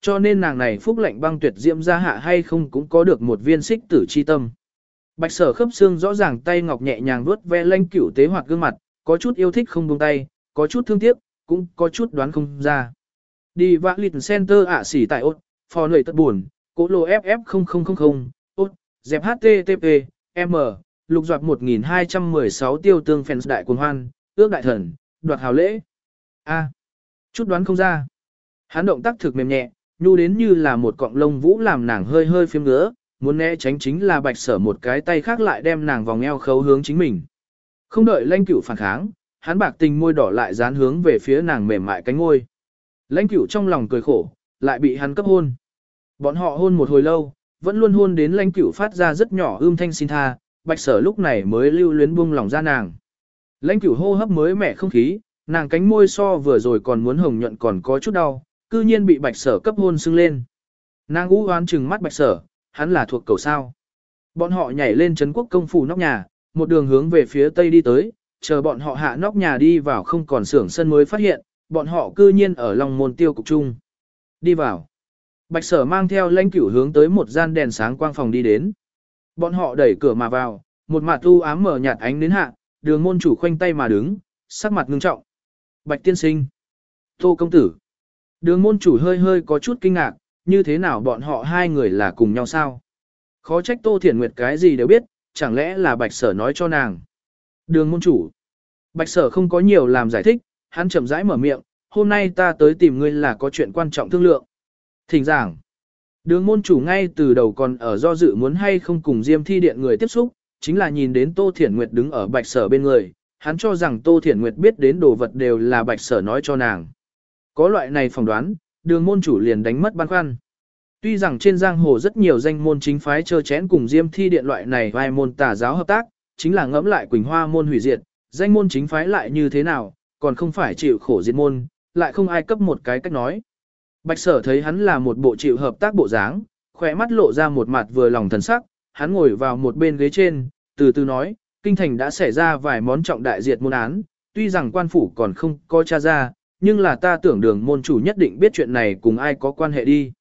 cho nên nàng này phúc lệnh băng tuyệt diễm ra hạ hay không cũng có được một viên xích tử chi tâm. Bạch sở khớp xương rõ ràng tay ngọc nhẹ nhàng vuốt ve lanh cửu tế hoạt gương mặt, có chút yêu thích không buông tay, có chút thương tiếc, cũng có chút đoán không ra. Đi vã lịt center ạ xỉ tại ốt, phò nổi tất buồn, cố lô FF0000, ốt, dẹp HTTP, M, lục doạt 1216 tiêu tương fans đại quần hoan, ước đại thần, đoạt hào lễ. A. chút đoán không ra. Hắn động tác thực mềm nhẹ, nhu đến như là một cọng lông vũ làm nàng hơi hơi phiếm ngứa, muốn né tránh chính là bạch sở một cái tay khác lại đem nàng vòng eo khấu hướng chính mình. Không đợi lãnh cửu phản kháng, hắn bạc tình môi đỏ lại dán hướng về phía nàng mềm mại cánh ngôi. Lãnh cửu trong lòng cười khổ, lại bị hắn cấp hôn. Bọn họ hôn một hồi lâu, vẫn luôn hôn đến lãnh cửu phát ra rất nhỏ ưm thanh xin tha, bạch sở lúc này mới lưu luyến buông lòng ra nàng. Lãnh cửu hô hấp mới mẻ không khí, nàng cánh môi so vừa rồi còn muốn hồng nhuận còn có chút đau, cư nhiên bị bạch sở cấp hôn sưng lên. Nàng u hoán trừng mắt bạch sở, hắn là thuộc cầu sao. Bọn họ nhảy lên trấn quốc công phủ nóc nhà, một đường hướng về phía tây đi tới, chờ bọn họ hạ nóc nhà đi vào không còn xưởng sân mới phát hiện, bọn họ cư nhiên ở lòng môn tiêu cục trung. Đi vào. Bạch sở mang theo lãnh cửu hướng tới một gian đèn sáng quang phòng đi đến. Bọn họ đẩy cửa mà vào, một mặt u ám mở nhạt ánh đến hạ, đường môn chủ khoanh tay mà đứng, sắc mặt ngưng trọng. Bạch tiên sinh. Tô công tử. Đường môn chủ hơi hơi có chút kinh ngạc, như thế nào bọn họ hai người là cùng nhau sao? Khó trách Tô Thiển Nguyệt cái gì đều biết, chẳng lẽ là Bạch Sở nói cho nàng. Đường môn chủ. Bạch Sở không có nhiều làm giải thích, hắn chậm rãi mở miệng, hôm nay ta tới tìm ngươi là có chuyện quan trọng thương lượng. Thỉnh giảng. Đường môn chủ ngay từ đầu còn ở do dự muốn hay không cùng Diêm Thi Điện người tiếp xúc, chính là nhìn đến Tô Thiển Nguyệt đứng ở Bạch Sở bên người, hắn cho rằng Tô Thiển Nguyệt biết đến đồ vật đều là Bạch Sở nói cho nàng. Có loại này phỏng đoán, đường môn chủ liền đánh mất băn khoăn. Tuy rằng trên giang hồ rất nhiều danh môn chính phái chơ chén cùng Diêm Thi Điện loại này vai môn tà giáo hợp tác, chính là ngẫm lại Quỳnh Hoa môn hủy diệt, danh môn chính phái lại như thế nào, còn không phải chịu khổ diệt môn, lại không ai cấp một cái cách nói. Bạch sở thấy hắn là một bộ chịu hợp tác bộ dáng, khỏe mắt lộ ra một mặt vừa lòng thần sắc, hắn ngồi vào một bên ghế trên, từ từ nói, kinh thành đã xảy ra vài món trọng đại diệt môn án, tuy rằng quan phủ còn không có tra ra, nhưng là ta tưởng đường môn chủ nhất định biết chuyện này cùng ai có quan hệ đi.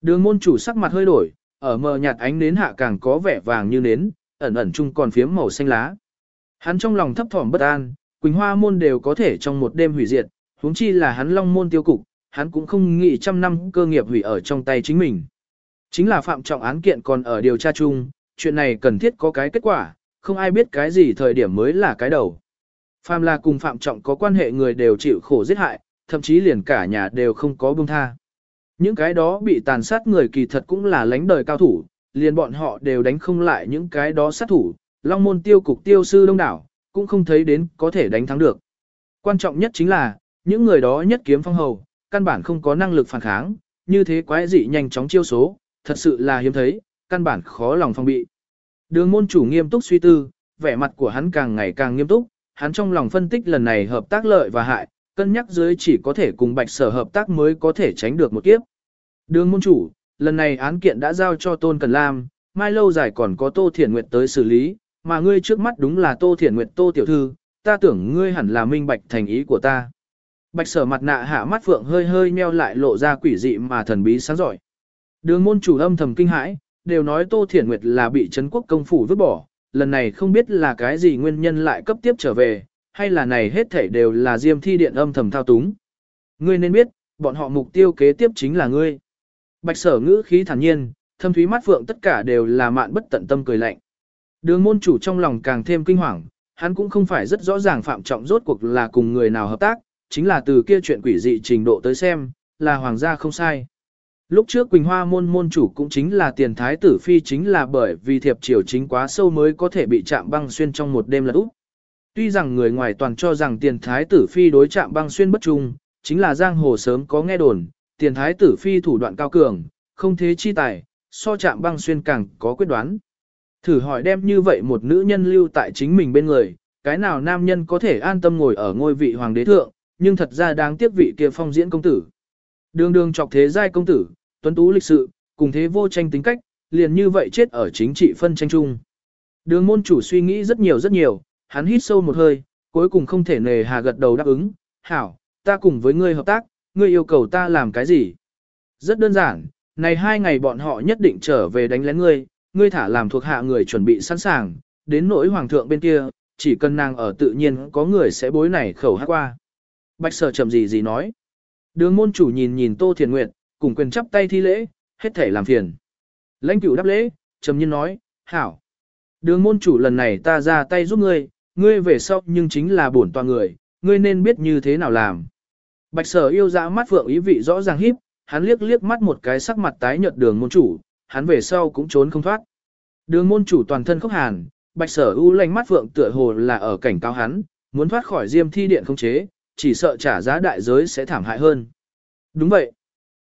Đường môn chủ sắc mặt hơi đổi, ở mờ nhạt ánh nến hạ càng có vẻ vàng như nến, ẩn ẩn chung còn phiếm màu xanh lá. Hắn trong lòng thấp thỏm bất an, Quỳnh Hoa môn đều có thể trong một đêm hủy diệt, huống chi là hắn Long môn tiêu cục, hắn cũng không nghĩ trăm năm cơ nghiệp hủy ở trong tay chính mình. Chính là phạm trọng án kiện còn ở điều tra chung, chuyện này cần thiết có cái kết quả, không ai biết cái gì thời điểm mới là cái đầu. Phàm là cùng phạm trọng có quan hệ người đều chịu khổ giết hại, thậm chí liền cả nhà đều không có buông tha. Những cái đó bị tàn sát người kỳ thật cũng là lãnh đời cao thủ, liền bọn họ đều đánh không lại những cái đó sát thủ, long môn tiêu cục tiêu sư đông đảo, cũng không thấy đến có thể đánh thắng được. Quan trọng nhất chính là, những người đó nhất kiếm phong hầu, căn bản không có năng lực phản kháng, như thế quái dị nhanh chóng chiêu số, thật sự là hiếm thấy, căn bản khó lòng phong bị. Đường môn chủ nghiêm túc suy tư, vẻ mặt của hắn càng ngày càng nghiêm túc, hắn trong lòng phân tích lần này hợp tác lợi và hại, cân nhắc dưới chỉ có thể cùng bạch sở hợp tác mới có thể tránh được một kiếp. Đường môn chủ, lần này án kiện đã giao cho Tôn Cần Lam, mai lâu dài còn có Tô Thiển Nguyệt tới xử lý, mà ngươi trước mắt đúng là Tô Thiển Nguyệt Tô Tiểu Thư, ta tưởng ngươi hẳn là minh bạch thành ý của ta. Bạch sở mặt nạ hạ mắt phượng hơi hơi meo lại lộ ra quỷ dị mà thần bí sáng giỏi. Đường môn chủ âm thầm kinh hãi, đều nói Tô Thiển Nguyệt là bị Trấn quốc công phủ vứt bỏ, lần này không biết là cái gì nguyên nhân lại cấp tiếp trở về, hay là này hết thảy đều là diêm thi điện âm thầm thao túng. Ngươi nên biết, bọn họ mục tiêu kế tiếp chính là ngươi. Bạch sở ngữ khí thản nhiên, thâm thúy mắt phượng tất cả đều là mạn bất tận tâm cười lạnh. Đường môn chủ trong lòng càng thêm kinh hoàng, hắn cũng không phải rất rõ ràng phạm trọng rốt cuộc là cùng người nào hợp tác, chính là từ kia chuyện quỷ dị trình độ tới xem, là hoàng gia không sai. Lúc trước Quỳnh Hoa môn môn chủ cũng chính là tiền thái tử phi chính là bởi vì thiệp triều chính quá sâu mới có thể bị chạm băng xuyên trong một đêm là úp. Tuy rằng người ngoài toàn cho rằng tiền thái tử phi đối chạm băng xuyên bất trung, chính là giang hồ sớm có nghe đồn, tiền thái tử phi thủ đoạn cao cường, không thế chi tài, so chạm băng xuyên càng có quyết đoán. Thử hỏi đem như vậy một nữ nhân lưu tại chính mình bên người, cái nào nam nhân có thể an tâm ngồi ở ngôi vị hoàng đế thượng, nhưng thật ra đáng tiếc vị kia phong diễn công tử. Đường đường chọc thế giai công tử, tuấn tú lịch sự, cùng thế vô tranh tính cách, liền như vậy chết ở chính trị phân tranh chung. Đường môn chủ suy nghĩ rất nhiều rất nhiều, hắn hít sâu một hơi, cuối cùng không thể nề hà gật đầu đáp ứng, hảo, ta cùng với ngươi hợp tác, ngươi yêu cầu ta làm cái gì? Rất đơn giản, này hai ngày bọn họ nhất định trở về đánh lén ngươi, ngươi thả làm thuộc hạ người chuẩn bị sẵn sàng, đến nỗi hoàng thượng bên kia, chỉ cần nàng ở tự nhiên có người sẽ bối này khẩu hát qua. Bạch sở chậm gì gì nói. Đường môn chủ nhìn nhìn Tô Thiền Nguyệt, cùng quyền chắp tay thi lễ, hết thể làm phiền. Lãnh cửu đáp lễ, trầm nhiên nói, hảo. Đường môn chủ lần này ta ra tay giúp ngươi, ngươi về sau nhưng chính là bổn tòa người, ngươi nên biết như thế nào làm. Bạch sở yêu dã mắt vượng ý vị rõ ràng híp, hắn liếc liếc mắt một cái sắc mặt tái nhợt đường môn chủ, hắn về sau cũng trốn không thoát. Đường môn chủ toàn thân khốc hàn, bạch sở ưu lanh mắt vượng tựa hồ là ở cảnh cáo hắn, muốn thoát khỏi diêm thi điện không chế, chỉ sợ trả giá đại giới sẽ thảm hại hơn. Đúng vậy.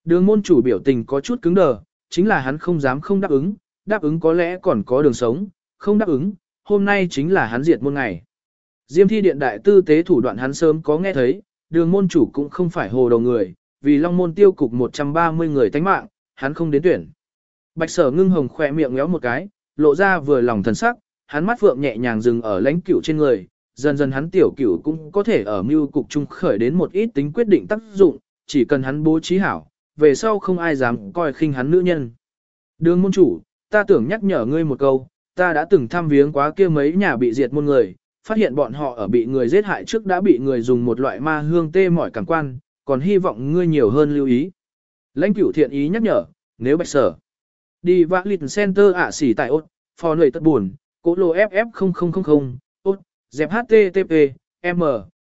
Đường môn chủ biểu tình có chút cứng đờ, chính là hắn không dám không đáp ứng, đáp ứng có lẽ còn có đường sống, không đáp ứng, hôm nay chính là hắn diệt môn ngày. Diêm thi điện đại tư tế thủ đoạn hắn sớm có nghe thấy, đường môn chủ cũng không phải hồ đầu người, vì long môn tiêu cục 130 người tánh mạng, hắn không đến tuyển. Bạch sở ngưng hồng khỏe miệng ngéo một cái, lộ ra vừa lòng thần sắc, hắn mắt phượng nhẹ nhàng dừng ở lãnh cửu trên người, dần dần hắn tiểu cửu cũng có thể ở mưu cục trung khởi đến một ít tính quyết định tác dụng, chỉ cần hắn bố trí hảo, về sau không ai dám coi khinh hắn nữ nhân. Đường môn chủ, ta tưởng nhắc nhở ngươi một câu, ta đã từng thăm viếng quá kia mấy nhà bị diệt môn người, phát hiện bọn họ ở bị người giết hại trước đã bị người dùng một loại ma hương tê mỏi cảm quan, còn hy vọng ngươi nhiều hơn lưu ý. Lãnh cửu thiện ý nhắc nhở, nếu bạch sở. Đi vã lịt center ạ xỉ tại ốt, phò nổi tất buồn, cố lô FF0000, dẹp HTTP, M,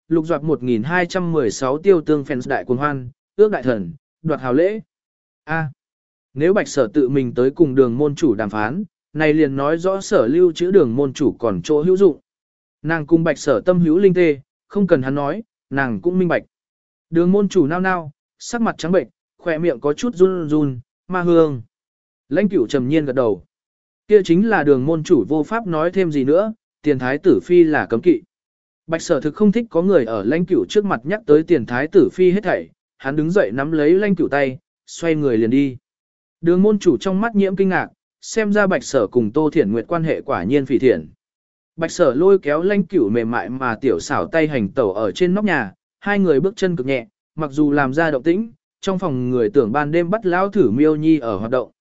lục doạt 1216 tiêu tương fans đại quân hoan, ước đại thần, đoạt hào lễ. A. Nếu bạch sở tự mình tới cùng đường môn chủ đàm phán, này liền nói rõ sở lưu chữ đường môn chủ còn chỗ hữu dụng. Nàng cùng bạch sở tâm hữu linh tê, không cần hắn nói, nàng cũng minh bạch. Đường môn chủ nao nao, sắc mặt trắng bệnh, khỏe miệng có chút run run, ma hương. Lãnh cửu trầm nhiên gật đầu. Kia chính là đường môn chủ vô pháp nói thêm gì nữa, tiền thái tử phi là cấm kỵ. Bạch sở thực không thích có người ở lãnh cửu trước mặt nhắc tới tiền thái tử phi hết thảy, hắn đứng dậy nắm lấy lãnh cửu tay, xoay người liền đi. Đường môn chủ trong mắt nhiễm kinh ngạc, xem ra bạch sở cùng tô thiển nguyệt quan hệ quả nhiên phỉ thiện. Bạch sở lôi kéo lãnh cửu mềm mại mà tiểu xảo tay hành tẩu ở trên nóc nhà, hai người bước chân cực nhẹ, mặc dù làm ra động tĩnh, trong phòng người tưởng ban đêm bắt lão thử miêu nhi ở hoạt động.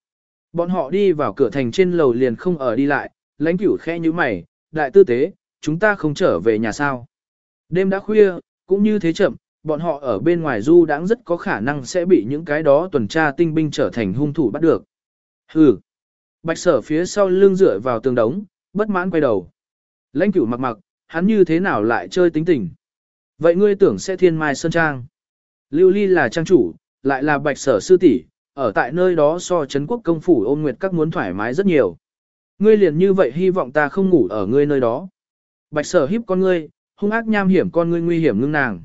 Bọn họ đi vào cửa thành trên lầu liền không ở đi lại, lãnh cửu khẽ như mày, đại tư tế, chúng ta không trở về nhà sao. Đêm đã khuya, cũng như thế chậm, bọn họ ở bên ngoài du đãng rất có khả năng sẽ bị những cái đó tuần tra tinh binh trở thành hung thủ bắt được. Hừ. Bạch sở phía sau lưng dựa vào tường đống, bất mãn quay đầu. Lãnh cửu mặc mặc, hắn như thế nào lại chơi tính tình. Vậy ngươi tưởng sẽ thiên mai sơn trang. Lưu ly là trang chủ, lại là bạch sở sư tỷ, ở tại nơi đó so chấn quốc công phủ ôn nguyệt các muốn thoải mái rất nhiều. Ngươi liền như vậy hy vọng ta không ngủ ở ngươi nơi đó. Bạch sở hiếp con ngươi, hung ác nham hiểm con ngươi nguy hiểm ngưng nàng.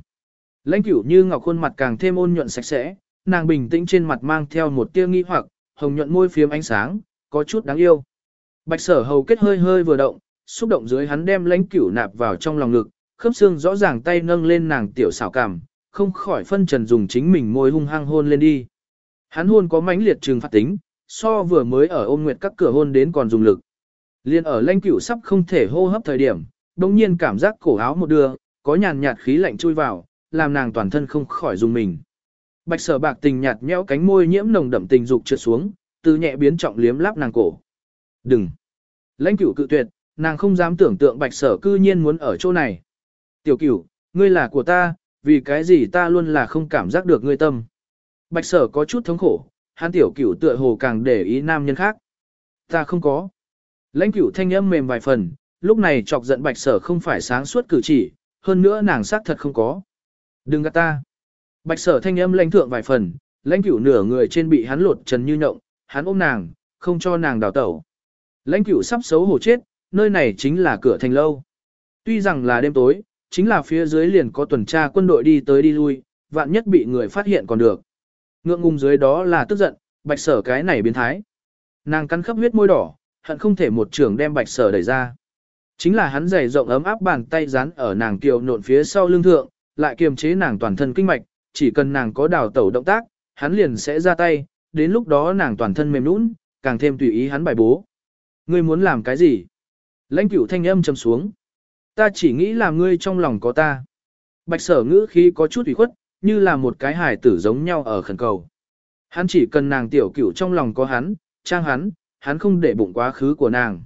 Lãnh cửu như ngọc khuôn mặt càng thêm ôn nhuận sạch sẽ, nàng bình tĩnh trên mặt mang theo một tia nghi hoặc, hồng nhuận môi phiếm ánh sáng, có chút đáng yêu. Bạch sở hầu kết hơi hơi vừa động, xúc động dưới hắn đem lãnh cửu nạp vào trong lòng ngực, khớp xương rõ ràng tay nâng lên nàng tiểu xảo cảm, không khỏi phân trần dùng chính mình môi hung hăng hôn lên đi. Hắn hôn có mãnh liệt trừng phạt tính, so vừa mới ở ôn nguyệt các cửa hôn đến còn dùng lực. Liên ở lãnh cửu sắp không thể hô hấp thời điểm, đồng nhiên cảm giác cổ áo một đưa, có nhàn nhạt khí lạnh chui vào, làm nàng toàn thân không khỏi dùng mình. Bạch sở bạc tình nhạt nhẽo cánh môi nhiễm nồng đậm tình dục trượt xuống, từ nhẹ biến trọng liếm láp nàng cổ. Đừng! Lãnh cửu cự tuyệt, nàng không dám tưởng tượng bạch sở cư nhiên muốn ở chỗ này. Tiểu cửu, ngươi là của ta, vì cái gì ta luôn là không cảm giác được ngươi tâm. Bạch sở có chút thống khổ, hắn tiểu cửu tựa hồ càng để ý nam nhân khác. Ta không có. Lãnh cửu thanh âm mềm vài phần, lúc này chọc giận bạch sở không phải sáng suốt cử chỉ, hơn nữa nàng xác thật không có. Đừng gạt ta. Bạch sở thanh âm lãnh thượng vài phần, lãnh cửu nửa người trên bị hắn lột trần như nhộng, hắn ôm nàng, không cho nàng đào tẩu. Lãnh cửu sắp xấu hổ chết, nơi này chính là cửa thành lâu. Tuy rằng là đêm tối, chính là phía dưới liền có tuần tra quân đội đi tới đi lui, vạn nhất bị người phát hiện còn được. Ngượng ngùng dưới đó là tức giận, bạch sở cái này biến thái. Nàng cắn khắp huyết môi đỏ, hận không thể một trường đem bạch sở đẩy ra. Chính là hắn dày rộng ấm áp bàn tay dán ở nàng kiều nộn phía sau lưng thượng, lại kiềm chế nàng toàn thân kinh mạch, chỉ cần nàng có đào tẩu động tác, hắn liền sẽ ra tay, đến lúc đó nàng toàn thân mềm nũng, càng thêm tùy ý hắn bài bố. Ngươi muốn làm cái gì? Lãnh cửu thanh âm trầm xuống. Ta chỉ nghĩ là ngươi trong lòng có ta. Bạch sở ngữ khi có chút ủy khuất, như là một cái hài tử giống nhau ở khẩn cầu. Hắn chỉ cần nàng tiểu cửu trong lòng có hắn, trang hắn, hắn không để bụng quá khứ của nàng.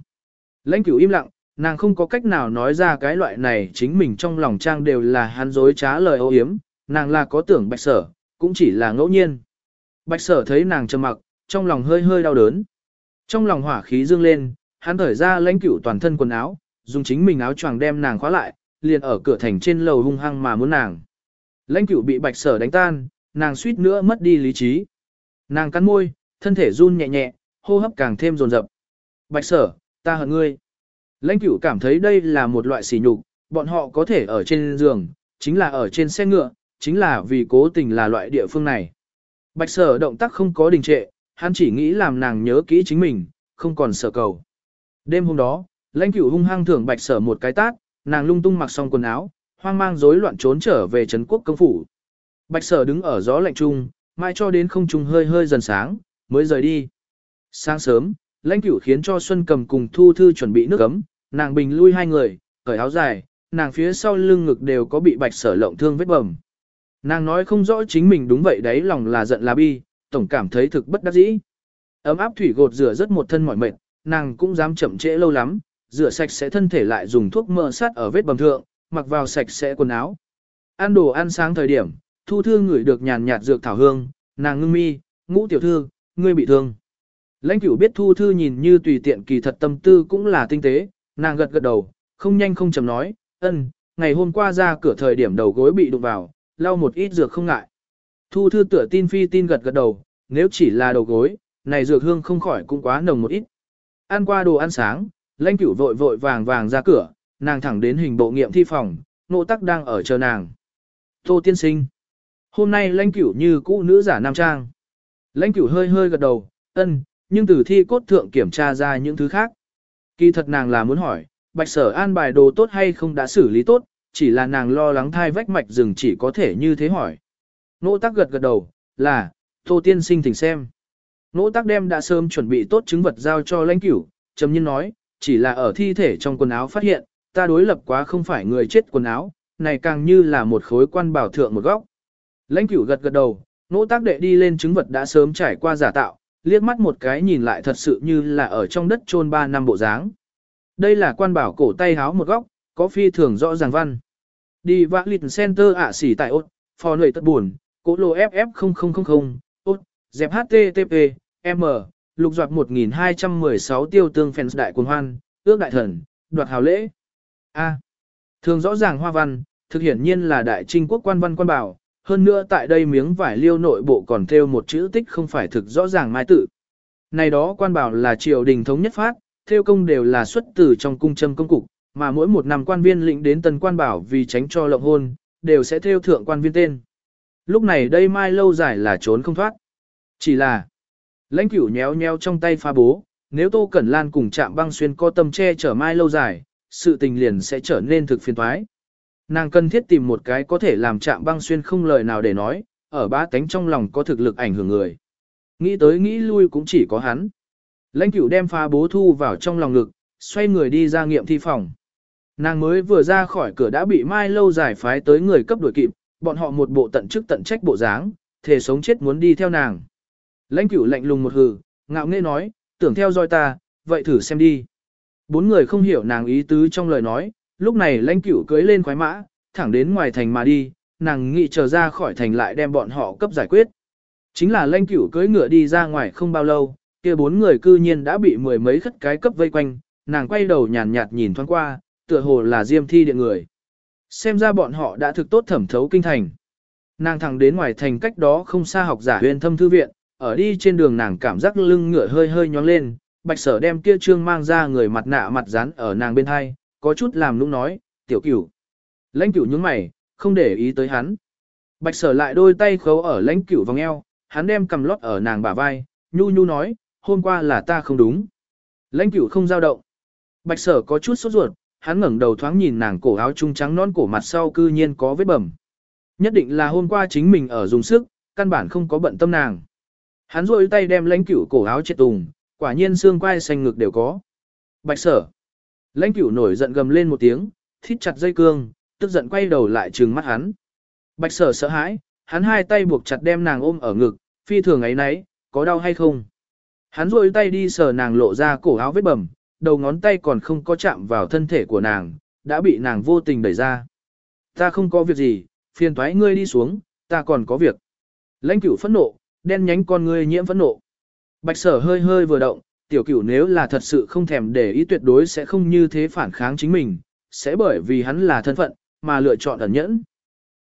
Lãnh cửu im lặng, nàng không có cách nào nói ra cái loại này chính mình trong lòng trang đều là hắn dối trá lời ô hiếm, nàng là có tưởng bạch sở, cũng chỉ là ngẫu nhiên. Bạch sở thấy nàng trầm mặc, trong lòng hơi hơi đau đớn. Trong lòng hỏa khí dương lên, hắn thở ra lãnh cửu toàn thân quần áo, dùng chính mình áo choàng đem nàng khóa lại, liền ở cửa thành trên lầu hung hăng mà muốn nàng. Lãnh cửu bị bạch sở đánh tan, nàng suýt nữa mất đi lý trí. Nàng cắn môi, thân thể run nhẹ nhẹ, hô hấp càng thêm dồn dập. Bạch sở, ta hận ngươi. Lãnh cửu cảm thấy đây là một loại sỉ nhục, bọn họ có thể ở trên giường, chính là ở trên xe ngựa, chính là vì cố tình là loại địa phương này. Bạch sở động tác không có đình trệ, hắn chỉ nghĩ làm nàng nhớ kỹ chính mình, không còn sợ cầu. Đêm hôm đó, lãnh cửu hung hăng thưởng bạch sở một cái tát, nàng lung tung mặc xong quần áo, hoang mang rối loạn trốn trở về Trấn quốc công phủ. Bạch sở đứng ở gió lạnh trung, mai cho đến không trung hơi hơi dần sáng, mới rời đi. Sáng sớm, lãnh cửu khiến cho Xuân cầm cùng Thu Thư chuẩn bị nước ấm, nàng bình lui hai người, cởi áo dài, nàng phía sau lưng ngực đều có bị bạch sở lộng thương vết bầm. Nàng nói không rõ chính mình đúng vậy đấy lòng là giận là bi, tổng cảm thấy thực bất đắc dĩ. Ấm áp thủy gột rửa rất một thân mỏi mệt, nàng cũng dám chậm trễ lâu lắm, rửa sạch sẽ thân thể lại dùng thuốc mỡ sát ở vết bầm thượng, mặc vào sạch sẽ quần áo. Ăn đồ ăn sáng thời điểm, thu thư ngửi được nhàn nhạt dược thảo hương, nàng ngưng mi, ngũ tiểu thư, ngươi bị thương. Lãnh cửu biết thu thư nhìn như tùy tiện kỳ thật tâm tư cũng là tinh tế, nàng gật gật đầu, không nhanh không chậm nói, ân, ngày hôm qua ra cửa thời điểm đầu gối bị đụng vào, lau một ít dược không ngại. Thu thư tựa tin phi tin gật gật đầu, nếu chỉ là đầu gối, này dược hương không khỏi cũng quá nồng một ít. Ăn qua đồ ăn sáng, lãnh cửu vội vội vàng vàng ra cửa, nàng thẳng đến hình bộ nghiệm thi phòng, nộ tắc đang ở chờ nàng. Tô tiên sinh. Hôm nay lãnh cửu như cũ nữ giả nam trang. Lãnh cửu hơi hơi gật đầu, ân, nhưng từ thi cốt thượng kiểm tra ra những thứ khác. Kỳ thật nàng là muốn hỏi, bạch sở an bài đồ tốt hay không đã xử lý tốt, chỉ là nàng lo lắng thai vách mạch rừng chỉ có thể như thế hỏi. Nỗ tắc gật gật đầu, là, tô tiên sinh thỉnh xem. Nỗ tắc đem đã sớm chuẩn bị tốt chứng vật giao cho lãnh cửu, chấm nhiên nói, chỉ là ở thi thể trong quần áo phát hiện, ta đối lập quá không phải người chết quần áo, này càng như là một khối quan bảo thượng một góc. Lãnh cửu gật gật đầu, nỗ tác đệ đi lên chứng vật đã sớm trải qua giả tạo, liếc mắt một cái nhìn lại thật sự như là ở trong đất trôn 3 năm bộ dáng. Đây là quan bảo cổ tay háo một góc, có phi thường rõ ràng văn. Đi vã lịt center ạ xỉ tại ốt, phò nội tất buồn, cố lô FF0000, ốt, dẹp HTTP, M, lục doạt 1216 tiêu tương fans đại quân hoan, ước đại thần, đoạt hào lễ. A. Thường rõ ràng hoa văn, thực hiển nhiên là đại trinh quốc quan văn quan bảo, hơn nữa tại đây miếng vải liêu nội bộ còn thêu một chữ tích không phải thực rõ ràng mai tự. Này đó quan bảo là triều đình thống nhất phát, theo công đều là xuất từ trong cung châm công cục, mà mỗi một năm quan viên lĩnh đến tần quan bảo vì tránh cho lộng hôn, đều sẽ theo thượng quan viên tên. Lúc này đây mai lâu dài là trốn không thoát. Chỉ là, lãnh cửu nhéo nhéo trong tay pha bố, nếu Tô Cẩn Lan cùng chạm băng xuyên co tâm che chở mai lâu dài, sự tình liền sẽ trở nên thực phiền thoái. Nàng cần thiết tìm một cái có thể làm chạm băng xuyên không lời nào để nói, ở ba tánh trong lòng có thực lực ảnh hưởng người. Nghĩ tới nghĩ lui cũng chỉ có hắn. Lãnh cửu đem phá bố thu vào trong lòng ngực, xoay người đi ra nghiệm thi phòng. Nàng mới vừa ra khỏi cửa đã bị mai lâu giải phái tới người cấp đuổi kịp, bọn họ một bộ tận chức tận trách bộ dáng, thể sống chết muốn đi theo nàng. Lãnh cửu lạnh lùng một hừ, ngạo nghễ nói, tưởng theo dõi ta, vậy thử xem đi. Bốn người không hiểu nàng ý tứ trong lời nói, lúc này lãnh cửu cưới lên khoái mã, thẳng đến ngoài thành mà đi, nàng nghĩ chờ ra khỏi thành lại đem bọn họ cấp giải quyết. Chính là lãnh cửu cưới ngựa đi ra ngoài không bao lâu, kia bốn người cư nhiên đã bị mười mấy khất cái cấp vây quanh, nàng quay đầu nhàn nhạt nhìn thoáng qua, tựa hồ là diêm thi điện người. Xem ra bọn họ đã thực tốt thẩm thấu kinh thành. Nàng thẳng đến ngoài thành cách đó không xa học giả huyền thâm thư viện, ở đi trên đường nàng cảm giác lưng ngựa hơi hơi nhón lên, bạch sở đem kia trương mang ra người mặt nạ mặt dán ở nàng bên hai, có chút làm nũng nói, tiểu cửu. Lãnh cửu nhướng mày, không để ý tới hắn. Bạch sở lại đôi tay khấu ở lãnh cửu vòng eo, hắn đem cầm lót ở nàng bả vai, nhu nhu nói, hôm qua là ta không đúng. Lãnh cửu không giao động. Bạch sở có chút sốt ruột, hắn ngẩng đầu thoáng nhìn nàng cổ áo trung trắng non cổ mặt sau cư nhiên có vết bầm. Nhất định là hôm qua chính mình ở dùng sức, căn bản không có bận tâm nàng. Hắn rôi tay đem lãnh cửu cổ áo chết tùng, quả nhiên xương quai xanh ngực đều có. Bạch sở. Lãnh cửu nổi giận gầm lên một tiếng, thít chặt dây cương, tức giận quay đầu lại trừng mắt hắn. Bạch sở sợ hãi, hắn hai tay buộc chặt đem nàng ôm ở ngực, phi thường ấy nấy, có đau hay không? Hắn rôi tay đi sờ nàng lộ ra cổ áo vết bầm, đầu ngón tay còn không có chạm vào thân thể của nàng, đã bị nàng vô tình đẩy ra. Ta không có việc gì, phiền thoái ngươi đi xuống, ta còn có việc. Lãnh cửu phẫn nộ, đen nhánh con ngươi nhiễm phẫn nộ. Bạch sở hơi hơi vừa động, tiểu cửu nếu là thật sự không thèm để ý tuyệt đối sẽ không như thế phản kháng chính mình, sẽ bởi vì hắn là thân phận, mà lựa chọn ẩn nhẫn.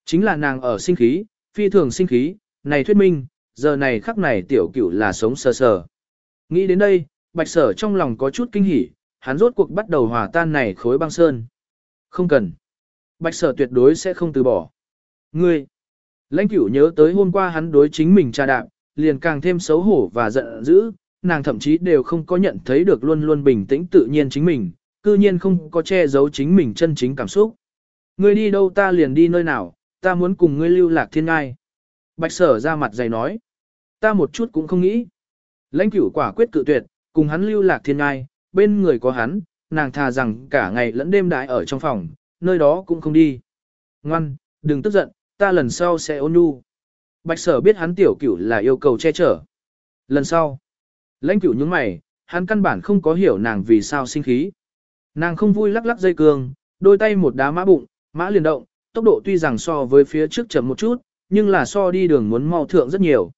Chính là nàng ở sinh khí, phi thường sinh khí, này thuyết minh, giờ này khắc này tiểu cửu là sống sờ sờ. Nghĩ đến đây, bạch sở trong lòng có chút kinh hỉ, hắn rốt cuộc bắt đầu hòa tan này khối băng sơn. Không cần. Bạch sở tuyệt đối sẽ không từ bỏ. Ngươi. Lãnh cửu nhớ tới hôm qua hắn đối chính mình tra đạp, liền càng thêm xấu hổ và giận dữ, nàng thậm chí đều không có nhận thấy được luôn luôn bình tĩnh tự nhiên chính mình, cư nhiên không có che giấu chính mình chân chính cảm xúc. Ngươi đi đâu ta liền đi nơi nào, ta muốn cùng ngươi lưu lạc thiên ngai. Bạch sở ra mặt dày nói. Ta một chút cũng không nghĩ. Lãnh cửu quả quyết cự tuyệt, cùng hắn lưu lạc thiên ngai, bên người có hắn, nàng thà rằng cả ngày lẫn đêm đại ở trong phòng, nơi đó cũng không đi. Ngoan, đừng tức giận, ta lần sau sẽ ôn nhu. Bạch sở biết hắn tiểu cửu là yêu cầu che chở. Lần sau, lãnh cửu những mày, hắn căn bản không có hiểu nàng vì sao sinh khí. Nàng không vui lắc lắc dây cương, đôi tay một đá mã bụng, mã liền động, tốc độ tuy rằng so với phía trước chậm một chút, nhưng là so đi đường muốn mau thượng rất nhiều.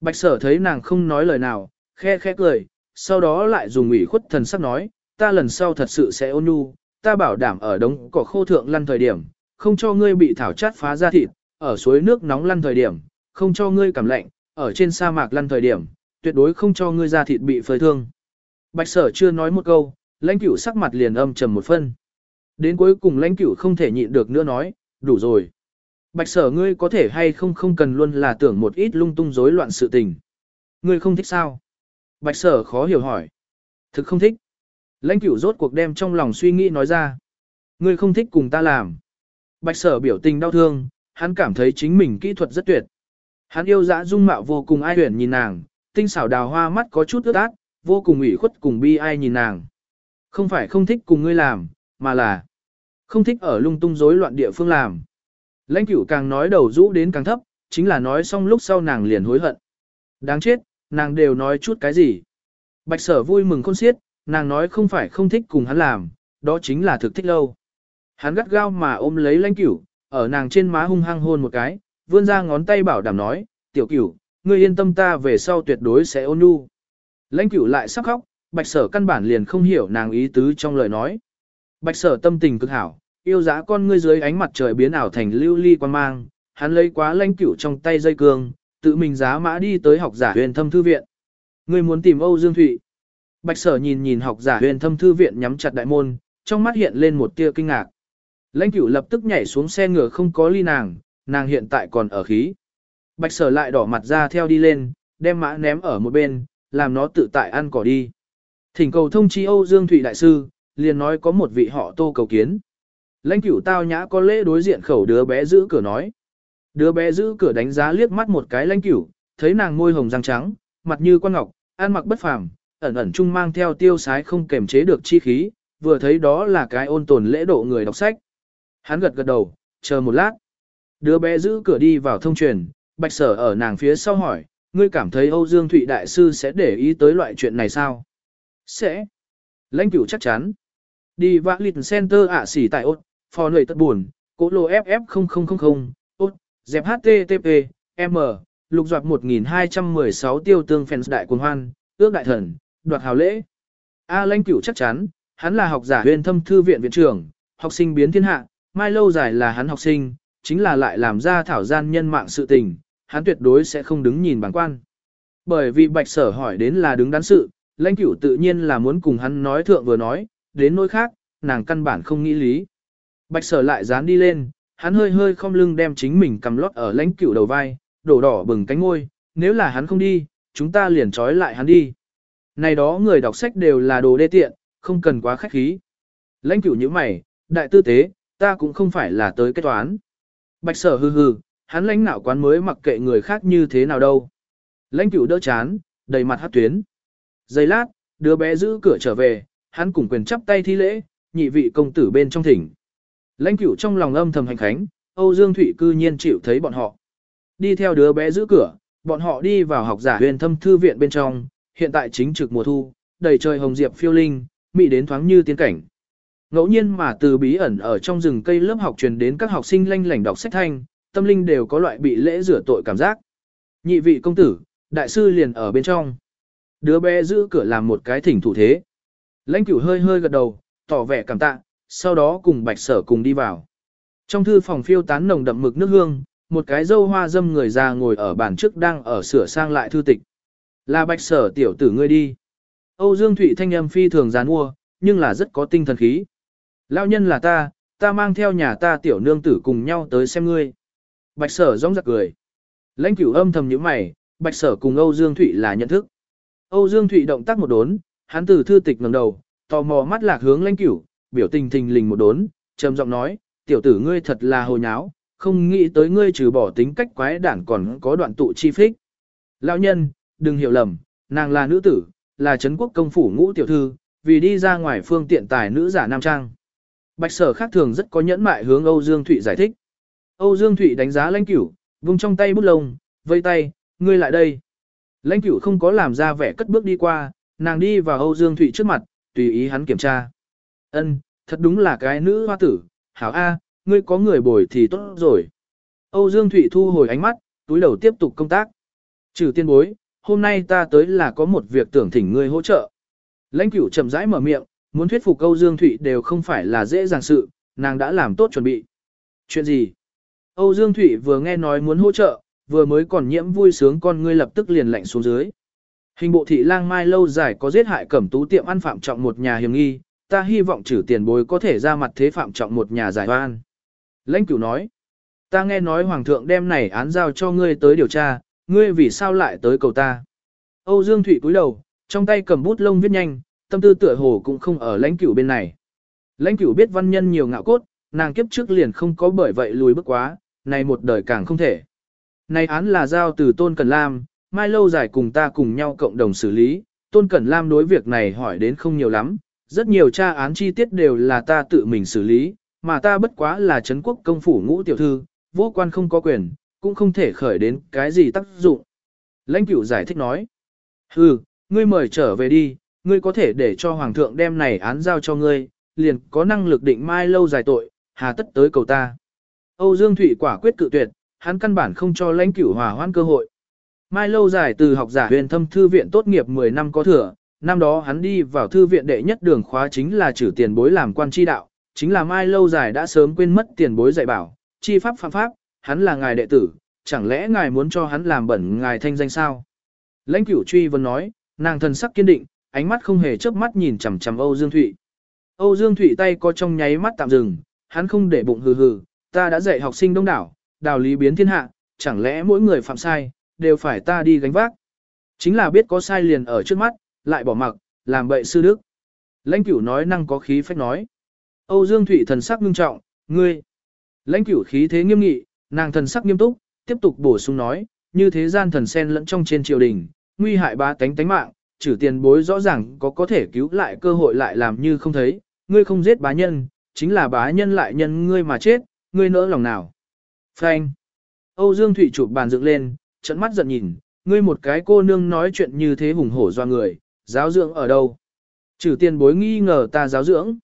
Bạch sở thấy nàng không nói lời nào, khe khe cười, sau đó lại dùng ủy khuất thần sắc nói, ta lần sau thật sự sẽ ôn nhu, ta bảo đảm ở đống cỏ khô thượng lăn thời điểm, không cho ngươi bị thảo chát phá ra thịt, ở suối nước nóng lăn thời điểm, không cho ngươi cảm lạnh, ở trên sa mạc lăn thời điểm, tuyệt đối không cho ngươi ra thịt bị phơi thương. Bạch sở chưa nói một câu, lãnh cửu sắc mặt liền âm trầm một phân. Đến cuối cùng lãnh cửu không thể nhịn được nữa nói, đủ rồi. Bạch sở ngươi có thể hay không không cần luôn là tưởng một ít lung tung rối loạn sự tình. Ngươi không thích sao? Bạch sở khó hiểu hỏi. Thực không thích. Lãnh cửu rốt cuộc đem trong lòng suy nghĩ nói ra. Ngươi không thích cùng ta làm. Bạch sở biểu tình đau thương, hắn cảm thấy chính mình kỹ thuật rất tuyệt. Hắn yêu dã dung mạo vô cùng ai tuyển nhìn nàng, tinh xảo đào hoa mắt có chút ướt át, vô cùng ủy khuất cùng bi ai nhìn nàng. Không phải không thích cùng ngươi làm, mà là không thích ở lung tung rối loạn địa phương làm. Lãnh cửu càng nói đầu rũ đến càng thấp, chính là nói xong lúc sau nàng liền hối hận. Đáng chết, nàng đều nói chút cái gì. Bạch sở vui mừng khôn xiết, nàng nói không phải không thích cùng hắn làm, đó chính là thực thích lâu. Hắn gắt gao mà ôm lấy lãnh cửu, ở nàng trên má hung hăng hôn một cái, vươn ra ngón tay bảo đảm nói, tiểu cửu, ngươi yên tâm ta về sau tuyệt đối sẽ ôn nhu. Lãnh cửu lại sắp khóc, bạch sở căn bản liền không hiểu nàng ý tứ trong lời nói. Bạch sở tâm tình cực hảo, yêu giá con ngươi dưới ánh mặt trời biến ảo thành lưu ly quan mang, hắn lấy quá lãnh cửu trong tay dây cương, tự mình giá mã đi tới học giả huyền thâm thư viện. Ngươi muốn tìm Âu Dương Thụy. Bạch sở nhìn nhìn học giả huyền thâm thư viện nhắm chặt đại môn, trong mắt hiện lên một tia kinh ngạc. Lãnh cửu lập tức nhảy xuống xe ngựa không có ly nàng, nàng hiện tại còn ở khí. Bạch sở lại đỏ mặt ra theo đi lên, đem mã ném ở một bên, làm nó tự tại ăn cỏ đi. Thỉnh cầu thông chi Âu Dương Thụy Đại Sư, liền nói có một vị họ tô cầu kiến. Lãnh cửu tao nhã có lễ đối diện khẩu đứa bé giữ cửa nói. Đứa bé giữ cửa đánh giá liếc mắt một cái lãnh cửu, thấy nàng môi hồng răng trắng, mặt như quan ngọc, ăn mặc bất phàm, ẩn ẩn chung mang theo tiêu sái không kềm chế được chi khí, vừa thấy đó là cái ôn tồn lễ độ người đọc sách. Hắn gật gật đầu, chờ một lát. Đứa bé giữ cửa đi vào thông truyền, bạch sở ở nàng phía sau hỏi, ngươi cảm thấy Âu Dương Thụy Đại Sư sẽ để ý tới loại chuyện này sao? Sẽ. Lãnh cửu chắc chắn. Đi vã lịch center ạ xỉ tại ốt, phò nơi tất buồn, cố lô FF0000, ốt, dẹp HTTP, M, lục doạt 1216 tiêu tương fans đại quần hoan, ước đại thần, đoạt hào lễ. A lãnh cửu chắc chắn, hắn là học giả huyền thâm thư viện viện trưởng, học sinh biến thiên hạ, mai lâu dài là hắn học sinh, chính là lại làm ra thảo gian nhân mạng sự tình, hắn tuyệt đối sẽ không đứng nhìn bằng quan. Bởi vì bạch sở hỏi đến là đứng đắn sự, lãnh cửu tự nhiên là muốn cùng hắn nói thượng vừa nói, đến nỗi khác, nàng căn bản không nghĩ lý. Bạch sở lại dán đi lên, hắn hơi hơi không lưng đem chính mình cầm lót ở lãnh cửu đầu vai, đổ đỏ bừng cánh ngôi, nếu là hắn không đi, chúng ta liền trói lại hắn đi. Này đó người đọc sách đều là đồ đê tiện, không cần quá khách khí. Lãnh cửu như mày, đại tư tế, ta cũng không phải là tới kết toán. Bạch sở hừ hừ, hắn lãnh nạo quán mới mặc kệ người khác như thế nào đâu. Lãnh cửu đỡ chán, đầy mặt hát tuyến. Giây lát, đứa bé giữ cửa trở về, hắn cùng quyền chắp tay thi lễ, nhị vị công tử bên trong thỉnh. Lãnh cửu trong lòng âm thầm hành khánh, Âu Dương Thụy cư nhiên chịu thấy bọn họ. Đi theo đứa bé giữ cửa, bọn họ đi vào học giả huyền thâm thư viện bên trong, hiện tại chính trực mùa thu, đầy trời hồng diệp phiêu linh, mị đến thoáng như tiên cảnh. Ngẫu nhiên mà từ bí ẩn ở trong rừng cây lớp học truyền đến các học sinh lanh lảnh đọc sách thanh, tâm linh đều có loại bị lễ rửa tội cảm giác. Nhị vị công tử, đại sư liền ở bên trong. Đứa bé giữ cửa làm một cái thỉnh thủ thế. Lãnh cửu hơi hơi gật đầu, tỏ vẻ cảm tạ, sau đó cùng bạch sở cùng đi vào. Trong thư phòng phiêu tán nồng đậm mực nước hương, một cái dâu hoa dâm người già ngồi ở bàn trước đang ở sửa sang lại thư tịch. Là bạch sở tiểu tử ngươi đi. Âu Dương Thụy thanh âm phi thường gián mua, nhưng là rất có tinh thần khí. Lão nhân là ta, ta mang theo nhà ta tiểu nương tử cùng nhau tới xem ngươi. Bạch sở rong giặc cười. Lãnh cửu âm thầm nhíu mày, bạch sở cùng Âu Dương Thụy là nhận thức. Âu Dương Thụy động tác một đốn, hắn từ thư tịch ngẩng đầu, tò mò mắt lạc hướng lãnh cửu, biểu tình thình lình một đốn, trầm giọng nói, tiểu tử ngươi thật là hồ nháo, không nghĩ tới ngươi trừ bỏ tính cách quái đản còn có đoạn tụ chi phích. Lão nhân, đừng hiểu lầm, nàng là nữ tử, là Trấn quốc công phủ ngũ tiểu thư, vì đi ra ngoài phương tiện tài nữ giả nam trang. Bạch sở khác thường rất có nhẫn mại hướng Âu Dương Thụy giải thích. Âu Dương Thụy đánh giá lãnh cửu, vung trong tay bút lông, vây tay, ngươi lại đây. Lãnh cửu không có làm ra vẻ cất bước đi qua, nàng đi vào Âu Dương Thụy trước mặt, tùy ý hắn kiểm tra. Ân, thật đúng là cái nữ hoa tử, hảo A, ngươi có người bồi thì tốt rồi. Âu Dương Thụy thu hồi ánh mắt, túi đầu tiếp tục công tác. Trừ tiên bối, hôm nay ta tới là có một việc tưởng thỉnh ngươi hỗ trợ. Lãnh cửu chậm rãi mở miệng, muốn thuyết phục Âu Dương Thụy đều không phải là dễ dàng sự, nàng đã làm tốt chuẩn bị. Chuyện gì? Âu Dương Thụy vừa nghe nói muốn hỗ trợ, vừa mới còn nhiễm vui sướng con ngươi lập tức liền lạnh xuống dưới. Hình bộ thị lang mai lâu dài có giết hại cẩm tú tiệm ăn phạm trọng một nhà hiểm nghi, ta hy vọng trừ tiền bối có thể ra mặt thế phạm trọng một nhà giải oan. Lãnh cửu nói, ta nghe nói hoàng thượng đem này án giao cho ngươi tới điều tra, ngươi vì sao lại tới cầu ta. Âu Dương Thụy cúi đầu, trong tay cầm bút lông viết nhanh, tâm tư tựa hồ cũng không ở lãnh cửu bên này. Lãnh cửu biết văn nhân nhiều ngạo cốt, nàng kiếp trước liền không có bởi vậy lùi bước quá, này một đời càng không thể. Này án là giao từ Tôn Cẩn Lam, mai lâu dài cùng ta cùng nhau cộng đồng xử lý, Tôn Cẩn Lam đối việc này hỏi đến không nhiều lắm, rất nhiều tra án chi tiết đều là ta tự mình xử lý, mà ta bất quá là Trấn quốc công phủ ngũ tiểu thư, vô quan không có quyền, cũng không thể khởi đến cái gì tác dụng. Lãnh cửu giải thích nói, hừ, ngươi mời trở về đi, ngươi có thể để cho Hoàng thượng đem này án giao cho ngươi, liền có năng lực định mai lâu dài tội, hà tất tới cầu ta. Âu Dương Thụy quả quyết cự tuyệt, hắn căn bản không cho lãnh cửu hòa hoãn cơ hội. Mai lâu dài từ học giả huyền thâm thư viện tốt nghiệp 10 năm có thừa, năm đó hắn đi vào thư viện đệ nhất đường khóa chính là trừ tiền bối làm quan tri đạo, chính là Mai lâu dài đã sớm quên mất tiền bối dạy bảo, chi pháp phạm pháp, hắn là ngài đệ tử, chẳng lẽ ngài muốn cho hắn làm bẩn ngài thanh danh sao? Lãnh cửu truy vấn nói, nàng thần sắc kiên định, ánh mắt không hề chớp mắt nhìn chằm chằm Âu Dương Thụy. Âu Dương Thụy tay có trong nháy mắt tạm dừng, hắn không để bụng hừ hừ, ta đã dạy học sinh đông đảo, đạo lý biến thiên hạ, chẳng lẽ mỗi người phạm sai, đều phải ta đi gánh vác. Chính là biết có sai liền ở trước mắt, lại bỏ mặc, làm bậy sư đức. Lãnh cửu nói năng có khí phách nói. Âu Dương Thụy thần sắc ngưng trọng, ngươi. Lãnh cửu khí thế nghiêm nghị, nàng thần sắc nghiêm túc, tiếp tục bổ sung nói, như thế gian thần sen lẫn trong trên triều đình, nguy hại ba tánh tánh mạng, trừ tiền bối rõ ràng có có thể cứu lại cơ hội lại làm như không thấy, ngươi không giết bá nhân, chính là bá nhân lại nhân ngươi mà chết, ngươi nỡ lòng nào. Phanh. Âu Dương Thụy chụp bàn dựng lên, trận mắt giận nhìn, ngươi một cái cô nương nói chuyện như thế hùng hổ do người, giáo dưỡng ở đâu? Trừ tiền bối nghi ngờ ta giáo dưỡng.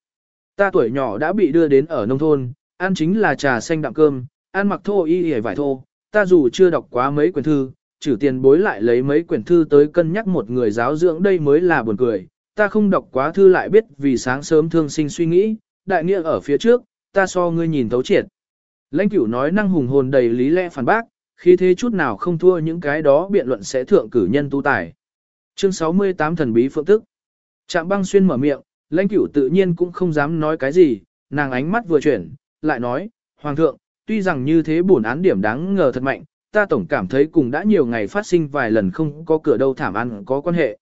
Ta tuổi nhỏ đã bị đưa đến ở nông thôn, ăn chính là trà xanh đạm cơm, ăn mặc thô y hề vải thô, ta dù chưa đọc quá mấy quyển thư, trừ tiền bối lại lấy mấy quyển thư tới cân nhắc một người giáo dưỡng đây mới là buồn cười. Ta không đọc quá thư lại biết vì sáng sớm thương sinh suy nghĩ, đại nghĩa ở phía trước, ta so ngươi nhìn thấu triệt. Lãnh cửu nói năng hùng hồn đầy lý lẽ phản bác, khi thế chút nào không thua những cái đó biện luận sẽ thượng cử nhân tu tài. Chương 68 thần bí phượng tức. Trạm băng xuyên mở miệng, lãnh cửu tự nhiên cũng không dám nói cái gì, nàng ánh mắt vừa chuyển, lại nói, Hoàng thượng, tuy rằng như thế bổn án điểm đáng ngờ thật mạnh, ta tổng cảm thấy cùng đã nhiều ngày phát sinh vài lần không có cửa đâu thảm ăn có quan hệ.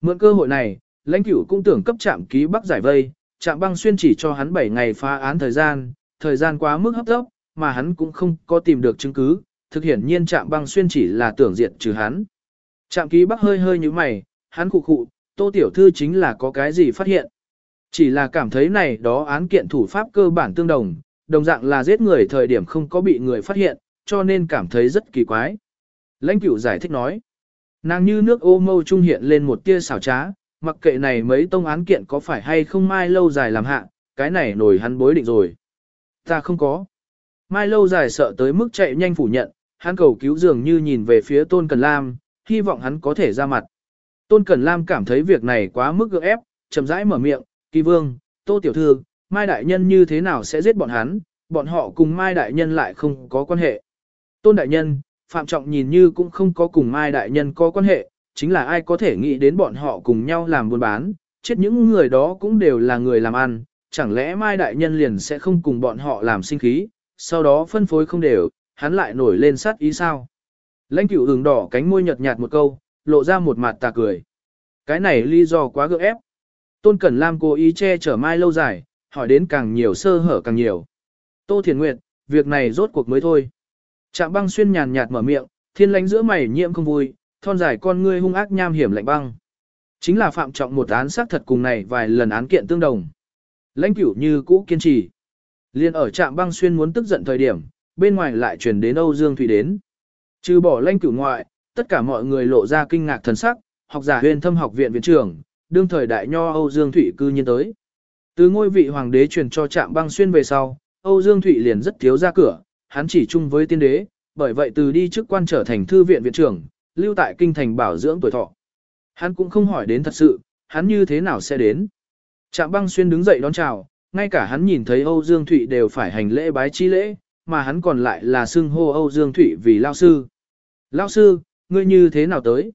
Mượn cơ hội này, lãnh cửu cũng tưởng cấp trạm ký bắc giải vây, trạm băng xuyên chỉ cho hắn 7 ngày phá án thời gian, thời gian quá mức hấp tốc, mà hắn cũng không có tìm được chứng cứ, thực hiển nhiên trạm băng xuyên chỉ là tưởng diện trừ hắn. Trạm ký bắc hơi hơi như mày, hắn khụ khụ, tô tiểu thư chính là có cái gì phát hiện. Chỉ là cảm thấy này đó án kiện thủ pháp cơ bản tương đồng, đồng dạng là giết người thời điểm không có bị người phát hiện, cho nên cảm thấy rất kỳ quái. Lãnh cửu giải thích nói. Nàng như nước ô mâu trung hiện lên một tia xảo trá, mặc kệ này mấy tông án kiện có phải hay không mai lâu dài làm hạ, cái này nổi hắn bối định rồi. Ta không có. Mai lâu dài sợ tới mức chạy nhanh phủ nhận, hắn cầu cứu dường như nhìn về phía Tôn Cần Lam, hy vọng hắn có thể ra mặt. Tôn Cần Lam cảm thấy việc này quá mức gượng ép, chậm rãi mở miệng, kỳ vương, Tô Tiểu Thư, Mai Đại Nhân như thế nào sẽ giết bọn hắn, bọn họ cùng Mai Đại Nhân lại không có quan hệ. Tôn Đại Nhân, Phạm Trọng nhìn như cũng không có cùng Mai Đại Nhân có quan hệ, chính là ai có thể nghĩ đến bọn họ cùng nhau làm buôn bán, chết những người đó cũng đều là người làm ăn, chẳng lẽ Mai Đại Nhân liền sẽ không cùng bọn họ làm sinh khí, sau đó phân phối không đều, hắn lại nổi lên sát ý sao. Lãnh cửu hừng đỏ cánh môi nhợt nhạt một câu, lộ ra một mặt tà cười. Cái này lý do quá gượng ép. Tôn Cẩn Lam cố ý che chở Mai lâu dài, hỏi đến càng nhiều sơ hở càng nhiều. Tô Thiền Nguyệt, việc này rốt cuộc mới thôi. Trạm băng xuyên nhàn nhạt mở miệng, thiên lãnh giữa mày nhiễm không vui, thon dài con ngươi hung ác nham hiểm lạnh băng. Chính là phạm trọng một án xác thật cùng này vài lần án kiện tương đồng. Lãnh cửu như cũ kiên trì. Liên ở trạm băng xuyên muốn tức giận thời điểm, bên ngoài lại truyền đến Âu Dương Thủy đến. Trừ bỏ lãnh cửu ngoại, tất cả mọi người lộ ra kinh ngạc thần sắc, học giả huyền thâm học viện viện trưởng, đương thời đại nho Âu Dương Thủy cư nhiên tới. Từ ngôi vị hoàng đế truyền cho trạm băng xuyên về sau, Âu Dương Thụy liền rất thiếu ra cửa, hắn chỉ chung với tiên đế, bởi vậy từ đi chức quan trở thành thư viện viện trưởng, lưu tại kinh thành bảo dưỡng tuổi thọ. Hắn cũng không hỏi đến thật sự, hắn như thế nào sẽ đến. Trạm băng xuyên đứng dậy đón chào, ngay cả hắn nhìn thấy Âu Dương Thụy đều phải hành lễ bái chi lễ, mà hắn còn lại là xưng hô Âu Dương Thụy vì lao sư. Lao sư, ngươi như thế nào tới?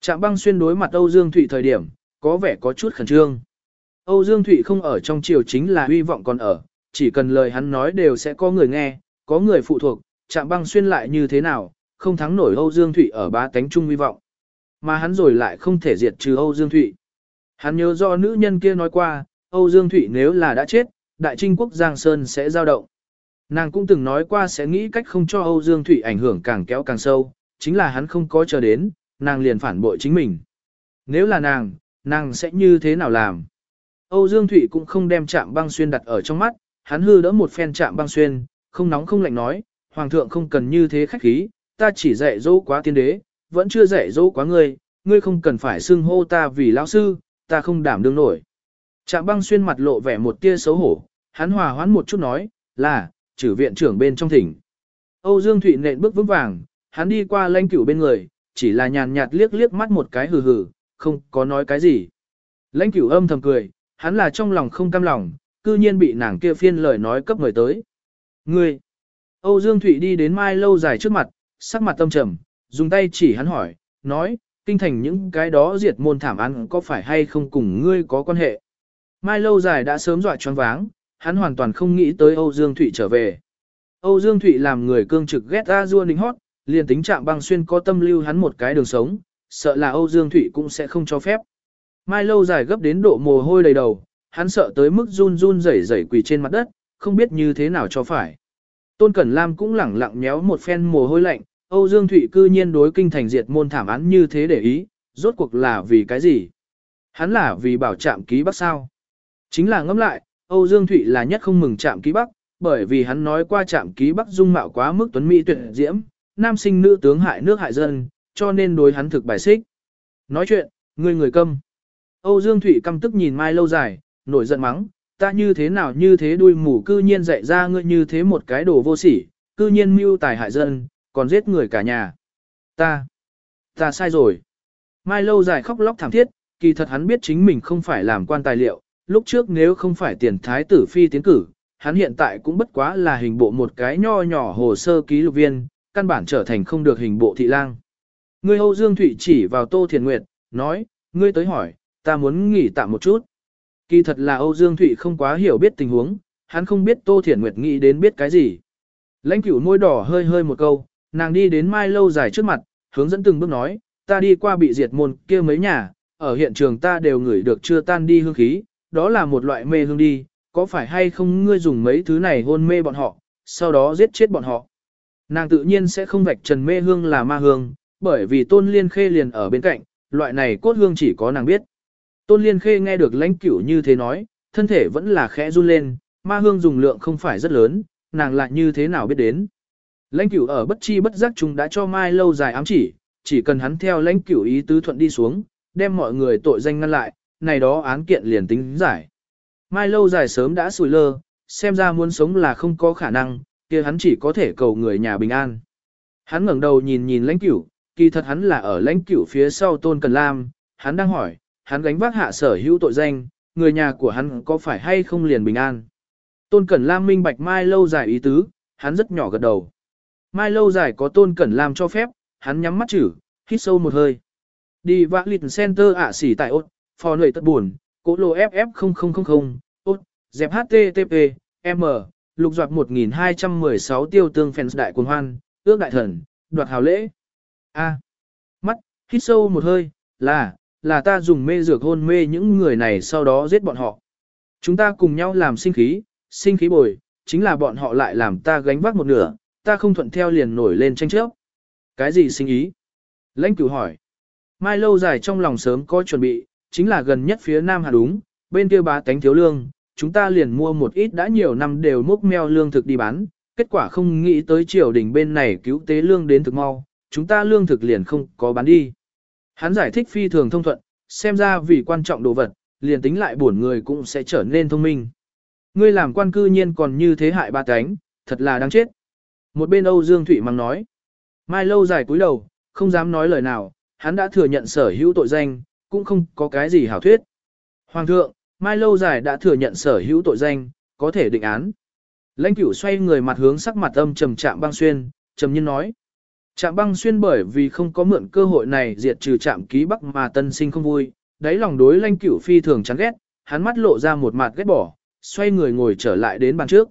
Trạm băng xuyên đối mặt Âu Dương Thụy thời điểm, có vẻ có chút khẩn trương. Âu Dương Thụy không ở trong triều chính là hy vọng còn ở, chỉ cần lời hắn nói đều sẽ có người nghe, có người phụ thuộc, chạm băng xuyên lại như thế nào, không thắng nổi Âu Dương Thụy ở ba tánh trung hy vọng. Mà hắn rồi lại không thể diệt trừ Âu Dương Thụy. Hắn nhớ do nữ nhân kia nói qua, Âu Dương Thụy nếu là đã chết, đại trinh quốc Giang Sơn sẽ giao động. Nàng cũng từng nói qua sẽ nghĩ cách không cho Âu Dương Thụy ảnh hưởng càng kéo càng sâu, chính là hắn không có chờ đến, nàng liền phản bội chính mình. Nếu là nàng, nàng sẽ như thế nào làm? Âu Dương Thụy cũng không đem chạm băng xuyên đặt ở trong mắt, hắn hư đỡ một phen chạm băng xuyên, không nóng không lạnh nói, Hoàng thượng không cần như thế khách khí, ta chỉ dạy dỗ quá tiên đế, vẫn chưa dạy dỗ quá ngươi, ngươi không cần phải xưng hô ta vì lão sư, ta không đảm đương nổi. Trạm băng xuyên mặt lộ vẻ một tia xấu hổ, hắn hòa hoãn một chút nói, là, trừ viện trưởng bên trong thỉnh. Âu Dương Thụy nện bước vững vàng, hắn đi qua lãnh cửu bên người, chỉ là nhàn nhạt liếc liếc mắt một cái hừ hừ, không có nói cái gì. Lãnh cửu âm thầm cười, hắn là trong lòng không cam lòng, cư nhiên bị nàng kia phiên lời nói cấp người tới. Ngươi! Âu Dương Thụy đi đến Mai lâu dài trước mặt, sắc mặt tâm trầm, dùng tay chỉ hắn hỏi, nói, kinh thành những cái đó diệt môn thảm án có phải hay không cùng ngươi có quan hệ. Mai lâu dài đã sớm dọa choáng váng, hắn hoàn toàn không nghĩ tới Âu Dương Thụy trở về. Âu Dương Thụy làm người cương trực ghét ra rua nính hót, liền tính trạng băng xuyên có tâm lưu hắn một cái đường sống, sợ là Âu Dương Thụy cũng sẽ không cho phép. Mai lâu dài gấp đến độ mồ hôi đầy đầu, hắn sợ tới mức run run rẩy rẩy quỳ trên mặt đất, không biết như thế nào cho phải. Tôn Cẩn Lam cũng lẳng lặng méo một phen mồ hôi lạnh, Âu Dương Thụy cư nhiên đối kinh thành diệt môn thảm án như thế để ý, rốt cuộc là vì cái gì? Hắn là vì bảo trạm ký bắc sao? Chính là ngẫm lại, Âu Dương Thụy là nhất không mừng trạm ký bắc, bởi vì hắn nói qua trạm ký bắc dung mạo quá mức tuấn mỹ tuyệt diễm, nam sinh nữ tướng hại nước hại dân, cho nên đối hắn thực bài xích. Nói chuyện, người người câm. Âu Dương Thụy căm tức nhìn Mai lâu dài, nổi giận mắng, ta như thế nào như thế đuôi mù cư nhiên dạy ra ngươi như thế một cái đồ vô sỉ, cư nhiên mưu tài hại dân, còn giết người cả nhà. Ta, ta sai rồi. Mai lâu dài khóc lóc thảm thiết, kỳ thật hắn biết chính mình không phải làm quan tài liệu, lúc trước nếu không phải tiền thái tử phi tiến cử, hắn hiện tại cũng bất quá là hình bộ một cái nho nhỏ hồ sơ ký lục viên, căn bản trở thành không được hình bộ thị lang. Ngươi Âu Dương Thụy chỉ vào Tô Thiền Nguyệt, nói, ngươi tới hỏi, ta muốn nghỉ tạm một chút. Kỳ thật là Âu Dương Thụy không quá hiểu biết tình huống, hắn không biết Tô Thiển Nguyệt nghĩ đến biết cái gì. Lãnh cửu môi đỏ hơi hơi một câu, nàng đi đến mai lâu dài trước mặt, hướng dẫn từng bước nói, ta đi qua bị diệt môn kia mấy nhà, ở hiện trường ta đều ngửi được chưa tan đi hương khí, đó là một loại mê hương đi, có phải hay không ngươi dùng mấy thứ này hôn mê bọn họ, sau đó giết chết bọn họ. Nàng tự nhiên sẽ không vạch trần mê hương là ma hương, bởi vì tôn liên khê liền ở bên cạnh, loại này cốt hương chỉ có nàng biết. Tôn Liên Khê nghe được lãnh cửu như thế nói, thân thể vẫn là khẽ run lên, ma hương dùng lượng không phải rất lớn, nàng lại như thế nào biết đến. Lãnh cửu ở bất chi bất giác chúng đã cho Mai lâu dài ám chỉ, chỉ cần hắn theo lãnh cửu ý tứ thuận đi xuống, đem mọi người tội danh ngăn lại, này đó án kiện liền tính giải. Mai lâu dài sớm đã sùi lơ, xem ra muốn sống là không có khả năng, kia hắn chỉ có thể cầu người nhà bình an. Hắn ngẩng đầu nhìn nhìn lãnh cửu, kỳ thật hắn là ở lãnh cửu phía sau tôn cần lam, hắn đang hỏi, hắn gánh vác hạ sở hữu tội danh, người nhà của hắn có phải hay không liền bình an. Tôn Cẩn Lam minh bạch Mai lâu dài ý tứ, hắn rất nhỏ gật đầu. Mai lâu dài có Tôn Cẩn Lam cho phép, hắn nhắm mắt chử, hít sâu một hơi. Đi vã lịt center ạ xỉ tại ốt, phò nổi tất buồn, cố lô FF0000, ốt, dẹp HTTP, M, lục doạt 1216 tiêu tương fans đại quân hoan, ước đại thần, đoạt hào lễ. A. Mắt, hít sâu một hơi, là, là ta dùng mê dược hôn mê những người này sau đó giết bọn họ. Chúng ta cùng nhau làm sinh khí, sinh khí bồi, chính là bọn họ lại làm ta gánh vác một nửa, ta không thuận theo liền nổi lên tranh chấp. Cái gì sinh ý? Lãnh cửu hỏi. Mai lâu dài trong lòng sớm có chuẩn bị, chính là gần nhất phía Nam Hà đúng, bên kia bá tánh thiếu lương, chúng ta liền mua một ít đã nhiều năm đều múc meo lương thực đi bán, kết quả không nghĩ tới triều đình bên này cứu tế lương đến thực mau, chúng ta lương thực liền không có bán đi. Hắn giải thích phi thường thông thuận, xem ra vì quan trọng đồ vật, liền tính lại buồn người cũng sẽ trở nên thông minh. Ngươi làm quan cư nhiên còn như thế hại ba cánh, thật là đáng chết. Một bên Âu Dương Thụy mắng nói. Mai lâu dài cúi đầu, không dám nói lời nào, hắn đã thừa nhận sở hữu tội danh, cũng không có cái gì hảo thuyết. Hoàng thượng, Mai lâu dài đã thừa nhận sở hữu tội danh, có thể định án. Lãnh cửu xoay người mặt hướng sắc mặt âm trầm chạm băng xuyên, trầm nhiên nói. Trạm băng xuyên bởi vì không có mượn cơ hội này diệt trừ trạm ký bắc mà tân sinh không vui, đáy lòng đối lanh cửu phi thường chán ghét, hắn mắt lộ ra một mặt ghét bỏ, xoay người ngồi trở lại đến bàn trước.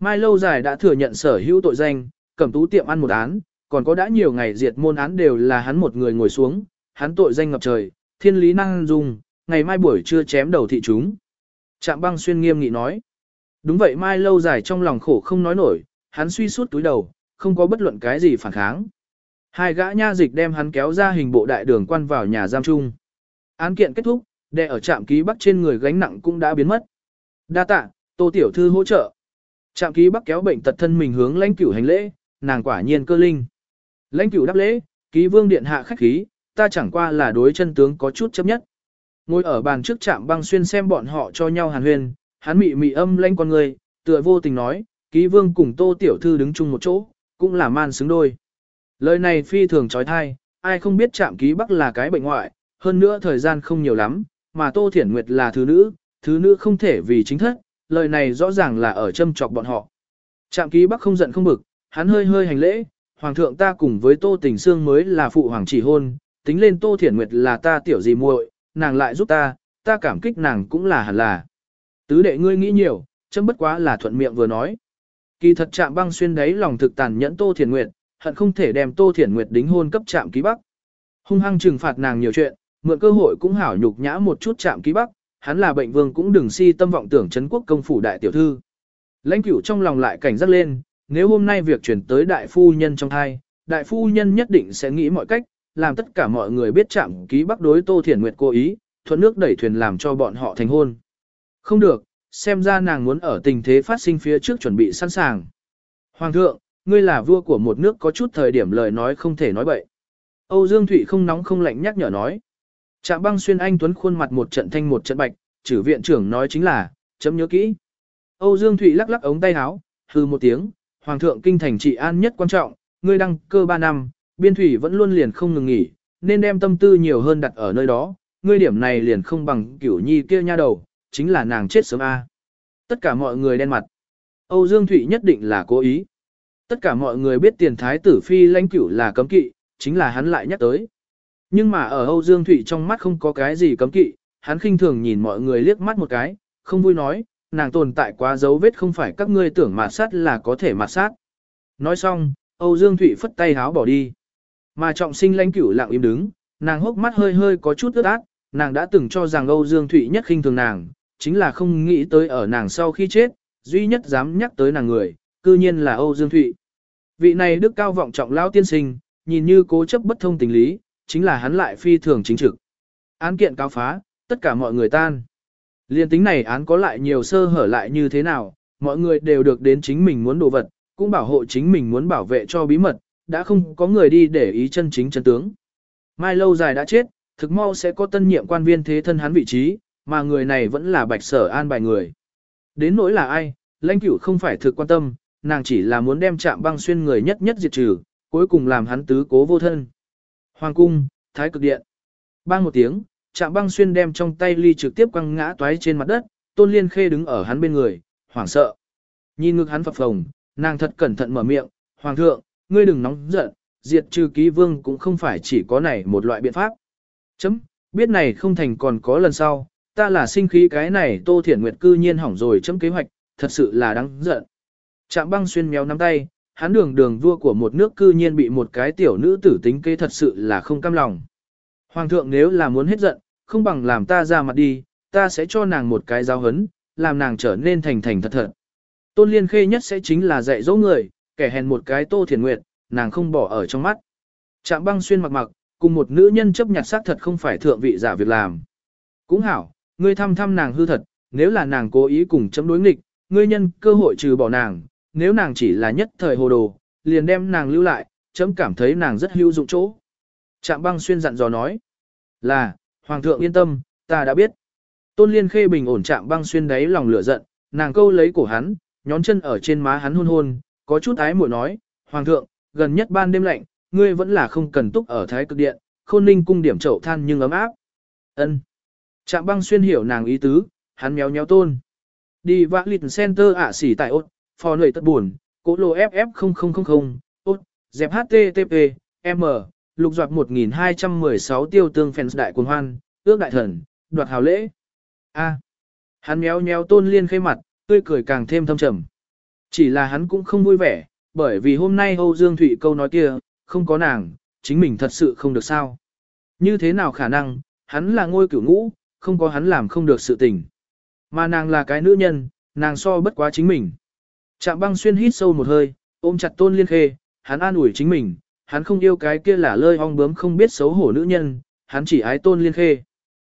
Mai lâu dài đã thừa nhận sở hữu tội danh, cẩm tú tiệm ăn một án, còn có đã nhiều ngày diệt môn án đều là hắn một người ngồi xuống, hắn tội danh ngập trời, thiên lý năng dung, ngày mai buổi trưa chém đầu thị chúng. Trạm băng xuyên nghiêm nghị nói. Đúng vậy mai lâu dài trong lòng khổ không nói nổi, hắn suy suốt túi đầu, không có bất luận cái gì phản kháng. Hai gã nha dịch đem hắn kéo ra hình bộ đại đường quan vào nhà giam chung. Án kiện kết thúc, đè ở trạm ký bắc trên người gánh nặng cũng đã biến mất. Đa tạ, tô tiểu thư hỗ trợ. Trạm ký bắc kéo bệnh tật thân mình hướng lãnh cửu hành lễ, nàng quả nhiên cơ linh. Lãnh cửu đáp lễ, ký vương điện hạ khách khí, ta chẳng qua là đối chân tướng có chút chấp nhất. Ngồi ở bàn trước trạm băng xuyên xem bọn họ cho nhau hàn huyên, hắn mị mị âm lãnh con người, tựa vô tình nói, ký vương cùng tô tiểu thư đứng chung một chỗ, cũng là man xứng đôi. Lời này phi thường trói thai, ai không biết chạm ký bắc là cái bệnh ngoại, hơn nữa thời gian không nhiều lắm, mà tô thiển nguyệt là thứ nữ, thứ nữ không thể vì chính thất, lời này rõ ràng là ở châm chọc bọn họ. Trạm ký bắc không giận không bực, hắn hơi hơi hành lễ, hoàng thượng ta cùng với tô tình sương mới là phụ hoàng chỉ hôn, tính lên tô thiển nguyệt là ta tiểu gì muội, nàng lại giúp ta, ta cảm kích nàng cũng là hẳn là. Tứ đệ ngươi nghĩ nhiều, chấm bất quá là thuận miệng vừa nói. Kỳ thật chạm băng xuyên đấy lòng thực tàn nhẫn Tô Thiển Nguyệt, hận không thể đem Tô Thiển Nguyệt đính hôn cấp chạm ký bắc. Hung hăng trừng phạt nàng nhiều chuyện, mượn cơ hội cũng hảo nhục nhã một chút chạm ký bắc, hắn là bệnh vương cũng đừng si tâm vọng tưởng chấn quốc công phủ đại tiểu thư. Lãnh cửu trong lòng lại cảnh giác lên, nếu hôm nay việc chuyển tới đại phu nhân trong thai, đại phu nhân nhất định sẽ nghĩ mọi cách, làm tất cả mọi người biết chạm ký bắc đối Tô Thiển Nguyệt cố ý, thuận nước đẩy thuyền làm cho bọn họ thành hôn. Không được, xem ra nàng muốn ở tình thế phát sinh phía trước chuẩn bị sẵn sàng. Hoàng thượng, ngươi là vua của một nước có chút thời điểm lời nói không thể nói bậy. Âu Dương Thụy không nóng không lạnh nhắc nhở nói. Trạm băng xuyên anh Tuấn khuôn mặt một trận thanh một trận bạch, chử viện trưởng nói chính là, chấm nhớ kỹ. Âu Dương Thụy lắc lắc ống tay áo, hư một tiếng, Hoàng thượng kinh thành trị an nhất quan trọng, ngươi đăng cơ ba năm, biên thủy vẫn luôn liền không ngừng nghỉ, nên đem tâm tư nhiều hơn đặt ở nơi đó, ngươi điểm này liền không bằng kiểu nhi kia nha đầu, chính là nàng chết sớm A. Tất cả mọi người đen mặt. Âu Dương Thụy nhất định là cố ý. Tất cả mọi người biết tiền thái tử phi lãnh cửu là cấm kỵ, chính là hắn lại nhắc tới. Nhưng mà ở Âu Dương Thụy trong mắt không có cái gì cấm kỵ, hắn khinh thường nhìn mọi người liếc mắt một cái, không vui nói, nàng tồn tại quá dấu vết không phải các ngươi tưởng mà sát là có thể mà sát. Nói xong, Âu Dương Thụy phất tay háo bỏ đi. Mà trọng sinh lãnh cửu lặng im đứng, nàng hốc mắt hơi hơi có chút ướt át, nàng đã từng cho rằng Âu Dương Thụy nhất khinh thường nàng, chính là không nghĩ tới ở nàng sau khi chết, duy nhất dám nhắc tới nàng người, cư nhiên là Âu Dương Thụy. Vị này đức cao vọng trọng lão tiên sinh, nhìn như cố chấp bất thông tình lý, chính là hắn lại phi thường chính trực. Án kiện cao phá, tất cả mọi người tan. Liên tính này án có lại nhiều sơ hở lại như thế nào, mọi người đều được đến chính mình muốn đồ vật, cũng bảo hộ chính mình muốn bảo vệ cho bí mật, đã không có người đi để ý chân chính chân tướng. Mai lâu dài đã chết, thực mau sẽ có tân nhiệm quan viên thế thân hắn vị trí, mà người này vẫn là bạch sở an bài người. Đến nỗi là ai, lãnh cửu không phải thực quan tâm, nàng chỉ là muốn đem chạm băng xuyên người nhất nhất diệt trừ, cuối cùng làm hắn tứ cố vô thân. Hoàng cung, thái cực điện. Bang một tiếng, chạm băng xuyên đem trong tay ly trực tiếp quăng ngã toái trên mặt đất, tôn liên khê đứng ở hắn bên người, hoảng sợ. Nhìn ngực hắn phập phồng, nàng thật cẩn thận mở miệng, Hoàng thượng, ngươi đừng nóng giận, diệt trừ ký vương cũng không phải chỉ có này một loại biện pháp. Chấm, biết này không thành còn có lần sau, ta là sinh khí cái này Tô Thiển Nguyệt cư nhiên hỏng rồi chấm kế hoạch, thật sự là đáng giận. Trạm băng xuyên méo nắm tay, hắn đường đường vua của một nước cư nhiên bị một cái tiểu nữ tử tính kế thật sự là không cam lòng. Hoàng thượng nếu là muốn hết giận, không bằng làm ta ra mặt đi, ta sẽ cho nàng một cái giáo hấn, làm nàng trở nên thành thành thật thật. Tôn liên khê nhất sẽ chính là dạy dỗ người, kẻ hèn một cái tô thiền nguyệt, nàng không bỏ ở trong mắt. Trạm băng xuyên mặc mặc, cùng một nữ nhân chấp nhặt xác thật không phải thượng vị giả việc làm. Cũng hảo, ngươi thăm thăm nàng hư thật, nếu là nàng cố ý cùng chấm đối nghịch, ngươi nhân cơ hội trừ bỏ nàng, nếu nàng chỉ là nhất thời hồ đồ, liền đem nàng lưu lại, chấm cảm thấy nàng rất hữu dụng chỗ. Trạm băng xuyên dặn dò nói, là, Hoàng thượng yên tâm, ta đã biết. Tôn liên khê bình ổn Trạm băng xuyên đáy lòng lửa giận, nàng câu lấy cổ hắn, nhón chân ở trên má hắn hôn hôn, có chút ái muội nói, Hoàng thượng, gần nhất ban đêm lạnh, ngươi vẫn là không cần túc ở thái cực điện, khôn ninh cung điểm chậu than nhưng ấm áp. ân Trạm băng xuyên hiểu nàng ý tứ, hắn méo méo tôn. Đi vã lịt center ạ xỉ tại ốt, phò nầy tất buồn, cố lô FF0000, ốt, dẹp HTTP, M, lục doạt 1216 tiêu tương fans đại quân hoan, ước đại thần, đoạt hào lễ. A. Hắn méo méo tôn liên khê mặt, tươi cười càng thêm thâm trầm. Chỉ là hắn cũng không vui vẻ, bởi vì hôm nay Âu Dương Thụy câu nói kia, không có nàng, chính mình thật sự không được sao. Như thế nào khả năng, hắn là ngôi cửu ngũ, không có hắn làm không được sự tình. Mà nàng là cái nữ nhân, nàng so bất quá chính mình. Trạm băng xuyên hít sâu một hơi, ôm chặt tôn liên khê, hắn an ủi chính mình, hắn không yêu cái kia là lơi ong bướm không biết xấu hổ nữ nhân, hắn chỉ ái tôn liên khê.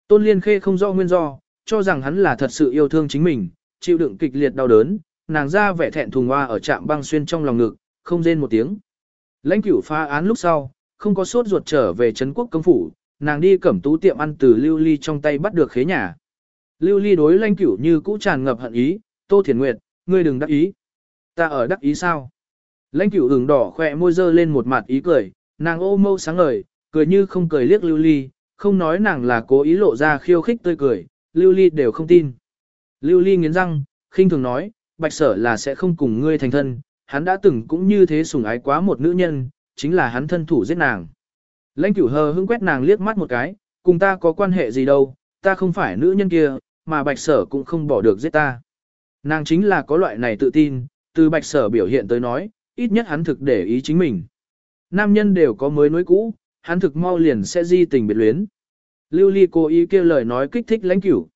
Tôn liên khê không rõ nguyên do, cho rằng hắn là thật sự yêu thương chính mình, chịu đựng kịch liệt đau đớn, nàng ra vẻ thẹn thùng hoa ở trạm băng xuyên trong lòng ngực, không rên một tiếng. Lãnh cửu phá án lúc sau, không có sốt ruột trở về Trấn quốc công phủ, nàng đi cẩm tú tiệm ăn từ lưu ly trong tay bắt được khế nhà. Lưu ly đối lãnh cửu như cũ tràn ngập hận ý, tô thiền nguyệt, ngươi đừng đắc ý. Ta ở đắc ý sao? Lãnh cửu ửng đỏ khỏe môi dơ lên một mặt ý cười, nàng ô mâu sáng ngời, cười như không cười liếc lưu ly, không nói nàng là cố ý lộ ra khiêu khích tươi cười, lưu ly đều không tin. Lưu ly nghiến răng, khinh thường nói, bạch sở là sẽ không cùng ngươi thành thân, hắn đã từng cũng như thế sủng ái quá một nữ nhân, chính là hắn thân thủ giết nàng. Lãnh cửu hờ hững quét nàng liếc mắt một cái, cùng ta có quan hệ gì đâu, ta không phải nữ nhân kia, mà bạch sở cũng không bỏ được giết ta. Nàng chính là có loại này tự tin, từ bạch sở biểu hiện tới nói, ít nhất hắn thực để ý chính mình. Nam nhân đều có mới nối cũ, hắn thực mau liền sẽ di tình biệt luyến. Lưu ly cố ý kêu lời nói kích thích lãnh cửu.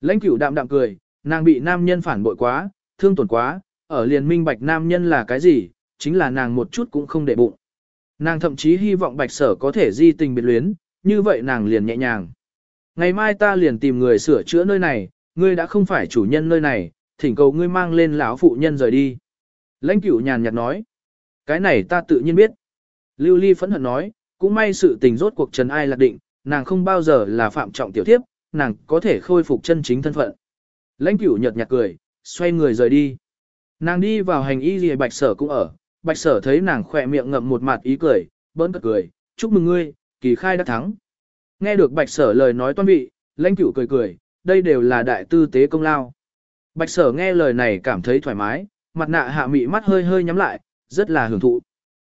Lãnh cửu đạm đạm cười, nàng bị nam nhân phản bội quá, thương tổn quá, ở liền minh bạch nam nhân là cái gì, chính là nàng một chút cũng không để bụng. Nàng thậm chí hy vọng bạch sở có thể di tình biệt luyến, như vậy nàng liền nhẹ nhàng. Ngày mai ta liền tìm người sửa chữa nơi này, ngươi đã không phải chủ nhân nơi này, thỉnh cầu ngươi mang lên lão phụ nhân rời đi. Lãnh cửu nhàn nhạt nói, cái này ta tự nhiên biết. Lưu Ly phẫn hận nói, cũng may sự tình rốt cuộc trần ai lạc định, nàng không bao giờ là phạm trọng tiểu thiếp, nàng có thể khôi phục chân chính thân phận. Lãnh cửu nhợt nhạt cười, xoay người rời đi. Nàng đi vào hành y gì bạch sở cũng ở, bạch sở thấy nàng khỏe miệng ngậm một mặt ý cười, bỡn cật cười, chúc mừng ngươi, kỳ khai đã thắng. Nghe được bạch sở lời nói toan vị, lãnh cửu cười cười, đây đều là đại tư tế công lao. Bạch sở nghe lời này cảm thấy thoải mái, mặt nạ hạ mị mắt hơi hơi nhắm lại, rất là hưởng thụ.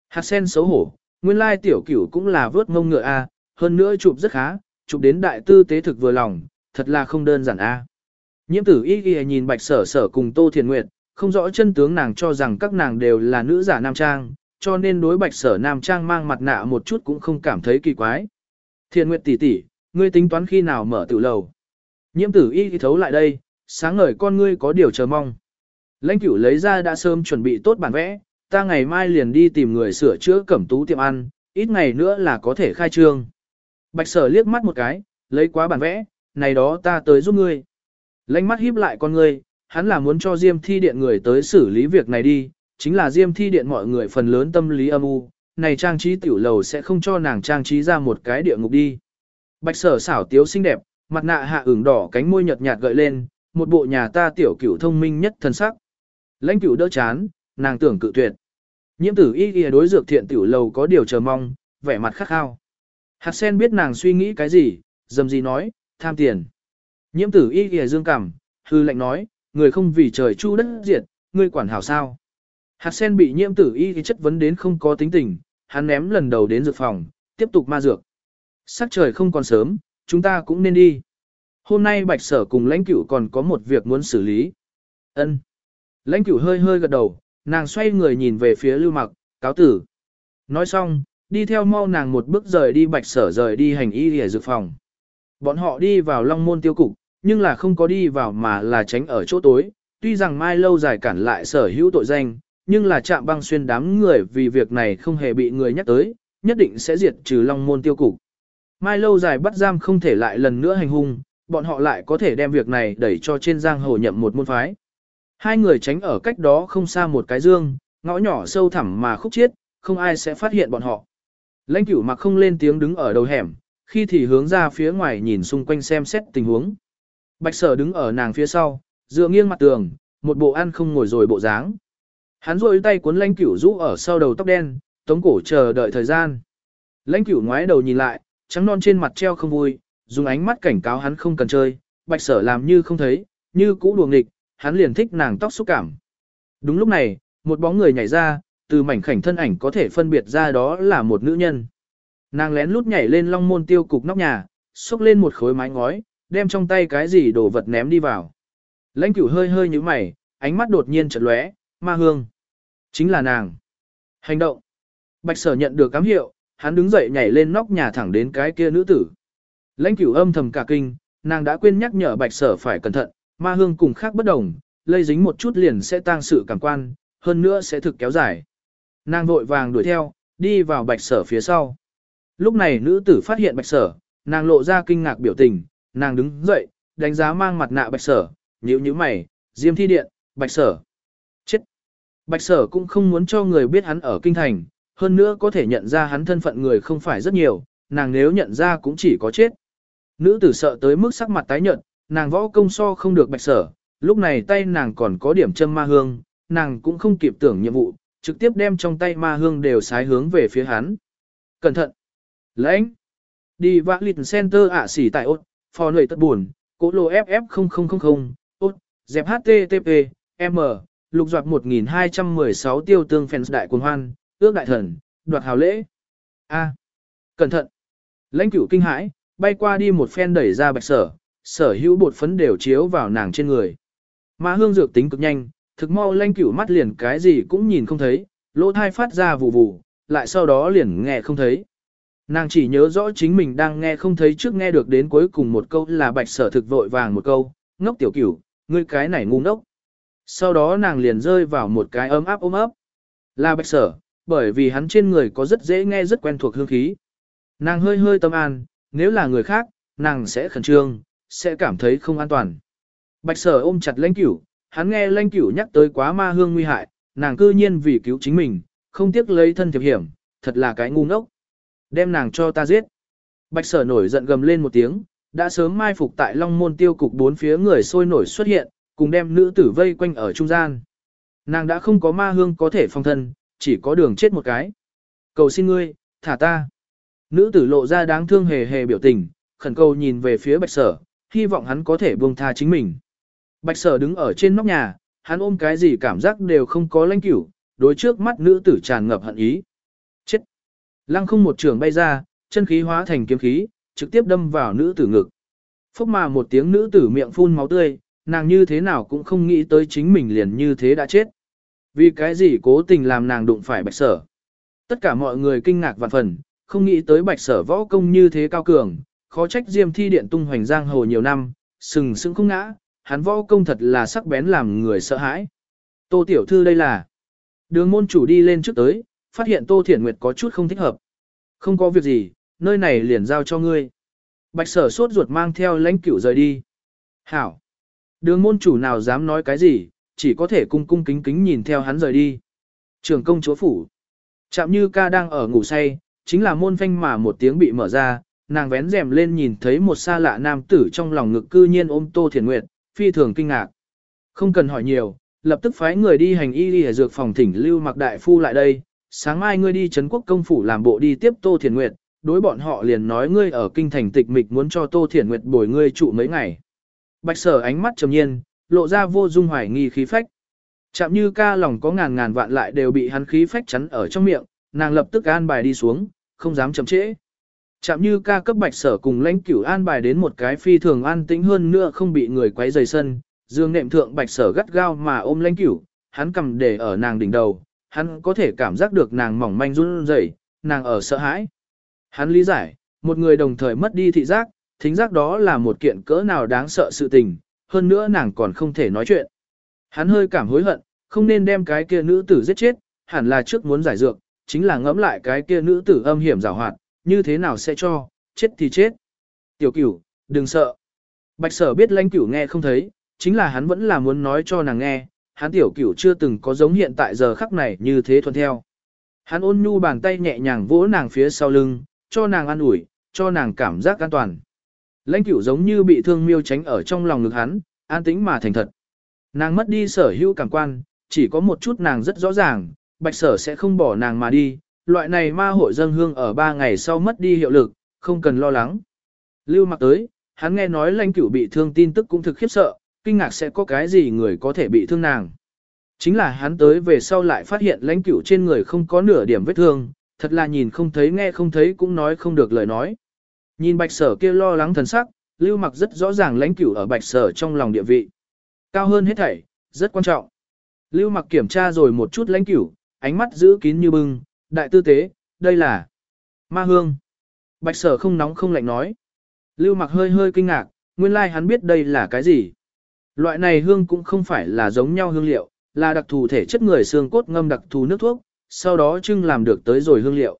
Hạt sen xấu hổ, nguyên lai tiểu cửu cũng là vớt ngông ngựa a, hơn nữa chụp rất khá, chụp đến đại tư tế thực vừa lòng, thật là không đơn giản a. Nhiễm tử y ghi nhìn bạch sở sở cùng Tô Thiền Nguyệt, không rõ chân tướng nàng cho rằng các nàng đều là nữ giả nam trang, cho nên đối bạch sở nam trang mang mặt nạ một chút cũng không cảm thấy kỳ quái. Thiền Nguyệt tỷ tỷ, ngươi tính toán khi nào mở tự lầu. Nhiễm tử y thấu lại đây, sáng ngời con ngươi có điều chờ mong. Lãnh cửu lấy ra đã sớm chuẩn bị tốt bản vẽ, ta ngày mai liền đi tìm người sửa chữa cẩm tú tiệm ăn, ít ngày nữa là có thể khai trương. Bạch sở liếc mắt một cái, lấy quá bản vẽ, này đó ta tới giúp ngươi. Lãnh mắt híp lại con ngươi, hắn là muốn cho Diêm thi điện người tới xử lý việc này đi, chính là diêm thi điện mọi người phần lớn tâm lý âm u, này trang trí tiểu lầu sẽ không cho nàng trang trí ra một cái địa ngục đi. Bạch sở xảo tiếu xinh đẹp, mặt nạ hạ ửng đỏ cánh môi nhợt nhạt gợi lên, một bộ nhà ta tiểu cửu thông minh nhất thân sắc. Lãnh cửu đỡ chán, nàng tưởng cự tuyệt. Nhiễm tử y ghi đối dược thiện tiểu lầu có điều chờ mong, vẻ mặt khắc khao. Hạt sen biết nàng suy nghĩ cái gì, dầm gì nói, tham tiền. Nhiễm tử y ghi dương cảm, hư lệnh nói, người không vì trời chu đất diệt, ngươi quản hảo sao. Hạt sen bị nhiễm tử y thì chất vấn đến không có tính tình, hắn ném lần đầu đến dược phòng, tiếp tục ma dược. Sắc trời không còn sớm, chúng ta cũng nên đi. Hôm nay bạch sở cùng lãnh cửu còn có một việc muốn xử lý. ân Lãnh cửu hơi hơi gật đầu, nàng xoay người nhìn về phía lưu mặc, cáo tử. Nói xong, đi theo mau nàng một bước rời đi bạch sở rời đi hành y hề dược phòng. Bọn họ đi vào long môn tiêu cục, nhưng là không có đi vào mà là tránh ở chỗ tối. Tuy rằng mai lâu dài cản lại sở hữu tội danh, nhưng là chạm băng xuyên đám người vì việc này không hề bị người nhắc tới, nhất định sẽ diệt trừ long môn tiêu cục. Mai lâu dài bắt giam không thể lại lần nữa hành hung, bọn họ lại có thể đem việc này đẩy cho trên giang hồ nhậm một môn phái. Hai người tránh ở cách đó không xa một cái dương, ngõ nhỏ sâu thẳm mà khúc chiết, không ai sẽ phát hiện bọn họ. Lãnh cửu mặc không lên tiếng đứng ở đầu hẻm, khi thì hướng ra phía ngoài nhìn xung quanh xem xét tình huống. Bạch sở đứng ở nàng phía sau, dựa nghiêng mặt tường, một bộ ăn không ngồi rồi bộ dáng. Hắn rôi tay cuốn lãnh cửu rũ ở sau đầu tóc đen, tống cổ chờ đợi thời gian. Lãnh cửu ngoái đầu nhìn lại, trắng non trên mặt treo không vui, dùng ánh mắt cảnh cáo hắn không cần chơi, bạch sở làm như không thấy, như cũ đùa nghịch, hắn liền thích nàng tóc xúc cảm. Đúng lúc này, một bóng người nhảy ra, từ mảnh khảnh thân ảnh có thể phân biệt ra đó là một nữ nhân. Nàng lén lút nhảy lên long môn tiêu cục nóc nhà, xúc lên một khối mái ngói, đem trong tay cái gì đồ vật ném đi vào. Lãnh cửu hơi hơi như mày, ánh mắt đột nhiên chợt lóe, ma hương. Chính là nàng. Hành động. Bạch sở nhận được cám hiệu, hắn đứng dậy nhảy lên nóc nhà thẳng đến cái kia nữ tử. Lãnh cửu âm thầm cả kinh, nàng đã quên nhắc nhở bạch sở phải cẩn thận, ma hương cùng khác bất đồng, lây dính một chút liền sẽ tăng sự cảm quan, hơn nữa sẽ thực kéo dài. Nàng vội vàng đuổi theo, đi vào bạch sở phía sau. Lúc này nữ tử phát hiện bạch sở, nàng lộ ra kinh ngạc biểu tình, nàng đứng dậy, đánh giá mang mặt nạ bạch sở, nhíu nhíu mày, diêm thi điện, bạch sở. Chết! Bạch sở cũng không muốn cho người biết hắn ở kinh thành, hơn nữa có thể nhận ra hắn thân phận người không phải rất nhiều, nàng nếu nhận ra cũng chỉ có chết. Nữ tử sợ tới mức sắc mặt tái nhợt, nàng võ công so không được bạch sở, lúc này tay nàng còn có điểm châm ma hương, nàng cũng không kịp tưởng nhiệm vụ, trực tiếp đem trong tay ma hương đều sái hướng về phía hắn. Cẩn thận! Lãnh! Đi vã lịt center ạ xỉ tại ốt, phò nổi tất buồn, cố lô FF0000, ốt, dẹp HTTP, M, lục doạt 1216 tiêu tương fans đại quân hoan, ước đại thần, đoạt hào lễ. A. Cẩn thận! Lãnh cửu kinh hãi, bay qua đi một phen đẩy ra bạch sở, sở hữu bột phấn đều chiếu vào nàng trên người. Ma hương dược tính cực nhanh, thực mau lãnh cửu mắt liền cái gì cũng nhìn không thấy, lỗ thai phát ra vù vù, lại sau đó liền nghe không thấy. Nàng chỉ nhớ rõ chính mình đang nghe không thấy trước nghe được đến cuối cùng một câu là bạch sở thực vội vàng một câu, ngốc tiểu cửu, ngươi cái này ngu ngốc. Sau đó nàng liền rơi vào một cái ấm áp ôm ấp. Là bạch sở, bởi vì hắn trên người có rất dễ nghe rất quen thuộc hương khí. Nàng hơi hơi tâm an, nếu là người khác, nàng sẽ khẩn trương, sẽ cảm thấy không an toàn. Bạch sở ôm chặt lãnh cửu, hắn nghe lãnh cửu nhắc tới quá ma hương nguy hại, nàng cư nhiên vì cứu chính mình, không tiếc lấy thân thiệp hiểm, thật là cái ngu ngốc. Đem nàng cho ta giết. Bạch sở nổi giận gầm lên một tiếng, đã sớm mai phục tại long môn tiêu cục bốn phía người sôi nổi xuất hiện, cùng đem nữ tử vây quanh ở trung gian. Nàng đã không có ma hương có thể phong thân, chỉ có đường chết một cái. Cầu xin ngươi, thả ta. Nữ tử lộ ra đáng thương hề hề biểu tình, khẩn cầu nhìn về phía bạch sở, hy vọng hắn có thể buông tha chính mình. Bạch sở đứng ở trên nóc nhà, hắn ôm cái gì cảm giác đều không có lãnh cửu, đối trước mắt nữ tử tràn ngập hận ý. Lăng không một trường bay ra, chân khí hóa thành kiếm khí, trực tiếp đâm vào nữ tử ngực. Phúc mà một tiếng nữ tử miệng phun máu tươi, nàng như thế nào cũng không nghĩ tới chính mình liền như thế đã chết. Vì cái gì cố tình làm nàng đụng phải bạch sở. Tất cả mọi người kinh ngạc vạn phần, không nghĩ tới bạch sở võ công như thế cao cường, khó trách diêm thi điện tung hoành giang hồ nhiều năm, sừng sững không ngã, hắn võ công thật là sắc bén làm người sợ hãi. Tô tiểu thư đây là. Đường môn chủ đi lên trước tới, phát hiện Tô Thiển Nguyệt có chút không thích hợp. Không có việc gì, nơi này liền giao cho ngươi. Bạch sở sốt ruột mang theo lãnh cửu rời đi. Hảo. Đường môn chủ nào dám nói cái gì, chỉ có thể cung cung kính kính nhìn theo hắn rời đi. Trường công chúa phủ. Chạm như ca đang ở ngủ say, chính là môn phanh mà một tiếng bị mở ra, nàng vén rèm lên nhìn thấy một xa lạ nam tử trong lòng ngực cư nhiên ôm Tô thiển Nguyệt, phi thường kinh ngạc. Không cần hỏi nhiều, lập tức phái người đi hành y đi ở dược phòng thỉnh lưu mặc đại phu lại đây, sáng mai ngươi đi Trấn quốc công phủ làm bộ đi tiếp Tô Thiền Nguyệt, đối bọn họ liền nói ngươi ở kinh thành tịch mịch muốn cho Tô Thiền Nguyệt bồi ngươi trụ mấy ngày. Bạch sở ánh mắt trầm nhiên, lộ ra vô dung hoài nghi khí phách. Chạm như ca lòng có ngàn ngàn vạn lại đều bị hắn khí phách chắn ở trong miệng, nàng lập tức an bài đi xuống, không dám chậm trễ. Chạm như ca cấp bạch sở cùng lãnh cửu an bài đến một cái phi thường an tĩnh hơn nữa không bị người quấy rầy sân, dương nệm thượng bạch sở gắt gao mà ôm lãnh cửu, hắn cầm để ở nàng đỉnh đầu, hắn có thể cảm giác được nàng mỏng manh run rẩy, nàng ở sợ hãi. Hắn lý giải, một người đồng thời mất đi thị giác, thính giác đó là một kiện cỡ nào đáng sợ sự tình, hơn nữa nàng còn không thể nói chuyện. Hắn hơi cảm hối hận, không nên đem cái kia nữ tử giết chết, hẳn là trước muốn giải dược, chính là ngẫm lại cái kia nữ tử âm hiểm giảo hoạt, như thế nào sẽ cho, chết thì chết. Tiểu cửu, đừng sợ. Bạch sở biết lãnh cửu nghe không thấy, chính là hắn vẫn là muốn nói cho nàng nghe, hắn tiểu cửu chưa từng có giống hiện tại giờ khắc này như thế thuận theo. Hắn ôn nhu bàn tay nhẹ nhàng vỗ nàng phía sau lưng, cho nàng an ủi, cho nàng cảm giác an toàn. Lãnh cửu giống như bị thương miêu tránh ở trong lòng ngực hắn, an tĩnh mà thành thật. Nàng mất đi sở hữu cảm quan, chỉ có một chút nàng rất rõ ràng, bạch sở sẽ không bỏ nàng mà đi, loại này ma hội dân hương ở ba ngày sau mất đi hiệu lực, không cần lo lắng. Lưu mặc tới, hắn nghe nói lãnh cửu bị thương tin tức cũng thực khiếp sợ, kinh ngạc sẽ có cái gì người có thể bị thương nàng. Chính là hắn tới về sau lại phát hiện lãnh cửu trên người không có nửa điểm vết thương, thật là nhìn không thấy nghe không thấy cũng nói không được lời nói. Nhìn bạch sở kia lo lắng thần sắc, lưu mặc rất rõ ràng lãnh cửu ở bạch sở trong lòng địa vị. Cao hơn hết thảy, rất quan trọng. Lưu mặc kiểm tra rồi một chút lãnh cửu, ánh mắt giữ kín như bưng, đại tư tế, đây là ma hương. Bạch sở không nóng không lạnh nói. Lưu mặc hơi hơi kinh ngạc, nguyên lai like hắn biết đây là cái gì. Loại này hương cũng không phải là giống nhau hương liệu, là đặc thù thể chất người xương cốt ngâm đặc thù nước thuốc, sau đó trưng làm được tới rồi hương liệu.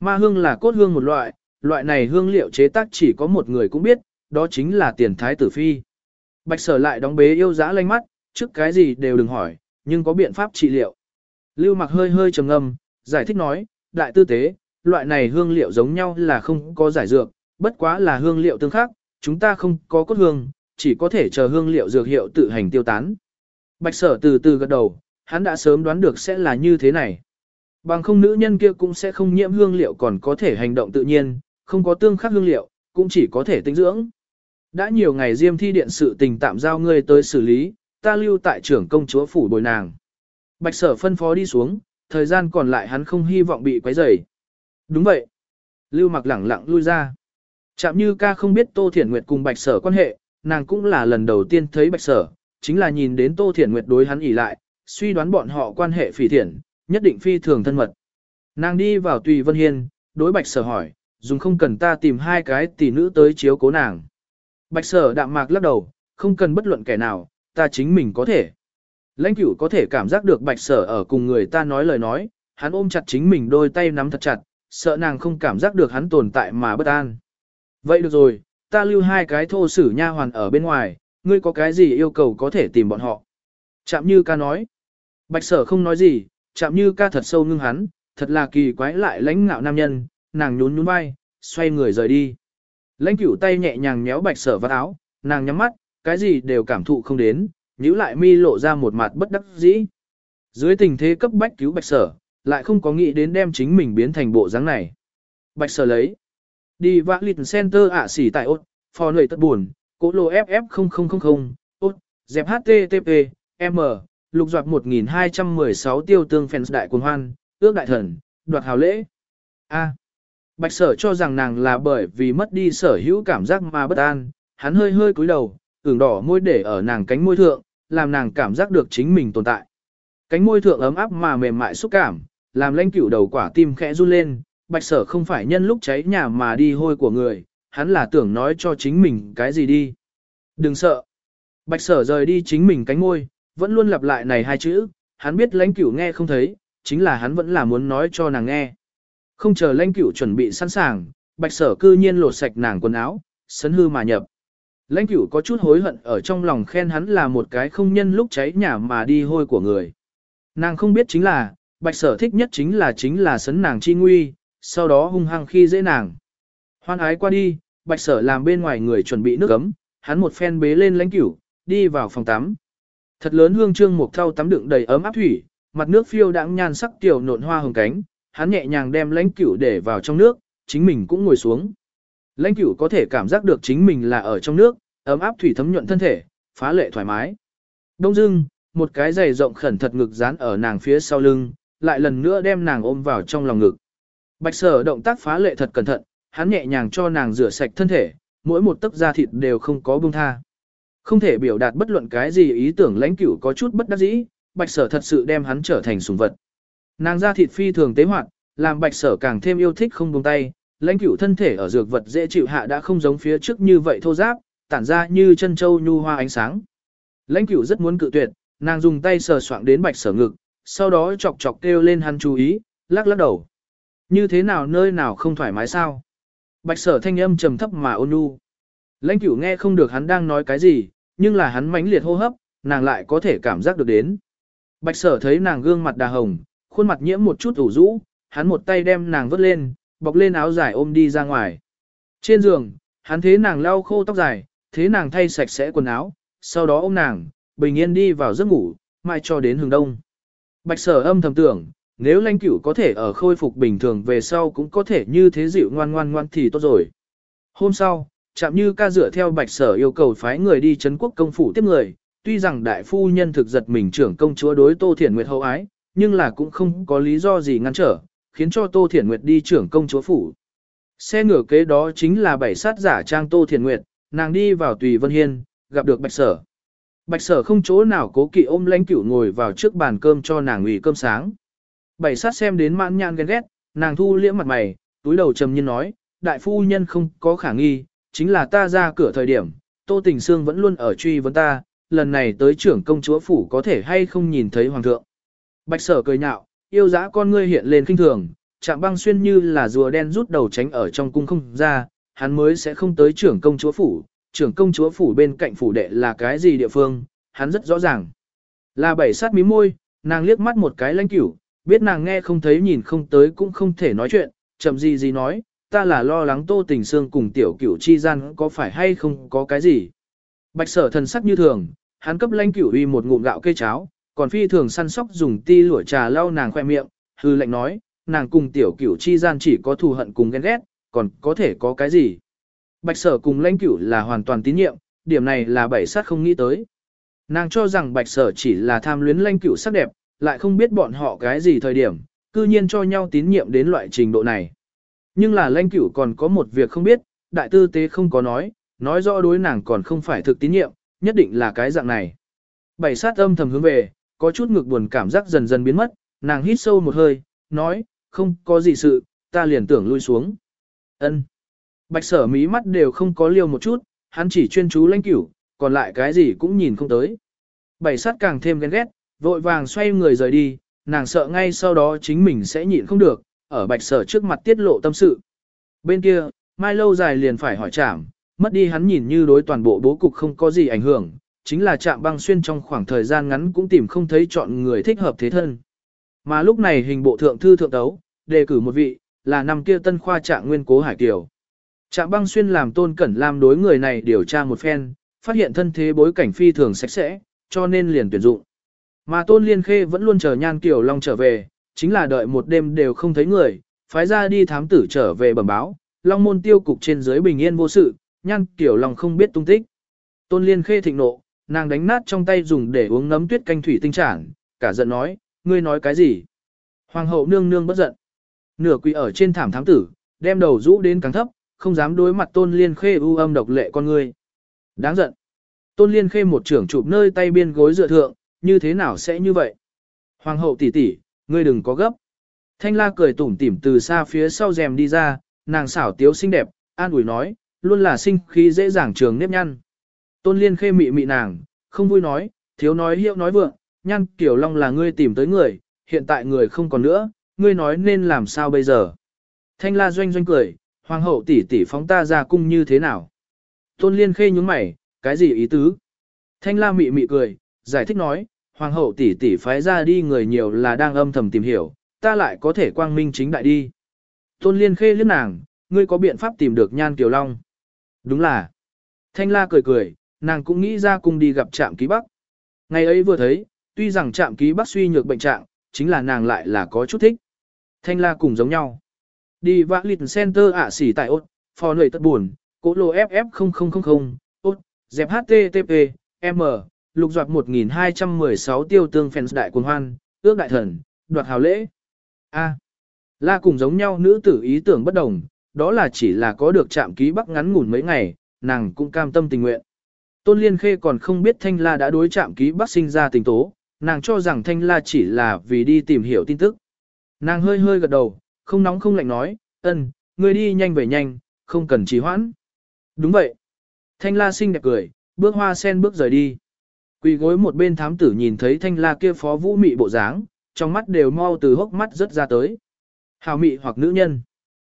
Ma hương là cốt hương một loại, loại này hương liệu chế tác chỉ có một người cũng biết, đó chính là tiền thái tử phi. Bạch sở lại đóng bế yêu dã lanh mắt, trước cái gì đều đừng hỏi, nhưng có biện pháp trị liệu. Lưu mặc hơi hơi trầm ngâm, giải thích nói, đại tư tế, loại này hương liệu giống nhau là không có giải dược, bất quá là hương liệu tương khác, chúng ta không có cốt hương, chỉ có thể chờ hương liệu dược hiệu tự hành tiêu tán. Bạch sở từ từ gật đầu, hắn đã sớm đoán được sẽ là như thế này. Bằng không nữ nhân kia cũng sẽ không nhiễm hương liệu còn có thể hành động tự nhiên, không có tương khắc hương liệu, cũng chỉ có thể tinh dưỡng. Đã nhiều ngày diêm thi điện sự tình tạm giao ngươi tới xử lý, ta lưu tại trưởng công chúa phủ bồi nàng. Bạch sở phân phó đi xuống, thời gian còn lại hắn không hy vọng bị quấy rầy. Đúng vậy. Lưu mặc lẳng lặng lui ra. Chạm như ca không biết Tô Thiển Nguyệt cùng Bạch sở quan hệ, nàng cũng là lần đầu tiên thấy Bạch sở, chính là nhìn đến Tô Thiển Nguyệt đối hắn ỉ lại, suy đoán bọn họ quan hệ phỉ thiện, nhất định phi thường thân mật. Nàng đi vào Tùy Vân Hiên, đối Bạch sở hỏi, dùng không cần ta tìm hai cái tỷ nữ tới chiếu cố nàng. Bạch sở đạm mạc lắc đầu, không cần bất luận kẻ nào, ta chính mình có thể. Lãnh cửu có thể cảm giác được bạch sở ở cùng người ta nói lời nói, hắn ôm chặt chính mình đôi tay nắm thật chặt, sợ nàng không cảm giác được hắn tồn tại mà bất an. Vậy được rồi, ta lưu hai cái thô sử nha hoàn ở bên ngoài, ngươi có cái gì yêu cầu có thể tìm bọn họ. Chạm như ca nói. Bạch sở không nói gì, chạm như ca thật sâu ngưng hắn, thật là kỳ quái lại lãnh ngạo nam nhân, nàng nhún nhún vai, xoay người rời đi. Lãnh cửu tay nhẹ nhàng nhéo bạch sở vào áo, nàng nhắm mắt, cái gì đều cảm thụ không đến, nhíu lại mi lộ ra một mặt bất đắc dĩ. Dưới tình thế cấp bách cứu bạch sở, lại không có nghĩ đến đem chính mình biến thành bộ dáng này. Bạch sở lấy. Đi vã lịch center ạ xỉ tại ốt, phò nổi tất buồn, cố lô FF0000, ốt, dẹp HTTP, M, lục doạt 1216 tiêu tương fans đại quân hoan, ước đại thần, đoạt hào lễ. A. Bạch sở cho rằng nàng là bởi vì mất đi sở hữu cảm giác mà bất an, hắn hơi hơi cúi đầu, ửng đỏ môi để ở nàng cánh môi thượng, làm nàng cảm giác được chính mình tồn tại. Cánh môi thượng ấm áp mà mềm mại xúc cảm, làm lãnh cửu đầu quả tim khẽ run lên, bạch sở không phải nhân lúc cháy nhà mà đi hôi của người, hắn là tưởng nói cho chính mình cái gì đi. Đừng sợ. Bạch sở rời đi chính mình cánh môi, vẫn luôn lặp lại này hai chữ, hắn biết lãnh cửu nghe không thấy, chính là hắn vẫn là muốn nói cho nàng nghe. Không chờ lãnh cửu chuẩn bị sẵn sàng, bạch sở cư nhiên lột sạch nàng quần áo, sấn hư mà nhập. Lãnh cửu có chút hối hận ở trong lòng khen hắn là một cái không nhân lúc cháy nhà mà đi hôi của người. Nàng không biết chính là, bạch sở thích nhất chính là chính là sấn nàng chi nguy, sau đó hung hăng khi dễ nàng. Hoan ái qua đi, bạch sở làm bên ngoài người chuẩn bị nước ấm, hắn một phen bế lên lãnh cửu, đi vào phòng tắm. Thật lớn hương trương một thau tắm đựng đầy ấm áp thủy, mặt nước phiêu đãng nhan sắc tiểu nộn hoa hồng cánh, hắn nhẹ nhàng đem lãnh cửu để vào trong nước, chính mình cũng ngồi xuống. Lãnh cửu có thể cảm giác được chính mình là ở trong nước, ấm áp thủy thấm nhuận thân thể, phá lệ thoải mái. Đông dưng, một cái giày rộng khẩn thật ngực dán ở nàng phía sau lưng, lại lần nữa đem nàng ôm vào trong lòng ngực. Bạch sở động tác phá lệ thật cẩn thận, hắn nhẹ nhàng cho nàng rửa sạch thân thể, mỗi một tấc da thịt đều không có buông tha. Không thể biểu đạt bất luận cái gì ý tưởng lãnh cửu có chút bất đắc dĩ, bạch sở thật sự đem hắn trở thành sùng vật. Nàng da thịt phi thường tế hoạt, làm bạch sở càng thêm yêu thích không buông tay, lãnh cửu thân thể ở dược vật dễ chịu hạ đã không giống phía trước như vậy thô giáp, tản ra như chân châu nhu hoa ánh sáng. Lãnh cửu rất muốn cự tuyệt, nàng dùng tay sờ soạng đến bạch sở ngực, sau đó chọc chọc kêu lên hắn chú ý, lắc lắc đầu. Như thế nào nơi nào không thoải mái sao? Bạch sở thanh âm trầm thấp mà ôn nhu. Lãnh cửu nghe không được hắn đang nói cái gì, nhưng là hắn mãnh liệt hô hấp, nàng lại có thể cảm giác được đến. Bạch sở thấy nàng gương mặt đà hồng, khuôn mặt nhiễm một chút ủ rũ, hắn một tay đem nàng vớt lên, bọc lên áo dài ôm đi ra ngoài. Trên giường, hắn thế nàng lau khô tóc dài, thế nàng thay sạch sẽ quần áo, sau đó ôm nàng, bình yên đi vào giấc ngủ, mai cho đến hừng đông. Bạch sở âm thầm tưởng, nếu lãnh cửu có thể ở khôi phục bình thường về sau cũng có thể như thế dịu ngoan ngoan ngoan thì tốt rồi. Hôm sau, chạm như ca dựa theo bạch sở yêu cầu phái người đi chấn quốc công phủ tiếp người, tuy rằng đại phu nhân thực giật mình trưởng công chúa đối Tô Thiển Nguyệt hậu ái, nhưng là cũng không có lý do gì ngăn trở, khiến cho Tô Thiển Nguyệt đi trưởng công chúa phủ. Xe ngựa kế đó chính là bảy sát giả trang Tô Thiển Nguyệt, nàng đi vào Tùy Vân Hiên, gặp được Bạch Sở. Bạch Sở không chỗ nào cố kỵ ôm lãnh cửu ngồi vào trước bàn cơm cho nàng ủy cơm sáng. Bảy sát xem đến mãn nhãn ghen ghét, nàng thu liễm mặt mày, túi đầu trầm nhiên nói, đại phu nhân không có khả nghi, chính là ta ra cửa thời điểm, Tô Tình Sương vẫn luôn ở truy vấn ta, lần này tới trưởng công chúa phủ có thể hay không nhìn thấy hoàng thượng. Bạch sở cười nhạo, yêu dã con ngươi hiện lên kinh thường, chạm băng xuyên như là rùa đen rút đầu tránh ở trong cung không ra, hắn mới sẽ không tới trưởng công chúa phủ, trưởng công chúa phủ bên cạnh phủ đệ là cái gì địa phương, hắn rất rõ ràng. Là bảy sát mí môi, nàng liếc mắt một cái lãnh cửu, biết nàng nghe không thấy nhìn không tới cũng không thể nói chuyện, chậm gì gì nói, ta là lo lắng tô tình xương cùng tiểu cửu chi gian có phải hay không có cái gì. Bạch sở thần sắc như thường, hắn cấp lãnh cửu uy một ngụm gạo cây cháo, còn phi thường săn sóc dùng ti lụa trà lau nàng khoe miệng, hư lệnh nói, nàng cùng tiểu cửu chi gian chỉ có thù hận cùng ghen ghét, còn có thể có cái gì. Bạch sở cùng lãnh cửu là hoàn toàn tín nhiệm, điểm này là bảy sát không nghĩ tới. Nàng cho rằng bạch sở chỉ là tham luyến lãnh cửu sắc đẹp, lại không biết bọn họ cái gì thời điểm, cư nhiên cho nhau tín nhiệm đến loại trình độ này. Nhưng là lãnh cửu còn có một việc không biết, đại tư tế không có nói, nói rõ đối nàng còn không phải thực tín nhiệm, nhất định là cái dạng này. Bảy sát âm thầm hướng về, có chút ngực buồn cảm giác dần dần biến mất, nàng hít sâu một hơi, nói, không có gì sự, ta liền tưởng lui xuống. ân Bạch sở mí mắt đều không có liêu một chút, hắn chỉ chuyên chú lãnh cửu, còn lại cái gì cũng nhìn không tới. Bảy sát càng thêm ghen ghét, vội vàng xoay người rời đi, nàng sợ ngay sau đó chính mình sẽ nhịn không được, ở bạch sở trước mặt tiết lộ tâm sự. Bên kia, mai lâu dài liền phải hỏi trảm, mất đi hắn nhìn như đối toàn bộ bố cục không có gì ảnh hưởng, chính là chạm băng xuyên trong khoảng thời gian ngắn cũng tìm không thấy chọn người thích hợp thế thân. Mà lúc này hình bộ thượng thư thượng tấu, đề cử một vị, là năm kia tân khoa trạng nguyên cố hải kiều. Trạm băng xuyên làm tôn cẩn làm đối người này điều tra một phen, phát hiện thân thế bối cảnh phi thường sạch sẽ, cho nên liền tuyển dụng. Mà tôn liên khê vẫn luôn chờ nhan kiều long trở về, chính là đợi một đêm đều không thấy người, phái ra đi thám tử trở về bẩm báo, long môn tiêu cục trên dưới bình yên vô sự, nhan kiều long không biết tung tích. Tôn liên khê thịnh nộ, nàng đánh nát trong tay dùng để uống ngấm tuyết canh thủy tinh trản, cả giận nói, ngươi nói cái gì? Hoàng hậu nương nương bất giận. Nửa quỳ ở trên thảm thám tử, đem đầu rũ đến càng thấp, không dám đối mặt tôn liên khê u âm độc lệ con ngươi. Đáng giận. Tôn liên khê một trưởng chụp nơi tay biên gối dựa thượng, như thế nào sẽ như vậy? Hoàng hậu tỷ tỷ, ngươi đừng có gấp. Thanh la cười tủm tỉm từ xa phía sau rèm đi ra, nàng xảo tiếu xinh đẹp, an ủi nói, luôn là sinh khí dễ dàng trường nếp nhăn. Tôn liên khê mị mị nàng, không vui nói, thiếu nói hiệu nói vượng, nhăn kiểu long là ngươi tìm tới người, hiện tại người không còn nữa, ngươi nói nên làm sao bây giờ. Thanh la doanh doanh cười, hoàng hậu tỷ tỷ phóng ta ra cung như thế nào. Tôn liên khê nhúng mày, cái gì ý tứ? Thanh la mị mị cười, giải thích nói, Hoàng hậu tỷ tỷ phái ra đi người nhiều là đang âm thầm tìm hiểu, ta lại có thể quang minh chính đại đi. Tôn Liên khê liếc nàng, ngươi có biện pháp tìm được Nhan Kiều Long. Đúng là. Thanh la cười cười, nàng cũng nghĩ ra cùng đi gặp trạm ký bắc. Ngày ấy vừa thấy, tuy rằng trạm ký bắc suy nhược bệnh trạng, chính là nàng lại là có chút thích. Thanh la cùng giống nhau. Đi vã lịch center ạ xỉ tại ốt, phò nơi tất buồn, cố lô FF0000, ốt, dẹp HTTP, M, lục doạt 1216 tiêu tương phèn đại quân hoan, ước đại thần, đoạt hào lễ. A. La cùng giống nhau nữ tử ý tưởng bất đồng, đó là chỉ là có được chạm ký bắc ngắn ngủn mấy ngày, nàng cũng cam tâm tình nguyện. Tôn Liên Khê còn không biết Thanh La đã đối chạm ký bắc sinh ra tình tố, nàng cho rằng Thanh La chỉ là vì đi tìm hiểu tin tức. Nàng hơi hơi gật đầu, không nóng không lạnh nói, ân, người đi nhanh về nhanh, không cần trì hoãn. Đúng vậy. Thanh La xinh đẹp cười, bước hoa sen bước rời đi. Quỳ gối một bên thám tử nhìn thấy Thanh La kia phó vũ mị bộ dáng, trong mắt đều mau từ hốc mắt rất ra tới. Hào mị hoặc nữ nhân.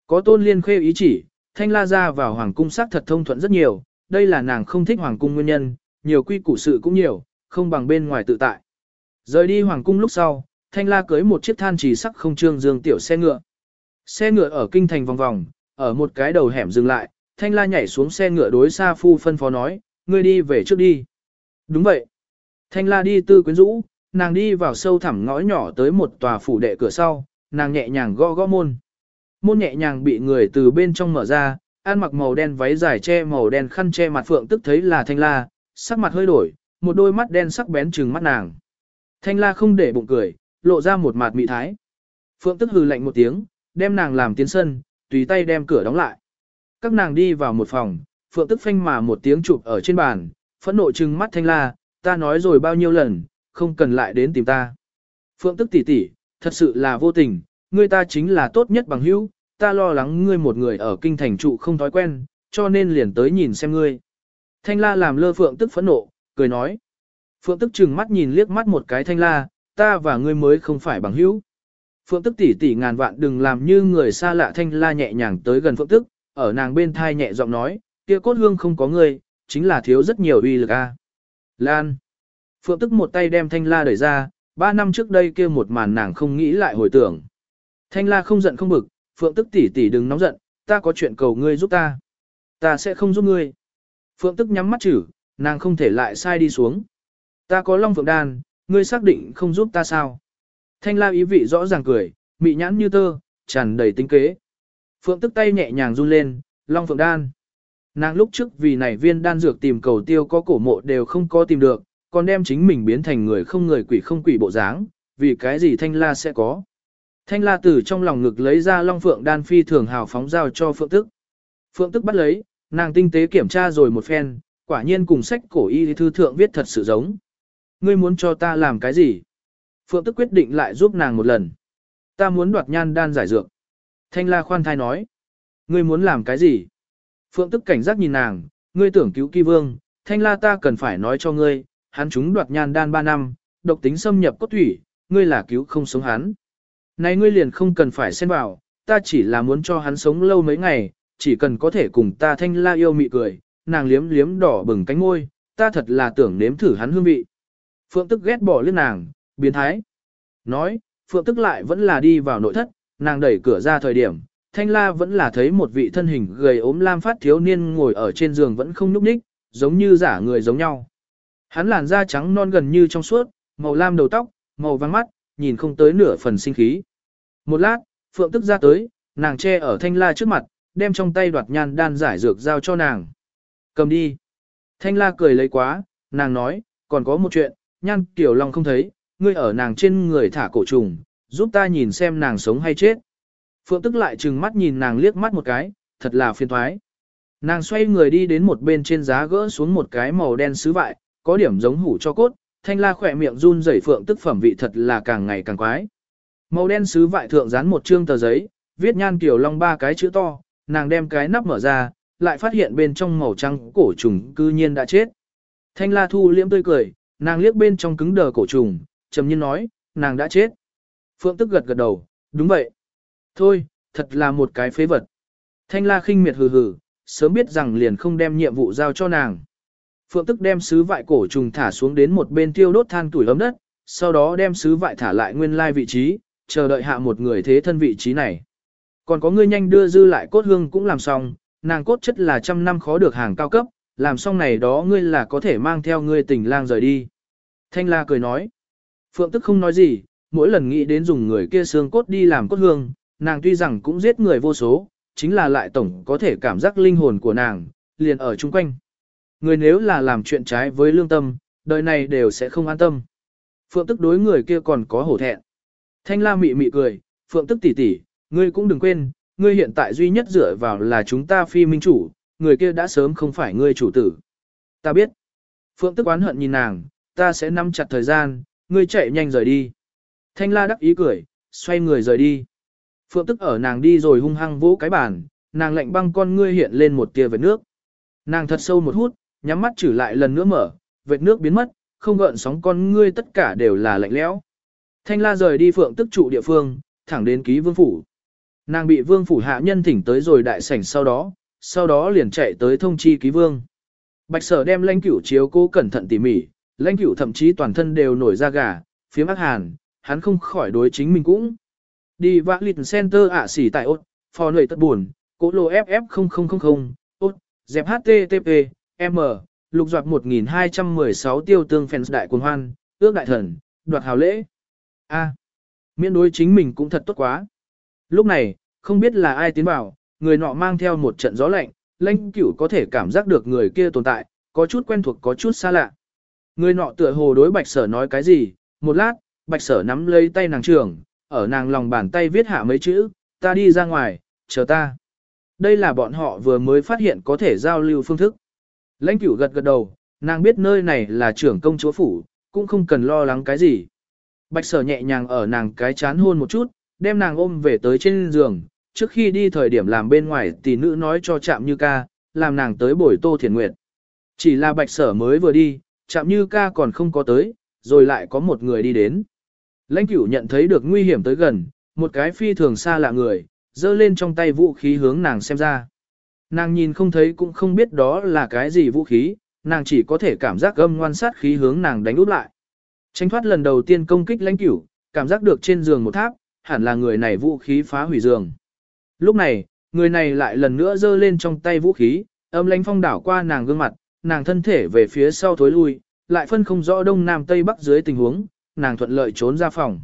Có tôn liên khê ý chỉ, Thanh La ra vào hoàng cung sắc thật thông thuận rất nhiều, đây là nàng không thích hoàng cung nguyên nhân, nhiều quy củ sự cũng nhiều, không bằng bên ngoài tự tại. Rời đi hoàng cung lúc sau, Thanh La cưới một chiếc than chỉ sắc không trương dương tiểu xe ngựa. Xe ngựa ở kinh thành vòng vòng, ở một cái đầu hẻm dừng lại, Thanh La nhảy xuống xe ngựa đối xa Phu phân phó nói, ngươi đi về trước đi. Đúng vậy. Thanh La đi tư quyến rũ, nàng đi vào sâu thẳm ngõ nhỏ tới một tòa phủ đệ cửa sau, nàng nhẹ nhàng gõ gõ môn. Môn nhẹ nhàng bị người từ bên trong mở ra, ăn mặc màu đen váy dài che màu đen khăn che mặt phượng tức thấy là Thanh La, sắc mặt hơi đổi, một đôi mắt đen sắc bén trừng mắt nàng. Thanh La không để bụng cười, lộ ra một mặt mị thái. Phượng tức hừ lạnh một tiếng, đem nàng làm tiến sân, tùy tay đem cửa đóng lại. Các nàng đi vào một phòng, Phượng tức phanh mà một tiếng chụp ở trên bàn, phẫn nộ trừng mắt Thanh La, ta nói rồi bao nhiêu lần, không cần lại đến tìm ta. Phượng tức tỷ tỷ, thật sự là vô tình, ngươi ta chính là tốt nhất bằng hữu, ta lo lắng ngươi một người ở kinh thành trụ không thói quen, cho nên liền tới nhìn xem ngươi. Thanh la làm lơ phượng tức phẫn nộ, cười nói. Phượng tức trừng mắt nhìn liếc mắt một cái thanh la, ta và ngươi mới không phải bằng hữu. Phượng tức tỷ tỷ ngàn vạn đừng làm như người xa lạ thanh la nhẹ nhàng tới gần phượng tức, ở nàng bên thai nhẹ giọng nói, kia cốt hương không có ngươi, chính là thiếu rất nhiều uy lực a. Lan. Phượng tức một tay đem thanh la đẩy ra, ba năm trước đây kia một màn nàng không nghĩ lại hồi tưởng. Thanh la không giận không bực, Phượng tức tỷ tỷ đừng nóng giận, ta có chuyện cầu ngươi giúp ta. Ta sẽ không giúp ngươi. Phượng tức nhắm mắt chử, nàng không thể lại sai đi xuống. Ta có long phượng đan, ngươi xác định không giúp ta sao? Thanh la ý vị rõ ràng cười, mị nhãn như tơ, tràn đầy tinh kế. Phượng tức tay nhẹ nhàng run lên, long phượng đan. Nàng lúc trước vì này viên đan dược tìm cầu tiêu có cổ mộ đều không có tìm được, còn đem chính mình biến thành người không người quỷ không quỷ bộ dáng, vì cái gì thanh la sẽ có. Thanh la từ trong lòng ngực lấy ra long phượng đan phi thường hào phóng giao cho phượng tức. Phượng tức bắt lấy, nàng tinh tế kiểm tra rồi một phen, quả nhiên cùng sách cổ y thư thượng viết thật sự giống. Ngươi muốn cho ta làm cái gì? Phượng tức quyết định lại giúp nàng một lần. Ta muốn đoạt nhan đan giải dược. Thanh la khoan thai nói. Ngươi muốn làm cái gì? Phượng tức cảnh giác nhìn nàng, ngươi tưởng cứu kỳ vương, thanh la ta cần phải nói cho ngươi, hắn chúng đoạt nhan đan 3 năm, độc tính xâm nhập cốt thủy, ngươi là cứu không sống hắn. Này ngươi liền không cần phải xen vào, ta chỉ là muốn cho hắn sống lâu mấy ngày, chỉ cần có thể cùng ta thanh la yêu mị cười, nàng liếm liếm đỏ bừng cánh môi, ta thật là tưởng nếm thử hắn hương vị. Phượng tức ghét bỏ lên nàng, biến thái. Nói, Phượng tức lại vẫn là đi vào nội thất, nàng đẩy cửa ra thời điểm, thanh la vẫn là thấy một vị thân hình gầy ốm lam phát thiếu niên ngồi ở trên giường vẫn không nhúc nhích, giống như giả người giống nhau. Hắn làn da trắng non gần như trong suốt, màu lam đầu tóc, màu vàng mắt, nhìn không tới nửa phần sinh khí. Một lát, Phượng tức ra tới, nàng che ở thanh la trước mặt, đem trong tay đoạt nhan đan giải dược giao cho nàng. Cầm đi. Thanh la cười lấy quá, nàng nói, còn có một chuyện, nhan tiểu long không thấy, ngươi ở nàng trên người thả cổ trùng, giúp ta nhìn xem nàng sống hay chết. Phượng tức lại trừng mắt nhìn nàng liếc mắt một cái, thật là phiền thoái. Nàng xoay người đi đến một bên trên giá gỡ xuống một cái màu đen sứ vại, có điểm giống hủ cho cốt, thanh la khỏe miệng run rẩy phượng tức phẩm vị thật là càng ngày càng quái. Màu đen sứ vại thượng dán một trương tờ giấy, viết nhan kiểu long ba cái chữ to, nàng đem cái nắp mở ra, lại phát hiện bên trong màu trắng cổ trùng cư nhiên đã chết. Thanh la thu liễm tươi cười, nàng liếc bên trong cứng đờ cổ trùng, trầm nhiên nói, nàng đã chết. Phượng tức gật gật đầu, đúng vậy. Thôi, thật là một cái phế vật. Thanh la khinh miệt hừ hừ, sớm biết rằng liền không đem nhiệm vụ giao cho nàng. Phượng tức đem sứ vại cổ trùng thả xuống đến một bên tiêu đốt than tuổi ấm đất, sau đó đem sứ vại thả lại nguyên lai vị trí, chờ đợi hạ một người thế thân vị trí này. Còn có ngươi nhanh đưa dư lại cốt hương cũng làm xong, nàng cốt chất là trăm năm khó được hàng cao cấp, làm xong này đó ngươi là có thể mang theo ngươi tình lang rời đi. Thanh la cười nói. Phượng tức không nói gì, mỗi lần nghĩ đến dùng người kia xương cốt đi làm cốt hương, nàng tuy rằng cũng giết người vô số, chính là lại tổng có thể cảm giác linh hồn của nàng, liền ở chung quanh. Người nếu là làm chuyện trái với lương tâm, đời này đều sẽ không an tâm. Phượng tức đối người kia còn có hổ thẹn. Thanh la mị mị cười, Phượng tức tỷ tỷ, ngươi cũng đừng quên, ngươi hiện tại duy nhất dựa vào là chúng ta phi minh chủ, người kia đã sớm không phải ngươi chủ tử. Ta biết. Phượng tức oán hận nhìn nàng, ta sẽ nắm chặt thời gian, ngươi chạy nhanh rời đi. Thanh la đắc ý cười, xoay người rời đi. Phượng tức ở nàng đi rồi hung hăng vỗ cái bàn, nàng lạnh băng con ngươi hiện lên một tia vệt nước. Nàng thật sâu một hút, nhắm mắt trừ lại lần nữa mở, vệt nước biến mất, không gợn sóng con ngươi tất cả đều là lạnh lẽo. Thanh la rời đi phượng tức trụ địa phương, thẳng đến ký vương phủ. Nàng bị vương phủ hạ nhân thỉnh tới rồi đại sảnh sau đó, sau đó liền chạy tới thông chi ký vương. Bạch sở đem lãnh cửu chiếu cố cẩn thận tỉ mỉ, lãnh cửu thậm chí toàn thân đều nổi da gà, phía ác hàn, hắn không khỏi đối chính mình cũng. Đi vã lịt center ạ xỉ tại ốt, phò nổi tất buồn, cố lô FF0000, ốt, dẹp HTTP, M, lục doạt 1216 tiêu tương fans đại quân hoan, ước đại thần, đoạt hào lễ. A. miễn đối chính mình cũng thật tốt quá. Lúc này, không biết là ai tiến vào, người nọ mang theo một trận gió lạnh, lãnh cửu có thể cảm giác được người kia tồn tại, có chút quen thuộc có chút xa lạ. Người nọ tựa hồ đối bạch sở nói cái gì, một lát, bạch sở nắm lấy tay nàng trường, ở nàng lòng bàn tay viết hạ mấy chữ, ta đi ra ngoài, chờ ta. Đây là bọn họ vừa mới phát hiện có thể giao lưu phương thức. Lãnh cửu gật gật đầu, nàng biết nơi này là trưởng công chúa phủ, cũng không cần lo lắng cái gì. Bạch sở nhẹ nhàng ở nàng cái chán hôn một chút, đem nàng ôm về tới trên giường, trước khi đi thời điểm làm bên ngoài tỷ nữ nói cho chạm như ca, làm nàng tới bồi tô thiền nguyệt. Chỉ là bạch sở mới vừa đi, chạm như ca còn không có tới, rồi lại có một người đi đến. Lãnh cửu nhận thấy được nguy hiểm tới gần, một cái phi thường xa lạ người, giơ lên trong tay vũ khí hướng nàng xem ra. Nàng nhìn không thấy cũng không biết đó là cái gì vũ khí, nàng chỉ có thể cảm giác âm ngoan sát khí hướng nàng đánh úp lại. Tránh thoát lần đầu tiên công kích lãnh cửu, cảm giác được trên giường một tháp, hẳn là người này vũ khí phá hủy giường. Lúc này, người này lại lần nữa giơ lên trong tay vũ khí, âm lãnh phong đảo qua nàng gương mặt, nàng thân thể về phía sau thối lui, lại phân không rõ đông nam tây bắc dưới tình huống, nàng thuận lợi trốn ra phòng.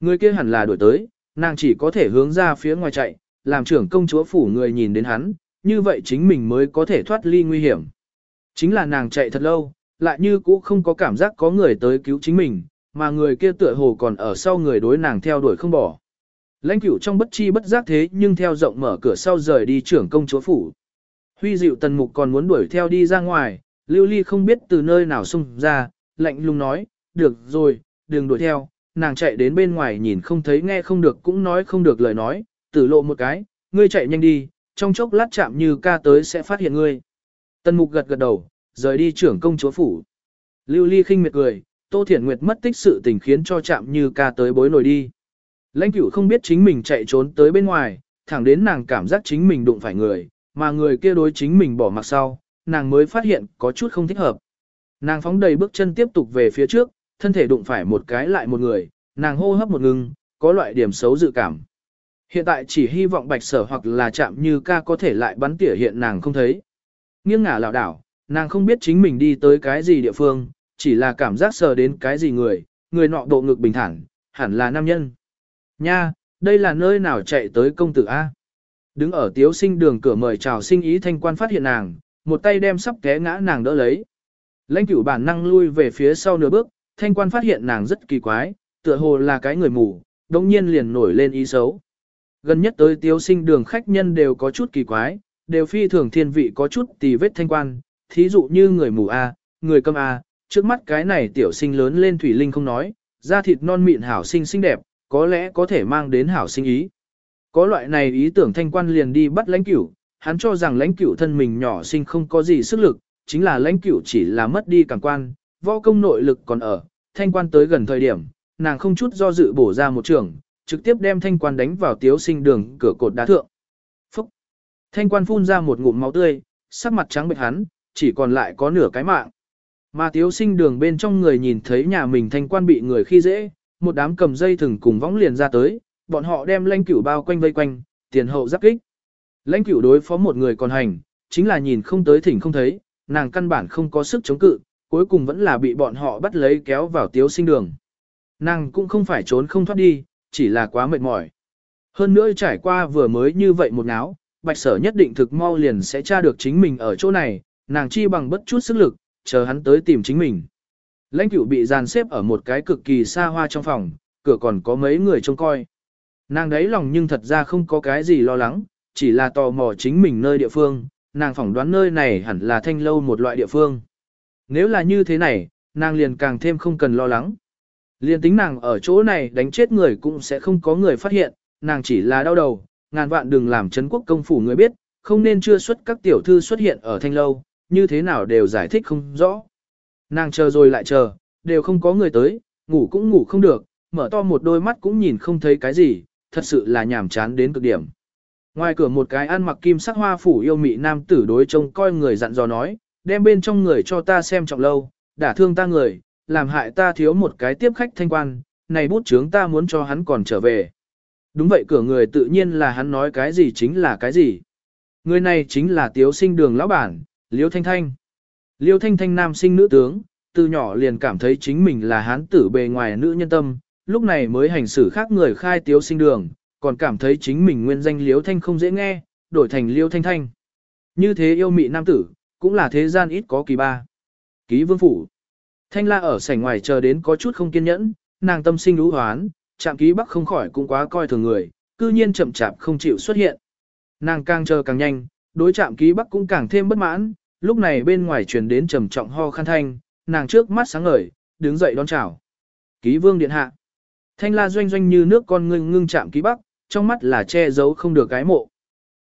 Người kia hẳn là đuổi tới, nàng chỉ có thể hướng ra phía ngoài chạy, làm trưởng công chúa phủ người nhìn đến hắn, như vậy chính mình mới có thể thoát ly nguy hiểm. Chính là nàng chạy thật lâu, lại như cũ không có cảm giác có người tới cứu chính mình, mà người kia tựa hồ còn ở sau người đối nàng theo đuổi không bỏ. Lãnh cửu trong bất chi bất giác thế nhưng theo rộng mở cửa sau rời đi trưởng công chúa phủ. Huy dịu tần mục còn muốn đuổi theo đi ra ngoài, lưu ly không biết từ nơi nào xung ra, lạnh lùng nói, được rồi, đừng đuổi theo, nàng chạy đến bên ngoài nhìn không thấy nghe không được cũng nói không được lời nói, tử lộ một cái, ngươi chạy nhanh đi, trong chốc lát chạm như ca tới sẽ phát hiện ngươi. tân mục gật gật đầu, rời đi trưởng công chúa phủ. Lưu ly khinh miệt cười, Tô Thiển Nguyệt mất tích sự tình khiến cho chạm như ca tới bối nổi đi. Lãnh cửu không biết chính mình chạy trốn tới bên ngoài, thẳng đến nàng cảm giác chính mình đụng phải người, mà người kia đối chính mình bỏ mặc sau, nàng mới phát hiện có chút không thích hợp. Nàng phóng đầy bước chân tiếp tục về phía trước, thân thể đụng phải một cái lại một người, nàng hô hấp một ngừng, có loại điểm xấu dự cảm. Hiện tại chỉ hy vọng bạch sở hoặc là chạm như ca có thể lại bắn tỉa hiện nàng không thấy. Nghiêng ngả lảo đảo, nàng không biết chính mình đi tới cái gì địa phương, chỉ là cảm giác sờ đến cái gì người, người nọ độ ngực bình thản, hẳn là nam nhân. Nha, đây là nơi nào chạy tới công tử A. Đứng ở tiếu sinh đường cửa mời chào sinh ý thanh quan phát hiện nàng, một tay đem sắp té ngã nàng đỡ lấy. Lãnh cửu bản năng lui về phía sau nửa bước, thanh quan phát hiện nàng rất kỳ quái, tựa hồ là cái người mù, đồng nhiên liền nổi lên ý xấu. Gần nhất tới tiếu sinh đường khách nhân đều có chút kỳ quái, đều phi thường thiên vị có chút tì vết thanh quan, thí dụ như người mù A, người câm A, trước mắt cái này tiểu sinh lớn lên thủy linh không nói, da thịt non mịn hảo sinh xinh đẹp, có lẽ có thể mang đến hảo sinh ý. Có loại này ý tưởng thanh quan liền đi bắt lãnh cửu, hắn cho rằng lãnh cửu thân mình nhỏ sinh không có gì sức lực, chính là lãnh cửu chỉ là mất đi cảm quan, võ công nội lực còn ở, thanh quan tới gần thời điểm, nàng không chút do dự bổ ra một trường, trực tiếp đem thanh quan đánh vào tiếu sinh đường cửa cột đá thượng. Phúc! Thanh quan phun ra một ngụm máu tươi, sắc mặt trắng bệch hắn, chỉ còn lại có nửa cái mạng. Mà tiếu sinh đường bên trong người nhìn thấy nhà mình thanh quan bị người khi dễ, một đám cầm dây thừng cùng võng liền ra tới, bọn họ đem lãnh cửu bao quanh vây quanh, tiền hậu giáp kích. Lãnh cửu đối phó một người còn hành, chính là nhìn không tới thỉnh không thấy, nàng căn bản không có sức chống cự, cuối cùng vẫn là bị bọn họ bắt lấy kéo vào tiếu sinh đường. Nàng cũng không phải trốn không thoát đi, chỉ là quá mệt mỏi. Hơn nữa trải qua vừa mới như vậy một náo, bạch sở nhất định thực mau liền sẽ tra được chính mình ở chỗ này, nàng chi bằng bất chút sức lực, chờ hắn tới tìm chính mình. Lãnh cửu bị dàn xếp ở một cái cực kỳ xa hoa trong phòng, cửa còn có mấy người trông coi. Nàng đấy lòng nhưng thật ra không có cái gì lo lắng, chỉ là tò mò chính mình nơi địa phương, nàng phỏng đoán nơi này hẳn là thanh lâu một loại địa phương. Nếu là như thế này, nàng liền càng thêm không cần lo lắng. Liền tính nàng ở chỗ này đánh chết người cũng sẽ không có người phát hiện, nàng chỉ là đau đầu, ngàn vạn đừng làm chấn quốc công phủ người biết, không nên chưa xuất các tiểu thư xuất hiện ở thanh lâu, như thế nào đều giải thích không rõ. Nàng chờ rồi lại chờ, đều không có người tới, ngủ cũng ngủ không được, mở to một đôi mắt cũng nhìn không thấy cái gì, thật sự là nhàm chán đến cực điểm. Ngoài cửa một cái ăn mặc kim sắc hoa phủ yêu mị nam tử đối trông coi người dặn dò nói, đem bên trong người cho ta xem trọng lâu, đả thương ta người, làm hại ta thiếu một cái tiếp khách thanh quan, này bút chướng ta muốn cho hắn còn trở về. Đúng vậy cửa người tự nhiên là hắn nói cái gì chính là cái gì. Người này chính là tiếu sinh đường lão bản, Liêu Thanh Thanh. Liêu Thanh Thanh nam sinh nữ tướng, từ nhỏ liền cảm thấy chính mình là hán tử bề ngoài nữ nhân tâm, lúc này mới hành xử khác người khai tiếu sinh đường, còn cảm thấy chính mình nguyên danh Liêu Thanh không dễ nghe, đổi thành Liêu Thanh Thanh. Như thế yêu mị nam tử, cũng là thế gian ít có kỳ ba. Ký vương phủ. Thanh la ở sảnh ngoài chờ đến có chút không kiên nhẫn, nàng tâm sinh lũ hoán, chạm ký bắc không khỏi cũng quá coi thường người, cư nhiên chậm chạp không chịu xuất hiện. Nàng càng chờ càng nhanh, đối chạm ký bắc cũng càng thêm bất mãn, lúc này bên ngoài truyền đến trầm trọng ho khăn thanh, nàng trước mắt sáng ngời, đứng dậy đón chào. Ký vương điện hạ. Thanh la doanh doanh như nước con ngưng ngưng chạm ký bắc, trong mắt là che giấu không được cái mộ.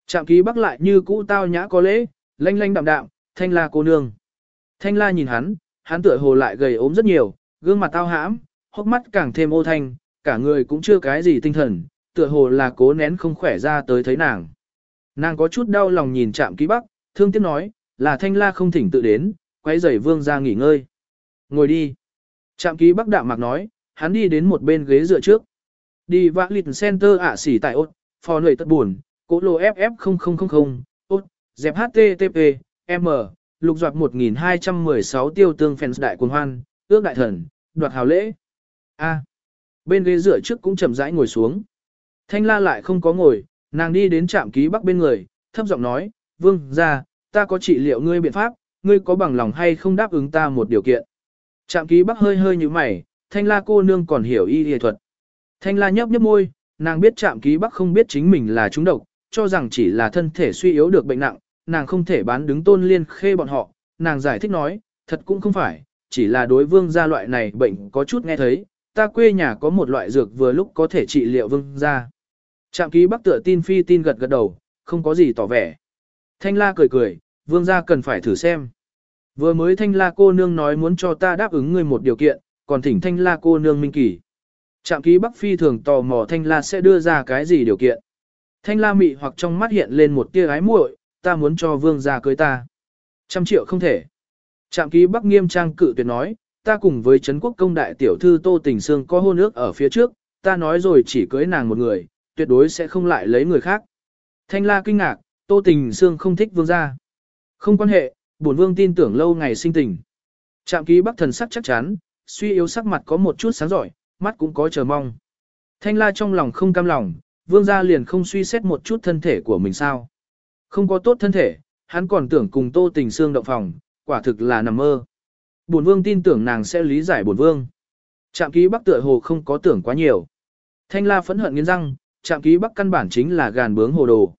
Chạm ký bắc lại như cũ tao nhã có lễ, lanh lanh đạm đạm, thanh la cô nương. Thanh la nhìn hắn, hắn tựa hồ lại gầy ốm rất nhiều, gương mặt tao hãm, hốc mắt càng thêm ô thanh, cả người cũng chưa cái gì tinh thần, tựa hồ là cố nén không khỏe ra tới thấy nàng. Nàng có chút đau lòng nhìn chạm ký bắc, thương tiếc nói, là thanh la không thỉnh tự đến, quay rầy vương ra nghỉ ngơi. Ngồi đi. Trạm ký bắc đạm mạc nói, hắn đi đến một bên ghế dựa trước. Đi vã lịt center ạ xỉ tại ốt, phò nổi tất buồn, cố lô FF0000, ốt, dẹp HTTP, M, lục doạt 1216 tiêu tương fans đại cuồng hoan, ước đại thần, đoạt hào lễ. A. Bên ghế rửa trước cũng chậm rãi ngồi xuống. Thanh la lại không có ngồi, nàng đi đến trạm ký bắc bên người, thấp giọng nói, vương, ra, ta có trị liệu ngươi biện pháp, ngươi có bằng lòng hay không đáp ứng ta một điều kiện. Trạm ký bắc hơi hơi như mày, thanh la cô nương còn hiểu y y thuật. Thanh la nhấp nhấp môi, nàng biết trạm ký bắc không biết chính mình là trúng độc, cho rằng chỉ là thân thể suy yếu được bệnh nặng, nàng không thể bán đứng tôn liên khê bọn họ, nàng giải thích nói, thật cũng không phải, chỉ là đối vương gia loại này bệnh có chút nghe thấy, ta quê nhà có một loại dược vừa lúc có thể trị liệu vương gia. Trạm ký bắc tựa tin phi tin gật gật đầu, không có gì tỏ vẻ. Thanh la cười cười, vương gia cần phải thử xem. Vừa mới thanh la cô nương nói muốn cho ta đáp ứng ngươi một điều kiện, còn thỉnh thanh la cô nương minh kỳ. Trạm ký bắc phi thường tò mò thanh la sẽ đưa ra cái gì điều kiện. Thanh la mị hoặc trong mắt hiện lên một tia ái muội, ta muốn cho vương gia cưới ta. Trăm triệu không thể. Trạm ký bắc nghiêm trang cự tuyệt nói, ta cùng với Trấn quốc công đại tiểu thư Tô Tình Sương có hôn ước ở phía trước, ta nói rồi chỉ cưới nàng một người, tuyệt đối sẽ không lại lấy người khác. Thanh la kinh ngạc, Tô Tình Sương không thích vương gia. Không quan hệ, bổn vương tin tưởng lâu ngày sinh tình. Trạm ký bắc thần sắc chắc chắn, suy yếu sắc mặt có một chút sáng giỏi, mắt cũng có chờ mong. Thanh la trong lòng không cam lòng, vương gia liền không suy xét một chút thân thể của mình sao. Không có tốt thân thể, hắn còn tưởng cùng tô tình sương động phòng, quả thực là nằm mơ. Bổn vương tin tưởng nàng sẽ lý giải bổn vương. Trạm ký bắc tựa hồ không có tưởng quá nhiều. Thanh la phẫn hận nghiến răng, trạm ký bắc căn bản chính là gàn bướng hồ đồ.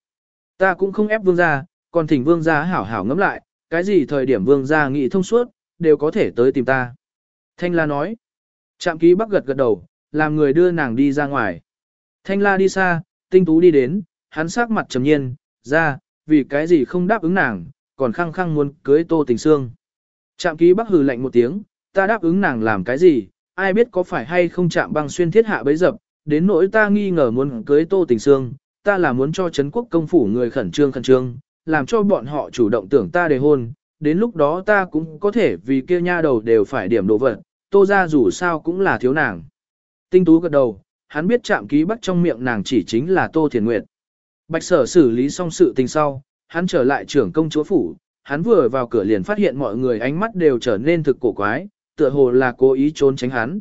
Ta cũng không ép vương gia, còn thỉnh vương gia hảo hảo ngẫm lại, cái gì thời điểm vương gia nghị thông suốt, đều có thể tới tìm ta. Thanh la nói. Trạm ký bắc gật gật đầu, làm người đưa nàng đi ra ngoài. Thanh la đi xa, tinh tú đi đến, hắn sắc mặt trầm nhiên, ra, vì cái gì không đáp ứng nàng, còn khăng khăng muốn cưới tô tình sương. Trạm ký bắc hừ lạnh một tiếng, ta đáp ứng nàng làm cái gì, ai biết có phải hay không chạm băng xuyên thiết hạ bấy dập, đến nỗi ta nghi ngờ muốn cưới tô tình sương, ta là muốn cho Trấn quốc công phủ người khẩn trương khẩn trương, làm cho bọn họ chủ động tưởng ta đề hôn, đến lúc đó ta cũng có thể vì kia nha đầu đều phải điểm đồ vật, tô ra dù sao cũng là thiếu nàng. Tinh tú gật đầu, hắn biết chạm ký bắt trong miệng nàng chỉ chính là tô thiền nguyệt. Bạch sở xử lý xong sự tình sau, hắn trở lại trưởng công chúa phủ, hắn vừa vào cửa liền phát hiện mọi người ánh mắt đều trở nên thực cổ quái, tựa hồ là cố ý trốn tránh hắn.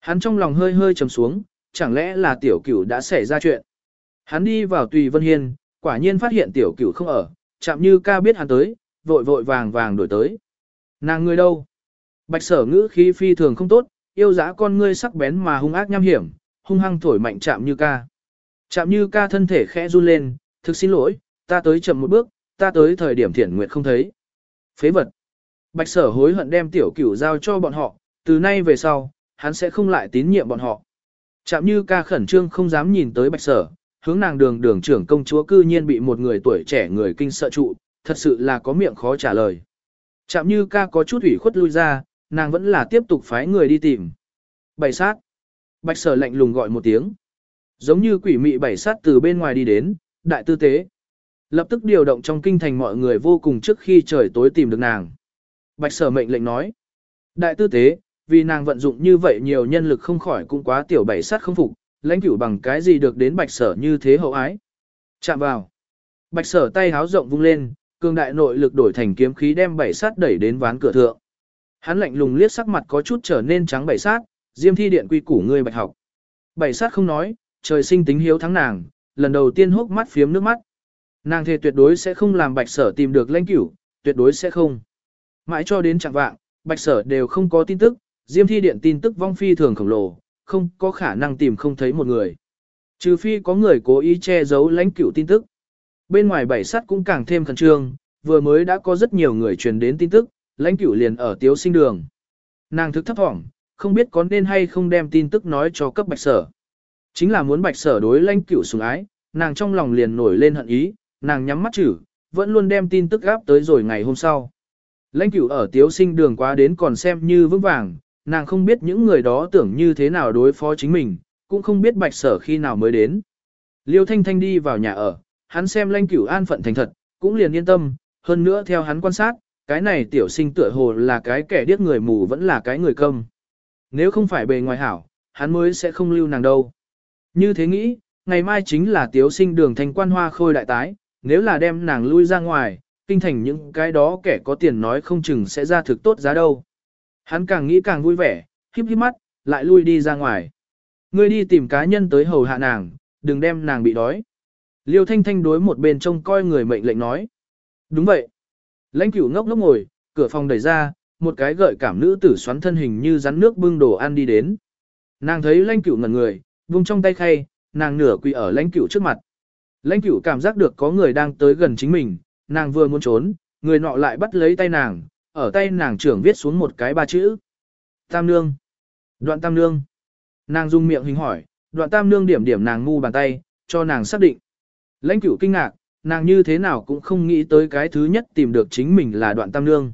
Hắn trong lòng hơi hơi trầm xuống, chẳng lẽ là tiểu cửu đã xảy ra chuyện. Hắn đi vào tùy vân hiên, quả nhiên phát hiện tiểu cửu không ở, chạm như ca biết hắn tới, vội vội vàng vàng đổi tới. Nàng người đâu? Bạch sở ngữ khí phi thường không tốt, yêu dã con ngươi sắc bén mà hung ác nham hiểm, hung hăng thổi mạnh chạm như ca. Chạm như ca thân thể khẽ run lên, thực xin lỗi, ta tới chậm một bước, ta tới thời điểm thiển nguyệt không thấy. Phế vật. Bạch sở hối hận đem tiểu cửu giao cho bọn họ, từ nay về sau, hắn sẽ không lại tín nhiệm bọn họ. Chạm như ca khẩn trương không dám nhìn tới bạch sở, hướng nàng đường đường trưởng công chúa cư nhiên bị một người tuổi trẻ người kinh sợ trụ, thật sự là có miệng khó trả lời. Chạm như ca có chút ủy khuất lui ra, nàng vẫn là tiếp tục phái người đi tìm. Bày sát. Bạch sở lạnh lùng gọi một tiếng. Giống như quỷ mị bảy sát từ bên ngoài đi đến, đại tư tế. Lập tức điều động trong kinh thành mọi người vô cùng trước khi trời tối tìm được nàng. Bạch sở mệnh lệnh nói. Đại tư tế, vì nàng vận dụng như vậy nhiều nhân lực không khỏi cũng quá tiểu bảy sát không phục, lãnh cửu bằng cái gì được đến bạch sở như thế hậu ái. Chạm vào. Bạch sở tay háo rộng vung lên, cường đại nội lực đổi thành kiếm khí đem bảy sát đẩy đến ván cửa thượng. Hắn lạnh lùng liếc sắc mặt có chút trở nên trắng bảy sát, diêm thi điện quy củ ngươi bạch học. Bảy sát không nói, trời sinh tính hiếu thắng nàng, lần đầu tiên hốc mắt phiếm nước mắt. Nàng thề tuyệt đối sẽ không làm bạch sở tìm được lãnh cửu, tuyệt đối sẽ không. Mãi cho đến chẳng vạng, bạch sở đều không có tin tức, diêm thi điện tin tức vong phi thường khổng lồ, không có khả năng tìm không thấy một người. Trừ phi có người cố ý che giấu lãnh cửu tin tức. Bên ngoài bảy sắt cũng càng thêm khẩn trương, vừa mới đã có rất nhiều người truyền đến tin tức, lãnh cửu liền ở tiếu sinh đường. Nàng thức thấp thỏm, không biết có nên hay không đem tin tức nói cho cấp bạch sở. Chính là muốn bạch sở đối lãnh cửu sủng ái, nàng trong lòng liền nổi lên hận ý, nàng nhắm mắt chử, vẫn luôn đem tin tức gáp tới rồi ngày hôm sau. Lãnh cửu ở tiếu sinh đường quá đến còn xem như vững vàng, nàng không biết những người đó tưởng như thế nào đối phó chính mình, cũng không biết bạch sở khi nào mới đến. Liêu Thanh Thanh đi vào nhà ở, hắn xem lãnh cửu an phận thành thật, cũng liền yên tâm, hơn nữa theo hắn quan sát, cái này tiểu sinh tựa hồ là cái kẻ điếc người mù vẫn là cái người câm. Nếu không phải bề ngoài hảo, hắn mới sẽ không lưu nàng đâu. Như thế nghĩ, ngày mai chính là tiếu sinh đường thành quan hoa khôi đại tái, nếu là đem nàng lui ra ngoài, kinh thành những cái đó kẻ có tiền nói không chừng sẽ ra thực tốt giá đâu. Hắn càng nghĩ càng vui vẻ, híp híp mắt, lại lui đi ra ngoài. Ngươi đi tìm cá nhân tới hầu hạ nàng, đừng đem nàng bị đói. Liêu Thanh Thanh đối một bên trông coi người mệnh lệnh nói. Đúng vậy. Lãnh cửu ngốc ngốc ngồi, cửa phòng đẩy ra, một cái gợi cảm nữ tử xoắn thân hình như rắn nước bưng đồ ăn đi đến. Nàng thấy lãnh cửu ngẩn người, vung trong tay khay, nàng nửa quỳ ở lãnh cửu trước mặt. Lãnh cửu cảm giác được có người đang tới gần chính mình, nàng vừa muốn trốn, người nọ lại bắt lấy tay nàng, ở tay nàng trưởng viết xuống một cái ba chữ. Tam nương. Đoạn tam nương. Nàng dùng miệng hình hỏi, đoạn tam nương điểm điểm nàng ngu bàn tay, cho nàng xác định. Lãnh cửu kinh ngạc, nàng như thế nào cũng không nghĩ tới cái thứ nhất tìm được chính mình là đoạn tam nương.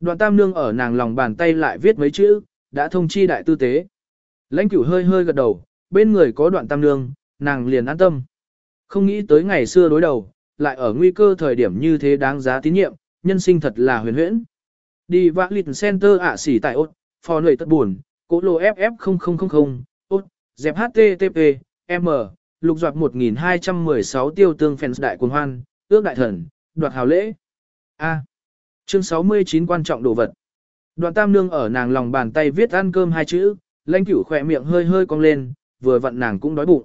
Đoạn tam nương ở nàng lòng bàn tay lại viết mấy chữ, đã thông chi đại tư tế. Lãnh cửu hơi hơi gật đầu, bên người có đoạn tam nương, nàng liền an tâm. Không nghĩ tới ngày xưa đối đầu, lại ở nguy cơ thời điểm như thế đáng giá tín nhiệm, nhân sinh thật là huyền huyễn. Đi vã lịt center ạ xỉ tại ốt, phò nổi tất buồn, cố lô FF0000, ốt, dẹp HTTP, M, lục doạt 1216 tiêu tương fans đại quân hoan, ước đại thần, đoạt hào lễ. A. Chương 69 quan trọng đồ vật. Đoạn tam nương ở nàng lòng bàn tay viết ăn cơm hai chữ, lãnh cửu khỏe miệng hơi hơi cong lên, vừa vặn nàng cũng đói bụng.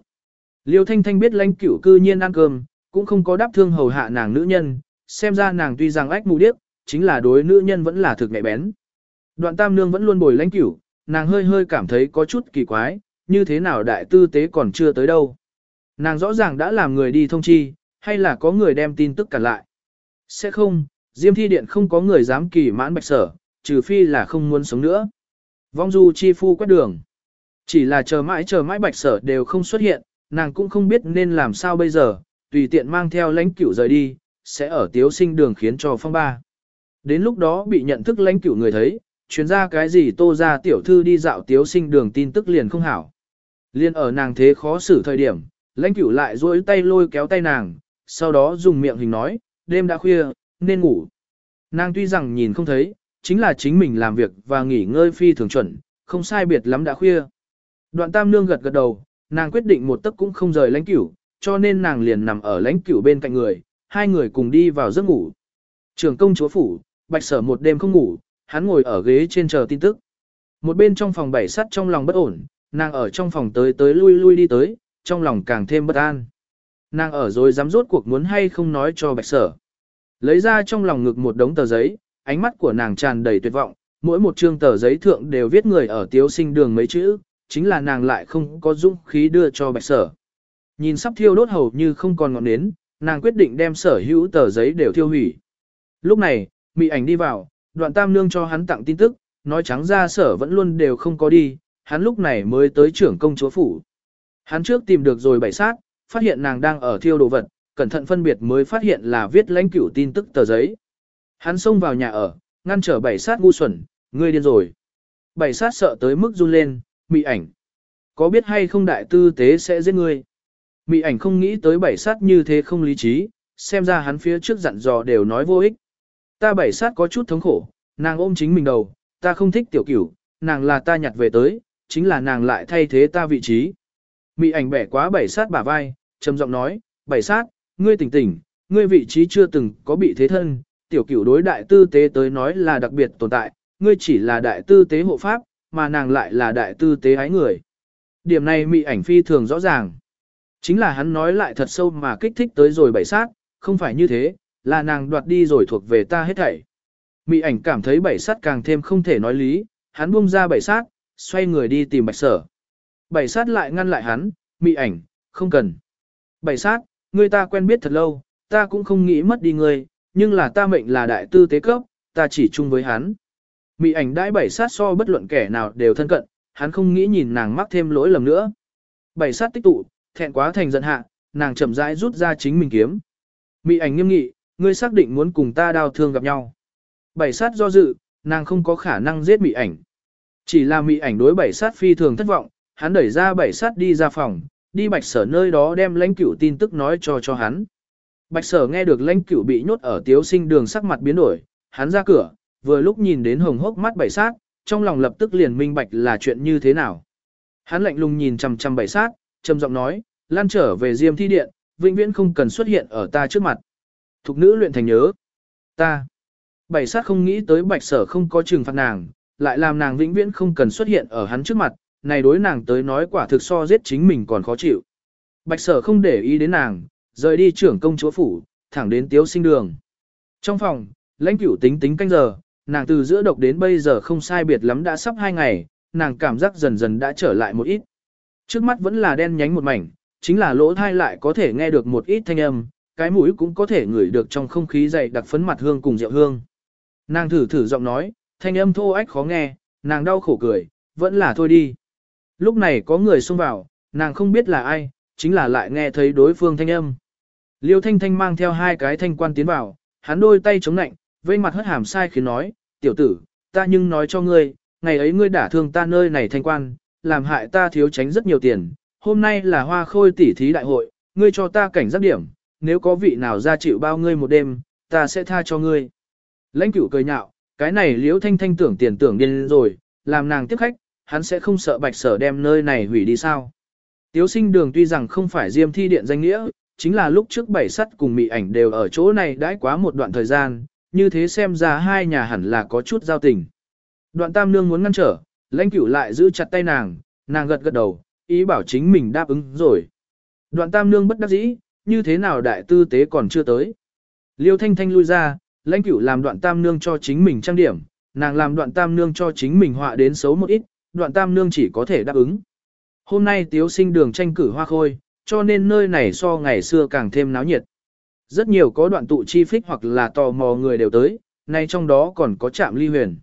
Liêu thanh thanh biết lãnh cửu cư nhiên ăn cơm, cũng không có đáp thương hầu hạ nàng nữ nhân, xem ra nàng tuy rằng ách mù điếc, chính là đối nữ nhân vẫn là thực nhạy bén. Đoạn tam nương vẫn luôn bồi lãnh cửu, nàng hơi hơi cảm thấy có chút kỳ quái, như thế nào đại tư tế còn chưa tới đâu. Nàng rõ ràng đã làm người đi thông chi, hay là có người đem tin tức cản lại. Sẽ không, Diêm Thi Điện không có người dám kỳ mãn bạch sở, trừ phi là không muốn sống nữa. Vong du chi phu quét đường. Chỉ là chờ mãi chờ mãi bạch sở đều không xuất hiện, nàng cũng không biết nên làm sao bây giờ, tùy tiện mang theo lãnh cửu rời đi, sẽ ở tiếu sinh đường khiến cho phong ba. Đến lúc đó bị nhận thức lãnh cửu người thấy, chuyến ra cái gì tô ra tiểu thư đi dạo tiếu sinh đường tin tức liền không hảo. Liên ở nàng thế khó xử thời điểm, lãnh cửu lại duỗi tay lôi kéo tay nàng, sau đó dùng miệng hình nói, đêm đã khuya, nên ngủ. Nàng tuy rằng nhìn không thấy, chính là chính mình làm việc và nghỉ ngơi phi thường chuẩn, không sai biệt lắm đã khuya. Đoạn tam nương gật gật đầu, nàng quyết định một tấc cũng không rời lãnh cửu, cho nên nàng liền nằm ở lãnh cửu bên cạnh người, hai người cùng đi vào giấc ngủ. Trường công chúa phủ, bạch sở một đêm không ngủ, hắn ngồi ở ghế trên chờ tin tức. Một bên trong phòng bảy sắt trong lòng bất ổn, nàng ở trong phòng tới tới lui lui đi tới, trong lòng càng thêm bất an. Nàng ở rồi dám rốt cuộc muốn hay không nói cho bạch sở. Lấy ra trong lòng ngực một đống tờ giấy, ánh mắt của nàng tràn đầy tuyệt vọng, mỗi một chương tờ giấy thượng đều viết người ở tiếu sinh đường mấy chữ, chính là nàng lại không có dũng khí đưa cho bạch sở. Nhìn sắp thiêu đốt hầu như không còn ngọn nến, nàng quyết định đem sở hữu tờ giấy đều thiêu hủy. Lúc này, mị ảnh đi vào, đoạn tam nương cho hắn tặng tin tức, nói trắng ra sở vẫn luôn đều không có đi, hắn lúc này mới tới trưởng công chúa phủ. Hắn trước tìm được rồi bảy sát, phát hiện nàng đang ở thiêu đồ vật, cẩn thận phân biệt mới phát hiện là viết lãnh cửu tin tức tờ giấy. Hắn xông vào nhà ở, ngăn trở bảy sát ngu xuẩn, ngươi điên rồi. Bảy sát sợ tới mức run lên, mị ảnh. Có biết hay không đại tư tế sẽ giết ngươi? Mị ảnh không nghĩ tới bảy sát như thế không lý trí, xem ra hắn phía trước dặn dò đều nói vô ích. Ta bảy sát có chút thống khổ, nàng ôm chính mình đầu, ta không thích tiểu cửu, nàng là ta nhặt về tới, chính là nàng lại thay thế ta vị trí. Mị ảnh bẻ quá bảy sát bả vai, trầm giọng nói, bảy sát, ngươi tỉnh tỉnh, ngươi vị trí chưa từng có bị thế thân, tiểu cửu đối đại tư tế tới nói là đặc biệt tồn tại, ngươi chỉ là đại tư tế hộ pháp, mà nàng lại là đại tư tế ái người. Điểm này mị ảnh phi thường rõ ràng. Chính là hắn nói lại thật sâu mà kích thích tới rồi bảy sát, không phải như thế, là nàng đoạt đi rồi thuộc về ta hết thảy. Mị ảnh cảm thấy bảy sát càng thêm không thể nói lý, hắn buông ra bảy sát, xoay người đi tìm bạch sở. Bảy sát lại ngăn lại hắn, mị ảnh, không cần. Bảy sát, ngươi ta quen biết thật lâu, ta cũng không nghĩ mất đi ngươi, nhưng là ta mệnh là đại tư tế cấp, ta chỉ chung với hắn. Mị ảnh đãi bảy sát so bất luận kẻ nào đều thân cận, hắn không nghĩ nhìn nàng mắc thêm lỗi lầm nữa. Bảy sát tích tụ, thẹn quá thành giận hạ, nàng chậm rãi rút ra chính mình kiếm. Mị ảnh nghiêm nghị, ngươi xác định muốn cùng ta đau thương gặp nhau. Bảy sát do dự, nàng không có khả năng giết mị ảnh. Chỉ là mị ảnh đối bảy sát phi thường thất vọng, hắn đẩy ra bảy sát đi ra phòng, đi bạch sở nơi đó đem lãnh cửu tin tức nói cho cho hắn. Bạch sở nghe được lãnh cửu bị nhốt ở tiếu sinh đường sắc mặt biến đổi, hắn ra cửa, vừa lúc nhìn đến hồng hốc mắt bảy sát, trong lòng lập tức liền minh bạch là chuyện như thế nào. Hắn lạnh lùng nhìn chằm chằm bảy sát, trầm giọng nói, lan trở về diêm thi điện, vĩnh viễn không cần xuất hiện ở ta trước mặt. Thục nữ luyện thành nhớ. Ta. Bảy sát không nghĩ tới bạch sở không có trừng phạt nàng, lại làm nàng vĩnh viễn không cần xuất hiện ở hắn trước mặt, này đối nàng tới nói quả thực so giết chính mình còn khó chịu. Bạch sở không để ý đến nàng, rời đi trưởng công chúa phủ, thẳng đến tiếu sinh đường. Trong phòng, lãnh cửu tính tính canh giờ, nàng từ giữa độc đến bây giờ không sai biệt lắm đã sắp hai ngày, nàng cảm giác dần dần đã trở lại một ít. Trước mắt vẫn là đen nhánh một mảnh, chính là lỗ thai lại có thể nghe được một ít thanh âm, cái mũi cũng có thể ngửi được trong không khí dày đặc phấn mặt hương cùng rượu hương. Nàng thử thử giọng nói, thanh âm thô ách khó nghe, nàng đau khổ cười, vẫn là thôi đi. Lúc này có người xông vào, nàng không biết là ai, chính là lại nghe thấy đối phương thanh âm. Liêu thanh thanh mang theo hai cái thanh quan tiến vào, hắn đôi tay chống nạnh, vây mặt hất hàm sai khiến nói, tiểu tử, ta nhưng nói cho ngươi, ngày ấy ngươi đả thương ta nơi này thanh quan, làm hại ta thiếu tránh rất nhiều tiền, hôm nay là hoa khôi tỷ thí đại hội, ngươi cho ta cảnh giác điểm, nếu có vị nào ra chịu bao ngươi một đêm, ta sẽ tha cho ngươi. Lãnh cửu cười nhạo, cái này liễu thanh thanh tưởng tiền tưởng điên rồi, làm nàng tiếp khách, hắn sẽ không sợ bạch sở đem nơi này hủy đi sao. Tiếu sinh đường tuy rằng không phải diêm thi điện danh nghĩa, chính là lúc trước bảy sắt cùng mị ảnh đều ở chỗ này đãi quá một đoạn thời gian, như thế xem ra hai nhà hẳn là có chút giao tình. Đoạn tam nương muốn ngăn trở, lãnh cửu lại giữ chặt tay nàng, nàng gật gật đầu, ý bảo chính mình đáp ứng rồi. Đoạn tam nương bất đắc dĩ, như thế nào đại tư tế còn chưa tới. Liêu thanh thanh lui ra, lãnh cửu làm đoạn tam nương cho chính mình trang điểm, nàng làm đoạn tam nương cho chính mình họa đến xấu một ít, đoạn tam nương chỉ có thể đáp ứng. Hôm nay tiếu sinh đường tranh cử hoa khôi, cho nên nơi này so ngày xưa càng thêm náo nhiệt. Rất nhiều có đoạn tụ chi phích hoặc là tò mò người đều tới, nay trong đó còn có trạm ly huyền.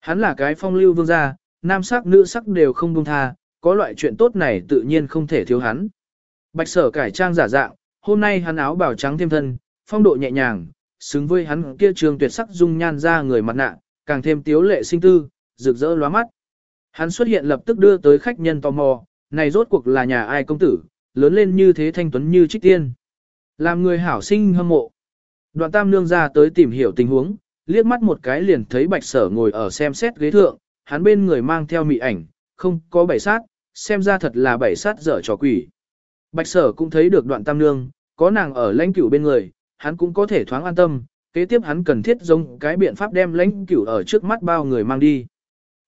Hắn là cái phong lưu vương gia, nam sắc nữ sắc đều không buông tha, có loại chuyện tốt này tự nhiên không thể thiếu hắn. Bạch sở cải trang giả dạng, hôm nay hắn áo bào trắng thêm thân, phong độ nhẹ nhàng, xứng với hắn kia trường tuyệt sắc dung nhan ra người mặt nạ, càng thêm tiếu lệ sinh tư, rực rỡ lóa mắt. Hắn xuất hiện lập tức đưa tới khách nhân tò mò, này rốt cuộc là nhà ai công tử, lớn lên như thế thanh tuấn như trích tiên. Làm người hảo sinh hâm mộ. Đoạn tam nương ra tới tìm hiểu tình huống, liếc mắt một cái liền thấy bạch sở ngồi ở xem xét ghế thượng, hắn bên người mang theo mị ảnh, không có bảy sát, xem ra thật là bảy sát dở trò quỷ. Bạch sở cũng thấy được đoạn tam nương, có nàng ở lãnh cửu bên người, hắn cũng có thể thoáng an tâm, kế tiếp hắn cần thiết giống cái biện pháp đem lãnh cửu ở trước mắt bao người mang đi.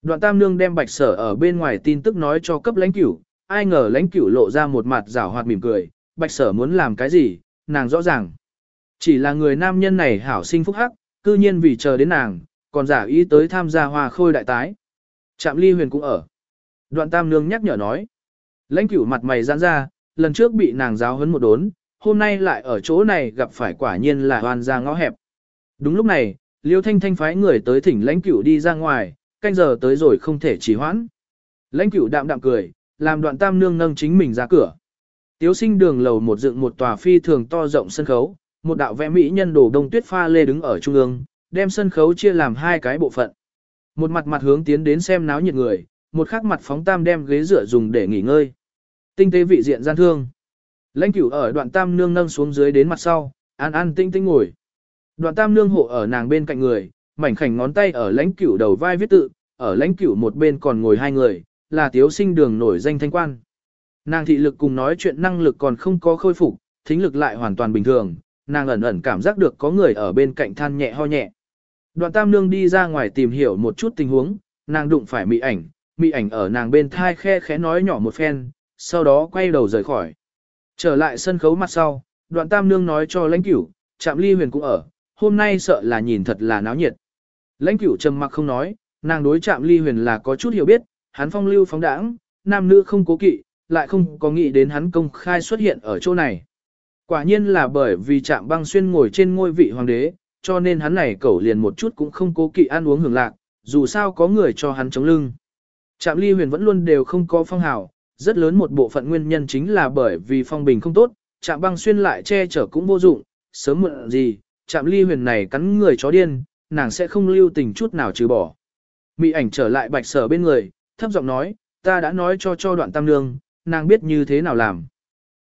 Đoạn tam nương đem bạch sở ở bên ngoài tin tức nói cho cấp lãnh cửu, ai ngờ lãnh cửu lộ ra một mặt rảo hoạt mỉm cười, bạch sở muốn làm cái gì, nàng rõ ràng. Chỉ là người nam nhân này hảo sinh phúc hắc, cư nhiên vì chờ đến nàng, còn giả ý tới tham gia hoa khôi đại tái. Trạm ly huyền cũng ở. Đoạn tam nương nhắc nhở nói. Lãnh cửu mặt mày giãn ra, lần trước bị nàng giáo huấn một đốn, hôm nay lại ở chỗ này gặp phải quả nhiên là hoàn ra ngõ hẹp. Đúng lúc này, Liêu Thanh Thanh phái người tới thỉnh lãnh cửu đi ra ngoài, canh giờ tới rồi không thể trì hoãn. Lãnh cửu đạm đạm cười, làm đoạn tam nương nâng chính mình ra cửa. Tiếu sinh đường lầu một dựng một tòa phi thường to rộng sân khấu, một đạo vẽ mỹ nhân đồ đông tuyết pha lê đứng ở trung ương, đem sân khấu chia làm hai cái bộ phận. Một mặt mặt hướng tiến đến xem náo nhiệt người, một khác mặt phóng tam đem ghế dựa dùng để nghỉ ngơi. Tinh tế vị diện gian thương. Lãnh cửu ở đoạn tam nương nâng xuống dưới đến mặt sau, an an tinh tinh ngồi. Đoạn tam nương hộ ở nàng bên cạnh người, mảnh khảnh ngón tay ở lãnh cửu đầu vai viết tự, ở lãnh cửu một bên còn ngồi hai người, là tiếu sinh đường nổi danh thanh quan. Nàng thị lực cùng nói chuyện năng lực còn không có khôi phục, thính lực lại hoàn toàn bình thường, nàng ẩn ẩn cảm giác được có người ở bên cạnh than nhẹ ho nhẹ. Đoạn tam nương đi ra ngoài tìm hiểu một chút tình huống, nàng đụng phải mị ảnh, mị ảnh ở nàng bên thai khe khẽ nói nhỏ một phen, sau đó quay đầu rời khỏi. Trở lại sân khấu mặt sau, đoạn tam nương nói cho lãnh cửu, chạm ly huyền cũng ở, hôm nay sợ là nhìn thật là náo nhiệt. Lãnh cửu trầm mặc không nói, nàng đối chạm ly huyền là có chút hiểu biết, hắn phong lưu phóng đãng, nam nữ không cố kỵ, lại không có nghĩ đến hắn công khai xuất hiện ở chỗ này. Quả nhiên là bởi vì chạm băng xuyên ngồi trên ngôi vị hoàng đế, cho nên hắn này cẩu liền một chút cũng không cố kỵ ăn uống hưởng lạc, dù sao có người cho hắn chống lưng. Trạm ly huyền vẫn luôn đều không có phong hào, rất lớn một bộ phận nguyên nhân chính là bởi vì phong bình không tốt, trạm băng xuyên lại che chở cũng vô dụng, sớm muộn gì, trạm ly huyền này cắn người chó điên, nàng sẽ không lưu tình chút nào trừ bỏ. Mị ảnh trở lại bạch sở bên người, thấp giọng nói, ta đã nói cho cho đoạn tam nương, nàng biết như thế nào làm.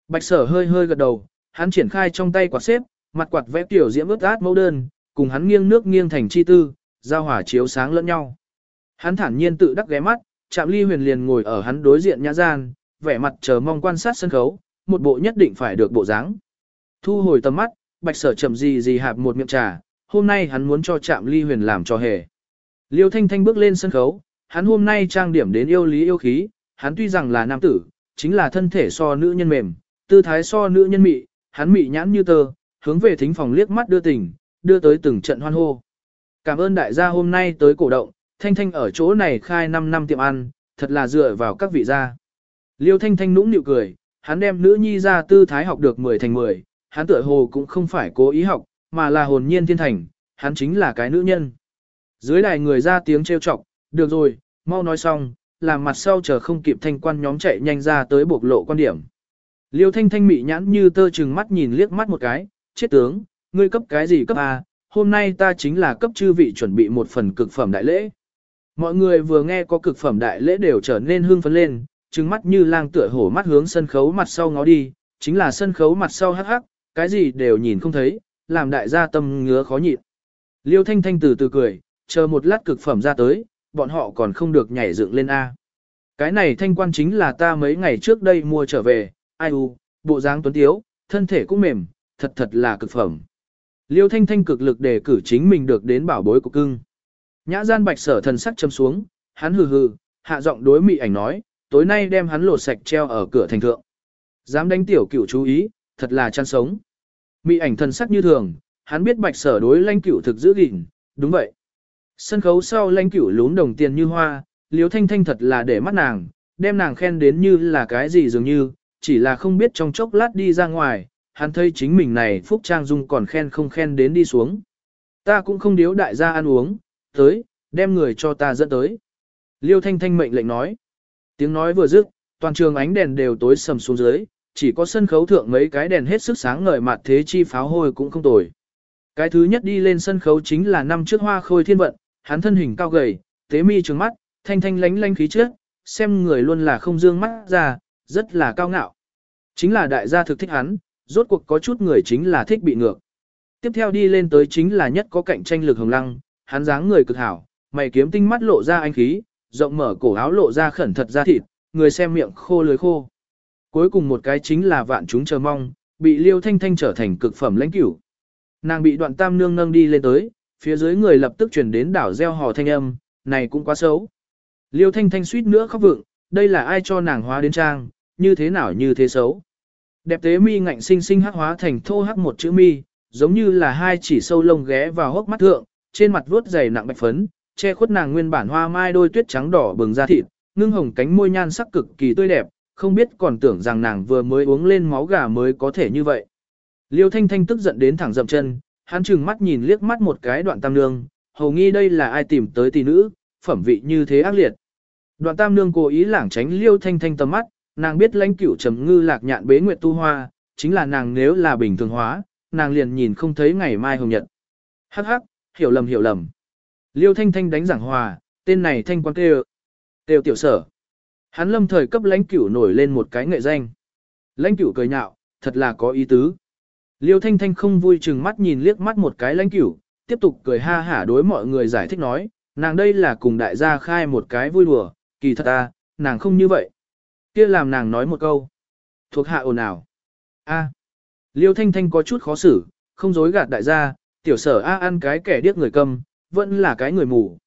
Bạch sở hơi hơi gật đầu, hắn triển khai trong tay quạt xếp, mặt quạt vẽ tiểu diễm ướt át mẫu đơn, cùng hắn nghiêng nước nghiêng thành chi tư, giao hỏa chiếu sáng lẫn nhau. Hắn thản nhiên tự đắc ghé mắt, chạm ly huyền liền ngồi ở hắn đối diện nhã gian, vẻ mặt chờ mong quan sát sân khấu, một bộ nhất định phải được bộ dáng. Thu hồi tầm mắt, bạch sở chậm gì gì hạp một miệng trà, hôm nay hắn muốn cho chạm ly huyền làm cho hề. Liêu thanh thanh bước lên sân khấu, hắn hôm nay trang điểm đến yêu lý yêu khí, hắn tuy rằng là nam tử, chính là thân thể so nữ nhân mềm, tư thái so nữ nhân mị, hắn mị nhãn như tơ, hướng về thính phòng liếc mắt đưa tình, đưa tới từng trận hoan hô. Cảm ơn đại gia hôm nay tới cổ động, Thanh Thanh ở chỗ này khai 5 năm tiệm ăn, thật là dựa vào các vị gia. Liêu Thanh Thanh nũng nịu cười, hắn đem nữ nhi ra tư thái học được 10 thành 10, hắn tựa hồ cũng không phải cố ý học, mà là hồn nhiên thiên thành, hắn chính là cái nữ nhân. Dưới đài người ra tiếng trêu chọc, được rồi, mau nói xong, làm mặt sau chờ không kịp thanh quan nhóm chạy nhanh ra tới bộc lộ quan điểm. Liêu thanh thanh mị nhãn như tơ chừng mắt nhìn liếc mắt một cái, chết tướng, ngươi cấp cái gì cấp A, hôm nay ta chính là cấp chư vị chuẩn bị một phần cực phẩm đại lễ. Mọi người vừa nghe có cực phẩm đại lễ đều trở nên hương phấn lên, trừng mắt như lang tựa hổ mắt hướng sân khấu mặt sau ngó đi, chính là sân khấu mặt sau hắc hắc, cái gì đều nhìn không thấy, làm đại gia tâm ngứa khó nhịn. Liêu thanh thanh từ từ cười, chờ một lát cực phẩm ra tới, bọn họ còn không được nhảy dựng lên A. Cái này thanh quan chính là ta mấy ngày trước đây mua trở về, ai u, bộ dáng tuấn tiếu, thân thể cũng mềm, thật thật là cực phẩm. Liêu thanh thanh cực lực để cử chính mình được đến bảo bối của cưng. Nhã gian bạch sở thần sắc châm xuống, hắn hừ hừ, hạ giọng đối mị ảnh nói, tối nay đem hắn lột sạch treo ở cửa thành thượng. Dám đánh tiểu cửu chú ý, thật là chăn sống. Mị ảnh thần sắc như thường, hắn biết bạch sở đối lanh cửu thực giữ gìn, đúng vậy. Sân khấu sau lanh cửu lún đồng tiền như hoa, liếu thanh thanh thật là để mắt nàng, đem nàng khen đến như là cái gì dường như, chỉ là không biết trong chốc lát đi ra ngoài, hắn thấy chính mình này Phúc Trang Dung còn khen không khen đến đi xuống. Ta cũng không điếu đại gia ăn uống, tới, đem người cho ta dẫn tới. Liêu Thanh Thanh mệnh lệnh nói. Tiếng nói vừa dứt, toàn trường ánh đèn đều tối sầm xuống dưới, chỉ có sân khấu thượng mấy cái đèn hết sức sáng ngời mặt thế chi pháo hôi cũng không tồi. Cái thứ nhất đi lên sân khấu chính là năm trước hoa khôi thiên vận, hắn thân hình cao gầy, tế mi trừng mắt, thanh thanh lánh lánh khí trước, xem người luôn là không dương mắt ra, rất là cao ngạo. Chính là đại gia thực thích hắn, rốt cuộc có chút người chính là thích bị ngược. Tiếp theo đi lên tới chính là nhất có cạnh tranh lực hồng lăng, hắn dáng người cực hảo, mày kiếm tinh mắt lộ ra anh khí, rộng mở cổ áo lộ ra khẩn thật ra thịt, người xem miệng khô lưới khô. Cuối cùng một cái chính là vạn chúng chờ mong, bị Liêu Thanh Thanh trở thành cực phẩm lãnh cửu. Nàng bị đoạn tam nương nâng đi lên tới, phía dưới người lập tức chuyển đến đảo gieo hò thanh âm, này cũng quá xấu. Liêu Thanh Thanh suýt nữa khóc vượng, đây là ai cho nàng hóa đến trang, như thế nào như thế xấu. Đẹp tế mi ngạnh sinh sinh hắc hóa thành thô hắc một chữ mi, giống như là hai chỉ sâu lông ghé vào hốc mắt thượng, trên mặt vuốt dày nặng bạch phấn, che khuất nàng nguyên bản hoa mai đôi tuyết trắng đỏ bừng da thịt, ngưng hồng cánh môi nhan sắc cực kỳ tươi đẹp, không biết còn tưởng rằng nàng vừa mới uống lên máu gà mới có thể như vậy. Liêu Thanh Thanh tức giận đến thẳng dậm chân, hắn chừng mắt nhìn liếc mắt một cái đoạn tam nương, hầu nghi đây là ai tìm tới tỷ nữ, phẩm vị như thế ác liệt. Đoạn tam nương cố ý lảng tránh Liêu Thanh Thanh tầm mắt, nàng biết lãnh cửu trầm ngư lạc nhạn bế nguyệt tu hoa, chính là nàng nếu là bình thường hóa, nàng liền nhìn không thấy ngày mai hồng nhật. Hắc hắc, hiểu lầm hiểu lầm. Liêu Thanh Thanh đánh giảng hòa, tên này Thanh quan kêu. Kêu tiểu sở. Hắn lâm thời cấp lãnh cửu nổi lên một cái nghệ danh. Lãnh cửu cười nhạo, thật là có ý tứ. Liêu Thanh Thanh không vui chừng mắt nhìn liếc mắt một cái lãnh cửu, tiếp tục cười ha hả đối mọi người giải thích nói, nàng đây là cùng đại gia khai một cái vui đùa, kỳ thật ta, nàng không như vậy. kia làm nàng nói một câu. Thuộc hạ ồn ào. A. Liêu Thanh Thanh có chút khó xử, không dối gạt đại gia, tiểu sở A ăn cái kẻ điếc người câm, vẫn là cái người mù.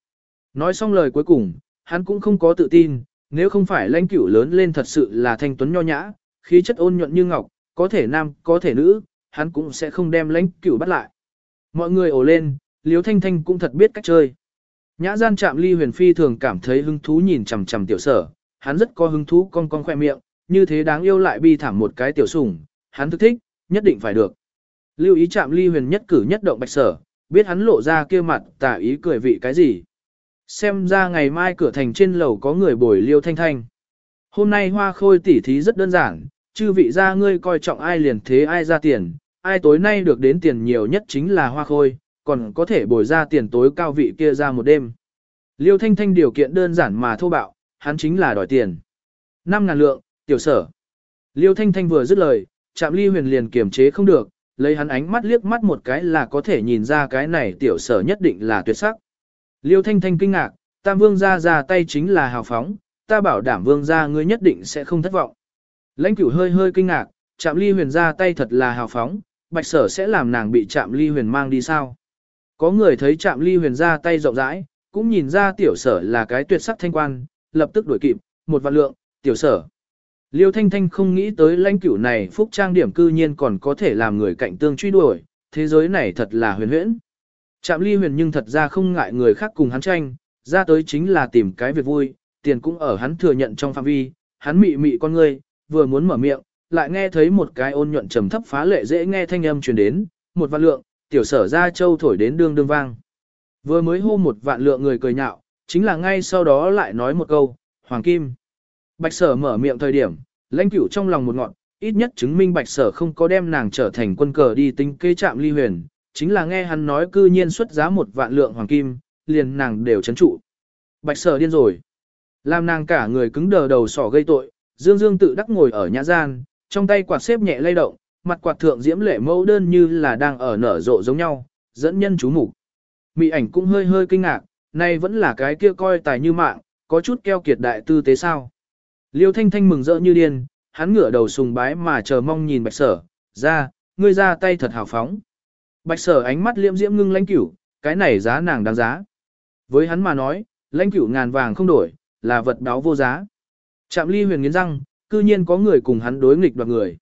Nói xong lời cuối cùng, hắn cũng không có tự tin, nếu không phải lãnh cửu lớn lên thật sự là thanh tuấn nho nhã, khí chất ôn nhuận như ngọc, có thể nam, có thể nữ, hắn cũng sẽ không đem lãnh cửu bắt lại. Mọi người ồ lên, Liêu Thanh Thanh cũng thật biết cách chơi. Nhã gian chạm ly huyền phi thường cảm thấy hứng thú nhìn chằm chằm tiểu sở, hắn rất có hứng thú con con khoe miệng, như thế đáng yêu lại bi thảm một cái tiểu sủng, hắn thức thích, nhất định phải được. Lưu ý chạm ly huyền nhất cử nhất động bạch sở, biết hắn lộ ra kia mặt tả ý cười vị cái gì. Xem ra ngày mai cửa thành trên lầu có người bồi liêu thanh thanh. Hôm nay hoa khôi tỉ thí rất đơn giản, chư vị ra ngươi coi trọng ai liền thế ai ra tiền, ai tối nay được đến tiền nhiều nhất chính là hoa khôi, còn có thể bồi ra tiền tối cao vị kia ra một đêm. Liêu thanh thanh điều kiện đơn giản mà thô bạo, hắn chính là đòi tiền. 5 ngàn lượng, tiểu sở. Liêu thanh thanh vừa dứt lời, chạm ly huyền liền kiềm chế không được, lấy hắn ánh mắt liếc mắt một cái là có thể nhìn ra cái này tiểu sở nhất định là tuyệt sắc. Liêu thanh thanh kinh ngạc, tam vương ra ra tay chính là hào phóng, ta bảo đảm vương ra ngươi nhất định sẽ không thất vọng. Lãnh cửu hơi hơi kinh ngạc, chạm ly huyền ra tay thật là hào phóng, bạch sở sẽ làm nàng bị chạm ly huyền mang đi sao. Có người thấy chạm ly huyền ra tay rộng rãi, cũng nhìn ra tiểu sở là cái tuyệt sắc thanh quan, lập tức đuổi kịp, một vạn lượng, tiểu sở. Liêu Thanh Thanh không nghĩ tới lãnh cửu này phúc trang điểm cư nhiên còn có thể làm người cạnh tương truy đuổi, thế giới này thật là huyền huyễn. Trạm ly huyền nhưng thật ra không ngại người khác cùng hắn tranh, ra tới chính là tìm cái việc vui, tiền cũng ở hắn thừa nhận trong phạm vi, hắn mị mị con người, vừa muốn mở miệng, lại nghe thấy một cái ôn nhuận trầm thấp phá lệ dễ nghe thanh âm truyền đến, một vạn lượng, tiểu sở ra châu thổi đến đương đương vang. Vừa mới hô một vạn lượng người cười nhạo, chính là ngay sau đó lại nói một câu, Hoàng Kim. Bạch sở mở miệng thời điểm, lãnh cửu trong lòng một ngọn, ít nhất chứng minh bạch sở không có đem nàng trở thành quân cờ đi tính kế chạm ly huyền, chính là nghe hắn nói cư nhiên xuất giá một vạn lượng hoàng kim, liền nàng đều chấn trụ. Bạch sở điên rồi. Làm nàng cả người cứng đờ đầu sỏ gây tội, dương dương tự đắc ngồi ở nhã gian, trong tay quạt xếp nhẹ lay động, mặt quạt thượng diễm lệ mẫu đơn như là đang ở nở rộ giống nhau, dẫn nhân chú mục Mị ảnh cũng hơi hơi kinh ngạc, nay vẫn là cái kia coi tài như mạng, có chút keo kiệt đại tư tế sao. Liêu Thanh Thanh mừng rỡ như điên, hắn ngửa đầu sùng bái mà chờ mong nhìn Bạch Sở, ra, ngươi ra tay thật hào phóng. Bạch Sở ánh mắt liễm diễm ngưng lãnh cửu, cái này giá nàng đáng giá. Với hắn mà nói, lãnh cửu ngàn vàng không đổi, là vật đáo vô giá. Trạm ly huyền nghiến răng, cư nhiên có người cùng hắn đối nghịch đoạt người.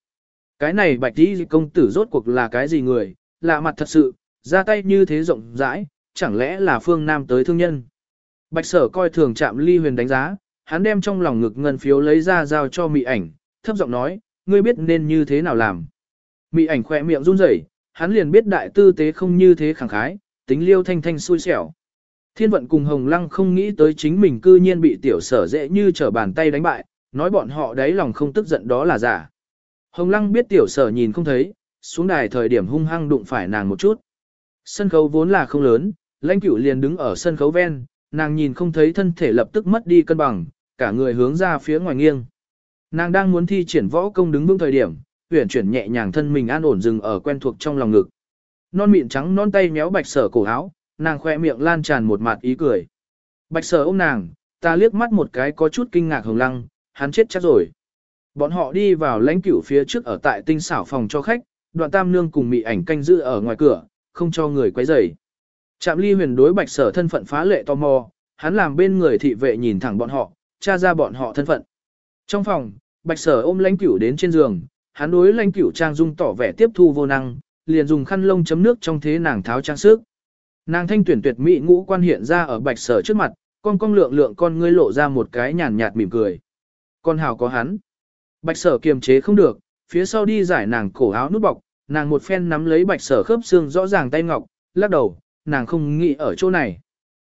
Cái này bạch đi công tử rốt cuộc là cái gì người, lạ mặt thật sự, ra tay như thế rộng rãi, chẳng lẽ là phương nam tới thương nhân. Bạch sở coi thường chạm ly huyền đánh giá, hắn đem trong lòng ngực ngân phiếu lấy ra giao cho mị ảnh, thấp giọng nói, ngươi biết nên như thế nào làm. Mị ảnh khỏe miệng run rẩy, hắn liền biết đại tư tế không như thế khẳng khái, tính liêu thanh thanh xui xẻo. Thiên vận cùng Hồng Lăng không nghĩ tới chính mình cư nhiên bị tiểu sở dễ như trở bàn tay đánh bại, nói bọn họ đáy lòng không tức giận đó là giả. Hồng Lăng biết tiểu sở nhìn không thấy, xuống đài thời điểm hung hăng đụng phải nàng một chút. Sân khấu vốn là không lớn, lãnh cửu liền đứng ở sân khấu ven, nàng nhìn không thấy thân thể lập tức mất đi cân bằng, cả người hướng ra phía ngoài nghiêng. Nàng đang muốn thi triển võ công đứng vững thời điểm, uyển chuyển nhẹ nhàng thân mình an ổn dừng ở quen thuộc trong lòng ngực. Non mịn trắng non tay méo bạch sở cổ áo, nàng khoe miệng lan tràn một mặt ý cười. Bạch sở ôm nàng, ta liếc mắt một cái có chút kinh ngạc hồng lăng, hắn chết chắc rồi. Bọn họ đi vào lãnh cửu phía trước ở tại tinh xảo phòng cho khách, đoạn tam nương cùng mị ảnh canh giữ ở ngoài cửa, không cho người quấy rầy. Trạm ly huyền đối bạch sở thân phận phá lệ tò mò, hắn làm bên người thị vệ nhìn thẳng bọn họ, tra ra bọn họ thân phận. Trong phòng, bạch sở ôm lãnh cửu đến trên giường, hắn đối lãnh cửu trang dung tỏ vẻ tiếp thu vô năng, liền dùng khăn lông chấm nước trong thế nàng tháo trang sức. Nàng thanh tuyển tuyệt mỹ ngũ quan hiện ra ở bạch sở trước mặt, con cong lượng lượng con ngươi lộ ra một cái nhàn nhạt mỉm cười. Con hào có hắn. Bạch sở kiềm chế không được, phía sau đi giải nàng cổ áo nút bọc, nàng một phen nắm lấy bạch sở khớp xương rõ ràng tay ngọc, lắc đầu, nàng không nghĩ ở chỗ này.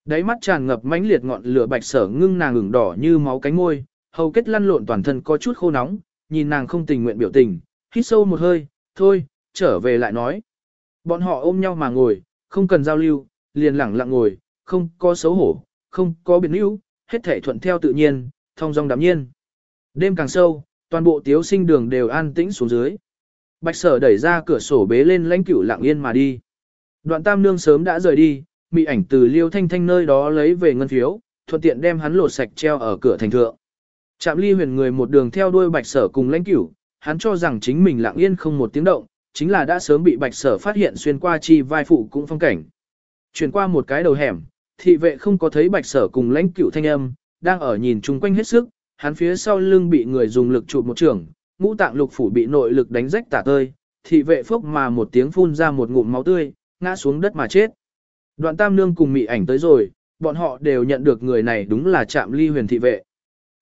Đáy mắt tràn ngập mãnh liệt ngọn lửa bạch sở ngưng nàng ửng đỏ như máu cánh môi, hầu kết lăn lộn toàn thân có chút khô nóng, nhìn nàng không tình nguyện biểu tình, hít sâu một hơi, thôi, trở về lại nói. Bọn họ ôm nhau mà ngồi, không cần giao lưu, liền lẳng lặng ngồi, không có xấu hổ, không có biến yếu, hết thể thuận theo tự nhiên, thông dong đạm nhiên. Đêm càng sâu, toàn bộ tiếu sinh đường đều an tĩnh xuống dưới. Bạch sở đẩy ra cửa sổ bế lên lãnh cửu lặng yên mà đi. Đoạn tam nương sớm đã rời đi, mị ảnh từ liêu thanh thanh nơi đó lấy về ngân phiếu, thuận tiện đem hắn lột sạch treo ở cửa thành thượng. Trạm ly huyền người một đường theo đuôi bạch sở cùng lãnh cửu, hắn cho rằng chính mình lặng yên không một tiếng động, chính là đã sớm bị bạch sở phát hiện xuyên qua chi vai phụ cũng phong cảnh. Chuyển qua một cái đầu hẻm, thị vệ không có thấy bạch sở cùng lãnh cửu thanh âm, đang ở nhìn chung quanh hết sức, hắn phía sau lưng bị người dùng lực chụp một trường, ngũ tạng lục phủ bị nội lực đánh rách tả tơi, thị vệ phốc mà một tiếng phun ra một ngụm máu tươi, ngã xuống đất mà chết. Đoạn tam nương cùng mị ảnh tới rồi, bọn họ đều nhận được người này đúng là trạm ly huyền thị vệ.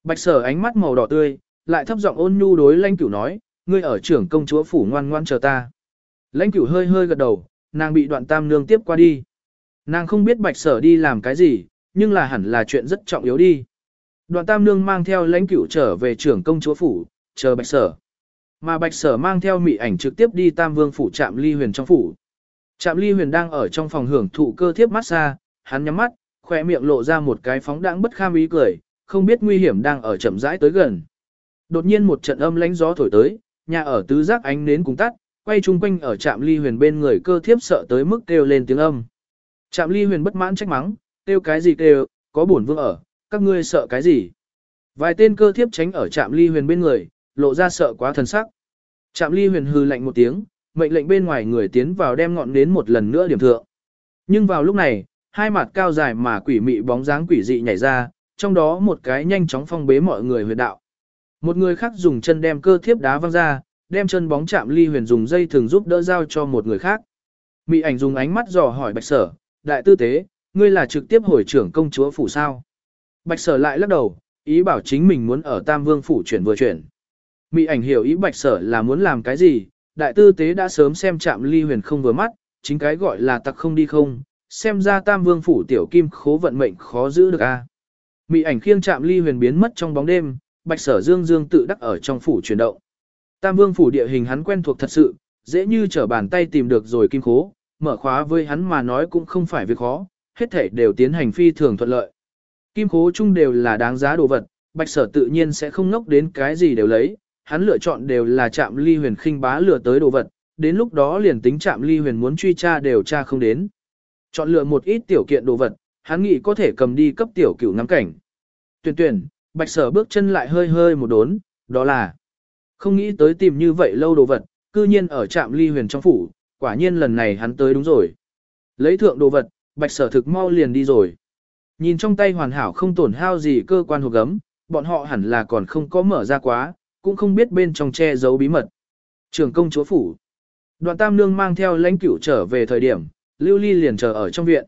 Bạch sở ánh mắt màu đỏ tươi, lại thấp giọng ôn nhu đối lãnh cửu nói, ngươi ở trưởng công chúa phủ ngoan ngoan chờ ta. Lãnh cửu hơi hơi gật đầu, nàng bị đoạn tam nương tiếp qua đi. Nàng không biết bạch sở đi làm cái gì, nhưng là hẳn là chuyện rất trọng yếu đi. Đoạn tam nương mang theo lãnh cửu trở về trưởng công chúa phủ, chờ bạch sở. Mà bạch sở mang theo mị ảnh trực tiếp đi tam vương phủ trạm ly huyền trong phủ. Trạm ly huyền đang ở trong phòng hưởng thụ cơ thiếp massage, hắn nhắm mắt, khỏe miệng lộ ra một cái phóng đãng bất kham ý cười, không biết nguy hiểm đang ở chậm rãi tới gần. Đột nhiên một trận âm lãnh gió thổi tới, nhà ở tứ giác ánh nến cùng tắt, quay chung quanh ở trạm ly huyền bên người cơ thiếp sợ tới mức kêu lên tiếng âm. Trạm ly huyền bất mãn trách mắng, kêu cái gì kêu, có bổn vương ở, các ngươi sợ cái gì. Vài tên cơ thiếp tránh ở trạm ly huyền bên người, lộ ra sợ quá thần sắc. Trạm ly huyền hư lạnh một tiếng, mệnh lệnh bên ngoài người tiến vào đem ngọn đến một lần nữa điểm thượng. Nhưng vào lúc này, hai mặt cao dài mà quỷ mị bóng dáng quỷ dị nhảy ra, trong đó một cái nhanh chóng phong bế mọi người huyệt đạo. Một người khác dùng chân đem cơ thiếp đá văng ra, đem chân bóng chạm ly huyền dùng dây thường giúp đỡ giao cho một người khác. Mị ảnh dùng ánh mắt dò hỏi bạch sở, đại tư tế, ngươi là trực tiếp hồi trưởng công chúa phủ sao. Bạch sở lại lắc đầu, ý bảo chính mình muốn ở tam vương phủ chuyển vừa chuyển. Mị ảnh hiểu ý bạch sở là muốn làm cái gì, đại tư tế đã sớm xem chạm ly huyền không vừa mắt, chính cái gọi là tặc không đi không, xem ra tam vương phủ tiểu kim khố vận mệnh khó giữ được a. À. Mị ảnh khiêng chạm ly huyền biến mất trong bóng đêm, bạch sở dương dương tự đắc ở trong phủ chuyển động. Tam vương phủ địa hình hắn quen thuộc thật sự, dễ như trở bàn tay tìm được rồi kim khố, mở khóa với hắn mà nói cũng không phải việc khó, hết thể đều tiến hành phi thường thuận lợi. Kim khố chung đều là đáng giá đồ vật, bạch sở tự nhiên sẽ không ngốc đến cái gì đều lấy, hắn lựa chọn đều là chạm ly huyền khinh bá lừa tới đồ vật, đến lúc đó liền tính chạm ly huyền muốn truy tra đều tra không đến. Chọn lựa một ít tiểu kiện đồ vật, hắn nghĩ có thể cầm đi cấp tiểu cửu ngắm cảnh. Tuyển tuyển, bạch sở bước chân lại hơi hơi một đốn, đó là không nghĩ tới tìm như vậy lâu đồ vật, cư nhiên ở trạm ly huyền trong phủ, quả nhiên lần này hắn tới đúng rồi. Lấy thượng đồ vật, bạch sở thực mau liền đi rồi. Nhìn trong tay hoàn hảo không tổn hao gì cơ quan hộp gấm, bọn họ hẳn là còn không có mở ra quá, cũng không biết bên trong che giấu bí mật. Trường công chúa phủ. Đoạn tam nương mang theo lãnh cửu trở về thời điểm, lưu ly liền chờ ở trong viện.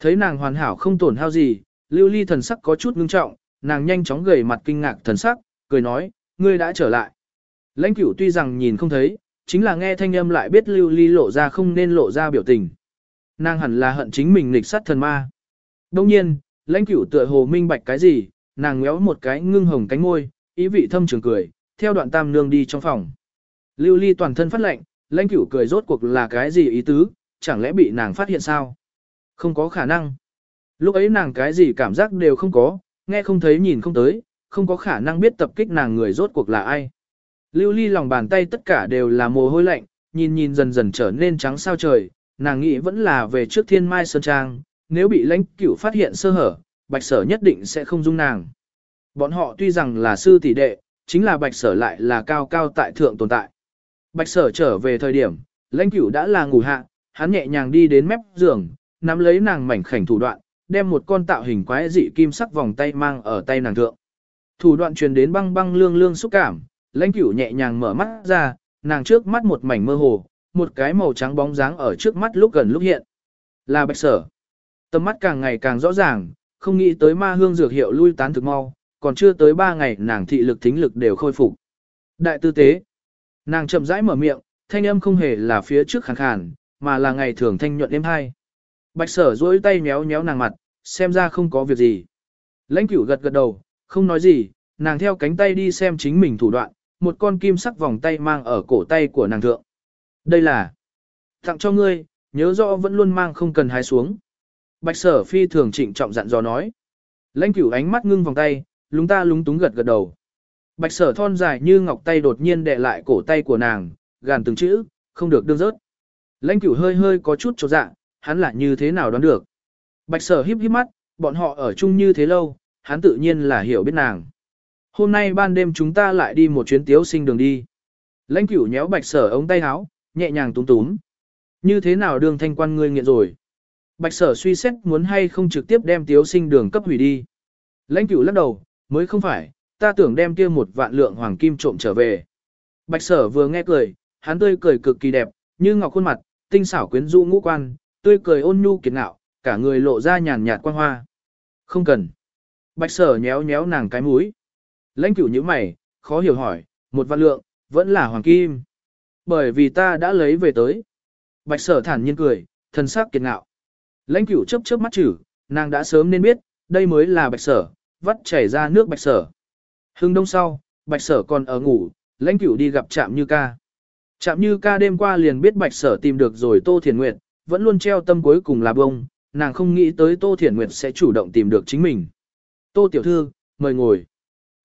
Thấy nàng hoàn hảo không tổn hao gì, lưu ly thần sắc có chút ngưng trọng, nàng nhanh chóng gầy mặt kinh ngạc thần sắc, cười nói, ngươi đã trở lại. Lãnh cửu tuy rằng nhìn không thấy, chính là nghe thanh âm lại biết lưu ly lộ ra không nên lộ ra biểu tình. Nàng hẳn là hận chính mình nghịch sát thần ma. Đông nhiên, lãnh cửu tựa hồ minh bạch cái gì, nàng ngéo một cái ngưng hồng cánh môi, ý vị thâm trường cười, theo đoạn tam nương đi trong phòng. Lưu ly toàn thân phát lệnh, lãnh cửu cười rốt cuộc là cái gì ý tứ, chẳng lẽ bị nàng phát hiện sao? Không có khả năng. Lúc ấy nàng cái gì cảm giác đều không có, nghe không thấy nhìn không tới, không có khả năng biết tập kích nàng người rốt cuộc là ai. Lưu ly lòng bàn tay tất cả đều là mồ hôi lạnh, nhìn nhìn dần dần trở nên trắng sao trời, nàng nghĩ vẫn là về trước thiên mai sơn trang, nếu bị lãnh cửu phát hiện sơ hở, bạch sở nhất định sẽ không dung nàng. Bọn họ tuy rằng là sư tỷ đệ, chính là bạch sở lại là cao cao tại thượng tồn tại. Bạch sở trở về thời điểm, lãnh cửu đã là ngủ hạ, hắn nhẹ nhàng đi đến mép giường, nắm lấy nàng mảnh khảnh thủ đoạn, đem một con tạo hình quái dị kim sắc vòng tay mang ở tay nàng thượng. Thủ đoạn truyền đến băng băng lương lương xúc cảm, lãnh cửu nhẹ nhàng mở mắt ra, nàng trước mắt một mảnh mơ hồ, một cái màu trắng bóng dáng ở trước mắt lúc gần lúc hiện. Là bạch sở. Tầm mắt càng ngày càng rõ ràng, không nghĩ tới ma hương dược hiệu lui tán thực mau, còn chưa tới ba ngày nàng thị lực thính lực đều khôi phục. Đại tư tế. Nàng chậm rãi mở miệng, thanh âm không hề là phía trước khàn khàn, mà là ngày thường thanh nhuận êm hai. Bạch sở duỗi tay méo méo nàng mặt, xem ra không có việc gì. Lãnh cửu gật gật đầu, không nói gì, nàng theo cánh tay đi xem chính mình thủ đoạn, một con kim sắc vòng tay mang ở cổ tay của nàng thượng. Đây là tặng cho ngươi, nhớ rõ vẫn luôn mang không cần hái xuống. Bạch sở phi thường trịnh trọng dặn dò nói. Lãnh cửu ánh mắt ngưng vòng tay, lúng ta lúng túng gật gật đầu. Bạch sở thon dài như ngọc tay đột nhiên đè lại cổ tay của nàng, gàn từng chữ, không được đương rớt. Lãnh cửu hơi hơi có chút chột dạ, hắn là như thế nào đoán được. Bạch sở híp híp mắt, bọn họ ở chung như thế lâu, hắn tự nhiên là hiểu biết nàng. Hôm nay ban đêm chúng ta lại đi một chuyến tiếu sinh đường đi. Lãnh cửu nhéo bạch sở ống tay áo, nhẹ nhàng túm túm. Như thế nào đường thanh quan ngươi nghiện rồi. Bạch sở suy xét muốn hay không trực tiếp đem tiếu sinh đường cấp hủy đi. Lãnh cửu lắc đầu, mới không phải, ta tưởng đem kia một vạn lượng hoàng kim trộm trở về. Bạch sở vừa nghe cười, hắn tươi cười cực kỳ đẹp, như ngọc khuôn mặt, tinh xảo quyến rũ ngũ quan, tươi cười ôn nhu kiệt ngạo, cả người lộ ra nhàn nhạt quang hoa. Không cần. Bạch sở nhéo nhéo nàng cái mũi. Lãnh cửu như mày, khó hiểu hỏi, một vạn lượng, vẫn là hoàng kim. Bởi vì ta đã lấy về tới. Bạch sở thản nhiên cười, thân sắc kiệt ngạo. Lãnh cửu chớp chớp mắt chử, nàng đã sớm nên biết, đây mới là bạch sở, vắt chảy ra nước bạch sở. Hưng đông sau, bạch sở còn ở ngủ, lãnh cửu đi gặp trạm như ca. Trạm như ca đêm qua liền biết bạch sở tìm được rồi Tô Thiền Nguyệt, vẫn luôn treo tâm cuối cùng là bông, nàng không nghĩ tới Tô Thiền Nguyệt sẽ chủ động tìm được chính mình. Tô Tiểu Thư, mời ngồi.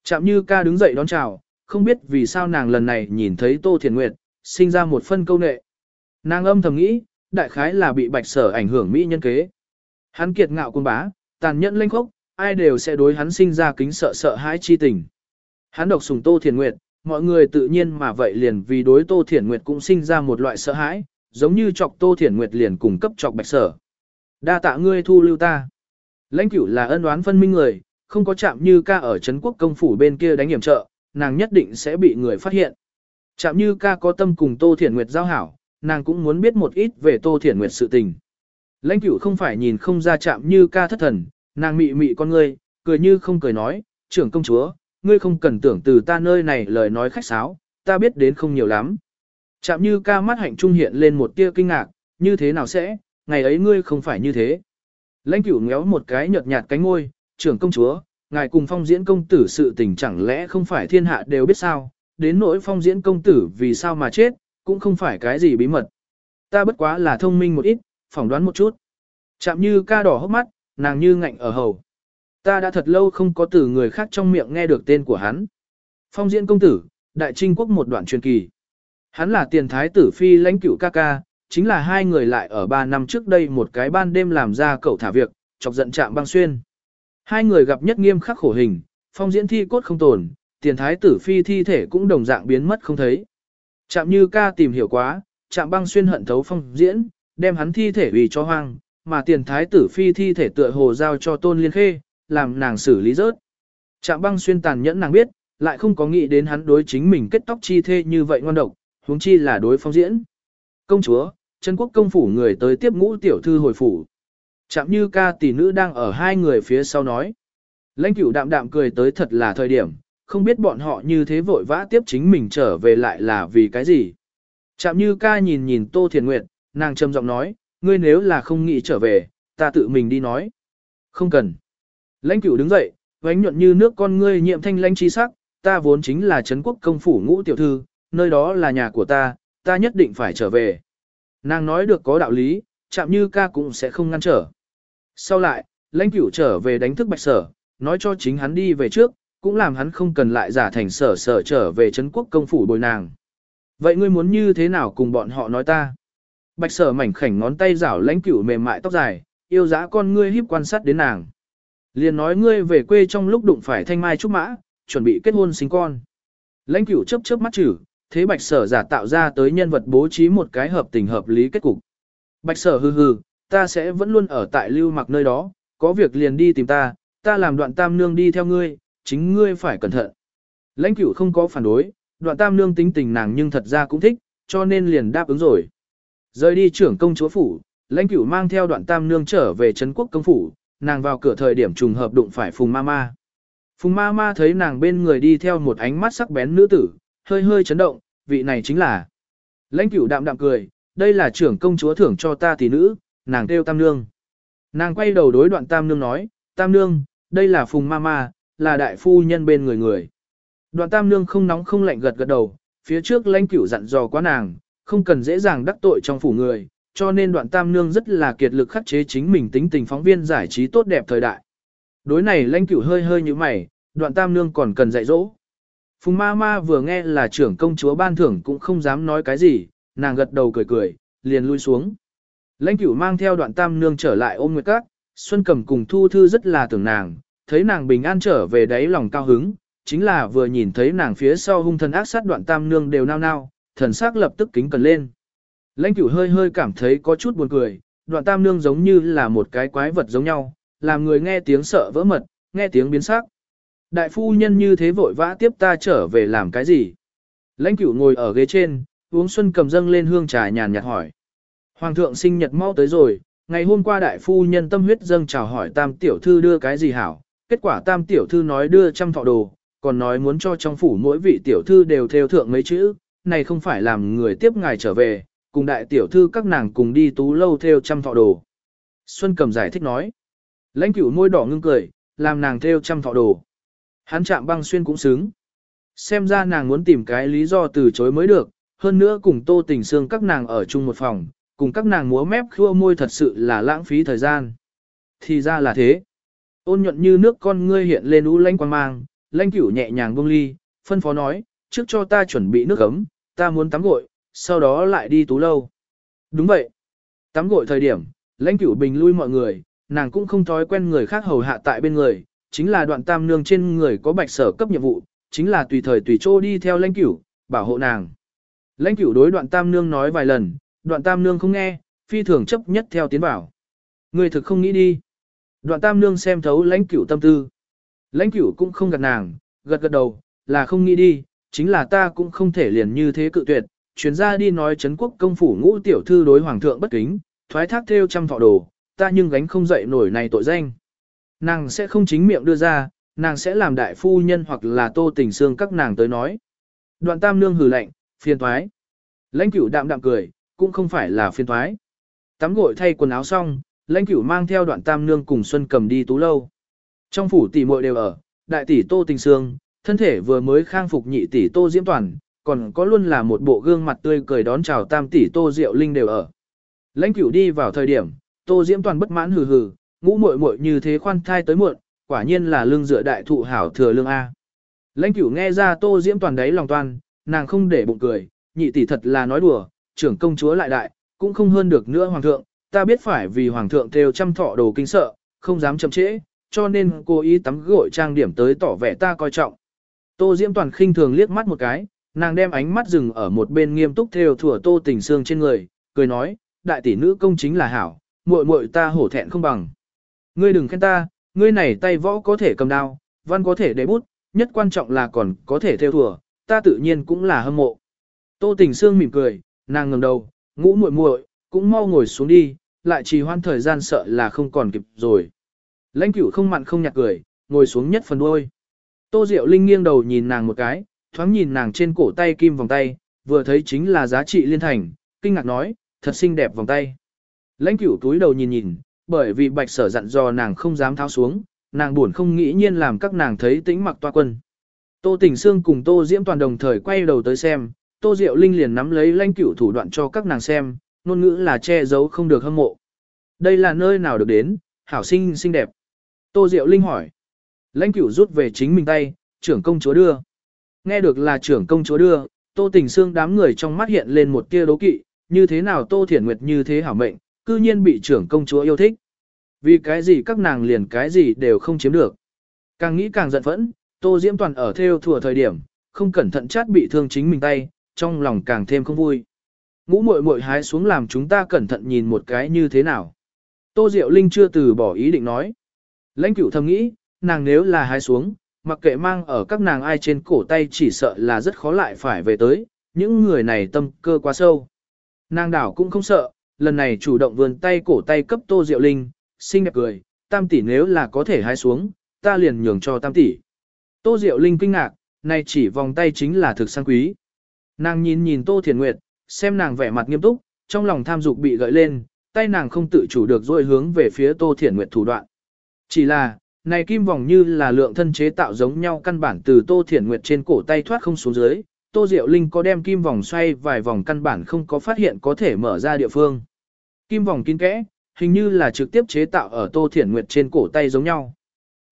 Chạm như ca đứng dậy đón chào, không biết vì sao nàng lần này nhìn thấy Tô Thiền Nguyệt, sinh ra một phân câu nệ. Nàng âm thầm nghĩ, đại khái là bị bạch sở ảnh hưởng mỹ nhân kế. Hắn kiệt ngạo quân bá, tàn nhẫn lênh khốc, ai đều sẽ đối hắn sinh ra kính sợ sợ hãi chi tình. Hắn độc sùng Tô Thiền Nguyệt, mọi người tự nhiên mà vậy liền vì đối Tô Thiền Nguyệt cũng sinh ra một loại sợ hãi, giống như chọc Tô Thiền Nguyệt liền cùng cấp chọc bạch sở. Đa tạ ngươi thu lưu ta. Lãnh cửu là ân oán phân minh người, không có chạm như ca ở Trấn quốc công phủ bên kia đánh hiểm trợ, nàng nhất định sẽ bị người phát hiện. Chạm như ca có tâm cùng Tô Thiển Nguyệt giao hảo, nàng cũng muốn biết một ít về Tô Thiển Nguyệt sự tình. Lãnh cửu không phải nhìn không ra chạm như ca thất thần, nàng mị mị con ngươi, cười như không cười nói, trưởng công chúa, ngươi không cần tưởng từ ta nơi này lời nói khách sáo, ta biết đến không nhiều lắm. Chạm như ca mắt hạnh trung hiện lên một tia kinh ngạc, như thế nào sẽ, ngày ấy ngươi không phải như thế. Lãnh cửu ngéo một cái nhợt nhạt cánh ngôi, trưởng công chúa, ngài cùng phong diễn công tử sự tình chẳng lẽ không phải thiên hạ đều biết sao, đến nỗi phong diễn công tử vì sao mà chết, cũng không phải cái gì bí mật. Ta bất quá là thông minh một ít, phỏng đoán một chút. Chạm như ca đỏ hốc mắt, nàng như ngạnh ở hầu. Ta đã thật lâu không có từ người khác trong miệng nghe được tên của hắn. Phong diễn công tử, đại trinh quốc một đoạn truyền kỳ. Hắn là tiền thái tử phi lãnh cửu ca ca, chính là hai người lại ở ba năm trước đây một cái ban đêm làm ra cậu thả việc, chọc giận chạm băng xuyên. Hai người gặp nhất nghiêm khắc khổ hình, phong diễn thi cốt không tồn, tiền thái tử phi thi thể cũng đồng dạng biến mất không thấy. Chạm như ca tìm hiểu quá, chạm băng xuyên hận thấu phong diễn, đem hắn thi thể ủy cho hoang, mà tiền thái tử phi thi thể tựa hồ giao cho tôn liên khê, làm nàng xử lý rớt. Chạm băng xuyên tàn nhẫn nàng biết, lại không có nghĩ đến hắn đối chính mình kết tóc chi thê như vậy ngoan độc, huống chi là đối phong diễn. Công chúa, chân quốc công phủ người tới tiếp ngũ tiểu thư hồi phủ. Chạm như ca tỷ nữ đang ở hai người phía sau nói. Lãnh cửu đạm đạm cười tới thật là thời điểm, không biết bọn họ như thế vội vã tiếp chính mình trở về lại là vì cái gì. Chạm như ca nhìn nhìn Tô Thiền Nguyệt, nàng trầm giọng nói, ngươi nếu là không nghĩ trở về, ta tự mình đi nói. Không cần. Lãnh cửu đứng dậy, vánh nhuận như nước con ngươi nhiệm thanh lãnh trí sắc, ta vốn chính là Trấn quốc công phủ ngũ tiểu thư, nơi đó là nhà của ta, ta nhất định phải trở về. Nàng nói được có đạo lý, chạm như ca cũng sẽ không ngăn trở. Sau lại, lãnh cửu trở về đánh thức bạch sở, nói cho chính hắn đi về trước, cũng làm hắn không cần lại giả thành sở sở trở về Trấn quốc công phủ bồi nàng. Vậy ngươi muốn như thế nào cùng bọn họ nói ta? Bạch sở mảnh khảnh ngón tay rảo lãnh cửu mềm mại tóc dài, yêu dã con ngươi híp quan sát đến nàng. Liền nói ngươi về quê trong lúc đụng phải thanh mai trúc mã, chuẩn bị kết hôn sinh con. Lãnh cửu chớp chớp mắt chử, thế bạch sở giả tạo ra tới nhân vật bố trí một cái hợp tình hợp lý kết cục. Bạch sở hừ hừ, ta sẽ vẫn luôn ở tại lưu mặc nơi đó, có việc liền đi tìm ta, ta làm đoạn tam nương đi theo ngươi, chính ngươi phải cẩn thận. Lãnh cửu không có phản đối, đoạn tam nương tính tình nàng nhưng thật ra cũng thích, cho nên liền đáp ứng rồi. Rời đi trưởng công chúa phủ, lãnh cửu mang theo đoạn tam nương trở về Trấn quốc công phủ, nàng vào cửa thời điểm trùng hợp đụng phải phùng ma ma. Phùng ma ma thấy nàng bên người đi theo một ánh mắt sắc bén nữ tử, hơi hơi chấn động, vị này chính là. Lãnh cửu đạm đạm cười, đây là trưởng công chúa thưởng cho ta tỷ nữ, nàng kêu tam nương. Nàng quay đầu đối đoạn tam nương nói, tam nương, đây là phùng ma ma, là đại phu nhân bên người người. Đoạn tam nương không nóng không lạnh gật gật đầu, phía trước lãnh cửu dặn dò quá nàng, không cần dễ dàng đắc tội trong phủ người, cho nên đoạn tam nương rất là kiệt lực khắc chế chính mình tính tình phóng viên giải trí tốt đẹp thời đại. Đối này lãnh cửu hơi hơi như mày, đoạn tam nương còn cần dạy dỗ. Phùng ma ma vừa nghe là trưởng công chúa ban thưởng cũng không dám nói cái gì, nàng gật đầu cười cười, liền lui xuống. Lãnh cửu mang theo đoạn tam nương trở lại ôm nguyệt các, Xuân Cầm cùng Thu Thư rất là tưởng nàng, thấy nàng bình an trở về đáy lòng cao hứng, chính là vừa nhìn thấy nàng phía sau hung thần ác sát đoạn tam nương đều nao nao, thần sắc lập tức kính cần lên. Lãnh cửu hơi hơi cảm thấy có chút buồn cười, đoạn tam nương giống như là một cái quái vật giống nhau, làm người nghe tiếng sợ vỡ mật, nghe tiếng biến sắc. Đại phu nhân như thế vội vã tiếp ta trở về làm cái gì? Lãnh cửu ngồi ở ghế trên, uống xuân cầm dâng lên hương trà nhàn nhạt hỏi. Hoàng thượng sinh nhật mau tới rồi, ngày hôm qua đại phu nhân tâm huyết dâng chào hỏi tam tiểu thư đưa cái gì hảo, kết quả tam tiểu thư nói đưa trăm thọ đồ, còn nói muốn cho trong phủ mỗi vị tiểu thư đều theo thượng mấy chữ, này không phải làm người tiếp ngài trở về, cùng đại tiểu thư các nàng cùng đi tú lâu theo trăm thọ đồ. Xuân cầm giải thích nói, lãnh cửu môi đỏ ngưng cười, làm nàng theo trăm thọ đồ. Hắn chạm băng xuyên cũng xứng. Xem ra nàng muốn tìm cái lý do từ chối mới được, hơn nữa cùng tô tình xương các nàng ở chung một phòng, cùng các nàng múa mép khua môi thật sự là lãng phí thời gian. Thì ra là thế. Ôn nhuận như nước con ngươi hiện lên u lanh quang mang, lanh cửu nhẹ nhàng buông ly, phân phó nói, trước cho ta chuẩn bị nước ấm, ta muốn tắm gội, sau đó lại đi tú lâu. Đúng vậy. Tắm gội thời điểm, lãnh cửu bình lui mọi người, nàng cũng không thói quen người khác hầu hạ tại bên người, chính là đoạn tam nương trên người có bạch sở cấp nhiệm vụ, chính là tùy thời tùy chỗ đi theo lãnh cửu, bảo hộ nàng. Lãnh cửu đối đoạn tam nương nói vài lần, đoạn tam nương không nghe, phi thường chấp nhất theo tiến bảo. Người thực không nghĩ đi. Đoạn tam nương xem thấu lãnh cửu tâm tư. Lãnh cửu cũng không gật nàng, gật gật đầu, là không nghĩ đi, chính là ta cũng không thể liền như thế cự tuyệt. Chuyến ra đi nói Trấn quốc công phủ ngũ tiểu thư đối hoàng thượng bất kính, thoái thác theo trăm thọ đồ, ta nhưng gánh không dậy nổi này tội danh. Nàng sẽ không chính miệng đưa ra, nàng sẽ làm đại phu nhân hoặc là tô tình xương các nàng tới nói. Đoạn tam nương hừ lạnh, phiền thoái. Lãnh cửu đạm đạm cười, cũng không phải là phiền thoái. Tắm gội thay quần áo xong, lãnh cửu mang theo đoạn tam nương cùng Xuân cầm đi tú lâu. Trong phủ tỷ muội đều ở, đại tỷ tô tình xương, thân thể vừa mới khang phục nhị tỷ tô diễm toàn, còn có luôn là một bộ gương mặt tươi cười đón chào tam tỷ tô diệu linh đều ở. Lãnh cửu đi vào thời điểm, tô diễm toàn bất mãn hừ hừ, ngũ muội muội như thế khoan thai tới muộn, quả nhiên là lương dựa đại thụ hảo thừa lương A. Lãnh cửu nghe ra tô diễm toàn đấy lòng toan, nàng không để bụng cười, nhị tỷ thật là nói đùa, trưởng công chúa lại đại, cũng không hơn được nữa hoàng thượng, ta biết phải vì hoàng thượng theo trăm thọ đồ kinh sợ, không dám chậm trễ, cho nên cố ý tắm gội trang điểm tới tỏ vẻ ta coi trọng. Tô Diễm Toàn khinh thường liếc mắt một cái, nàng đem ánh mắt dừng ở một bên nghiêm túc theo thủa Tô Tình Sương trên người, cười nói, đại tỷ nữ công chính là hảo, muội muội ta hổ thẹn không bằng. Ngươi đừng khen ta, ngươi này tay võ có thể cầm đao, văn có thể để bút, nhất quan trọng là còn có thể theo thủa, ta tự nhiên cũng là hâm mộ. Tô Tình Sương mỉm cười, nàng ngẩng đầu, ngũ muội muội, cũng mau ngồi xuống đi, lại trì hoãn thời gian sợ là không còn kịp rồi. Lãnh cửu không mặn không nhạt cười, ngồi xuống nhất phần đôi Tô Diệu Linh nghiêng đầu nhìn nàng một cái, thoáng nhìn nàng trên cổ tay kim vòng tay, vừa thấy chính là giá trị liên thành, kinh ngạc nói, thật xinh đẹp vòng tay. Lãnh cửu túi đầu nhìn nhìn, bởi vì bạch sở dặn dò nàng không dám tháo xuống, nàng buồn không nghĩ nhiên làm các nàng thấy tĩnh mặc toa quân. Tô Tình Sương cùng Tô Diễm toàn đồng thời quay đầu tới xem, Tô Diệu Linh liền nắm lấy lãnh cửu thủ đoạn cho các nàng xem, ngôn ngữ là che giấu không được hâm mộ. Đây là nơi nào được đến, hảo sinh xinh đẹp. Tô Diệu Linh hỏi. Lãnh cửu rút về chính mình tay, trưởng công chúa đưa. Nghe được là trưởng công chúa đưa, Tô Tình Sương đám người trong mắt hiện lên một tia đố kỵ, như thế nào Tô Thiển Nguyệt như thế hảo mệnh, cư nhiên bị trưởng công chúa yêu thích. Vì cái gì các nàng liền cái gì đều không chiếm được. Càng nghĩ càng giận phẫn, Tô Diễm Toàn ở theo thừa thời điểm, không cẩn thận chát bị thương chính mình tay, trong lòng càng thêm không vui. Ngũ muội muội hái xuống làm chúng ta cẩn thận nhìn một cái như thế nào. Tô Diệu Linh chưa từ bỏ ý định nói. Lãnh cửu thầm nghĩ, nàng nếu là hái xuống, mặc kệ mang ở các nàng ai trên cổ tay chỉ sợ là rất khó lại phải về tới, những người này tâm cơ quá sâu. Nàng đảo cũng không sợ, lần này chủ động vươn tay cổ tay cấp Tô Diệu Linh, xinh đẹp cười, tam tỷ nếu là có thể hái xuống, ta liền nhường cho tam tỷ. Tô Diệu Linh kinh ngạc, này chỉ vòng tay chính là thực sang quý. Nàng nhìn nhìn Tô Thiền Nguyệt, xem nàng vẻ mặt nghiêm túc, trong lòng tham dục bị gợi lên, tay nàng không tự chủ được dôi hướng về phía Tô Thiển Nguyệt thủ đoạn. Chỉ là, này kim vòng như là lượng thân chế tạo giống nhau căn bản từ Tô Thiển Nguyệt trên cổ tay thoát không xuống dưới, Tô Diệu Linh có đem kim vòng xoay vài vòng căn bản không có phát hiện có thể mở ra địa phương. Kim vòng kín kẽ, hình như là trực tiếp chế tạo ở Tô Thiển Nguyệt trên cổ tay giống nhau.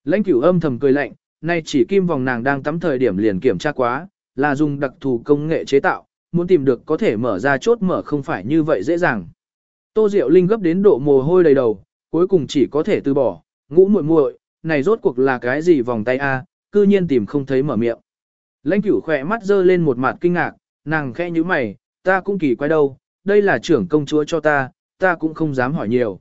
Lãnh cửu âm thầm cười lạnh, nay chỉ kim vòng nàng đang tắm thời điểm liền kiểm tra quá, là dùng đặc thù công nghệ chế tạo, muốn tìm được có thể mở ra chốt mở không phải như vậy dễ dàng. Tô Diệu Linh gấp đến độ mồ hôi đầy đầu, cuối cùng chỉ có thể từ bỏ, ngũ muội muội, này rốt cuộc là cái gì vòng tay a, cư nhiên tìm không thấy mở miệng. Lãnh cửu khỏe mắt dơ lên một mặt kinh ngạc, nàng khẽ như mày, ta cũng kỳ quái đâu, đây là trưởng công chúa cho ta, ta cũng không dám hỏi nhiều.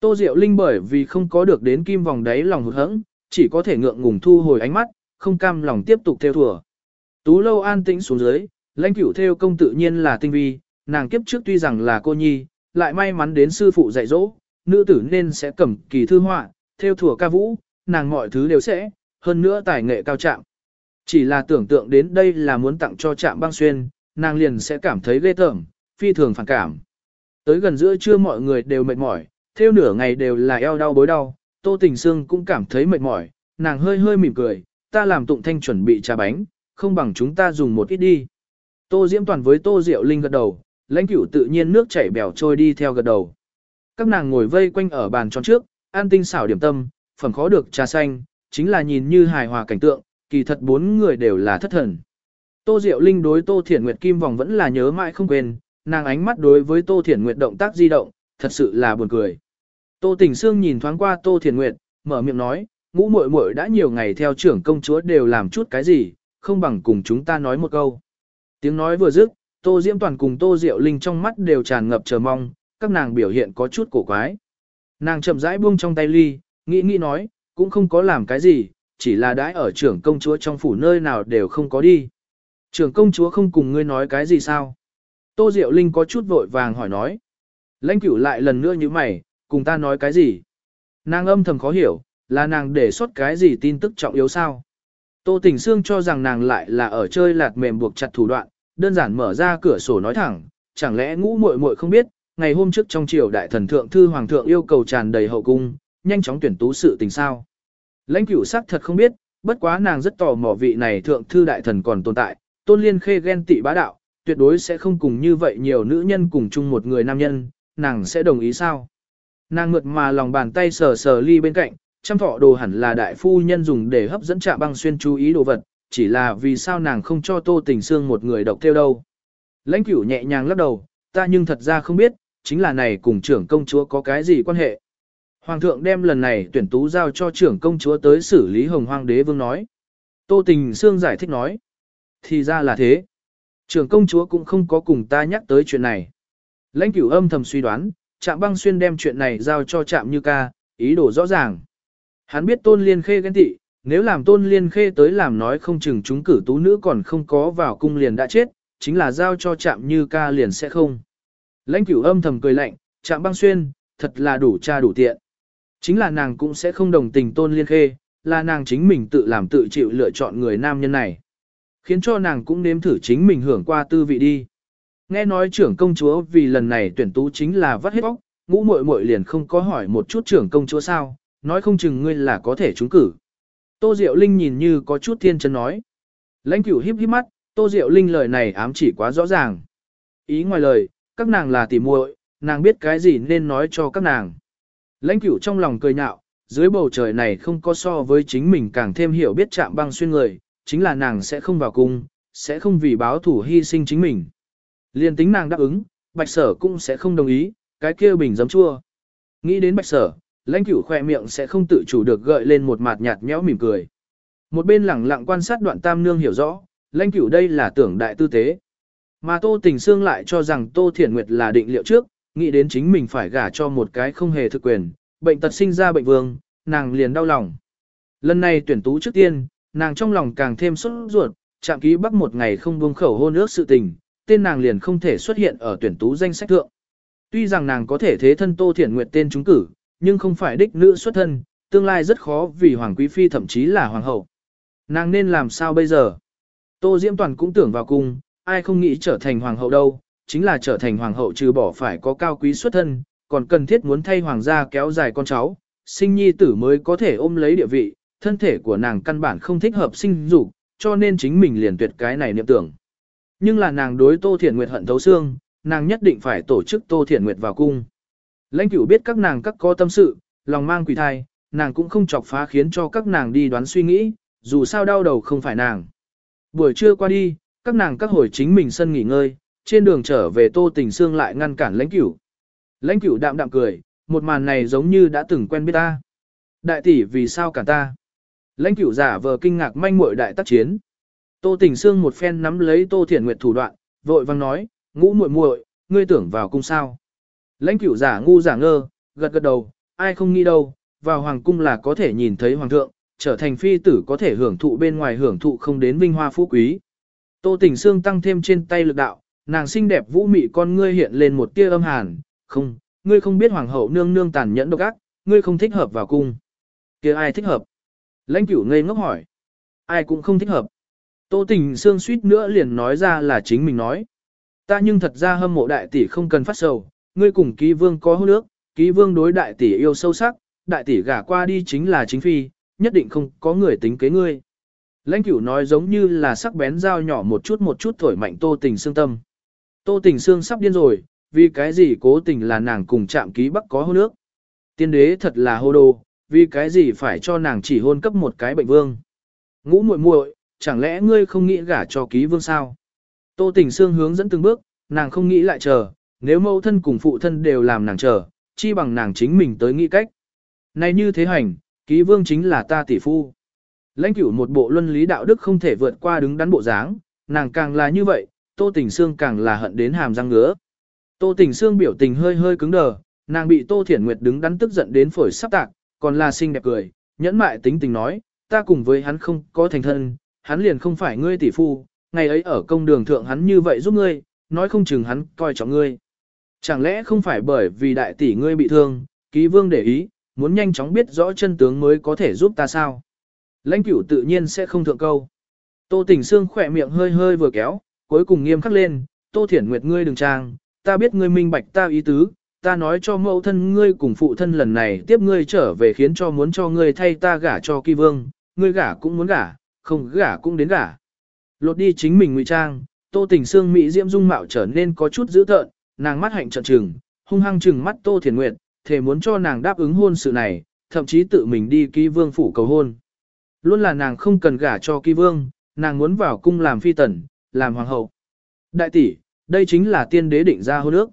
Tô Diệu Linh bởi vì không có được đến kim vòng đáy lòng hụt hẫng, chỉ có thể ngượng ngùng thu hồi ánh mắt, không cam lòng tiếp tục theo thùa. Tú lâu an tĩnh xuống dưới, lãnh cửu theo công tự nhiên là tinh vi, nàng kiếp trước tuy rằng là cô nhi, lại may mắn đến sư phụ dạy dỗ, nữ tử nên sẽ cầm kỳ thư họa, theo thủa ca vũ, nàng mọi thứ đều sẽ, hơn nữa tài nghệ cao trạng. Chỉ là tưởng tượng đến đây là muốn tặng cho trạm băng xuyên, nàng liền sẽ cảm thấy ghê tởm, phi thường phản cảm. Tới gần giữa trưa mọi người đều mệt mỏi, theo nửa ngày đều là eo đau bối đau, Tô Tình Sương cũng cảm thấy mệt mỏi, nàng hơi hơi mỉm cười, ta làm tụng thanh chuẩn bị trà bánh, không bằng chúng ta dùng một ít đi. Tô Diễm Toàn với Tô Diệu Linh gật đầu, lãnh cửu tự nhiên nước chảy bèo trôi đi theo gật đầu. Các nàng ngồi vây quanh ở bàn tròn trước, an tinh xảo điểm tâm, phẩm khó được trà xanh, chính là nhìn như hài hòa cảnh tượng, kỳ thật bốn người đều là thất thần. Tô Diệu Linh đối Tô Thiển Nguyệt Kim Vòng vẫn là nhớ mãi không quên, nàng ánh mắt đối với Tô Thiển Nguyệt động tác di động, thật sự là buồn cười. Tô Tỉnh Sương nhìn thoáng qua Tô Thiển Nguyệt, mở miệng nói, ngũ muội muội đã nhiều ngày theo trưởng công chúa đều làm chút cái gì, không bằng cùng chúng ta nói một câu. Tiếng nói vừa dứt, Tô Diễm Toàn cùng Tô Diệu Linh trong mắt đều tràn ngập chờ mong, các nàng biểu hiện có chút cổ quái. Nàng chậm rãi buông trong tay ly, nghĩ nghĩ nói, cũng không có làm cái gì, chỉ là đãi ở trưởng công chúa trong phủ nơi nào đều không có đi. Trưởng công chúa không cùng ngươi nói cái gì sao? Tô Diệu Linh có chút vội vàng hỏi nói. Lãnh cửu lại lần nữa như mày, cùng ta nói cái gì? Nàng âm thầm khó hiểu, là nàng để xuất cái gì tin tức trọng yếu sao? Tô Tình Sương cho rằng nàng lại là ở chơi lạt mềm buộc chặt thủ đoạn, đơn giản mở ra cửa sổ nói thẳng, chẳng lẽ ngũ muội muội không biết, ngày hôm trước trong triều đại thần thượng thư hoàng thượng yêu cầu tràn đầy hậu cung, nhanh chóng tuyển tú sự tình sao? Lãnh cửu sắc thật không biết, bất quá nàng rất tò mò vị này thượng thư đại thần còn tồn tại, tôn liên khê ghen tị bá đạo, tuyệt đối sẽ không cùng như vậy nhiều nữ nhân cùng chung một người nam nhân, nàng sẽ đồng ý sao? Nàng ngượt mà lòng bàn tay sờ sờ ly bên cạnh, trăm thọ đồ hẳn là đại phu nhân dùng để hấp dẫn trạm băng xuyên chú ý đồ vật, chỉ là vì sao nàng không cho tô tình sương một người độc theo đâu. Lãnh cửu nhẹ nhàng lắc đầu, ta nhưng thật ra không biết, chính là này cùng trưởng công chúa có cái gì quan hệ. Hoàng thượng đem lần này tuyển tú giao cho trưởng công chúa tới xử lý hồng hoang đế vương nói. Tô tình sương giải thích nói. Thì ra là thế. Trưởng công chúa cũng không có cùng ta nhắc tới chuyện này. Lãnh cửu âm thầm suy đoán, Trạm băng xuyên đem chuyện này giao cho Trạm Như Ca, ý đồ rõ ràng. Hắn biết Tôn Liên Khê ghen tị, nếu làm Tôn Liên Khê tới làm nói không chừng chúng cử tú nữ còn không có vào cung liền đã chết, chính là giao cho chạm Như Ca liền sẽ không. Lãnh cửu âm thầm cười lạnh, chạm băng xuyên, thật là đủ cha đủ tiện. Chính là nàng cũng sẽ không đồng tình Tôn Liên Khê, là nàng chính mình tự làm tự chịu lựa chọn người nam nhân này. Khiến cho nàng cũng nếm thử chính mình hưởng qua tư vị đi. Nghe nói trưởng công chúa vì lần này tuyển tú chính là vắt hết bóc, ngũ muội muội liền không có hỏi một chút trưởng công chúa sao, nói không chừng ngươi là có thể trúng cử. Tô Diệu Linh nhìn như có chút thiên chân nói. Lãnh cửu híp híp mắt, Tô Diệu Linh lời này ám chỉ quá rõ ràng. Ý ngoài lời, các nàng là tỉ muội, nàng biết cái gì nên nói cho các nàng. Lãnh cửu trong lòng cười nhạo, dưới bầu trời này không có so với chính mình càng thêm hiểu biết chạm băng xuyên người, chính là nàng sẽ không vào cung, sẽ không vì báo thủ hy sinh chính mình. Liên tính nàng đáp ứng, bạch sở cũng sẽ không đồng ý, cái kia bình giấm chua. Nghĩ đến bạch sở, lãnh cửu khoe miệng sẽ không tự chủ được gợi lên một mặt nhạt nhẽo mỉm cười. Một bên lẳng lặng quan sát đoạn tam nương hiểu rõ, lãnh cửu đây là tưởng đại tư tế. Mà Tô Tình Sương lại cho rằng Tô Thiển Nguyệt là định liệu trước, nghĩ đến chính mình phải gả cho một cái không hề thực quyền, bệnh tật sinh ra bệnh vương, nàng liền đau lòng. Lần này tuyển tú trước tiên, nàng trong lòng càng thêm sốt ruột, chạm ký bắc một ngày không buông khẩu hôn ước sự tình, tên nàng liền không thể xuất hiện ở tuyển tú danh sách thượng. Tuy rằng nàng có thể thế thân Tô Thiển Nguyệt tên trúng cử, nhưng không phải đích nữ xuất thân, tương lai rất khó vì Hoàng Quý Phi thậm chí là Hoàng hậu. Nàng nên làm sao bây giờ? Tô Diễm Toàn cũng tưởng vào cung, ai không nghĩ trở thành Hoàng hậu đâu, chính là trở thành Hoàng hậu trừ bỏ phải có cao quý xuất thân, còn cần thiết muốn thay Hoàng gia kéo dài con cháu, sinh nhi tử mới có thể ôm lấy địa vị, thân thể của nàng căn bản không thích hợp sinh dục, cho nên chính mình liền tuyệt cái này niệm tưởng. Nhưng là nàng đối Tô Thiển Nguyệt hận thấu xương, nàng nhất định phải tổ chức Tô Thiển Nguyệt vào cung. Lãnh cửu biết các nàng các có tâm sự, lòng mang quỷ thai, nàng cũng không chọc phá khiến cho các nàng đi đoán suy nghĩ, dù sao đau đầu không phải nàng. Buổi trưa qua đi, các nàng các hồi chính mình sân nghỉ ngơi, trên đường trở về Tô Tình Sương lại ngăn cản lãnh cửu. Lãnh cửu đạm đạm cười, một màn này giống như đã từng quen biết ta. Đại tỷ vì sao cả ta? Lãnh cửu giả vờ kinh ngạc manh muội đại tác chiến. Tô Tình Sương một phen nắm lấy Tô Thiển Nguyệt thủ đoạn, vội vang nói, ngũ muội muội, ngươi tưởng vào cung sao? Lãnh cửu giả ngu giả ngơ, gật gật đầu, ai không nghĩ đâu, vào hoàng cung là có thể nhìn thấy hoàng thượng, trở thành phi tử có thể hưởng thụ bên ngoài hưởng thụ không đến vinh hoa phú quý. Tô Tình Sương tăng thêm trên tay lực đạo, nàng xinh đẹp vũ mị con ngươi hiện lên một tia âm hàn, không, ngươi không biết hoàng hậu nương nương tàn nhẫn độc ác, ngươi không thích hợp vào cung. kia ai thích hợp? Lãnh cửu ngây ngốc hỏi. Ai cũng không thích hợp. Tô tình xương suýt nữa liền nói ra là chính mình nói. Ta nhưng thật ra hâm mộ đại tỷ không cần phát sầu, ngươi cùng ký vương có hôn ước, ký vương đối đại tỷ yêu sâu sắc, đại tỷ gả qua đi chính là chính phi, nhất định không có người tính kế ngươi. Lãnh cửu nói giống như là sắc bén dao nhỏ một chút một chút thổi mạnh tô tình xương tâm. Tô tình xương sắp điên rồi, vì cái gì cố tình là nàng cùng chạm ký bắc có hôn ước. Tiên đế thật là hô đồ, vì cái gì phải cho nàng chỉ hôn cấp một cái bệnh vương. Ngũ muội muội, chẳng lẽ ngươi không nghĩ gả cho ký vương sao? Tô Tình xương hướng dẫn từng bước, nàng không nghĩ lại chờ, nếu mẫu thân cùng phụ thân đều làm nàng chờ, chi bằng nàng chính mình tới nghĩ cách. Này như thế hành, ký vương chính là ta tỷ phu. Lãnh cửu một bộ luân lý đạo đức không thể vượt qua đứng đắn bộ dáng, nàng càng là như vậy, Tô Tình xương càng là hận đến hàm răng ngứa. Tô Tình xương biểu tình hơi hơi cứng đờ, nàng bị Tô Thiển Nguyệt đứng đắn tức giận đến phổi sắp tạc, còn là xinh đẹp cười, nhẫn mại tính tình nói, ta cùng với hắn không có thành thân, hắn liền không phải ngươi tỷ phu, ngày ấy ở công đường thượng hắn như vậy giúp ngươi, nói không chừng hắn coi trọng ngươi. Chẳng lẽ không phải bởi vì đại tỷ ngươi bị thương, ký vương để ý, muốn nhanh chóng biết rõ chân tướng mới có thể giúp ta sao? Lãnh cửu tự nhiên sẽ không thượng câu. Tô Tình Sương khỏe miệng hơi hơi vừa kéo, cuối cùng nghiêm khắc lên, Tô Thiển Nguyệt ngươi đừng trang, ta biết ngươi minh bạch ta ý tứ, ta nói cho mẫu thân ngươi cùng phụ thân lần này tiếp ngươi trở về khiến cho muốn cho ngươi thay ta gả cho kỳ vương, ngươi gả cũng muốn gả, không gả cũng đến gả. Lột đi chính mình ngụy trang, tô tình xương mỹ diễm dung mạo trở nên có chút dữ tợn, nàng mắt hạnh trận trừng, hung hăng trừng mắt tô thiền nguyệt, thể muốn cho nàng đáp ứng hôn sự này, thậm chí tự mình đi ký vương phủ cầu hôn. Luôn là nàng không cần gả cho kỳ vương, nàng muốn vào cung làm phi tần, làm hoàng hậu. Đại tỷ, đây chính là tiên đế định ra hôn ước.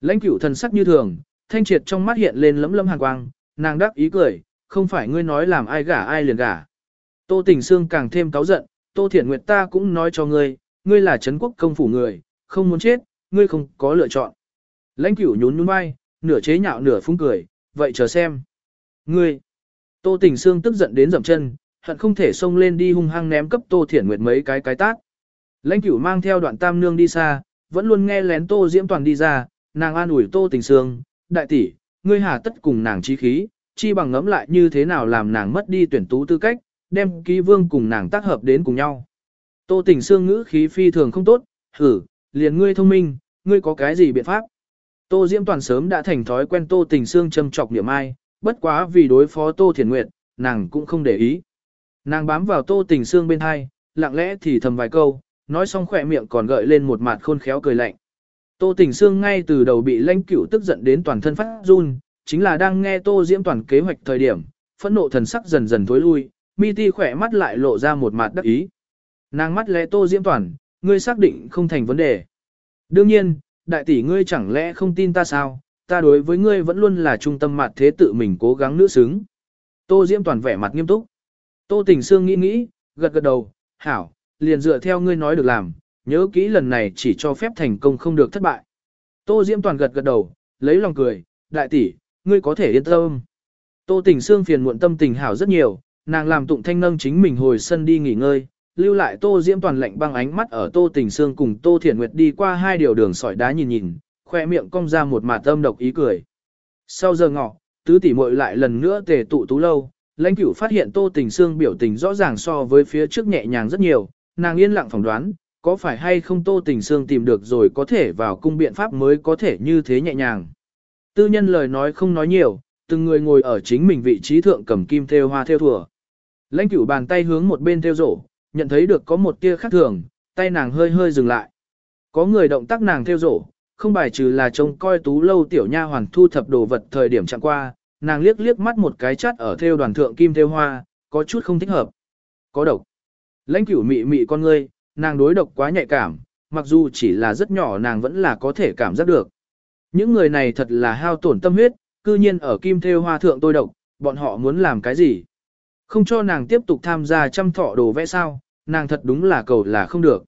Lãnh cửu thần sắc như thường, thanh triệt trong mắt hiện lên lấm lấm hàn quang, nàng đáp ý cười, không phải ngươi nói làm ai gả ai liền gả. Tô Tình xương càng thêm cáu giận, Tô Thiển Nguyệt ta cũng nói cho ngươi, ngươi là Trấn quốc công phủ người, không muốn chết, ngươi không có lựa chọn. Lãnh cửu nhún nhún vai, nửa chế nhạo nửa phúng cười, vậy chờ xem. Ngươi, Tô Tình Sương tức giận đến dậm chân, hận không thể xông lên đi hung hăng ném cấp Tô Thiển Nguyệt mấy cái cái tát. Lãnh cửu mang theo đoạn tam nương đi xa, vẫn luôn nghe lén Tô Diễm Toàn đi ra, nàng an ủi Tô Tình Sương, đại tỷ, ngươi hà tất cùng nàng chí khí, chi bằng ngẫm lại như thế nào làm nàng mất đi tuyển tú tư cách, đem ký vương cùng nàng tác hợp đến cùng nhau. Tô Tình Sương ngữ khí phi thường không tốt, hử, liền ngươi thông minh, ngươi có cái gì biện pháp? Tô Diễm Toàn sớm đã thành thói quen Tô Tình Sương châm chọc niệm ai, bất quá vì đối phó Tô Thiền Nguyệt, nàng cũng không để ý. Nàng bám vào Tô Tình Sương bên hai, lặng lẽ thì thầm vài câu, nói xong khỏe miệng còn gợi lên một mặt khôn khéo cười lạnh. Tô Tình Sương ngay từ đầu bị lãnh cửu tức giận đến toàn thân phát run, chính là đang nghe Tô Diễm toàn kế hoạch thời điểm, phẫn nộ thần sắc dần dần thối lui, mi ti khỏe mắt lại lộ ra một mặt đắc ý. Nàng mắt lẽ Tô Diễm toàn, ngươi xác định không thành vấn đề. Đương nhiên, Đại tỷ ngươi chẳng lẽ không tin ta sao, ta đối với ngươi vẫn luôn là trung tâm mặt thế tự mình cố gắng nữ xứng. Tô Diễm toàn vẻ mặt nghiêm túc. Tô Tình Sương nghĩ nghĩ, gật gật đầu, hảo, liền dựa theo ngươi nói được làm, nhớ kỹ lần này chỉ cho phép thành công không được thất bại. Tô Diễm toàn gật gật đầu, lấy lòng cười, đại tỷ, ngươi có thể yên tâm. Tô Tình Sương phiền muộn tâm tình hảo rất nhiều, nàng làm tụng thanh nâng chính mình hồi sân đi nghỉ ngơi, lưu lại Tô Diễm toàn lạnh băng ánh mắt ở Tô Tình Sương cùng Tô Thiển Nguyệt đi qua hai điều đường sỏi đá nhìn nhìn, khoe miệng cong ra một mạt tâm độc ý cười. Sau giờ ngọ, tứ tỷ muội lại lần nữa tề tụ tú lâu, lãnh cửu phát hiện Tô Tình Sương biểu tình rõ ràng so với phía trước nhẹ nhàng rất nhiều, nàng yên lặng phỏng đoán, có phải hay không Tô Tình Sương tìm được rồi có thể vào cung biện pháp mới có thể như thế nhẹ nhàng. Tư nhân lời nói không nói nhiều, từng người ngồi ở chính mình vị trí thượng cầm kim theo hoa theo thùa. Lãnh cửu bàn tay hướng một bên theo rổ, nhận thấy được có một tia khác thường, tay nàng hơi hơi dừng lại. Có người động tác nàng theo rổ, không bài trừ là trông coi tú lâu tiểu nha hoàn thu thập đồ vật thời điểm chẳng qua, nàng liếc liếc mắt một cái chắt ở theo đoàn thượng kim theo hoa, có chút không thích hợp. Có độc. Lãnh cửu mị mị con ngươi, nàng đối độc quá nhạy cảm, mặc dù chỉ là rất nhỏ nàng vẫn là có thể cảm giác được. Những người này thật là hao tổn tâm huyết, cư nhiên ở kim theo hoa thượng tôi độc, bọn họ muốn làm cái gì? Không cho nàng tiếp tục tham gia chăm thọ đồ vẽ sao, nàng thật đúng là cầu là không được.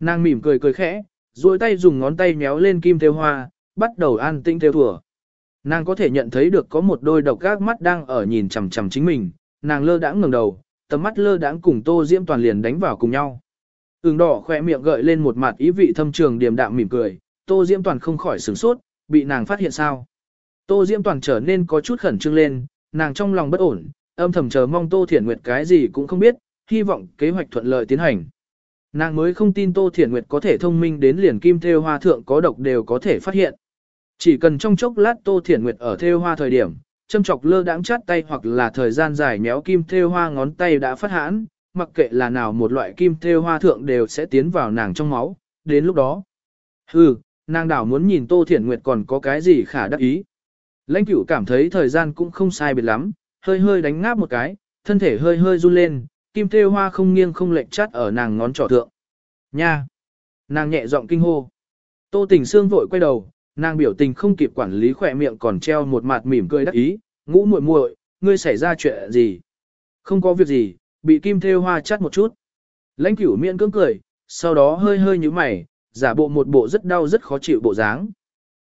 Nàng mỉm cười cười khẽ, duỗi tay dùng ngón tay méo lên kim theo hoa, bắt đầu an tĩnh theo thùa. Nàng có thể nhận thấy được có một đôi độc gác mắt đang ở nhìn chằm chằm chính mình, nàng lơ đãng ngẩng đầu, tầm mắt lơ đãng cùng Tô Diễm toàn liền đánh vào cùng nhau. Ưng đỏ khỏe miệng gợi lên một mặt ý vị thâm trường điềm đạm mỉm cười, Tô Diễm toàn không khỏi sửng sốt, bị nàng phát hiện sao. Tô Diễm toàn trở nên có chút khẩn trương lên, nàng trong lòng bất ổn, âm thầm chờ mong Tô Thiển Nguyệt cái gì cũng không biết, hy vọng kế hoạch thuận lợi tiến hành. Nàng mới không tin Tô Thiển Nguyệt có thể thông minh đến liền kim theo hoa thượng có độc đều có thể phát hiện. Chỉ cần trong chốc lát Tô Thiển Nguyệt ở theo hoa thời điểm, châm chọc lơ đãng chát tay hoặc là thời gian dài méo kim theo hoa ngón tay đã phát hãn, mặc kệ là nào một loại kim theo hoa thượng đều sẽ tiến vào nàng trong máu, đến lúc đó. Hừ, nàng đảo muốn nhìn Tô Thiển Nguyệt còn có cái gì khả đắc ý. Lãnh cửu cảm thấy thời gian cũng không sai biệt lắm, hơi hơi đánh ngáp một cái, thân thể hơi hơi run lên, kim thêu hoa không nghiêng không lệch chắt ở nàng ngón trỏ thượng. Nha! Nàng nhẹ giọng kinh hô. Tô tình xương vội quay đầu, nàng biểu tình không kịp quản lý khỏe miệng còn treo một mặt mỉm cười đắc ý, ngũ muội muội, ngươi xảy ra chuyện gì? Không có việc gì, bị kim thêu hoa chắt một chút. Lãnh cửu miệng cưỡng cười, sau đó hơi hơi như mày, giả bộ một bộ rất đau rất khó chịu bộ dáng.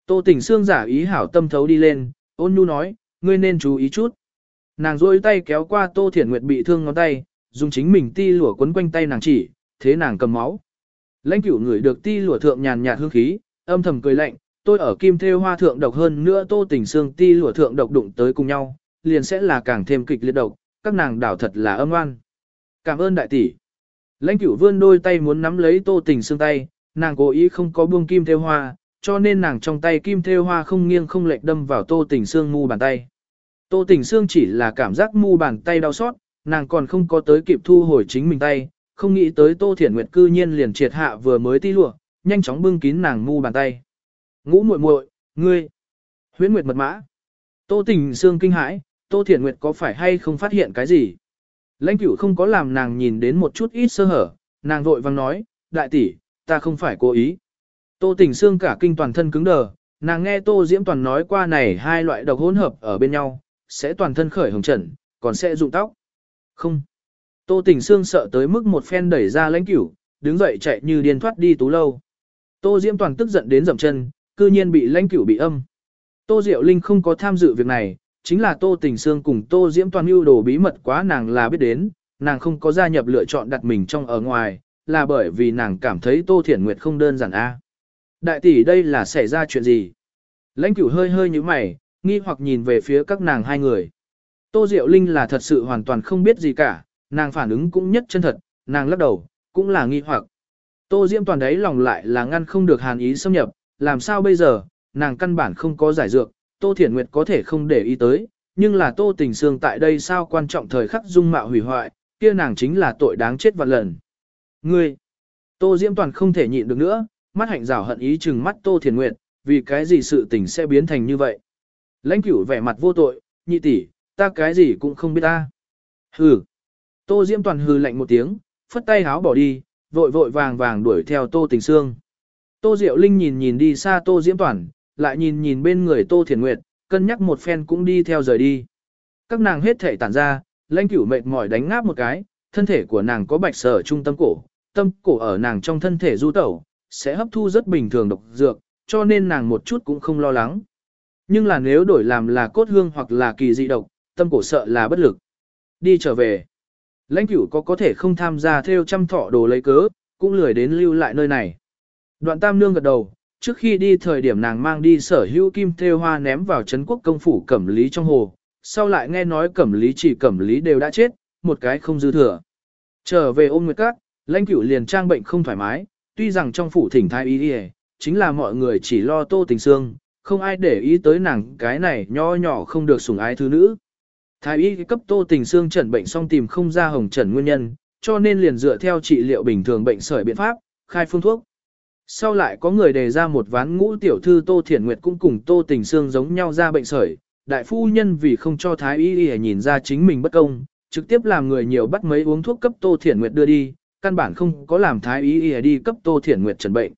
Tô tình xương giả ý hảo tâm thấu đi lên, ôn nhu nói, ngươi nên chú ý chút. Nàng rôi tay kéo qua Tô Thiển Nguyệt bị thương ngón tay, dùng chính mình ti lụa quấn quanh tay nàng chỉ, thế nàng cầm máu. Lãnh cửu người được ti lụa thượng nhàn nhạt hương khí, âm thầm cười lạnh, tôi ở kim thêu hoa thượng độc hơn nữa Tô Tình xương ti lụa thượng độc đụng tới cùng nhau, liền sẽ là càng thêm kịch liệt độc, các nàng đảo thật là âm oan. Cảm ơn đại tỷ. Lãnh cửu vươn đôi tay muốn nắm lấy Tô Tình xương tay, nàng cố ý không có buông kim thêu hoa, cho nên nàng trong tay kim thêu hoa không nghiêng không lệch đâm vào Tô Tình xương mu bàn tay. Tô Tình Sương chỉ là cảm giác mu bàn tay đau xót, nàng còn không có tới kịp thu hồi chính mình tay, không nghĩ tới Tô Thiển Nguyệt cư nhiên liền triệt hạ vừa mới ti lụa, nhanh chóng bưng kín nàng mu bàn tay. Ngũ muội muội, ngươi, huyễn nguyệt mật mã. Tô Tình Sương kinh hãi, Tô Thiển Nguyệt có phải hay không phát hiện cái gì? Lãnh cửu không có làm nàng nhìn đến một chút ít sơ hở, nàng vội vang nói, đại tỷ, ta không phải cố ý. Tô Tình Sương cả kinh toàn thân cứng đờ, nàng nghe Tô Diễm Toàn nói qua này hai loại độc hỗn hợp ở bên nhau, sẽ toàn thân khởi hồng trần, còn sẽ rụng tóc. Không. Tô Tình Sương sợ tới mức một phen đẩy ra lãnh cửu, đứng dậy chạy như điên thoát đi tú lâu. Tô Diễm Toàn tức giận đến dậm chân, cư nhiên bị lãnh cửu bị âm. Tô Diệu Linh không có tham dự việc này, chính là Tô Tình Sương cùng Tô Diễm Toàn mưu đồ bí mật quá nàng là biết đến, nàng không có gia nhập lựa chọn đặt mình trong ở ngoài, là bởi vì nàng cảm thấy Tô Thiển Nguyệt không đơn giản a. Đại tỷ đây là xảy ra chuyện gì? Lãnh cửu hơi hơi như mày, nghi hoặc nhìn về phía các nàng hai người. Tô Diệu Linh là thật sự hoàn toàn không biết gì cả, nàng phản ứng cũng nhất chân thật, nàng lắc đầu, cũng là nghi hoặc. Tô Diễm toàn đấy lòng lại là ngăn không được hàn ý xâm nhập, làm sao bây giờ, nàng căn bản không có giải dược, Tô Thiển Nguyệt có thể không để ý tới, nhưng là Tô Tình Sương tại đây sao quan trọng thời khắc dung mạo hủy hoại, kia nàng chính là tội đáng chết vạn lần. Ngươi, Tô Diễm toàn không thể nhịn được nữa, mắt hạnh rảo hận ý chừng mắt Tô Thiển Nguyệt, vì cái gì sự tình sẽ biến thành như vậy. Lãnh cửu vẻ mặt vô tội, nhị tỷ, ta cái gì cũng không biết ta. Hừ. Tô Diễm toàn hừ lạnh một tiếng, phất tay háo bỏ đi, vội vội vàng vàng đuổi theo Tô Tình Sương. Tô Diệu Linh nhìn nhìn đi xa Tô Diễm Toàn, lại nhìn nhìn bên người Tô Thiền Nguyệt, cân nhắc một phen cũng đi theo rời đi. Các nàng hết thể tản ra, lãnh cửu mệt mỏi đánh ngáp một cái, thân thể của nàng có bạch sở trung tâm cổ, tâm cổ ở nàng trong thân thể du tẩu, sẽ hấp thu rất bình thường độc dược, cho nên nàng một chút cũng không lo lắng. Nhưng là nếu đổi làm là cốt hương hoặc là kỳ dị độc, tâm cổ sợ là bất lực. Đi trở về. Lãnh cửu có có thể không tham gia theo trăm thọ đồ lấy cớ, cũng lười đến lưu lại nơi này. Đoạn tam nương gật đầu, trước khi đi thời điểm nàng mang đi sở hữu kim theo hoa ném vào Trấn quốc công phủ cẩm lý trong hồ, sau lại nghe nói cẩm lý chỉ cẩm lý đều đã chết, một cái không dư thừa. Trở về ôm nguyệt các, lãnh cửu liền trang bệnh không thoải mái, tuy rằng trong phủ thỉnh thai y đi chính là mọi người chỉ lo tô tình xương, không ai để ý tới nàng cái này nho nhỏ không được sủng ái thứ nữ. Thái y cấp tô tình xương trần bệnh xong tìm không ra hồng trần nguyên nhân, cho nên liền dựa theo trị liệu bình thường bệnh sởi biện pháp, khai phương thuốc. Sau lại có người đề ra một ván ngũ tiểu thư Tô Thiển Nguyệt cũng cùng Tô Tình Sương giống nhau ra bệnh sởi, đại phu nhân vì không cho thái y y nhìn ra chính mình bất công, trực tiếp làm người nhiều bắt mấy uống thuốc cấp Tô Thiển Nguyệt đưa đi, căn bản không có làm thái y y đi cấp Tô Thiển Nguyệt trần bệnh.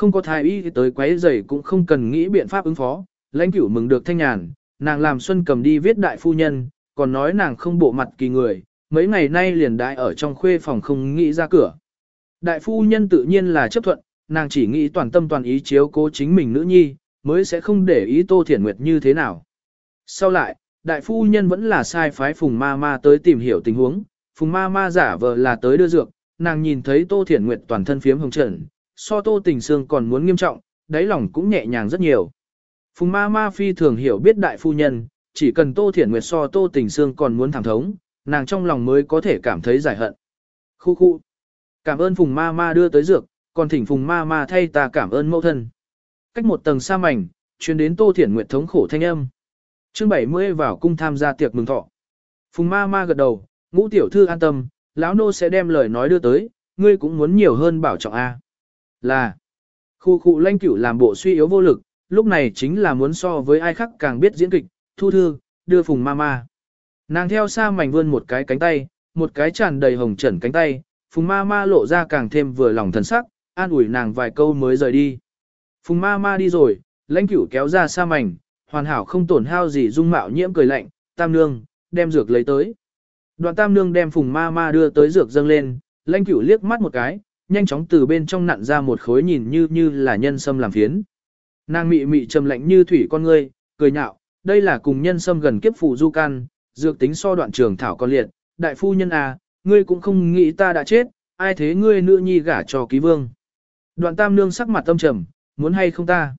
Không có thái y tới quấy rầy cũng không cần nghĩ biện pháp ứng phó, lãnh cửu mừng được thanh nhàn, nàng làm xuân cầm đi viết đại phu nhân, còn nói nàng không bộ mặt kỳ người, mấy ngày nay liền đại ở trong khuê phòng không nghĩ ra cửa. Đại phu nhân tự nhiên là chấp thuận, nàng chỉ nghĩ toàn tâm toàn ý chiếu cố chính mình nữ nhi, mới sẽ không để ý Tô Thiển Nguyệt như thế nào. Sau lại, đại phu nhân vẫn là sai phái Phùng Ma Ma tới tìm hiểu tình huống, Phùng Ma Ma giả vờ là tới đưa dược, nàng nhìn thấy Tô Thiển Nguyệt toàn thân phiếm hồng trần, so Tô Tình Sương còn muốn nghiêm trọng, đáy lòng cũng nhẹ nhàng rất nhiều. Phùng Ma Ma phi thường hiểu biết đại phu nhân, chỉ cần Tô Thiển Nguyệt so Tô Tình Sương còn muốn thẳng thống, nàng trong lòng mới có thể cảm thấy giải hận. Khu khu. Cảm ơn Phùng Ma Ma đưa tới dược, còn thỉnh Phùng Ma Ma thay ta cảm ơn mẫu thân. Cách một tầng xa mảnh, chuyến đến Tô Thiển Nguyệt thống khổ thanh âm. Chương 70 vào cung tham gia tiệc mừng thọ. Phùng Ma Ma gật đầu, ngũ tiểu thư an tâm, lão nô sẽ đem lời nói đưa tới, ngươi cũng muốn nhiều hơn bảo trọng a. Là, khu khu lanh cửu làm bộ suy yếu vô lực, lúc này chính là muốn so với ai khác càng biết diễn kịch, thu thư, đưa Phùng Ma Ma. Nàng theo xa mảnh vươn một cái cánh tay, một cái tràn đầy hồng trần cánh tay, Phùng Ma Ma lộ ra càng thêm vừa lòng thần sắc, an ủi nàng vài câu mới rời đi. Phùng Ma Ma đi rồi, lãnh cửu kéo ra xa mảnh, hoàn hảo không tổn hao gì dung mạo nhiễm cười lạnh, tam nương, đem dược lấy tới. Đoạn tam nương đem Phùng Ma Ma đưa tới dược dâng lên, lãnh cửu liếc mắt một cái, nhanh chóng từ bên trong nặn ra một khối nhìn như như là nhân sâm làm phiến. Nàng mị mị trầm lạnh như thủy con ngươi, cười nhạo, đây là cùng nhân sâm gần kiếp phụ du can, dược tính so đoạn trường thảo con liệt, đại phu nhân à, ngươi cũng không nghĩ ta đã chết, ai thế ngươi nữ nhi gả cho ký vương. Đoạn tam nương sắc mặt tâm trầm, muốn hay không ta.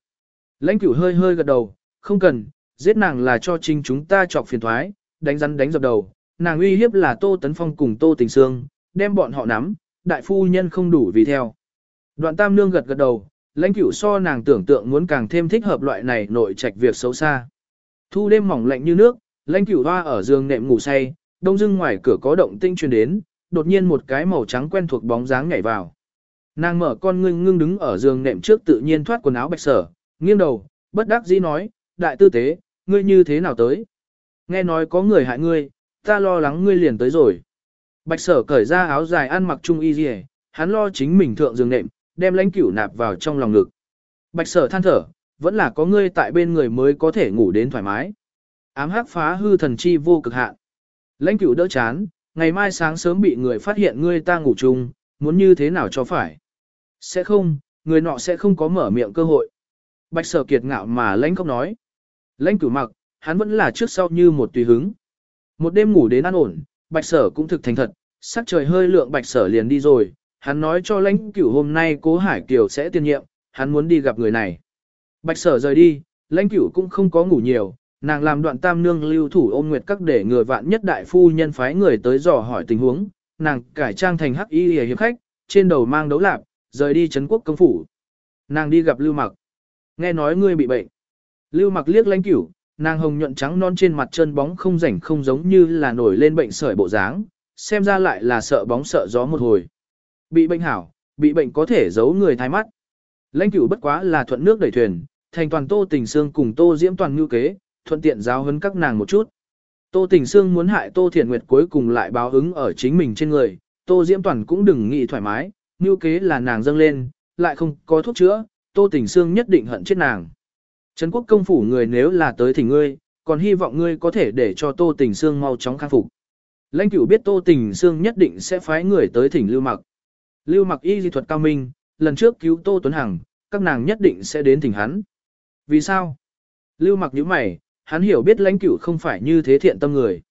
Lãnh cửu hơi hơi gật đầu, không cần, giết nàng là cho chính chúng ta chọc phiền thoái, đánh rắn đánh dập đầu, nàng uy hiếp là Tô Tấn Phong cùng Tô Tình Sương, đem bọn họ nắm, đại phu nhân không đủ vì theo. Đoạn tam nương gật gật đầu, lãnh cửu so nàng tưởng tượng muốn càng thêm thích hợp loại này nội trạch việc xấu xa. Thu đêm mỏng lạnh như nước, lãnh cửu hoa ở giường nệm ngủ say, đông dưng ngoài cửa có động tinh truyền đến, đột nhiên một cái màu trắng quen thuộc bóng dáng nhảy vào. Nàng mở con ngưng ngưng đứng ở giường nệm trước tự nhiên thoát quần áo bạch sở, nghiêng đầu, bất đắc dĩ nói, đại tư tế, ngươi như thế nào tới? Nghe nói có người hại ngươi, ta lo lắng ngươi liền tới rồi. Bạch sở cởi ra áo dài ăn mặc trung y gì, hắn lo chính mình thượng giường nệm, đem lãnh cửu nạp vào trong lòng ngực. Bạch sở than thở, vẫn là có ngươi tại bên người mới có thể ngủ đến thoải mái. Ám hắc phá hư thần chi vô cực hạn. Lãnh cửu đỡ chán, ngày mai sáng sớm bị người phát hiện ngươi ta ngủ chung, muốn như thế nào cho phải. Sẽ không, người nọ sẽ không có mở miệng cơ hội. Bạch sở kiệt ngạo mà lãnh không nói. Lãnh cửu mặc, hắn vẫn là trước sau như một tùy hứng. Một đêm ngủ đến an ổn, bạch sở cũng thực thành thật, sắc trời hơi lượng bạch sở liền đi rồi. Hắn nói cho lãnh cửu hôm nay cố Hải Kiều sẽ tiên nhiệm, hắn muốn đi gặp người này. Bạch sở rời đi, lãnh cửu cũng không có ngủ nhiều, nàng làm đoạn tam nương lưu thủ ôm nguyệt các để người vạn nhất đại phu nhân phái người tới dò hỏi tình huống, nàng cải trang thành hắc y hiệp khách, trên đầu mang đấu lạp, rời đi Trấn quốc công phủ. Nàng đi gặp Lưu Mặc. Nghe nói ngươi bị bệnh. Lưu Mặc liếc lãnh cửu, nàng hồng nhuận trắng non trên mặt chân bóng không rảnh không giống như là nổi lên bệnh sởi bộ dáng, xem ra lại là sợ bóng sợ gió một hồi. Bị bệnh hảo, bị bệnh có thể giấu người thái mắt. Lãnh cửu bất quá là thuận nước đẩy thuyền, thành toàn tô tình xương cùng tô diễm toàn ngưu kế, thuận tiện giáo huấn các nàng một chút. Tô tình xương muốn hại tô thiền nguyệt cuối cùng lại báo ứng ở chính mình trên người, tô diễm toàn cũng đừng nghĩ thoải mái, ngưu kế là nàng dâng lên, lại không có thuốc chữa, Tô Tình xương nhất định hận chết nàng. Trấn quốc công phủ người nếu là tới thỉnh ngươi, còn hy vọng ngươi có thể để cho Tô Tình Sương mau chóng khắc phục. Lãnh cửu biết Tô Tình Sương nhất định sẽ phái người tới thỉnh Lưu Mặc. Lưu Mặc y di thuật cao minh, lần trước cứu Tô Tuấn Hằng, các nàng nhất định sẽ đến thỉnh hắn. Vì sao? Lưu Mặc nhíu mày, hắn hiểu biết lãnh cửu không phải như thế thiện tâm người.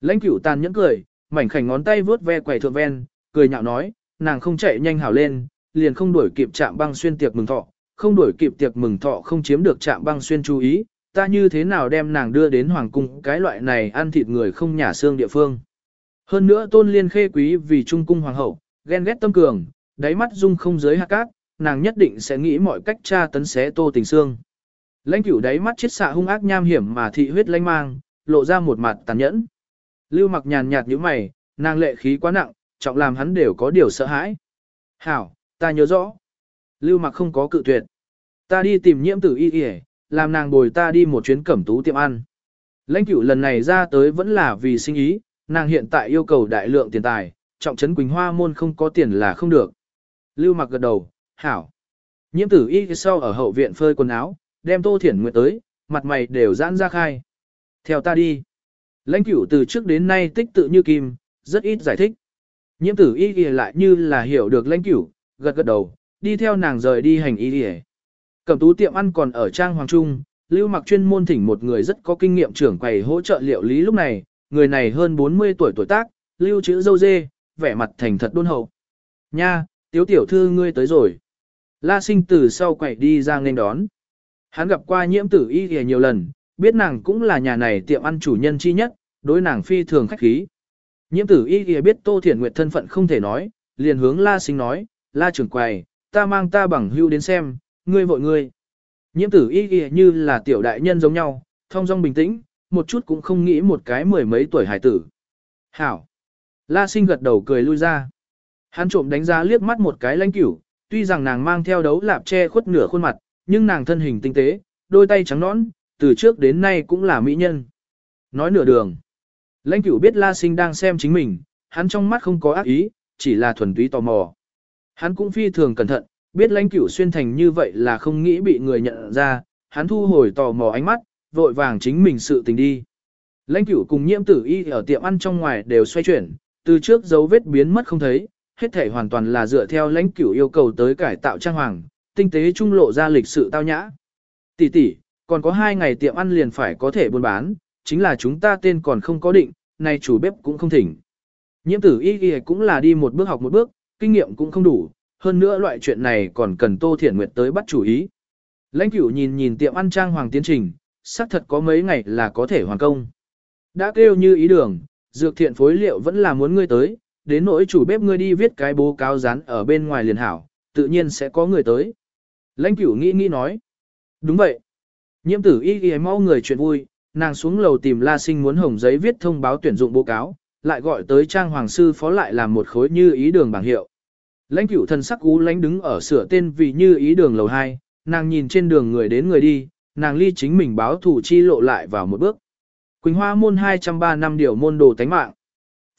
Lãnh cửu tàn nhẫn cười, mảnh khảnh ngón tay vướt ve quầy thượng ven, cười nhạo nói, nàng không chạy nhanh hảo lên, liền không đuổi kịp chạm băng xuyên tiệc mừng thọ, không đuổi kịp tiệc mừng thọ không chiếm được chạm băng xuyên chú ý, ta như thế nào đem nàng đưa đến hoàng cung cái loại này ăn thịt người không nhả xương địa phương. Hơn nữa tôn liên khê quý vì trung cung hoàng hậu, ghen ghét tâm cường, đáy mắt dung không giới hạt cát, nàng nhất định sẽ nghĩ mọi cách tra tấn xé tô tình xương. Lãnh cửu đáy mắt chết xạ hung ác nham hiểm mà thị huyết lanh mang, lộ ra một mặt tàn nhẫn. Lưu mặc nhàn nhạt như mày, nàng lệ khí quá nặng, trọng làm hắn đều có điều sợ hãi. Hảo, ta nhớ rõ. Lưu mặc không có cự tuyệt. Ta đi tìm nhiễm tử y y, làm nàng bồi ta đi một chuyến cẩm tú tiệm ăn. Lãnh cửu lần này ra tới vẫn là vì sinh ý, nàng hiện tại yêu cầu đại lượng tiền tài, trọng trấn Quỳnh Hoa môn không có tiền là không được. Lưu mặc gật đầu, hảo. Nhiễm tử y sau ở hậu viện phơi quần áo, đem tô thiển nguyệt tới, mặt mày đều giãn ra khai. Theo ta đi. Lãnh cửu từ trước đến nay tích tự như kim, rất ít giải thích. Nhiễm tử y y lại như là hiểu được lãnh cửu, gật gật đầu, đi theo nàng rời đi hành y đi Cẩm tú tiệm ăn còn ở trang hoàng trung, lưu mặc chuyên môn thỉnh một người rất có kinh nghiệm trưởng quầy hỗ trợ liệu lý lúc này, người này hơn 40 tuổi tuổi tác, lưu chữ dâu dê, vẻ mặt thành thật đôn hậu. Nha, tiếu tiểu thư ngươi tới rồi. La sinh từ sau quầy đi ra nên đón. Hắn gặp qua nhiễm tử y y nhiều lần, biết nàng cũng là nhà này tiệm ăn chủ nhân chi nhất, đối nàng phi thường khách khí. Nhiễm tử y y biết Tô Thiển Nguyệt thân phận không thể nói, liền hướng La Sinh nói, La trưởng quầy, ta mang ta bằng hưu đến xem, ngươi vội ngươi. Nhiễm tử y y như là tiểu đại nhân giống nhau, thông dong bình tĩnh, một chút cũng không nghĩ một cái mười mấy tuổi hải tử. Hảo. La Sinh gật đầu cười lui ra. Hắn trộm đánh giá liếc mắt một cái lãnh cửu, tuy rằng nàng mang theo đấu lạp che khuất nửa khuôn mặt, nhưng nàng thân hình tinh tế, đôi tay trắng nõn, từ trước đến nay cũng là mỹ nhân. Nói nửa đường. Lãnh cửu biết La Sinh đang xem chính mình, hắn trong mắt không có ác ý, chỉ là thuần túy tò mò. Hắn cũng phi thường cẩn thận, biết lãnh cửu xuyên thành như vậy là không nghĩ bị người nhận ra, hắn thu hồi tò mò ánh mắt, vội vàng chính mình sự tình đi. Lãnh cửu cùng nhiễm tử y ở tiệm ăn trong ngoài đều xoay chuyển, từ trước dấu vết biến mất không thấy, hết thể hoàn toàn là dựa theo lãnh cửu yêu cầu tới cải tạo trang hoàng, tinh tế trung lộ ra lịch sự tao nhã. Tỷ tỷ, còn có hai ngày tiệm ăn liền phải có thể buôn bán, chính là chúng ta tên còn không có định, này chủ bếp cũng không thỉnh. Nhiễm tử y y cũng là đi một bước học một bước, kinh nghiệm cũng không đủ, hơn nữa loại chuyện này còn cần Tô Thiển Nguyệt tới bắt chủ ý. Lãnh cửu nhìn nhìn tiệm ăn trang hoàng tiến trình, xác thật có mấy ngày là có thể hoàn công. Đã kêu như ý đường, dược thiện phối liệu vẫn là muốn ngươi tới, đến nỗi chủ bếp ngươi đi viết cái bố cáo dán ở bên ngoài liền hảo, tự nhiên sẽ có người tới. Lãnh cửu nghĩ nghĩ nói. Đúng vậy. Nhiễm tử y y mau người chuyện vui, nàng xuống lầu tìm La Sinh muốn hồng giấy viết thông báo tuyển dụng bố cáo, lại gọi tới trang hoàng sư phó lại làm một khối như ý đường bảng hiệu. Lãnh cửu thần sắc cú lãnh đứng ở sửa tên vì như ý đường lầu 2, nàng nhìn trên đường người đến người đi, nàng ly chính mình báo thủ chi lộ lại vào một bước. Quỳnh Hoa môn 203 năm điều môn đồ tánh mạng.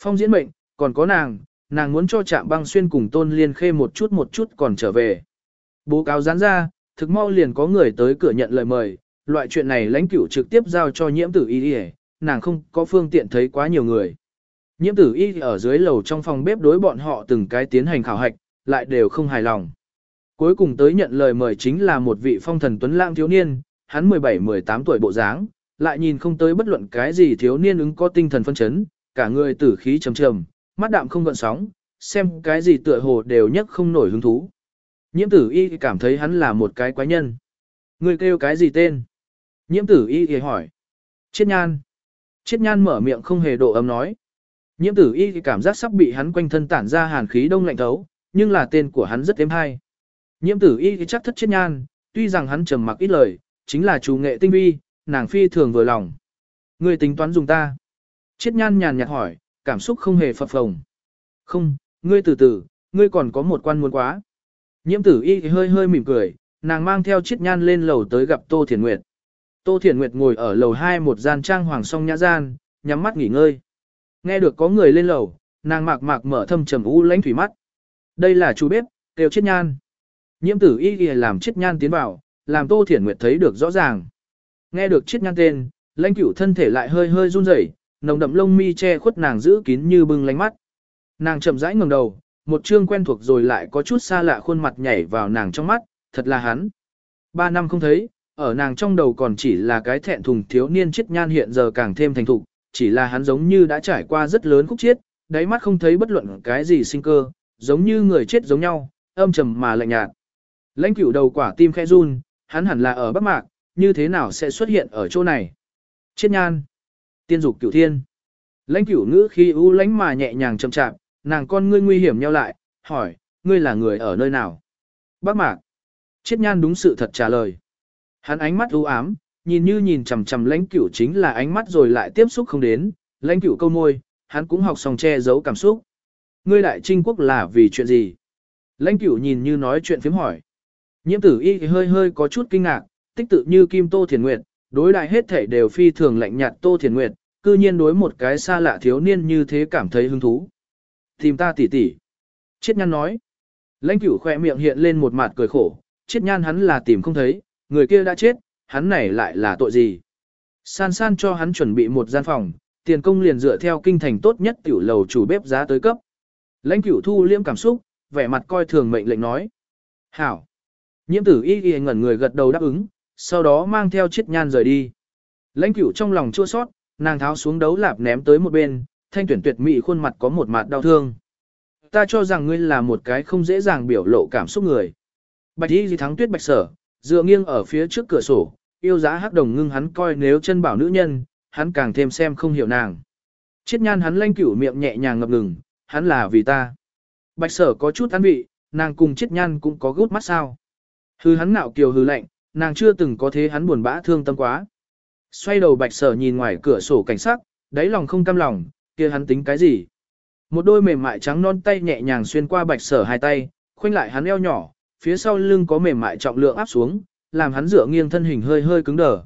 Phong diễn mệnh, còn có nàng, nàng muốn cho chạm băng xuyên cùng tôn liên khê một chút một chút còn trở về. Bố cáo dán ra, thực mau liền có người tới cửa nhận lời mời, loại chuyện này lãnh cửu trực tiếp giao cho nhiễm tử y y, nàng không có phương tiện thấy quá nhiều người. Nhiễm tử y ở dưới lầu trong phòng bếp đối bọn họ từng cái tiến hành khảo hạch, lại đều không hài lòng. Cuối cùng tới nhận lời mời chính là một vị phong thần tuấn lãng thiếu niên, hắn 17-18 tuổi bộ dáng, lại nhìn không tới bất luận cái gì thiếu niên ứng có tinh thần phân chấn, cả người tử khí trầm trầm, mắt đạm không gợn sóng, xem cái gì tựa hồ đều nhất không nổi hứng thú. Nhiễm tử y cảm thấy hắn là một cái quái nhân. Người kêu cái gì tên? Nhiễm tử y thì hỏi. Chiết nhan. Chiết nhan mở miệng không hề độ ấm nói. Nhiễm tử y cảm giác sắp bị hắn quanh thân tản ra hàn khí đông lạnh thấu, nhưng là tên của hắn rất êm hay. Nhiễm tử y chắc thất chiết nhan, tuy rằng hắn trầm mặc ít lời, chính là chủ nghệ tinh vi, nàng phi thường vừa lòng. Người tính toán dùng ta. Chiết nhan nhàn nhạt hỏi, cảm xúc không hề phập phồng. Không, ngươi từ từ, ngươi còn có một quan muốn quá. Nhiễm tử y hơi hơi mỉm cười, nàng mang theo chiết nhan lên lầu tới gặp Tô Thiền Nguyệt. Tô Thiển Nguyệt ngồi ở lầu 2 một gian trang hoàng song nhã gian, nhắm mắt nghỉ ngơi. Nghe được có người lên lầu, nàng mạc mạc mở thâm trầm u lãnh thủy mắt. Đây là chú bếp, kêu chết nhan. Nhiễm tử y làm chiết nhan tiến vào, làm Tô Thiển Nguyệt thấy được rõ ràng. Nghe được chiết nhan tên, lãnh cửu thân thể lại hơi hơi run rẩy, nồng đậm lông mi che khuất nàng giữ kín như bưng lánh mắt. Nàng chậm rãi ngẩng đầu, một chương quen thuộc rồi lại có chút xa lạ khuôn mặt nhảy vào nàng trong mắt, thật là hắn. Ba năm không thấy, ở nàng trong đầu còn chỉ là cái thẹn thùng thiếu niên chiết nhan hiện giờ càng thêm thành thục, chỉ là hắn giống như đã trải qua rất lớn khúc chiết, đáy mắt không thấy bất luận cái gì sinh cơ, giống như người chết giống nhau, âm trầm mà lạnh nhạt. Lãnh cửu đầu quả tim khẽ run, hắn hẳn là ở Bắc Mạc, như thế nào sẽ xuất hiện ở chỗ này? Chết nhan, tiên dục cửu thiên. Lãnh cửu ngữ khi u lãnh mà nhẹ nhàng chậm chạp, nàng con ngươi nguy hiểm nhau lại, hỏi, ngươi là người ở nơi nào? Bắc Mạc. Chiết nhan đúng sự thật trả lời. Hắn ánh mắt u ám, nhìn như nhìn chằm chằm lãnh cửu chính là ánh mắt rồi lại tiếp xúc không đến, lãnh cửu câu môi, hắn cũng học xong che giấu cảm xúc. Ngươi đại trinh quốc là vì chuyện gì? Lãnh cửu nhìn như nói chuyện phím hỏi. Nhiễm tử y hơi hơi có chút kinh ngạc, tích tự như kim tô thiền nguyệt, đối đại hết thể đều phi thường lạnh nhạt tô thiền nguyệt, cư nhiên đối một cái xa lạ thiếu niên như thế cảm thấy hứng thú. Tìm ta tỉ tỉ. Chiết nhăn nói. Lãnh cửu khỏe miệng hiện lên một mặt cười khổ, chiết nhan hắn là tìm không thấy, người kia đã chết, hắn này lại là tội gì. San san cho hắn chuẩn bị một gian phòng, tiền công liền dựa theo kinh thành tốt nhất tiểu lầu chủ bếp giá tới cấp. Lãnh cửu thu liêm cảm xúc, vẻ mặt coi thường mệnh lệnh nói. Hảo. Nhiễm tử y y ngẩn người gật đầu đáp ứng, sau đó mang theo chiếc nhan rời đi. Lãnh cửu trong lòng chua sót, nàng tháo xuống đấu lạp ném tới một bên, thanh tuyển tuyệt mỹ khuôn mặt có một mặt đau thương. Ta cho rằng ngươi là một cái không dễ dàng biểu lộ cảm xúc người. Bạch y gì thắng tuyết bạch sở, dựa nghiêng ở phía trước cửa sổ, yêu giá hắc đồng ngưng hắn coi nếu chân bảo nữ nhân, hắn càng thêm xem không hiểu nàng. Chiết nhan hắn lanh cửu miệng nhẹ nhàng ngập ngừng, hắn là vì ta. Bạch sở có chút ăn vị, nàng cùng chiết nhan cũng có gút mắt sao. Hư hắn ngạo kiều hư lạnh, nàng chưa từng có thế hắn buồn bã thương tâm quá. Xoay đầu bạch sở nhìn ngoài cửa sổ cảnh sắc, đáy lòng không cam lòng, kia hắn tính cái gì. Một đôi mềm mại trắng non tay nhẹ nhàng xuyên qua bạch sở hai tay, khoanh lại hắn eo nhỏ, phía sau lưng có mềm mại trọng lượng áp xuống, làm hắn dựa nghiêng thân hình hơi hơi cứng đờ.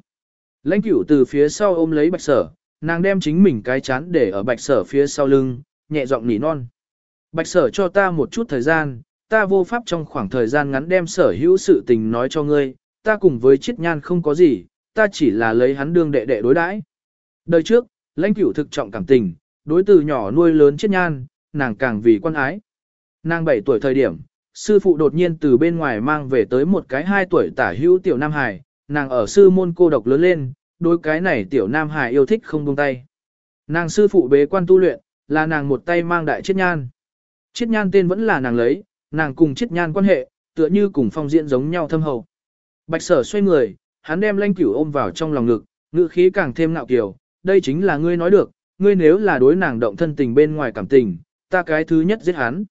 Lãnh cửu từ phía sau ôm lấy bạch sở, nàng đem chính mình cái chán để ở bạch sở phía sau lưng, nhẹ giọng nỉ non. Bạch sở cho ta một chút thời gian, ta vô pháp trong khoảng thời gian ngắn đem sở hữu sự tình nói cho ngươi, ta cùng với chiết nhan không có gì, ta chỉ là lấy hắn đương đệ đệ đối đãi. Đời trước, lãnh cửu thực trọng cảm tình, đối từ nhỏ nuôi lớn chiết nhan, nàng càng vì quan ái. Nàng 7 tuổi thời điểm, sư phụ đột nhiên từ bên ngoài mang về tới một cái hai tuổi tả hữu tiểu nam hải, nàng ở sư môn cô độc lớn lên, đối cái này tiểu nam hải yêu thích không buông tay. Nàng sư phụ bế quan tu luyện, là nàng một tay mang đại chiết nhan. Chiết nhan tên vẫn là nàng lấy, nàng cùng chiết nhan quan hệ, tựa như cùng phong diễn giống nhau thâm hậu. Bạch sở xoay người, hắn đem lanh cửu ôm vào trong lòng ngực, ngữ khí càng thêm nạo kiều, đây chính là ngươi nói được, ngươi nếu là đối nàng động thân tình bên ngoài cảm tình, ta cái thứ nhất giết hắn.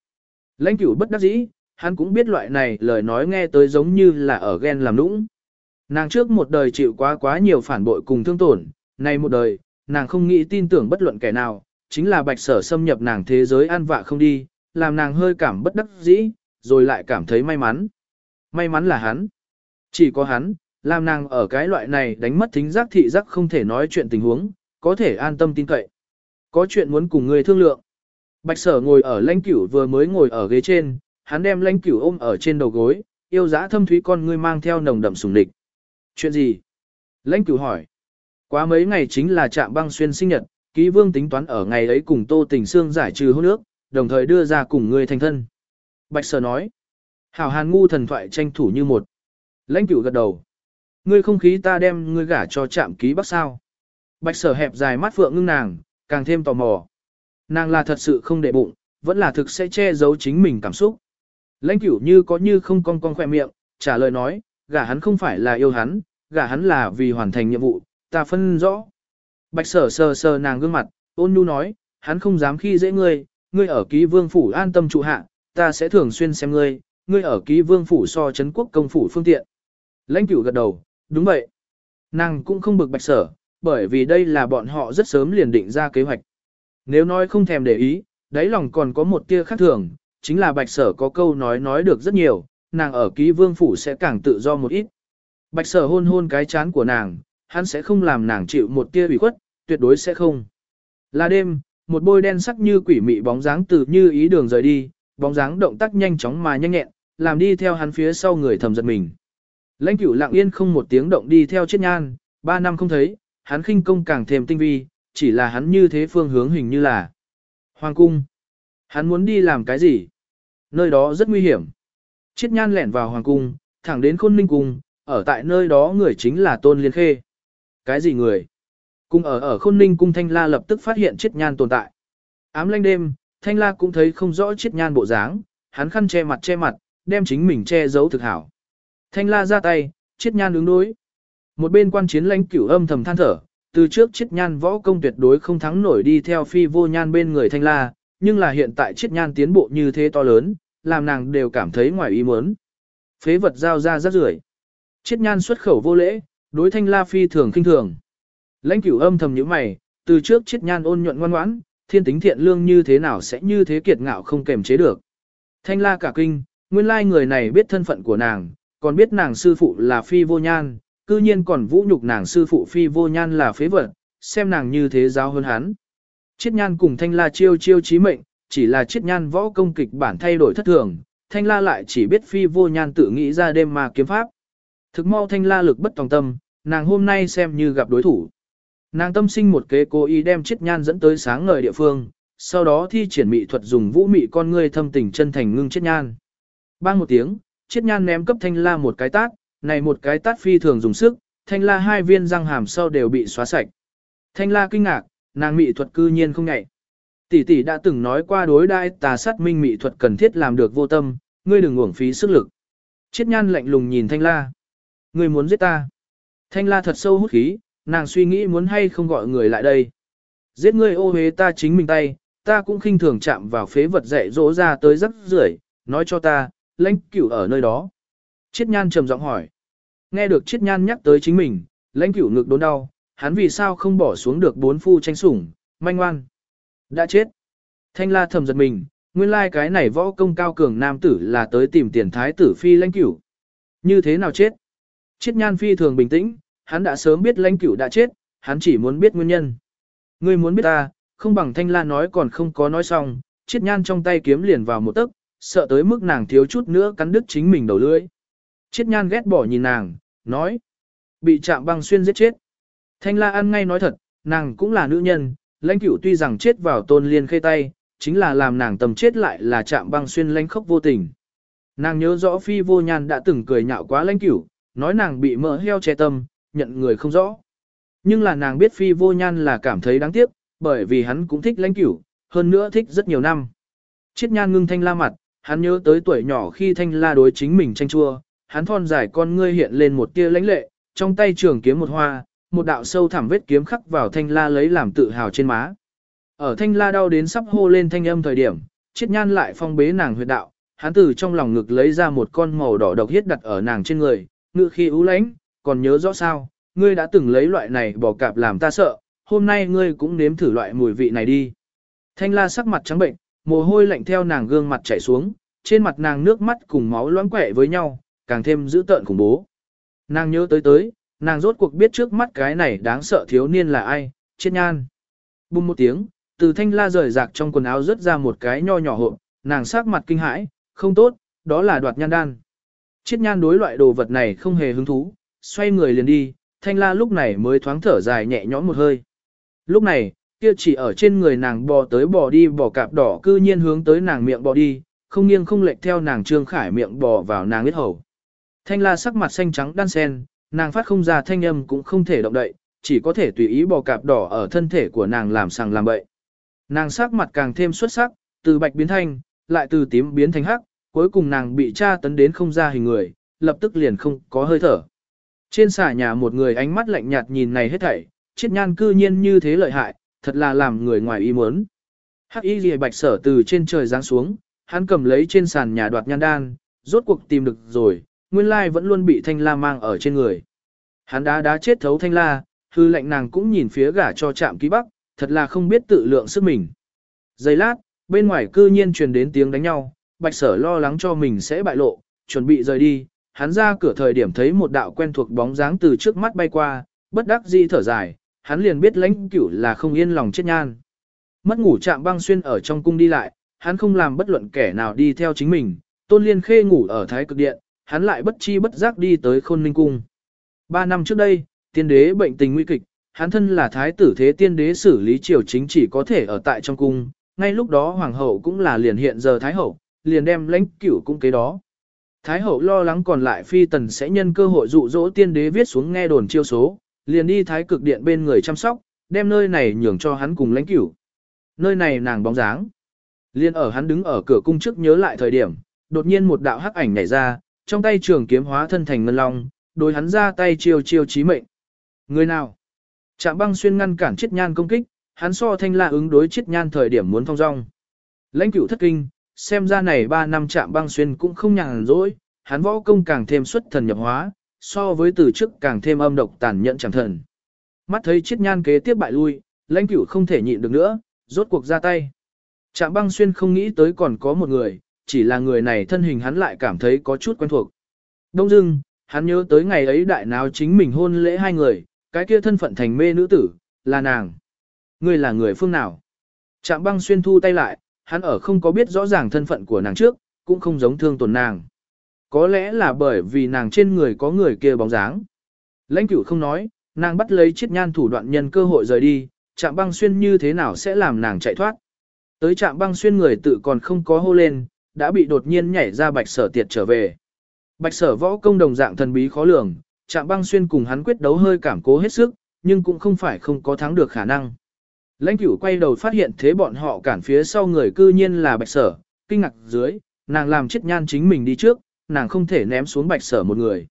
Lãnh cửu bất đắc dĩ, hắn cũng biết loại này lời nói nghe tới giống như là ở ghen làm nũng. Nàng trước một đời chịu quá quá nhiều phản bội cùng thương tổn, nay một đời, nàng không nghĩ tin tưởng bất luận kẻ nào, chính là bạch sở xâm nhập nàng thế giới an vạ không đi, làm nàng hơi cảm bất đắc dĩ, rồi lại cảm thấy may mắn. May mắn là hắn. Chỉ có hắn, làm nàng ở cái loại này đánh mất thính giác thị giác không thể nói chuyện tình huống, có thể an tâm tin cậy. Có chuyện muốn cùng người thương lượng. Bạch sở ngồi ở lãnh cửu vừa mới ngồi ở ghế trên, hắn đem lãnh cửu ôm ở trên đầu gối, yêu dã thâm thúy con ngươi mang theo nồng đậm sùng địch. Chuyện gì? Lãnh cửu hỏi. Quá mấy ngày chính là trạm băng xuyên sinh nhật, ký vương tính toán ở ngày ấy cùng tô tình xương giải trừ hôn ước, đồng thời đưa ra cùng ngươi thành thân. Bạch sở nói. Hảo hàn ngu thần thoại tranh thủ như một. Lãnh cửu gật đầu. Ngươi không khí ta đem ngươi gả cho trạm ký bắc sao. Bạch sở hẹp dài mắt phượng ngưng nàng, càng thêm tò mò. Nàng là thật sự không để bụng, vẫn là thực sẽ che giấu chính mình cảm xúc. Lãnh cửu như có như không cong cong khỏe miệng, trả lời nói, gả hắn không phải là yêu hắn, gả hắn là vì hoàn thành nhiệm vụ, ta phân rõ. Bạch sở sờ sờ nàng gương mặt, ôn nhu nói, hắn không dám khi dễ ngươi, ngươi ở ký vương phủ an tâm trụ hạ, ta sẽ thường xuyên xem ngươi, ngươi ở ký vương phủ so chấn quốc công phủ phương tiện. Lãnh cửu gật đầu, đúng vậy. Nàng cũng không bực bạch sở, bởi vì đây là bọn họ rất sớm liền định ra kế hoạch. Nếu nói không thèm để ý, đáy lòng còn có một tia khác thường, chính là bạch sở có câu nói nói được rất nhiều, nàng ở ký vương phủ sẽ càng tự do một ít. Bạch sở hôn hôn cái chán của nàng, hắn sẽ không làm nàng chịu một tia ủy khuất, tuyệt đối sẽ không. Là đêm, một bôi đen sắc như quỷ mị bóng dáng từ như ý đường rời đi, bóng dáng động tác nhanh chóng mà nhanh nhẹn, làm đi theo hắn phía sau người thầm giật mình. Lãnh cửu lặng yên không một tiếng động đi theo chết nhan, ba năm không thấy, hắn khinh công càng thêm tinh vi, chỉ là hắn như thế phương hướng hình như là Hoàng cung. Hắn muốn đi làm cái gì? Nơi đó rất nguy hiểm. Chiết nhan lẻn vào Hoàng cung, thẳng đến khôn ninh cung, ở tại nơi đó người chính là Tôn Liên Khê. Cái gì người? Cung ở ở khôn ninh cung Thanh La lập tức phát hiện chiết nhan tồn tại. Ám lanh đêm, Thanh La cũng thấy không rõ chiết nhan bộ dáng, hắn khăn che mặt che mặt, đem chính mình che giấu thực hảo. Thanh La ra tay, chiết nhan ứng đối. Một bên quan chiến lãnh cửu âm thầm than thở, từ trước chiết nhan võ công tuyệt đối không thắng nổi đi theo phi vô nhan bên người Thanh La, nhưng là hiện tại chiết nhan tiến bộ như thế to lớn, làm nàng đều cảm thấy ngoài ý muốn. Phế vật giao ra rất rưởi. Chiết nhan xuất khẩu vô lễ, đối Thanh La phi thường kinh thường. Lãnh cửu âm thầm nhíu mày, từ trước chiết nhan ôn nhuận ngoan ngoãn, thiên tính thiện lương như thế nào sẽ như thế kiệt ngạo không kềm chế được. Thanh la cả kinh, nguyên lai người này biết thân phận của nàng, còn biết nàng sư phụ là phi vô nhan, cư nhiên còn vũ nhục nàng sư phụ phi vô nhan là phế vật, xem nàng như thế giáo hơn hắn. Chiết nhan cùng thanh la chiêu chiêu chí mệnh, chỉ là chiết nhan võ công kịch bản thay đổi thất thường, thanh la lại chỉ biết phi vô nhan tự nghĩ ra đêm mà kiếm pháp. Thực mau thanh la lực bất tòng tâm, nàng hôm nay xem như gặp đối thủ. Nàng tâm sinh một kế cố ý đem chiết nhan dẫn tới sáng ngời địa phương, sau đó thi triển mỹ thuật dùng vũ mị con ngươi thâm tình chân thành ngưng chiết nhan. Bang một tiếng, chiết nhan ném cấp thanh la một cái tát, này một cái tát phi thường dùng sức, thanh la hai viên răng hàm sau đều bị xóa sạch. Thanh la kinh ngạc, nàng mỹ thuật cư nhiên không nhạy. Tỷ tỷ đã từng nói qua đối đai tà sát minh mỹ thuật cần thiết làm được vô tâm, ngươi đừng uổng phí sức lực. Chiết nhan lạnh lùng nhìn thanh la. Ngươi muốn giết ta. Thanh la thật sâu hút khí, nàng suy nghĩ muốn hay không gọi người lại đây. Giết ngươi ô hế ta chính mình tay, ta cũng khinh thường chạm vào phế vật dạy dỗ ra tới rất rưởi, nói cho ta, lãnh cửu ở nơi đó. Chiết nhan trầm giọng hỏi. Nghe được chiết nhan nhắc tới chính mình, lãnh cửu ngực đốn đau, hắn vì sao không bỏ xuống được bốn phu tranh sủng, manh ngoan. Đã chết. Thanh la thầm giật mình, nguyên lai cái này võ công cao cường nam tử là tới tìm tiền thái tử phi lãnh cửu. Như thế nào chết? Chiết nhan phi thường bình tĩnh, hắn đã sớm biết lãnh cửu đã chết, hắn chỉ muốn biết nguyên nhân. Ngươi muốn biết ta, không bằng thanh la nói còn không có nói xong, chiết nhan trong tay kiếm liền vào một tấc, sợ tới mức nàng thiếu chút nữa cắn đứt chính mình đầu lưỡi. Chiết nhan ghét bỏ nhìn nàng, nói, bị chạm băng xuyên giết chết. Thanh la ăn ngay nói thật, nàng cũng là nữ nhân, lãnh cửu tuy rằng chết vào tôn liên khê tay, chính là làm nàng tầm chết lại là chạm băng xuyên lãnh khốc vô tình. Nàng nhớ rõ phi vô nhan đã từng cười nhạo quá lãnh cửu, nói nàng bị mỡ heo che tâm, nhận người không rõ. Nhưng là nàng biết phi vô nhan là cảm thấy đáng tiếc, bởi vì hắn cũng thích lãnh cửu, hơn nữa thích rất nhiều năm. Chiết nhan ngưng thanh la mặt, hắn nhớ tới tuổi nhỏ khi thanh la đối chính mình tranh chua, hắn thon dài con ngươi hiện lên một tia lãnh lệ, trong tay trường kiếm một hoa, một đạo sâu thẳm vết kiếm khắc vào thanh la lấy làm tự hào trên má. Ở thanh la đau đến sắp hô lên thanh âm thời điểm, chiết nhan lại phong bế nàng huyệt đạo, hắn từ trong lòng ngực lấy ra một con màu đỏ độc huyết đặt ở nàng trên người, ngự khi ú lánh, còn nhớ rõ sao, ngươi đã từng lấy loại này bỏ cạp làm ta sợ, hôm nay ngươi cũng nếm thử loại mùi vị này đi. Thanh la sắc mặt trắng bệnh, mồ hôi lạnh theo nàng gương mặt chảy xuống, trên mặt nàng nước mắt cùng máu loãng quẻ với nhau, càng thêm dữ tợn khủng bố. Nàng nhớ tới tới, nàng rốt cuộc biết trước mắt cái này đáng sợ thiếu niên là ai, chết nhan. Bùng một tiếng, từ thanh la rời rạc trong quần áo rớt ra một cái nho nhỏ hộp, nàng sắc mặt kinh hãi, không tốt, đó là đoạt nhan đan. Chết nhan đối loại đồ vật này không hề hứng thú, xoay người liền đi, thanh la lúc này mới thoáng thở dài nhẹ nhõm một hơi. Lúc này, kia chỉ ở trên người nàng bò tới bò đi bò cạp đỏ cư nhiên hướng tới nàng miệng bò đi, không nghiêng không lệch theo nàng trương khải miệng bò vào nàng huyết hầu. Thanh la sắc mặt xanh trắng đan sen, nàng phát không ra thanh âm cũng không thể động đậy, chỉ có thể tùy ý bò cạp đỏ ở thân thể của nàng làm sàng làm bậy. Nàng sắc mặt càng thêm xuất sắc, từ bạch biến thanh, lại từ tím biến thành hắc, cuối cùng nàng bị tra tấn đến không ra hình người, lập tức liền không có hơi thở. Trên xà nhà một người ánh mắt lạnh nhạt nhìn này hết thảy, chiết nhan cư nhiên như thế lợi hại, thật là làm người ngoài ý muốn. Hắc y lìa bạch sở từ trên trời giáng xuống, hắn cầm lấy trên sàn nhà đoạt nhan đan, rốt cuộc tìm được rồi, nguyên lai vẫn luôn bị thanh la mang ở trên người. Hắn đá đá chết thấu thanh la, hư lệnh nàng cũng nhìn phía gả cho trạm ký bắc, thật là không biết tự lượng sức mình. Giây lát, bên ngoài cư nhiên truyền đến tiếng đánh nhau, bạch sở lo lắng cho mình sẽ bại lộ, chuẩn bị rời đi, hắn ra cửa thời điểm thấy một đạo quen thuộc bóng dáng từ trước mắt bay qua, bất đắc dĩ thở dài, hắn liền biết lãnh cửu là không yên lòng chết nhan. Mất ngủ chạm băng xuyên ở trong cung đi lại, hắn không làm bất luận kẻ nào đi theo chính mình, Tôn Liên Khê ngủ ở Thái Cực Điện, hắn lại bất chi bất giác đi tới Khôn Ninh Cung. Ba năm trước đây, tiên đế bệnh tình nguy kịch, hắn thân là thái tử thế tiên đế xử lý triều chính chỉ có thể ở tại trong cung, ngay lúc đó hoàng hậu cũng là liền hiện giờ thái hậu, liền đem lãnh cửu cung kế đó. Thái hậu lo lắng còn lại phi tần sẽ nhân cơ hội dụ dỗ tiên đế viết xuống nghe đồn chiêu số, liền đi thái cực điện bên người chăm sóc, đem nơi này nhường cho hắn cùng lãnh cửu. Nơi này nàng bóng dáng. Liên ở hắn đứng ở cửa cung trước nhớ lại thời điểm, đột nhiên một đạo hắc ảnh nhảy ra, trong tay trường kiếm hóa thân thành ngân long, đối hắn ra tay chiêu chiêu chí mệnh. Người nào? Trạm băng xuyên ngăn cản chiết nhan công kích, hắn so thanh la ứng đối chiết nhan thời điểm muốn thông dong. Lãnh cửu thất kinh, xem ra này 3 năm trạm băng xuyên cũng không nhàn rỗi, hắn võ công càng thêm xuất thần nhập hóa, so với từ trước càng thêm âm độc tàn nhẫn chẳng thần. Mắt thấy chiết nhan kế tiếp bại lui, lãnh cửu không thể nhịn được nữa, rốt cuộc ra tay. Trạm băng xuyên không nghĩ tới còn có một người, chỉ là người này thân hình hắn lại cảm thấy có chút quen thuộc. Đông dưng, hắn nhớ tới ngày ấy đại nào chính mình hôn lễ hai người, cái kia thân phận thành mê nữ tử, là nàng. Ngươi là người phương nào? Trạm băng xuyên thu tay lại, hắn ở không có biết rõ ràng thân phận của nàng trước, cũng không giống thương tổn nàng. Có lẽ là bởi vì nàng trên người có người kia bóng dáng. Lãnh cửu không nói, nàng bắt lấy chiếc nhan thủ đoạn nhân cơ hội rời đi, trạm băng xuyên như thế nào sẽ làm nàng chạy thoát. Tới trạm băng xuyên người tự còn không có hô lên, đã bị đột nhiên nhảy ra bạch sở tiệt trở về. Bạch sở võ công đồng dạng thần bí khó lường, Trạm băng xuyên cùng hắn quyết đấu hơi cảm cố hết sức, nhưng cũng không phải không có thắng được khả năng. Lãnh cửu quay đầu phát hiện thế bọn họ cản phía sau người cư nhiên là bạch sở, kinh ngạc dưới, nàng làm chết nhan chính mình đi trước, nàng không thể ném xuống bạch sở một người.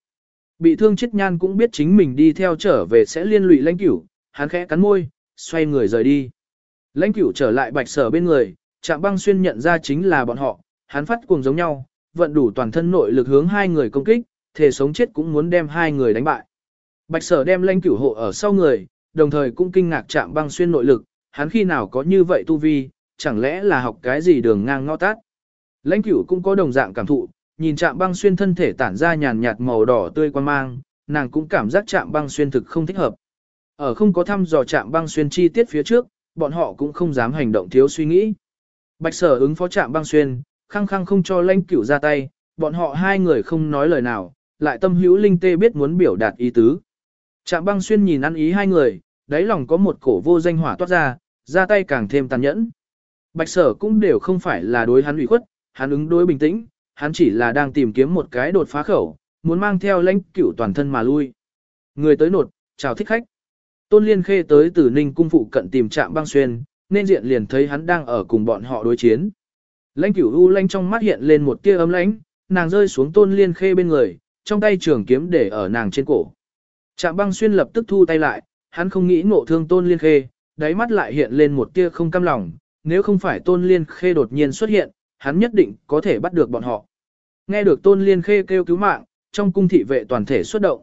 Bị thương chết nhan cũng biết chính mình đi theo trở về sẽ liên lụy lãnh cửu, hắn khẽ cắn môi, xoay người rời đi. Lãnh cửu trở lại bạch sở bên người, trạm băng xuyên nhận ra chính là bọn họ, hắn phát cùng giống nhau, vận đủ toàn thân nội lực hướng hai người công kích, thể sống chết cũng muốn đem hai người đánh bại. Bạch sở đem lãnh cửu hộ ở sau người, đồng thời cũng kinh ngạc chạm băng xuyên nội lực, hắn khi nào có như vậy tu vi, chẳng lẽ là học cái gì đường ngang ngõ tát. Lãnh cửu cũng có đồng dạng cảm thụ, nhìn chạm băng xuyên thân thể tản ra nhàn nhạt màu đỏ tươi quan mang, nàng cũng cảm giác chạm băng xuyên thực không thích hợp. Ở không có thăm dò chạm băng xuyên chi tiết phía trước, bọn họ cũng không dám hành động thiếu suy nghĩ. Bạch sở ứng phó chạm băng xuyên, khăng khăng không cho lãnh cửu ra tay, bọn họ hai người không nói lời nào, lại tâm hữu linh tê biết muốn biểu đạt ý tứ. Trạm băng xuyên nhìn ăn ý hai người, đáy lòng có một cổ vô danh hỏa toát ra, ra tay càng thêm tàn nhẫn. Bạch sở cũng đều không phải là đối hắn ủy khuất, hắn ứng đối bình tĩnh, hắn chỉ là đang tìm kiếm một cái đột phá khẩu, muốn mang theo lãnh cửu toàn thân mà lui. Người tới nột, chào thích khách. Tôn Liên Khê tới từ Ninh cung phụ cận tìm Trạm Băng Xuyên, nên diện liền thấy hắn đang ở cùng bọn họ đối chiến. Lãnh Cửu U lanh trong mắt hiện lên một tia ấm lãnh, nàng rơi xuống Tôn Liên Khê bên người, trong tay trường kiếm để ở nàng trên cổ. Trạm băng xuyên lập tức thu tay lại, hắn không nghĩ ngộ thương tôn liên khê, đáy mắt lại hiện lên một tia không cam lòng, nếu không phải tôn liên khê đột nhiên xuất hiện, hắn nhất định có thể bắt được bọn họ. Nghe được tôn liên khê kêu cứu mạng, trong cung thị vệ toàn thể xuất động.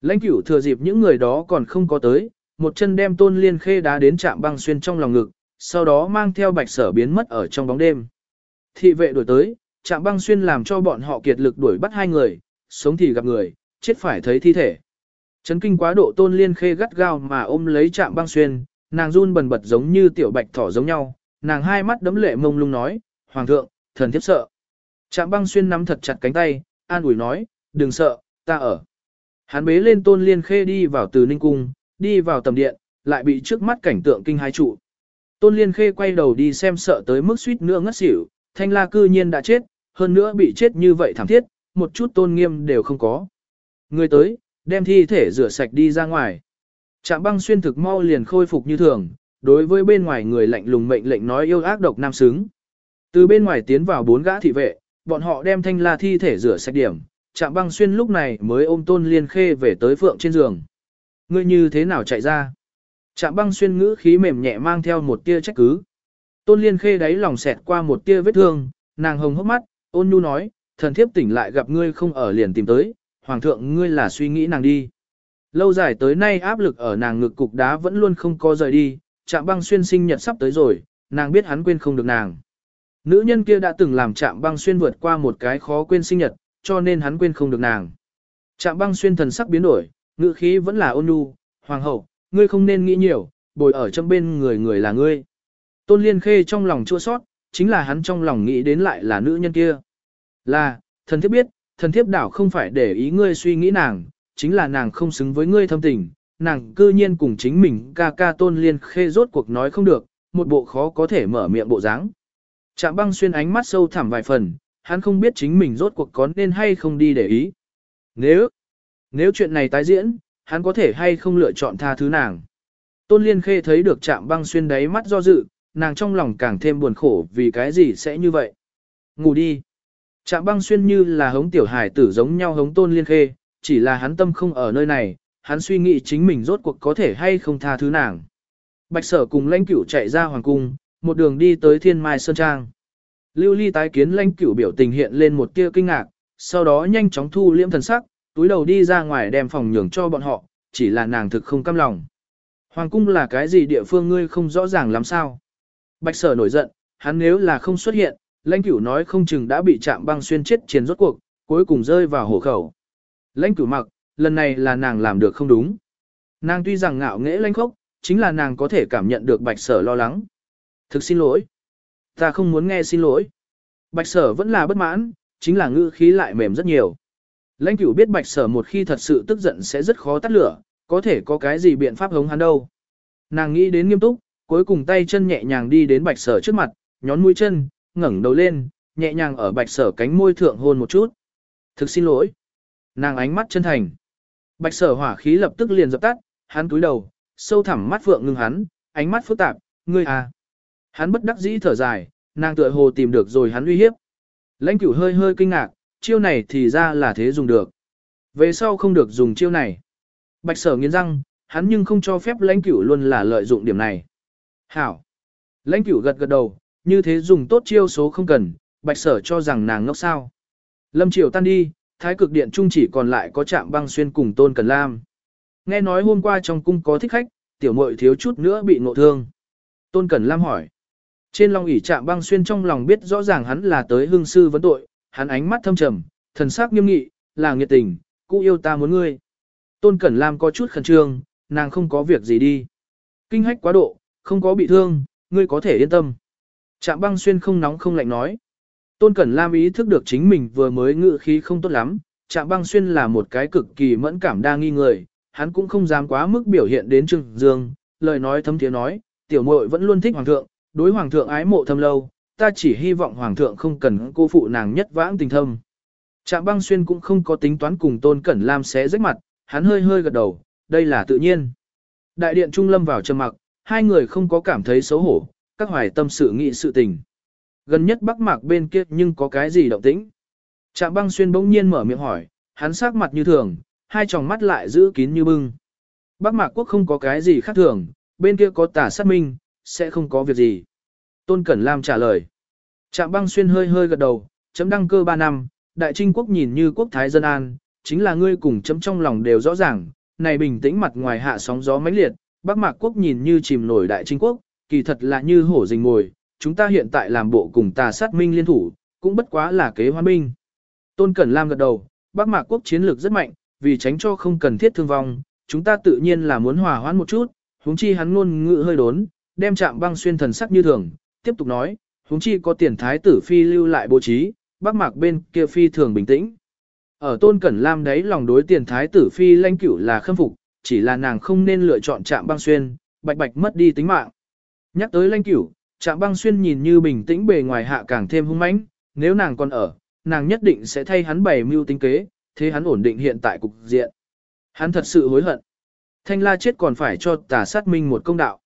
Lãnh cửu thừa dịp những người đó còn không có tới, một chân đem tôn liên khê đá đến trạm băng xuyên trong lòng ngực, sau đó mang theo bạch sở biến mất ở trong bóng đêm. Thị vệ đuổi tới, trạm băng xuyên làm cho bọn họ kiệt lực đuổi bắt hai người, sống thì gặp người, chết phải thấy thi thể. Chấn kinh quá độ tôn liên khê gắt gao mà ôm lấy chạm băng xuyên, nàng run bần bật giống như tiểu bạch thỏ giống nhau, nàng hai mắt đấm lệ mông lung nói, Hoàng thượng, thần thiếp sợ. Trạm băng xuyên nắm thật chặt cánh tay, an ủi nói, đừng sợ, ta ở. Hắn bế lên tôn liên khê đi vào từ ninh cung, đi vào tầm điện, lại bị trước mắt cảnh tượng kinh hai trụ. Tôn liên khê quay đầu đi xem sợ tới mức suýt nữa ngất xỉu, thanh la cư nhiên đã chết, hơn nữa bị chết như vậy thảm thiết, một chút tôn nghiêm đều không có. Người tới, đem thi thể rửa sạch đi ra ngoài. Trạm băng xuyên thực mau liền khôi phục như thường, đối với bên ngoài người lạnh lùng mệnh lệnh nói yêu ác độc nam xứng. Từ bên ngoài tiến vào bốn gã thị vệ, bọn họ đem thanh la thi thể rửa sạch điểm, Trạm băng xuyên lúc này mới ôm tôn liên khê về tới phượng trên giường. Ngươi như thế nào chạy ra? Trạm băng xuyên ngữ khí mềm nhẹ mang theo một tia trách cứ. Tôn liên khê đáy lòng xẹt qua một tia vết thương, nàng hồng hốc mắt, ôn nhu nói, thần thiếp tỉnh lại gặp ngươi không ở liền tìm tới, hoàng thượng ngươi là suy nghĩ nàng đi. Lâu dài tới nay áp lực ở nàng ngực cục đá vẫn luôn không có rời đi, chạm băng xuyên sinh nhật sắp tới rồi, nàng biết hắn quên không được nàng. Nữ nhân kia đã từng làm chạm băng xuyên vượt qua một cái khó quên sinh nhật, cho nên hắn quên không được nàng. Chạm băng xuyên thần sắc biến đổi, ngữ khí vẫn là ôn nhu, hoàng hậu, ngươi không nên nghĩ nhiều, bồi ở trong bên người người là ngươi. Tôn liên khê trong lòng chua sót, chính là hắn trong lòng nghĩ đến lại là nữ nhân kia. Là, thần thiếp biết, thần thiếp đảo không phải để ý ngươi suy nghĩ nàng, chính là nàng không xứng với ngươi thâm tình, nàng cư nhiên cùng chính mình ca ca tôn liên khê rốt cuộc nói không được, một bộ khó có thể mở miệng bộ dáng. Trạm băng xuyên ánh mắt sâu thẳm vài phần, hắn không biết chính mình rốt cuộc có nên hay không đi để ý. Nếu, nếu chuyện này tái diễn, hắn có thể hay không lựa chọn tha thứ nàng. Tôn Liên Khê thấy được Trạm băng xuyên đáy mắt do dự, nàng trong lòng càng thêm buồn khổ vì cái gì sẽ như vậy. Ngủ đi. Trạm băng xuyên như là hống tiểu hải tử giống nhau hống Tôn Liên Khê, chỉ là hắn tâm không ở nơi này, hắn suy nghĩ chính mình rốt cuộc có thể hay không tha thứ nàng. Bạch sở cùng lãnh cửu chạy ra hoàng cung, một đường đi tới thiên mai sơn trang. Lưu ly tái kiến lãnh cửu biểu tình hiện lên một tia kinh ngạc, sau đó nhanh chóng thu liễm thần sắc, túi đầu đi ra ngoài đem phòng nhường cho bọn họ, chỉ là nàng thực không cam lòng. Hoàng cung là cái gì địa phương ngươi không rõ ràng làm sao? Bạch sở nổi giận, hắn nếu là không xuất hiện, lãnh cửu nói không chừng đã bị chạm băng xuyên chết chiến rốt cuộc, cuối cùng rơi vào hổ khẩu. Lãnh cửu mặc, lần này là nàng làm được không đúng. Nàng tuy rằng ngạo nghễ lãnh khốc, chính là nàng có thể cảm nhận được bạch sở lo lắng. Thực xin lỗi. Ta không muốn nghe xin lỗi. Bạch sở vẫn là bất mãn, chính là ngữ khí lại mềm rất nhiều. Lãnh cửu biết bạch sở một khi thật sự tức giận sẽ rất khó tắt lửa, có thể có cái gì biện pháp hống hắn đâu. Nàng nghĩ đến nghiêm túc, cuối cùng tay chân nhẹ nhàng đi đến bạch sở trước mặt, nhón mũi chân, ngẩng đầu lên, nhẹ nhàng ở bạch sở cánh môi thượng hôn một chút. Thực xin lỗi. Nàng ánh mắt chân thành. Bạch sở hỏa khí lập tức liền dập tắt, hắn cúi đầu, sâu thẳm mắt phượng ngưng hắn, ánh mắt phức tạp, ngươi à. Hắn bất đắc dĩ thở dài, nàng tựa hồ tìm được rồi hắn uy hiếp. Lãnh cửu hơi hơi kinh ngạc, chiêu này thì ra là thế dùng được. Về sau không được dùng chiêu này. Bạch sở nghiến răng, hắn nhưng không cho phép lãnh cửu luôn là lợi dụng điểm này. Hảo. Lãnh cửu gật gật đầu, như thế dùng tốt chiêu số không cần, bạch sở cho rằng nàng ngốc sao. Lâm triều tan đi, thái cực điện trung chỉ còn lại có trạm băng xuyên cùng tôn cần lam. Nghe nói hôm qua trong cung có thích khách, tiểu muội thiếu chút nữa bị ngộ thương. Tôn cần Lam hỏi. Trên lòng ỉ trạm băng xuyên trong lòng biết rõ ràng hắn là tới hương sư vấn tội, hắn ánh mắt thâm trầm, thần sắc nghiêm nghị, là nghiệt tình, cụ yêu ta muốn ngươi. Tôn Cẩn Lam có chút khẩn trương, nàng không có việc gì đi. Kinh hách quá độ, không có bị thương, ngươi có thể yên tâm. Trạm băng xuyên không nóng không lạnh nói. Tôn Cẩn Lam ý thức được chính mình vừa mới ngự khí không tốt lắm, Trạm băng xuyên là một cái cực kỳ mẫn cảm đa nghi người, hắn cũng không dám quá mức biểu hiện đến trừng Dương, lời nói thấm tiếng nói, tiểu muội vẫn luôn thích hoàng thượng, đối hoàng thượng ái mộ thâm lâu, ta chỉ hy vọng hoàng thượng không cần cô phụ nàng nhất vãng tình thâm. Trạm băng xuyên cũng không có tính toán cùng Tôn Cẩn Lam xé rách mặt, hắn hơi hơi gật đầu, đây là tự nhiên. Đại điện trung lâm vào trầm mặc, hai người không có cảm thấy xấu hổ, các hoài tâm sự nghị sự tình. Gần nhất bắc mạc bên kia nhưng có cái gì động tĩnh. Trạm băng xuyên bỗng nhiên mở miệng hỏi, hắn sắc mặt như thường, hai tròng mắt lại giữ kín như bưng. Bắc mạc quốc không có cái gì khác thường, bên kia có tả sát minh, sẽ không có việc gì. Tôn Cẩn Lam trả lời. Trạm băng xuyên hơi hơi gật đầu, chấm đăng cơ 3 năm, đại trinh quốc nhìn như quốc thái dân an, chính là ngươi cùng chấm trong lòng đều rõ ràng, này bình tĩnh mặt ngoài hạ sóng gió mãnh liệt, Bắc Mạc quốc nhìn như chìm nổi đại trinh quốc, kỳ thật là như hổ rình mồi, chúng ta hiện tại làm bộ cùng tà sát minh liên thủ, cũng bất quá là kế hoan minh. Tôn Cẩn Lam gật đầu, Bắc Mạc quốc chiến lược rất mạnh, vì tránh cho không cần thiết thương vong, chúng ta tự nhiên là muốn hòa hoãn một chút, huống chi hắn luôn ngự hơi đốn, đem chạm băng xuyên thần sắc như thường, tiếp tục nói, huống chi có tiền thái tử phi lưu lại bố trí, Bắc Mạc bên kia phi thường bình tĩnh. Ở Tôn Cẩn Lam đấy lòng đối tiền thái tử phi lãnh cửu là khâm phục, chỉ là nàng không nên lựa chọn chạm băng xuyên, bạch bạch mất đi tính mạng. Nhắc tới lanh cửu, trạm băng xuyên nhìn như bình tĩnh bề ngoài hạ càng thêm hung mãnh, nếu nàng còn ở, nàng nhất định sẽ thay hắn bày mưu tính kế, thế hắn ổn định hiện tại cục diện. Hắn thật sự hối hận. Thanh la chết còn phải cho tà sát minh một công đạo.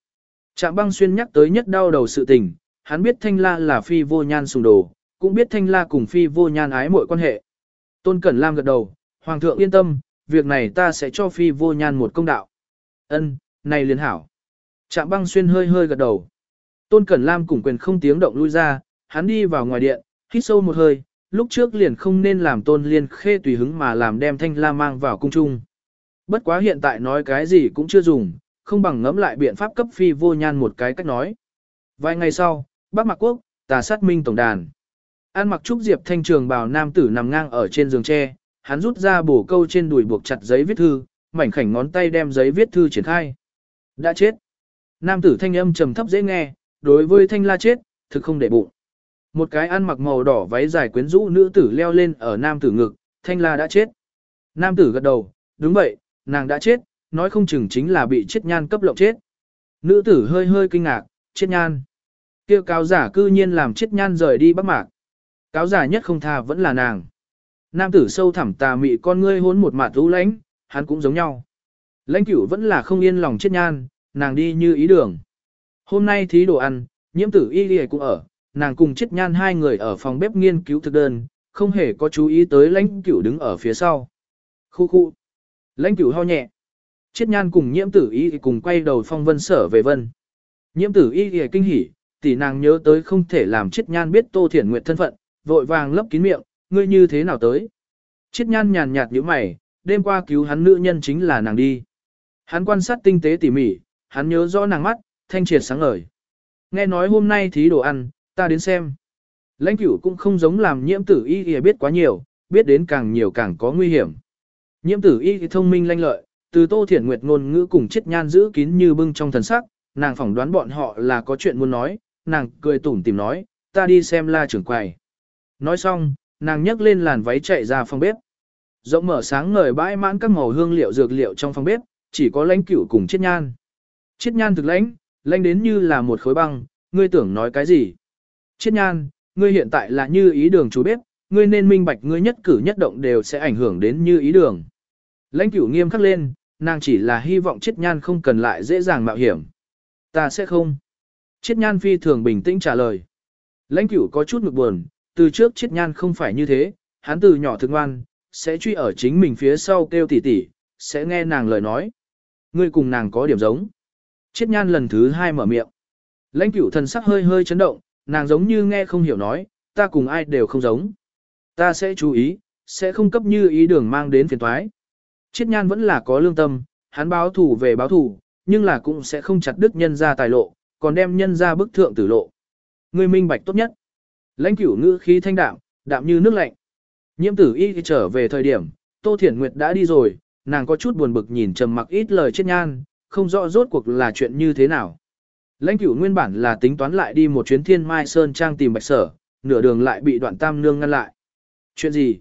Trạm băng xuyên nhắc tới nhất đau đầu sự tình, hắn biết thanh la là phi vô nhan sùng đồ, cũng biết thanh la cùng phi vô nhan ái mọi quan hệ. Tôn Cẩn Lam gật đầu, Hoàng thượng yên tâm, việc này ta sẽ cho phi vô nhan một công đạo. Ân, này liền hảo. Trạm băng xuyên hơi hơi gật đầu. Tôn Cẩn Lam cùng quyền không tiếng động lui ra, hắn đi vào ngoài điện, hít sâu một hơi, lúc trước liền không nên làm Tôn Liên Khê tùy hứng mà làm đem Thanh La mang vào cung trung. Bất quá hiện tại nói cái gì cũng chưa dùng, không bằng ngẫm lại biện pháp cấp phi vô nhan một cái cách nói. Vài ngày sau, Bắc Mạc Quốc, tà sát minh tổng đàn. An mặc trúc diệp thanh trường bào nam tử nằm ngang ở trên giường tre, hắn rút ra bổ câu trên đùi buộc chặt giấy viết thư, mảnh khảnh ngón tay đem giấy viết thư triển khai. Đã chết. Nam tử thanh âm trầm thấp dễ nghe, đối với thanh la chết, thực không để bụng. Một cái ăn mặc màu đỏ váy dài quyến rũ nữ tử leo lên ở nam tử ngực, thanh la đã chết. Nam tử gật đầu, đúng vậy, nàng đã chết, nói không chừng chính là bị chết nhan cấp lộng chết. Nữ tử hơi hơi kinh ngạc, chết nhan. Kêu cáo giả cư nhiên làm chết nhan rời đi bắc mạc. Cáo giả nhất không tha vẫn là nàng. Nam tử sâu thẳm tà mị con ngươi hôn một mặt u lãnh, hắn cũng giống nhau. Lãnh cửu vẫn là không yên lòng chết nhan, nàng đi như ý đường. Hôm nay thí đồ ăn, nhiễm tử y đi cũng ở, nàng cùng chết nhan hai người ở phòng bếp nghiên cứu thực đơn, không hề có chú ý tới lãnh cửu đứng ở phía sau. Khu khu. Lãnh cửu ho nhẹ. Chết nhan cùng nhiễm tử y cùng quay đầu phong vân sở về vân. Nhiễm tử y thì kinh hỉ, tỷ nàng nhớ tới không thể làm chết nhan biết tô thiển nguyệt thân phận, vội vàng lấp kín miệng, ngươi như thế nào tới. Chiết nhan nhàn nhạt như mày, đêm qua cứu hắn nữ nhân chính là nàng đi. Hắn quan sát tinh tế tỉ mỉ, hắn nhớ rõ nàng mắt, thanh triệt sáng ngời. Nghe nói hôm nay thí đồ ăn, ta đến xem. Lãnh cửu cũng không giống làm nhiễm tử y thì biết quá nhiều, biết đến càng nhiều càng có nguy hiểm. Nhiễm tử y thì thông minh lanh lợi, từ tô thiển nguyệt ngôn ngữ cùng Chiết nhan giữ kín như bưng trong thần sắc, nàng phỏng đoán bọn họ là có chuyện muốn nói, nàng cười tủm tìm nói, ta đi xem la trưởng quầy. Nói xong, nàng nhấc lên làn váy chạy ra phòng bếp. Rộng mở sáng ngời bãi mãn các màu hương liệu dược liệu trong phòng bếp, chỉ có lãnh cửu cùng chết nhan. Chết nhan thực lãnh, lãnh đến như là một khối băng, ngươi tưởng nói cái gì? Chết nhan, ngươi hiện tại là như ý đường chú bếp, ngươi nên minh bạch ngươi nhất cử nhất động đều sẽ ảnh hưởng đến như ý đường. Lãnh cửu nghiêm khắc lên, nàng chỉ là hy vọng chết nhan không cần lại dễ dàng mạo hiểm. Ta sẽ không. Chết nhan phi thường bình tĩnh trả lời. Lãnh cửu có chút ngực buồn, từ trước chết nhan không phải như thế, hắn từ nhỏ thương ngoan, sẽ truy ở chính mình phía sau kêu tỉ tỉ, sẽ nghe nàng lời nói. Ngươi cùng nàng có điểm giống. Chết nhan lần thứ hai mở miệng. Lãnh cửu thần sắc hơi hơi chấn động, nàng giống như nghe không hiểu nói, ta cùng ai đều không giống. Ta sẽ chú ý, sẽ không cấp như ý đường mang đến phiền toái. Chết nhan vẫn là có lương tâm, hắn báo thủ về báo thủ, nhưng là cũng sẽ không chặt đứt nhân ra tài lộ, còn đem nhân ra bức thượng tử lộ. Ngươi minh bạch tốt nhất. Lãnh cửu ngữ khí thanh đạm, đạm như nước lạnh. Nhiễm tử y trở về thời điểm, Tô Thiển Nguyệt đã đi rồi, nàng có chút buồn bực nhìn trầm mặc ít lời chết nhan, không rõ rốt cuộc là chuyện như thế nào. Lãnh cửu nguyên bản là tính toán lại đi một chuyến thiên mai sơn trang tìm bạch sở, nửa đường lại bị đoạn tam nương ngăn lại. Chuyện gì?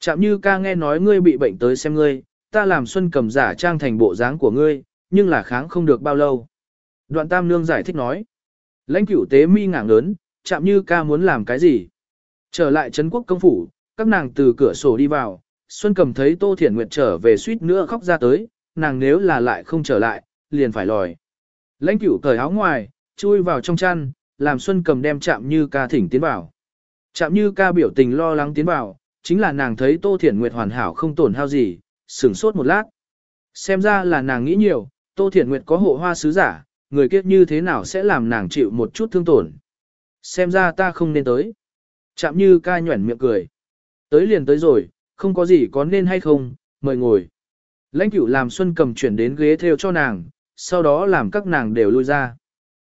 Chạm như ca nghe nói ngươi bị bệnh tới xem ngươi, ta làm xuân cầm giả trang thành bộ dáng của ngươi, nhưng là kháng không được bao lâu. Đoạn tam nương giải thích nói. Lãnh cửu tế mi ngảng lớn, chạm như ca muốn làm cái gì? Trở lại Trấn quốc công phủ, các nàng từ cửa sổ đi vào, Xuân cầm thấy Tô Thiển Nguyệt trở về suýt nữa khóc ra tới, nàng nếu là lại không trở lại, liền phải lòi. Lãnh cửu cởi áo ngoài, chui vào trong chăn, làm Xuân cầm đem chạm như ca thỉnh tiến vào. Chạm như ca biểu tình lo lắng tiến vào, chính là nàng thấy Tô Thiển Nguyệt hoàn hảo không tổn hao gì, sửng sốt một lát. Xem ra là nàng nghĩ nhiều, Tô Thiển Nguyệt có hộ hoa sứ giả, người kiếp như thế nào sẽ làm nàng chịu một chút thương tổn. Xem ra ta không nên tới. Chạm như ca nhuẩn miệng cười. Tới liền tới rồi, không có gì có nên hay không, mời ngồi. Lãnh cửu làm Xuân cầm chuyển đến ghế theo cho nàng, sau đó làm các nàng đều lui ra.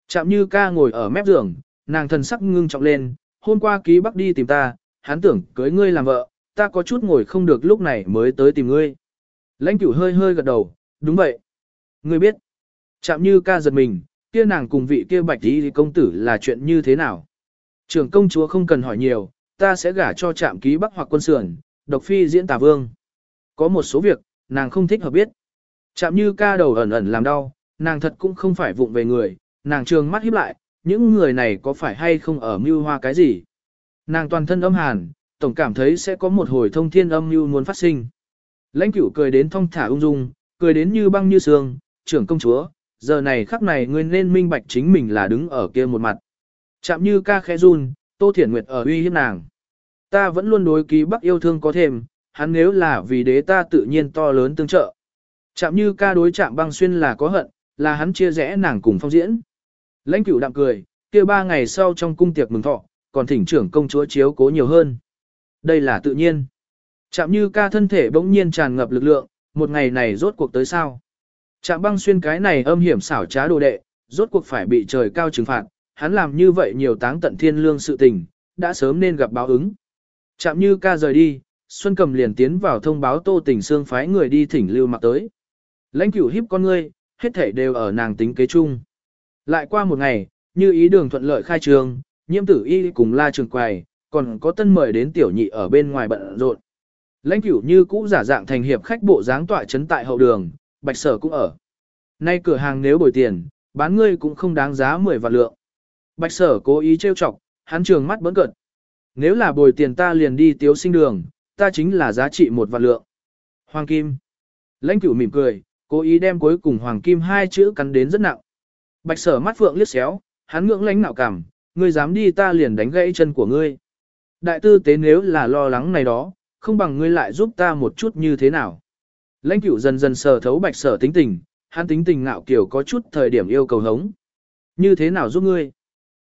Chạm như ca ngồi ở mép giường, nàng thần sắc ngưng trọng lên, hôm qua ký bắc đi tìm ta, hắn tưởng cưới ngươi làm vợ, ta có chút ngồi không được lúc này mới tới tìm ngươi. Lãnh cửu hơi hơi gật đầu, đúng vậy. Ngươi biết, chạm như ca giật mình, kia nàng cùng vị kia bạch đi công tử là chuyện như thế nào. Trưởng công chúa không cần hỏi nhiều, ta sẽ gả cho trạm ký bắc hoặc quân sườn, độc phi diễn tà vương. Có một số việc, nàng không thích hợp biết. Chạm như ca đầu ẩn ẩn làm đau, nàng thật cũng không phải vụng về người, nàng trường mắt híp lại, những người này có phải hay không ở mưu hoa cái gì. Nàng toàn thân âm hàn, tổng cảm thấy sẽ có một hồi thông thiên âm mưu muốn phát sinh. Lãnh cửu cười đến thong thả ung dung, cười đến như băng như sương, trưởng công chúa, giờ này khắc này ngươi nên minh bạch chính mình là đứng ở kia một mặt. Chạm như ca khẽ run, Tô Thiển Nguyệt ở uy hiếp nàng. Ta vẫn luôn đối ký bắc yêu thương có thêm, hắn nếu là vì đế ta tự nhiên to lớn tương trợ. Chạm như ca đối chạm băng xuyên là có hận, là hắn chia rẽ nàng cùng phong diễn. Lãnh cửu đạm cười, kia ba ngày sau trong cung tiệc mừng thọ, còn thỉnh trưởng công chúa chiếu cố nhiều hơn. Đây là tự nhiên. Chạm như ca thân thể bỗng nhiên tràn ngập lực lượng, một ngày này rốt cuộc tới sao. Trạm băng xuyên cái này âm hiểm xảo trá đồ đệ, rốt cuộc phải bị trời cao trừng phạt, hắn làm như vậy nhiều táng tận thiên lương sự tình, đã sớm nên gặp báo ứng. Trạm như ca rời đi, Xuân Cầm liền tiến vào thông báo Tô Tình Sương phái người đi thỉnh Lưu Mặc tới. Lãnh cửu hiếp con ngươi, hết thể đều ở nàng tính kế chung. Lại qua một ngày, như ý đường thuận lợi khai trường, nhiễm tử y cùng la trường quầy, còn có tân mời đến tiểu nhị ở bên ngoài bận rộn. Lãnh cửu như cũ giả dạng thành hiệp khách bộ dáng tọa trấn tại hậu đường, bạch sở cũng ở. Nay cửa hàng nếu bồi tiền, bán ngươi cũng không đáng giá 10 vạn lượng. Bạch sở cố ý trêu chọc, hắn trường mắt bấn cợt. Nếu là bồi tiền ta liền đi tiếu sinh đường, ta chính là giá trị một vạn lượng. Hoàng Kim. Lãnh cửu mỉm cười, cố ý đem cuối cùng Hoàng Kim hai chữ cắn đến rất nặng. Bạch sở mắt phượng liếc xéo, hắn ngưỡng lãnh nạo cảm, ngươi dám đi ta liền đánh gãy chân của ngươi. Đại tư tế nếu là lo lắng này đó, không bằng ngươi lại giúp ta một chút như thế nào. Lãnh cửu dần dần sờ thấu bạch sở tính tình, hắn tính tình ngạo kiểu có chút thời điểm yêu cầu hống. Như thế nào giúp ngươi?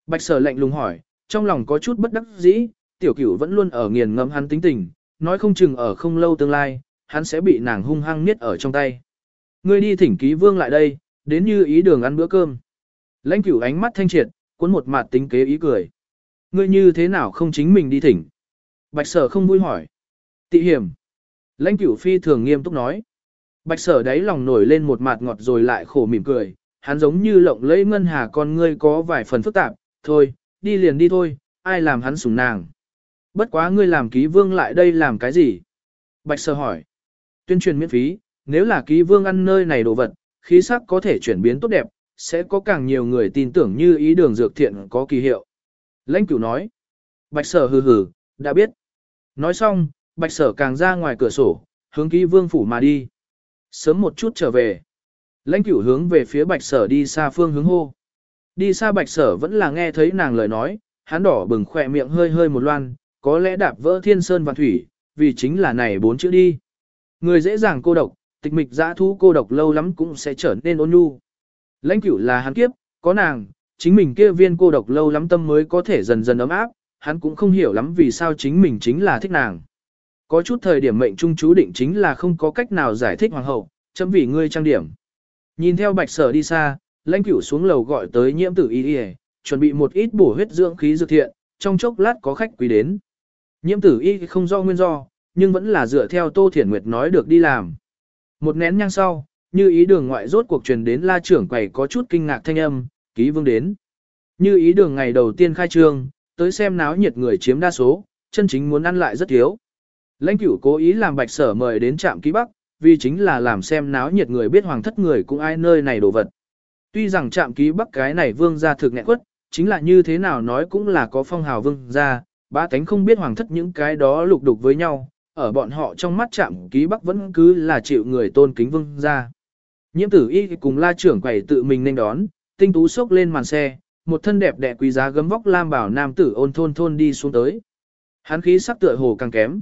Bạch sở lạnh lùng hỏi, trong lòng có chút bất đắc dĩ, tiểu cửu vẫn luôn ở nghiền ngẫm hắn tính tình, nói không chừng ở không lâu tương lai, hắn sẽ bị nàng hung hăng niết ở trong tay. Ngươi đi thỉnh ký vương lại đây, đến như ý đường ăn bữa cơm. Lãnh cửu ánh mắt thanh triệt, cuốn một mặt tính kế ý cười. Ngươi như thế nào không chính mình đi thỉnh? Bạch sở không vui hỏi. Tị hiểm. Lãnh cửu phi thường nghiêm túc nói. Bạch sở đáy lòng nổi lên một mặt ngọt rồi lại khổ mỉm cười. Hắn giống như lộng lẫy ngân hà con ngươi có vài phần phức tạp. Thôi, đi liền đi thôi, ai làm hắn sủng nàng. Bất quá ngươi làm ký vương lại đây làm cái gì? Bạch sở hỏi. Tuyên truyền miễn phí, nếu là ký vương ăn nơi này đồ vật, khí sắc có thể chuyển biến tốt đẹp, sẽ có càng nhiều người tin tưởng như ý đường dược thiện có kỳ hiệu. Lãnh cửu nói. Bạch sở hừ hừ, đã biết. Nói xong, bạch sở càng ra ngoài cửa sổ, hướng ký vương phủ mà đi. Sớm một chút trở về. Lãnh cửu hướng về phía bạch sở đi xa phương hướng hô. Đi xa bạch sở vẫn là nghe thấy nàng lời nói, hắn đỏ bừng khỏe miệng hơi hơi một loan, có lẽ đạp vỡ thiên sơn và thủy, vì chính là này bốn chữ đi. Người dễ dàng cô độc, tịch mịch dã thú cô độc lâu lắm cũng sẽ trở nên ôn nhu. Lãnh cửu là hắn kiếp, có nàng, chính mình kia viên cô độc lâu lắm tâm mới có thể dần dần ấm áp, hắn cũng không hiểu lắm vì sao chính mình chính là thích nàng. Có chút thời điểm mệnh trung chú định chính là không có cách nào giải thích hoàng hậu, chấm vì ngươi trang điểm. Nhìn theo bạch sở đi xa, lãnh cửu xuống lầu gọi tới nhiễm tử y y, chuẩn bị một ít bổ huyết dưỡng khí dược thiện, trong chốc lát có khách quý đến. Nhiễm tử y không do nguyên do, nhưng vẫn là dựa theo Tô Thiển Nguyệt nói được đi làm. Một nén nhang sau, như ý đường ngoại rốt cuộc truyền đến la trưởng quầy có chút kinh ngạc thanh âm, ký vương đến. Như ý đường ngày đầu tiên khai trương, tới xem náo nhiệt người chiếm đa số, chân chính muốn ăn lại rất thiếu. Lãnh cửu cố ý làm bạch sở mời đến trạm ký bắc, vì chính là làm xem náo nhiệt người biết hoàng thất người cũng ai nơi này đồ vật. Tuy rằng trạm ký bắc cái này vương gia thực nghẹn quất, chính là như thế nào nói cũng là có phong hào vương gia, ba tánh không biết hoàng thất những cái đó lục đục với nhau, ở bọn họ trong mắt trạm ký bắc vẫn cứ là chịu người tôn kính vương gia. Nhiễm tử y cùng la trưởng quầy tự mình nên đón, tinh tú sốc lên màn xe, một thân đẹp đẽ quý giá gấm vóc lam bảo nam tử ôn thôn thôn đi xuống tới. Hắn khí sắc tựa hồ càng kém.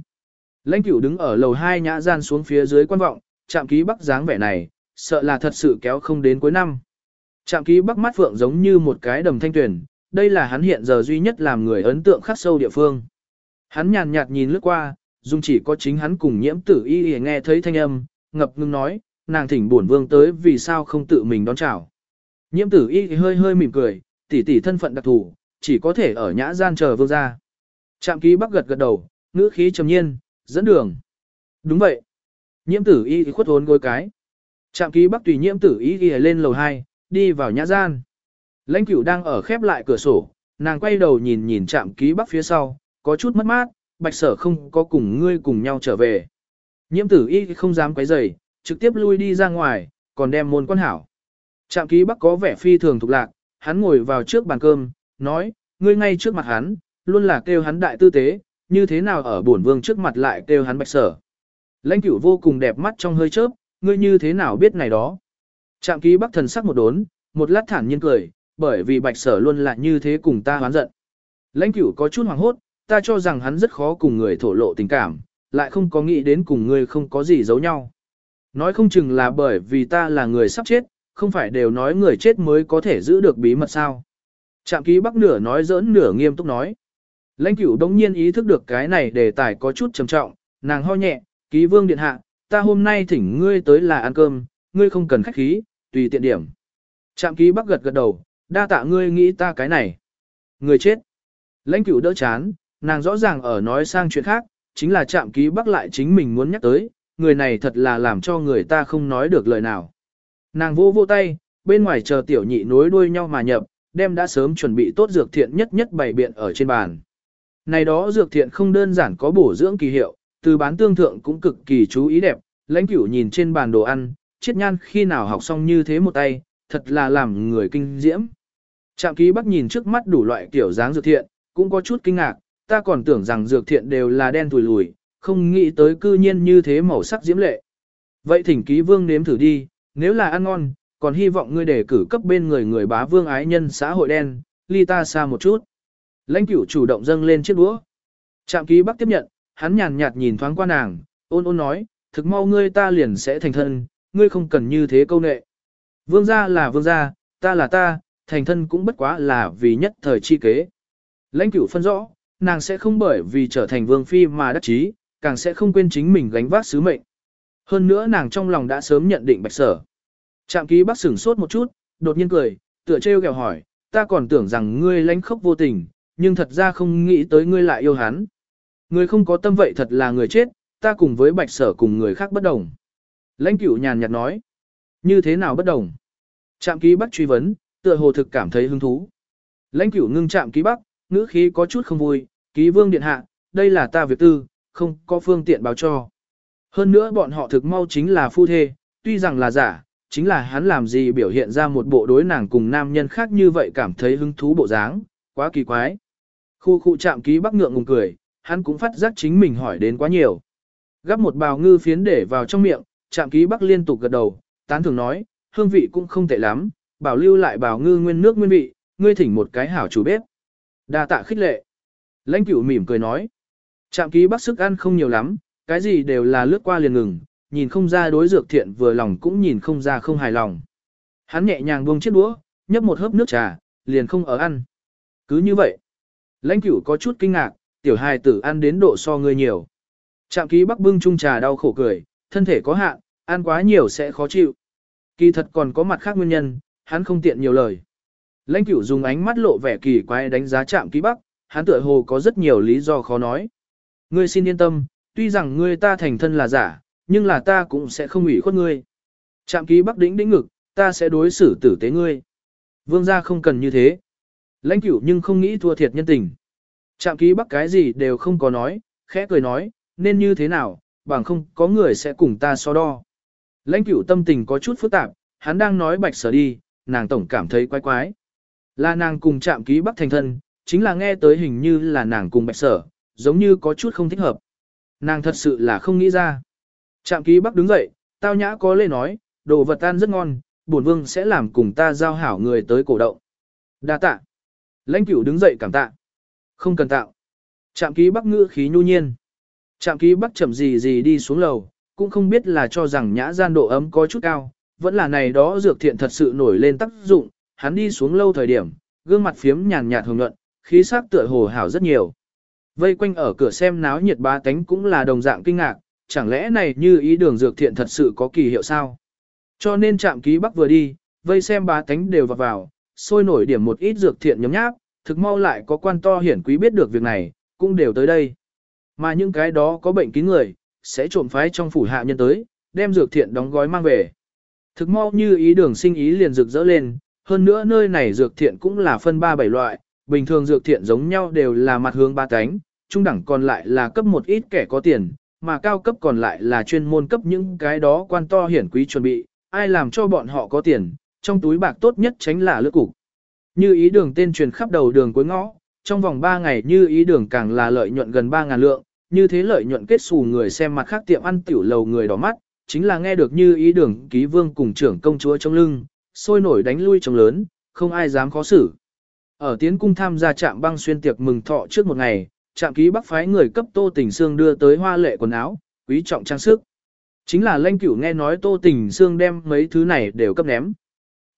Lãnh cửu đứng ở lầu hai nhã gian xuống phía dưới quan vọng, chạm ký bắc dáng vẻ này, sợ là thật sự kéo không đến cuối năm. Chạm ký bắc mắt phượng giống như một cái đầm thanh tuyển, đây là hắn hiện giờ duy nhất làm người ấn tượng khắc sâu địa phương. Hắn nhàn nhạt nhìn lướt qua, dung chỉ có chính hắn cùng nhiễm tử y nghe thấy thanh âm, ngập ngưng nói, nàng thỉnh bổn vương tới vì sao không tự mình đón chào. Nhiễm tử y hơi hơi mỉm cười, tỷ tỷ thân phận đặc thù, chỉ có thể ở nhã gian chờ vương ra. Trạm ký bắc gật gật đầu, ngữ khí trầm nhiên, dẫn đường. Đúng vậy. Nhiễm tử y khuất hốn gối cái. Trạm ký bắc tùy nhiễm tử y lên lầu 2, đi vào nhã gian. Lãnh cửu đang ở khép lại cửa sổ, nàng quay đầu nhìn nhìn trạm ký bắc phía sau, có chút mất mát, bạch sở không có cùng ngươi cùng nhau trở về. Nhiễm tử y không dám quấy rầy, trực tiếp lui đi ra ngoài, còn đem môn quan hảo. Trạm ký bắc có vẻ phi thường thục lạc, hắn ngồi vào trước bàn cơm, nói, ngươi ngay trước mặt hắn, luôn là kêu hắn đại tư tế, như thế nào ở bổn vương trước mặt lại kêu hắn bạch sở. Lãnh cửu vô cùng đẹp mắt trong hơi chớp, ngươi như thế nào biết này đó. Trạm ký bắc thần sắc một đốn, một lát thản nhiên cười, bởi vì bạch sở luôn là như thế cùng ta hoán giận. Lãnh cửu có chút hoàng hốt, ta cho rằng hắn rất khó cùng người thổ lộ tình cảm, lại không có nghĩ đến cùng ngươi không có gì giấu nhau. Nói không chừng là bởi vì ta là người sắp chết, không phải đều nói người chết mới có thể giữ được bí mật sao. Trạm ký bắc nửa nói giỡn nửa nghiêm túc nói. Lãnh cửu đống nhiên ý thức được cái này đề tài có chút trầm trọng, nàng ho nhẹ, ký vương điện hạ, ta hôm nay thỉnh ngươi tới là ăn cơm, ngươi không cần khách khí, tùy tiện điểm. Trạm ký bắc gật gật đầu, đa tạ ngươi nghĩ ta cái này. Người chết. Lãnh cửu đỡ chán, nàng rõ ràng ở nói sang chuyện khác, chính là trạm ký bắc lại chính mình muốn nhắc tới, người này thật là làm cho người ta không nói được lời nào. Nàng vô vô tay, bên ngoài chờ tiểu nhị nối đuôi nhau mà nhập, đem đã sớm chuẩn bị tốt dược thiện nhất nhất bày biện ở trên bàn. Này đó dược thiện không đơn giản có bổ dưỡng kỳ hiệu, từ bán tương thượng cũng cực kỳ chú ý đẹp, lãnh cửu nhìn trên bàn đồ ăn, chiết nhan khi nào học xong như thế một tay, thật là làm người kinh diễm. Trạm ký bắc nhìn trước mắt đủ loại kiểu dáng dược thiện, cũng có chút kinh ngạc, ta còn tưởng rằng dược thiện đều là đen thùi lùi, không nghĩ tới cư nhiên như thế màu sắc diễm lệ. Vậy thỉnh ký vương nếm thử đi, nếu là ăn ngon, còn hy vọng ngươi để cử cấp bên người người bá vương ái nhân xã hội đen, ly ta xa một chút. Lãnh cửu chủ động dâng lên chiếc đũa. Trạm ký bắc tiếp nhận, hắn nhàn nhạt nhìn thoáng qua nàng, ôn ôn nói, thực mau ngươi ta liền sẽ thành thân, ngươi không cần như thế câu nệ. Vương gia là vương gia, ta là ta, thành thân cũng bất quá là vì nhất thời chi kế. Lãnh cửu phân rõ, nàng sẽ không bởi vì trở thành vương phi mà đắc chí, càng sẽ không quên chính mình gánh vác sứ mệnh. Hơn nữa nàng trong lòng đã sớm nhận định bạch sở. Trạm ký bác sửng sốt một chút, đột nhiên cười, tựa trêu ghẹo hỏi, ta còn tưởng rằng ngươi lãnh khốc vô tình, nhưng thật ra không nghĩ tới ngươi lại yêu hắn. Người không có tâm vậy thật là người chết, ta cùng với bạch sở cùng người khác bất đồng. Lãnh cửu nhàn nhạt nói, như thế nào bất đồng? Trạm ký bắc truy vấn, tựa hồ thực cảm thấy hứng thú. Lãnh cửu ngưng trạm ký bắc, ngữ khí có chút không vui, ký vương điện hạ, đây là ta việc tư, không có phương tiện báo cho. Hơn nữa bọn họ thực mau chính là phu thê, tuy rằng là giả, chính là hắn làm gì biểu hiện ra một bộ đối nàng cùng nam nhân khác như vậy cảm thấy hứng thú bộ dáng, quá kỳ quái. Khu khu trạm ký bắc ngượng ngùng cười, hắn cũng phát giác chính mình hỏi đến quá nhiều. Gắp một bào ngư phiến để vào trong miệng, trạm ký bắc liên tục gật đầu, tán thường nói, hương vị cũng không tệ lắm, bảo lưu lại bào ngư nguyên nước nguyên vị, ngươi thỉnh một cái hảo chủ bếp. đa tạ khích lệ. Lãnh cửu mỉm cười nói, trạm ký bắc sức ăn không nhiều lắm, cái gì đều là lướt qua liền ngừng, nhìn không ra đối dược thiện vừa lòng cũng nhìn không ra không hài lòng. Hắn nhẹ nhàng buông chiếc đũa, nhấp một hớp nước trà, liền không ở ăn. Cứ như vậy, lãnh cửu có chút kinh ngạc, tiểu hài tử ăn đến độ so ngươi nhiều. Trạm ký bắc bưng chung trà đau khổ cười, thân thể có hạn, ăn quá nhiều sẽ khó chịu. Kỳ thật còn có mặt khác nguyên nhân, hắn không tiện nhiều lời. Lãnh cửu dùng ánh mắt lộ vẻ kỳ quái đánh giá trạm ký bắc, hắn tựa hồ có rất nhiều lý do khó nói. Ngươi xin yên tâm, tuy rằng ngươi ta thành thân là giả, nhưng là ta cũng sẽ không ủy khuất ngươi. Trạm ký bắc đĩnh đĩnh ngực, ta sẽ đối xử tử tế ngươi. Vương gia không cần như thế. Lãnh cửu nhưng không nghĩ thua thiệt nhân tình. Trạm ký bắc cái gì đều không có nói, khẽ cười nói, nên như thế nào, bằng không có người sẽ cùng ta so đo. Lãnh cửu tâm tình có chút phức tạp, hắn đang nói bạch sở đi, nàng tổng cảm thấy quái quái. Là nàng cùng trạm ký bắc thành thân, chính là nghe tới hình như là nàng cùng bạch sở, giống như có chút không thích hợp. Nàng thật sự là không nghĩ ra. Trạm ký bắc đứng dậy, tao nhã có lê nói, đồ vật ăn rất ngon, bổn vương sẽ làm cùng ta giao hảo người tới cổ động. Đa tạ. Lãnh cửu đứng dậy cảm tạ. Không cần tạo. Trạm ký bắc ngữ khí nhu nhiên. Trạm ký bắc chậm gì gì đi xuống lầu, cũng không biết là cho rằng nhã gian độ ấm có chút cao, vẫn là này đó dược thiện thật sự nổi lên tác dụng, hắn đi xuống lâu thời điểm, gương mặt phiếm nhàn nhạt hồng nhuận, khí sắc tựa hồ hảo rất nhiều. Vây quanh ở cửa xem náo nhiệt ba tánh cũng là đồng dạng kinh ngạc, chẳng lẽ này như ý đường dược thiện thật sự có kỳ hiệu sao? Cho nên trạm ký bắc vừa đi, vây xem ba tánh đều vào vào, sôi nổi điểm một ít dược thiện nhóm nháp, thực mau lại có quan to hiển quý biết được việc này, cũng đều tới đây. Mà những cái đó có bệnh kín người, sẽ trộm phái trong phủ hạ nhân tới, đem dược thiện đóng gói mang về. Thực mau như ý đường sinh ý liền rực rỡ lên, hơn nữa nơi này dược thiện cũng là phân ba bảy loại, bình thường dược thiện giống nhau đều là mặt hướng ba cánh, trung đẳng còn lại là cấp một ít kẻ có tiền, mà cao cấp còn lại là chuyên môn cấp những cái đó quan to hiển quý chuẩn bị, ai làm cho bọn họ có tiền, trong túi bạc tốt nhất tránh là lướt cục. Như ý đường tên truyền khắp đầu đường cuối ngõ, trong vòng 3 ngày như ý đường càng là lợi nhuận gần 3.000 lượng, như thế lợi nhuận kết xù người xem mặt khác tiệm ăn tiểu lầu người đỏ mắt, chính là nghe được như ý đường ký vương cùng trưởng công chúa trong lưng, sôi nổi đánh lui trong lớn, không ai dám khó xử. Ở tiến cung tham gia trạm băng xuyên tiệc mừng thọ trước một ngày, trạm ký bắc phái người cấp tô tình xương đưa tới hoa lệ quần áo, quý trọng trang sức. Chính là lanh cửu nghe nói tô tình xương đem mấy thứ này đều cấp ném.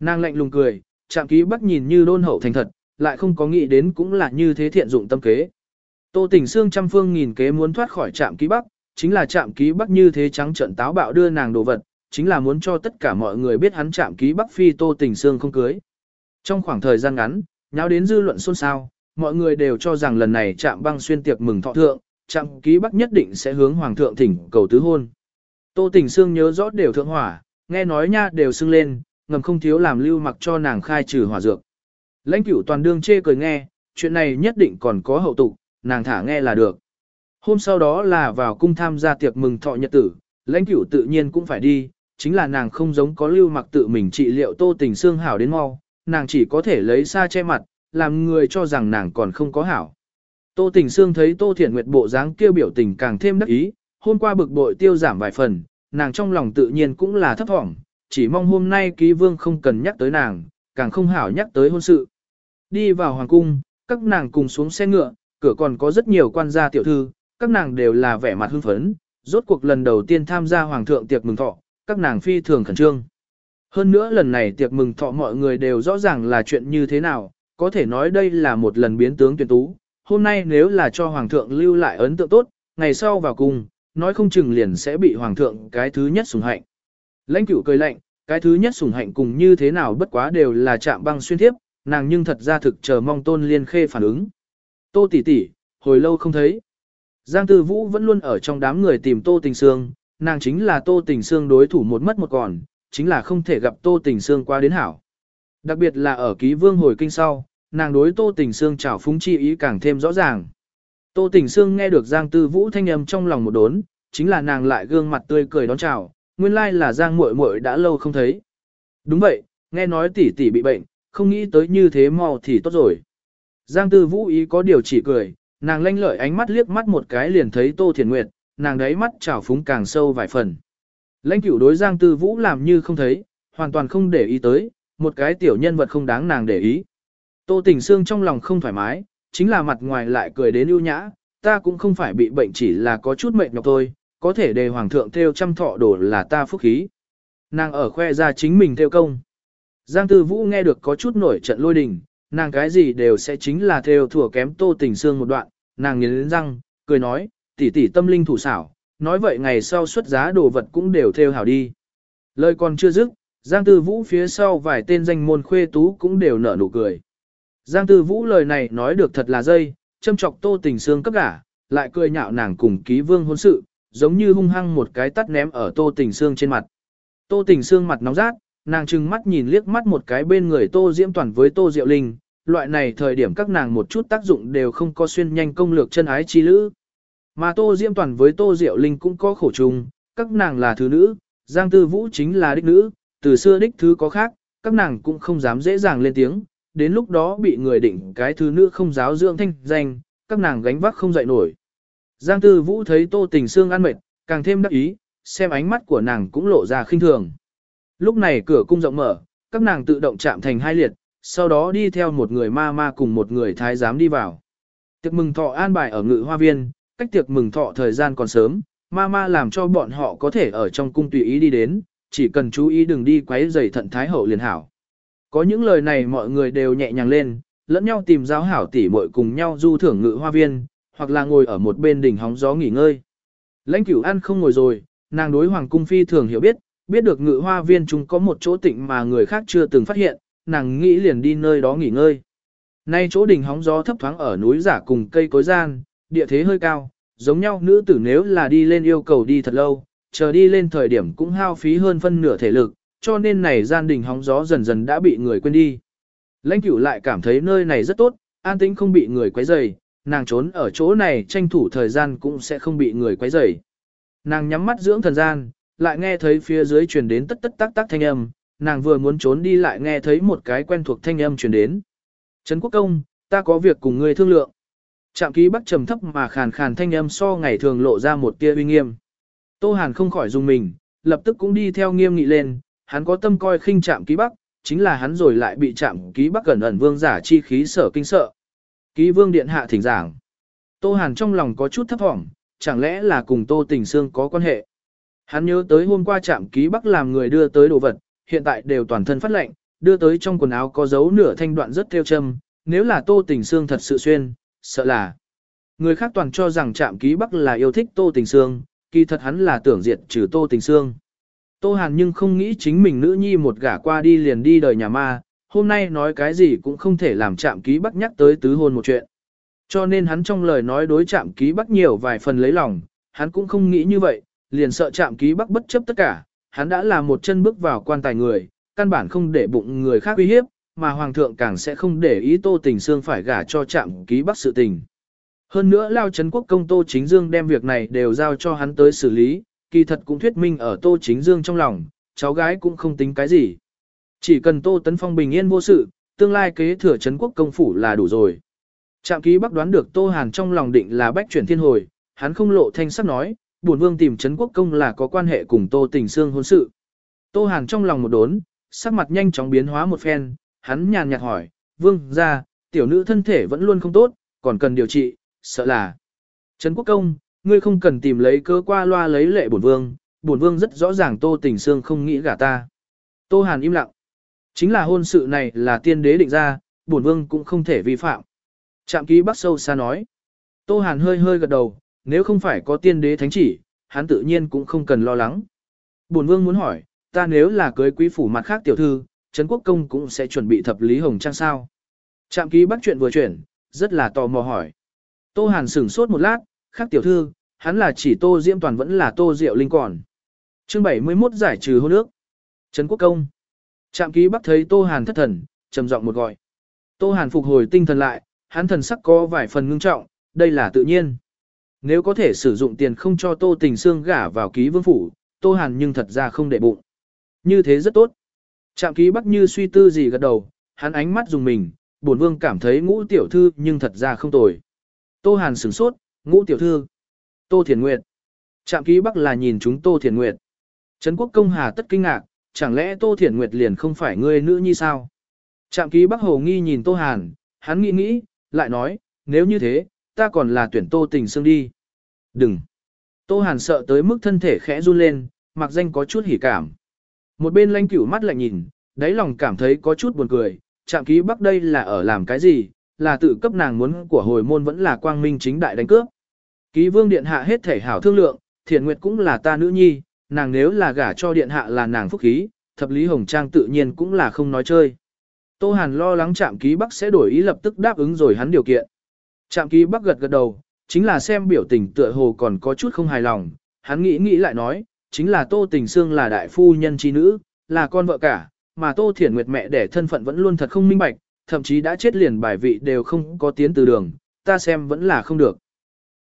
Nàng lạnh lùng cười, trạm ký bắc nhìn như đôn hậu thành thật, lại không có nghĩ đến cũng là như thế thiện dụng tâm kế. Tô tình xương trăm phương nghìn kế muốn thoát khỏi trạm ký bắc, chính là trạm ký bắc như thế trắng trận táo bạo đưa nàng đồ vật, chính là muốn cho tất cả mọi người biết hắn trạm ký bắc phi tô tình xương không cưới. Trong khoảng thời gian ngắn, nháo đến dư luận xôn xao, mọi người đều cho rằng lần này trạm băng xuyên tiệc mừng thọ thượng, trạm ký bắc nhất định sẽ hướng hoàng thượng thỉnh cầu tứ hôn. Tô tình xương nhớ rõ đều thượng hỏa, nghe nói nha đều xưng lên, ngầm không thiếu làm lưu mặc cho nàng khai trừ hỏa dược. Lãnh cửu toàn đương chê cười nghe, chuyện này nhất định còn có hậu tục, nàng thả nghe là được. Hôm sau đó là vào cung tham gia tiệc mừng thọ nhật tử, lãnh cửu tự nhiên cũng phải đi, chính là nàng không giống có lưu mặc tự mình trị liệu tô tình xương hảo đến mau, nàng chỉ có thể lấy xa che mặt, làm người cho rằng nàng còn không có hảo. Tô tình xương thấy tô thiện nguyệt bộ dáng kêu biểu tình càng thêm đắc ý, hôm qua bực bội tiêu giảm vài phần, nàng trong lòng tự nhiên cũng là thấp thỏm, chỉ mong hôm nay ký vương không cần nhắc tới nàng, càng không hảo nhắc tới hôn sự. Đi vào hoàng cung, các nàng cùng xuống xe ngựa, cửa còn có rất nhiều quan gia tiểu thư, các nàng đều là vẻ mặt hưng phấn, rốt cuộc lần đầu tiên tham gia hoàng thượng tiệc mừng thọ, các nàng phi thường khẩn trương. Hơn nữa lần này tiệc mừng thọ mọi người đều rõ ràng là chuyện như thế nào, có thể nói đây là một lần biến tướng tuyển tú. Hôm nay nếu là cho hoàng thượng lưu lại ấn tượng tốt, ngày sau vào cung, nói không chừng liền sẽ bị hoàng thượng cái thứ nhất sủng hạnh. Lãnh cửu cười lạnh, cái thứ nhất sủng hạnh cùng như thế nào bất quá đều là chạm băng xuyên thiếp, nàng nhưng thật ra thực chờ mong tôn liên khê phản ứng. Tô tỷ tỷ, hồi lâu không thấy. Giang Tư Vũ vẫn luôn ở trong đám người tìm Tô Tình Sương, nàng chính là Tô Tình Sương đối thủ một mất một còn, chính là không thể gặp Tô Tình Sương qua đến hảo. Đặc biệt là ở ký vương hồi kinh sau, nàng đối Tô Tình Sương trào phúng chi ý càng thêm rõ ràng. Tô Tình Sương nghe được Giang Tư Vũ thanh âm trong lòng một đốn, chính là nàng lại gương mặt tươi cười đón chào, nguyên lai là Giang muội muội đã lâu không thấy. Đúng vậy, nghe nói tỷ tỷ bị bệnh, không nghĩ tới như thế mau thì tốt rồi. Giang Tư Vũ ý có điều chỉ cười, nàng lanh lợi ánh mắt liếc mắt một cái liền thấy Tô Thiền Nguyệt, nàng đấy mắt trào phúng càng sâu vài phần. Lãnh cửu đối Giang Tư Vũ làm như không thấy, hoàn toàn không để ý tới, một cái tiểu nhân vật không đáng nàng để ý. Tô Tình Sương trong lòng không thoải mái, chính là mặt ngoài lại cười đến ưu nhã, ta cũng không phải bị bệnh chỉ là có chút mệt nhọc thôi, có thể đề hoàng thượng theo trăm thọ đổ là ta phúc khí. Nàng ở khoe ra chính mình theo công. Giang Tư Vũ nghe được có chút nổi trận lôi đình, nàng cái gì đều sẽ chính là theo thủa kém tô tình xương một đoạn, nàng nghiến răng, cười nói, tỷ tỷ tâm linh thủ xảo, nói vậy ngày sau xuất giá đồ vật cũng đều theo hảo đi. Lời còn chưa dứt, Giang Tư Vũ phía sau vài tên danh môn khuê tú cũng đều nở nụ cười. Giang Tư Vũ lời này nói được thật là dây, châm chọc tô tình xương cấp cả lại cười nhạo nàng cùng ký vương hôn sự, giống như hung hăng một cái tắt ném ở tô tình xương trên mặt. Tô tình xương mặt nóng rát, nàng trừng mắt nhìn liếc mắt một cái bên người tô diễm toàn với tô diệu linh, loại này thời điểm các nàng một chút tác dụng đều không có xuyên nhanh công lược chân ái chi lữ. Mà tô diễm toàn với tô diệu linh cũng có khổ trùng, các nàng là thứ nữ, giang tư vũ chính là đích nữ, từ xưa đích thứ có khác, các nàng cũng không dám dễ dàng lên tiếng, đến lúc đó bị người định cái thứ nữ không giáo dưỡng thanh danh, các nàng gánh vác không dậy nổi. Giang Tư Vũ thấy Tô Tình Sương ăn mệt, càng thêm đắc ý, xem ánh mắt của nàng cũng lộ ra khinh thường. Lúc này cửa cung rộng mở, các nàng tự động chạm thành hai liệt, sau đó đi theo một người ma ma cùng một người thái giám đi vào. Tiệc mừng thọ an bài ở ngự hoa viên, cách tiệc mừng thọ thời gian còn sớm, ma ma làm cho bọn họ có thể ở trong cung tùy ý đi đến, chỉ cần chú ý đừng đi quấy rầy thận thái hậu liền hảo. Có những lời này mọi người đều nhẹ nhàng lên, lẫn nhau tìm giáo hảo tỉ muội cùng nhau du thưởng ngự hoa viên, hoặc là ngồi ở một bên đỉnh hóng gió nghỉ ngơi. Lãnh cửu ăn không ngồi rồi, nàng đối hoàng cung phi thường hiểu biết, biết được ngự hoa viên chúng có một chỗ tịnh mà người khác chưa từng phát hiện, nàng nghĩ liền đi nơi đó nghỉ ngơi. Nay chỗ đỉnh hóng gió thấp thoáng ở núi giả cùng cây cối gian, địa thế hơi cao, giống nhau nữ tử nếu là đi lên yêu cầu đi thật lâu, chờ đi lên thời điểm cũng hao phí hơn phân nửa thể lực, cho nên này gian đỉnh hóng gió dần dần đã bị người quên đi. Lãnh cửu lại cảm thấy nơi này rất tốt, an tĩnh không bị người quấy rầy, nàng trốn ở chỗ này tranh thủ thời gian cũng sẽ không bị người quấy rầy. Nàng nhắm mắt dưỡng thần gian, lại nghe thấy phía dưới truyền đến tất tất tác tác thanh âm, nàng vừa muốn trốn đi lại nghe thấy một cái quen thuộc thanh âm truyền đến. Trấn Quốc Công, ta có việc cùng ngươi thương lượng. Trạm ký bắc trầm thấp mà khàn khàn thanh âm so ngày thường lộ ra một tia uy nghiêm. Tô Hàn không khỏi dùng mình, lập tức cũng đi theo nghiêm nghị lên, hắn có tâm coi khinh trạm ký bắc, chính là hắn rồi lại bị trạm ký bắc gần ẩn vương giả chi khí sở kinh sợ. Ký vương điện hạ thỉnh giảng. Tô Hàn trong lòng có chút thấp thỏm, chẳng lẽ là cùng Tô Tình Sương có quan hệ. Hắn nhớ tới hôm qua trạm ký bắc làm người đưa tới đồ vật, hiện tại đều toàn thân phát lệnh, đưa tới trong quần áo có dấu nửa thanh đoạn rất theo châm, nếu là Tô Tình Sương thật sự xuyên, sợ là. Người khác toàn cho rằng trạm ký bắc là yêu thích Tô Tình Sương, kỳ thật hắn là tưởng diệt trừ Tô Tình Sương. Tô Hàn nhưng không nghĩ chính mình nữ nhi một gả qua đi liền đi đời nhà ma, hôm nay nói cái gì cũng không thể làm chạm ký bắc nhắc tới tứ hôn một chuyện. Cho nên hắn trong lời nói đối chạm ký bắc nhiều vài phần lấy lòng, hắn cũng không nghĩ như vậy, liền sợ chạm ký bắc bất chấp tất cả, hắn đã là một chân bước vào quan tài người, căn bản không để bụng người khác uy hiếp, mà hoàng thượng càng sẽ không để ý Tô Tình Sương phải gả cho chạm ký bắc sự tình. Hơn nữa Lao Trấn Quốc công Tô Chính Dương đem việc này đều giao cho hắn tới xử lý, kỳ thật cũng thuyết minh ở Tô Chính Dương trong lòng, cháu gái cũng không tính cái gì. Chỉ cần Tô Tấn Phong bình yên vô sự, tương lai kế thừa Trấn Quốc công phủ là đủ rồi. Trạm ký bắc đoán được Tô Hàn trong lòng định là bách chuyển thiên hồi, hắn không lộ thanh sắc nói, buồn vương tìm Trấn Quốc công là có quan hệ cùng Tô Tình Sương hôn sự. Tô Hàn trong lòng một đốn, sắc mặt nhanh chóng biến hóa một phen, hắn nhàn nhạt hỏi, vương ra, tiểu nữ thân thể vẫn luôn không tốt, còn cần điều trị, sợ là. Trấn Quốc công, ngươi không cần tìm lấy cơ qua loa lấy lệ bổn vương, bổn vương rất rõ ràng Tô Tình Sương không nghĩ gả ta. Tô Hàn im lặng. Chính là hôn sự này là tiên đế định ra, bổn vương cũng không thể vi phạm. Trạm ký bắc sâu xa nói. Tô Hàn hơi hơi gật đầu, nếu không phải có tiên đế thánh chỉ, hắn tự nhiên cũng không cần lo lắng. Bổn vương muốn hỏi, ta nếu là cưới quý phủ mặt khác tiểu thư, Trấn Quốc Công cũng sẽ chuẩn bị thập lý hồng trang sao. Trạm ký bắc chuyện vừa chuyển, rất là tò mò hỏi. Tô Hàn sửng sốt một lát, khác tiểu thư, hắn là chỉ Tô Diễm Toàn vẫn là Tô Diệu Linh còn. Chương 71 giải trừ hôn ước. Trấn Quốc Công. Trạm ký bắc thấy Tô Hàn thất thần, trầm giọng một gọi. Tô Hàn phục hồi tinh thần lại, hắn thần sắc có vài phần ngưng trọng, đây là tự nhiên. Nếu có thể sử dụng tiền không cho Tô Tình Sương gả vào ký vương phủ, Tô Hàn nhưng thật ra không để bụng. Như thế rất tốt. Trạm ký bắc như suy tư gì gật đầu, hắn ánh mắt dùng mình, bổn vương cảm thấy ngũ tiểu thư nhưng thật ra không tồi. Tô Hàn sửng sốt, ngũ tiểu thư. Tô Thiền Nguyệt. Trạm ký bắc là nhìn chúng Tô Thiền Nguyệt. Trấn quốc công hà tất kinh ngạc, chẳng lẽ Tô thiển Nguyệt liền không phải ngươi nữ như sao? Trạm ký bắc hồ nghi nhìn Tô Hàn, hắn nghĩ nghĩ, lại nói, nếu như thế, ta còn là tuyển Tô Tình Sương đi. Đừng. Tô Hàn sợ tới mức thân thể khẽ run lên, mặc danh có chút hỉ cảm. Một bên lanh cửu mắt lại nhìn, đáy lòng cảm thấy có chút buồn cười, Trạm ký bắc đây là ở làm cái gì, là tự cấp nàng muốn của hồi môn vẫn là quang minh chính đại đánh cướp. Ký vương điện hạ hết thể hảo thương lượng, thiền nguyệt cũng là ta nữ nhi, nàng nếu là gả cho điện hạ là nàng phúc khí, thập lý hồng trang tự nhiên cũng là không nói chơi. Tô Hàn lo lắng trạm ký bắc sẽ đổi ý lập tức đáp ứng rồi hắn điều kiện. Trạm ký bắc gật gật đầu, chính là xem biểu tình tựa hồ còn có chút không hài lòng, hắn nghĩ nghĩ lại nói, chính là Tô Tình Sương là đại phu nhân chi nữ, là con vợ cả, mà Tô Thiển Nguyệt mẹ đẻ thân phận vẫn luôn thật không minh bạch, thậm chí đã chết liền bài vị đều không có tiến từ đường, ta xem vẫn là không được.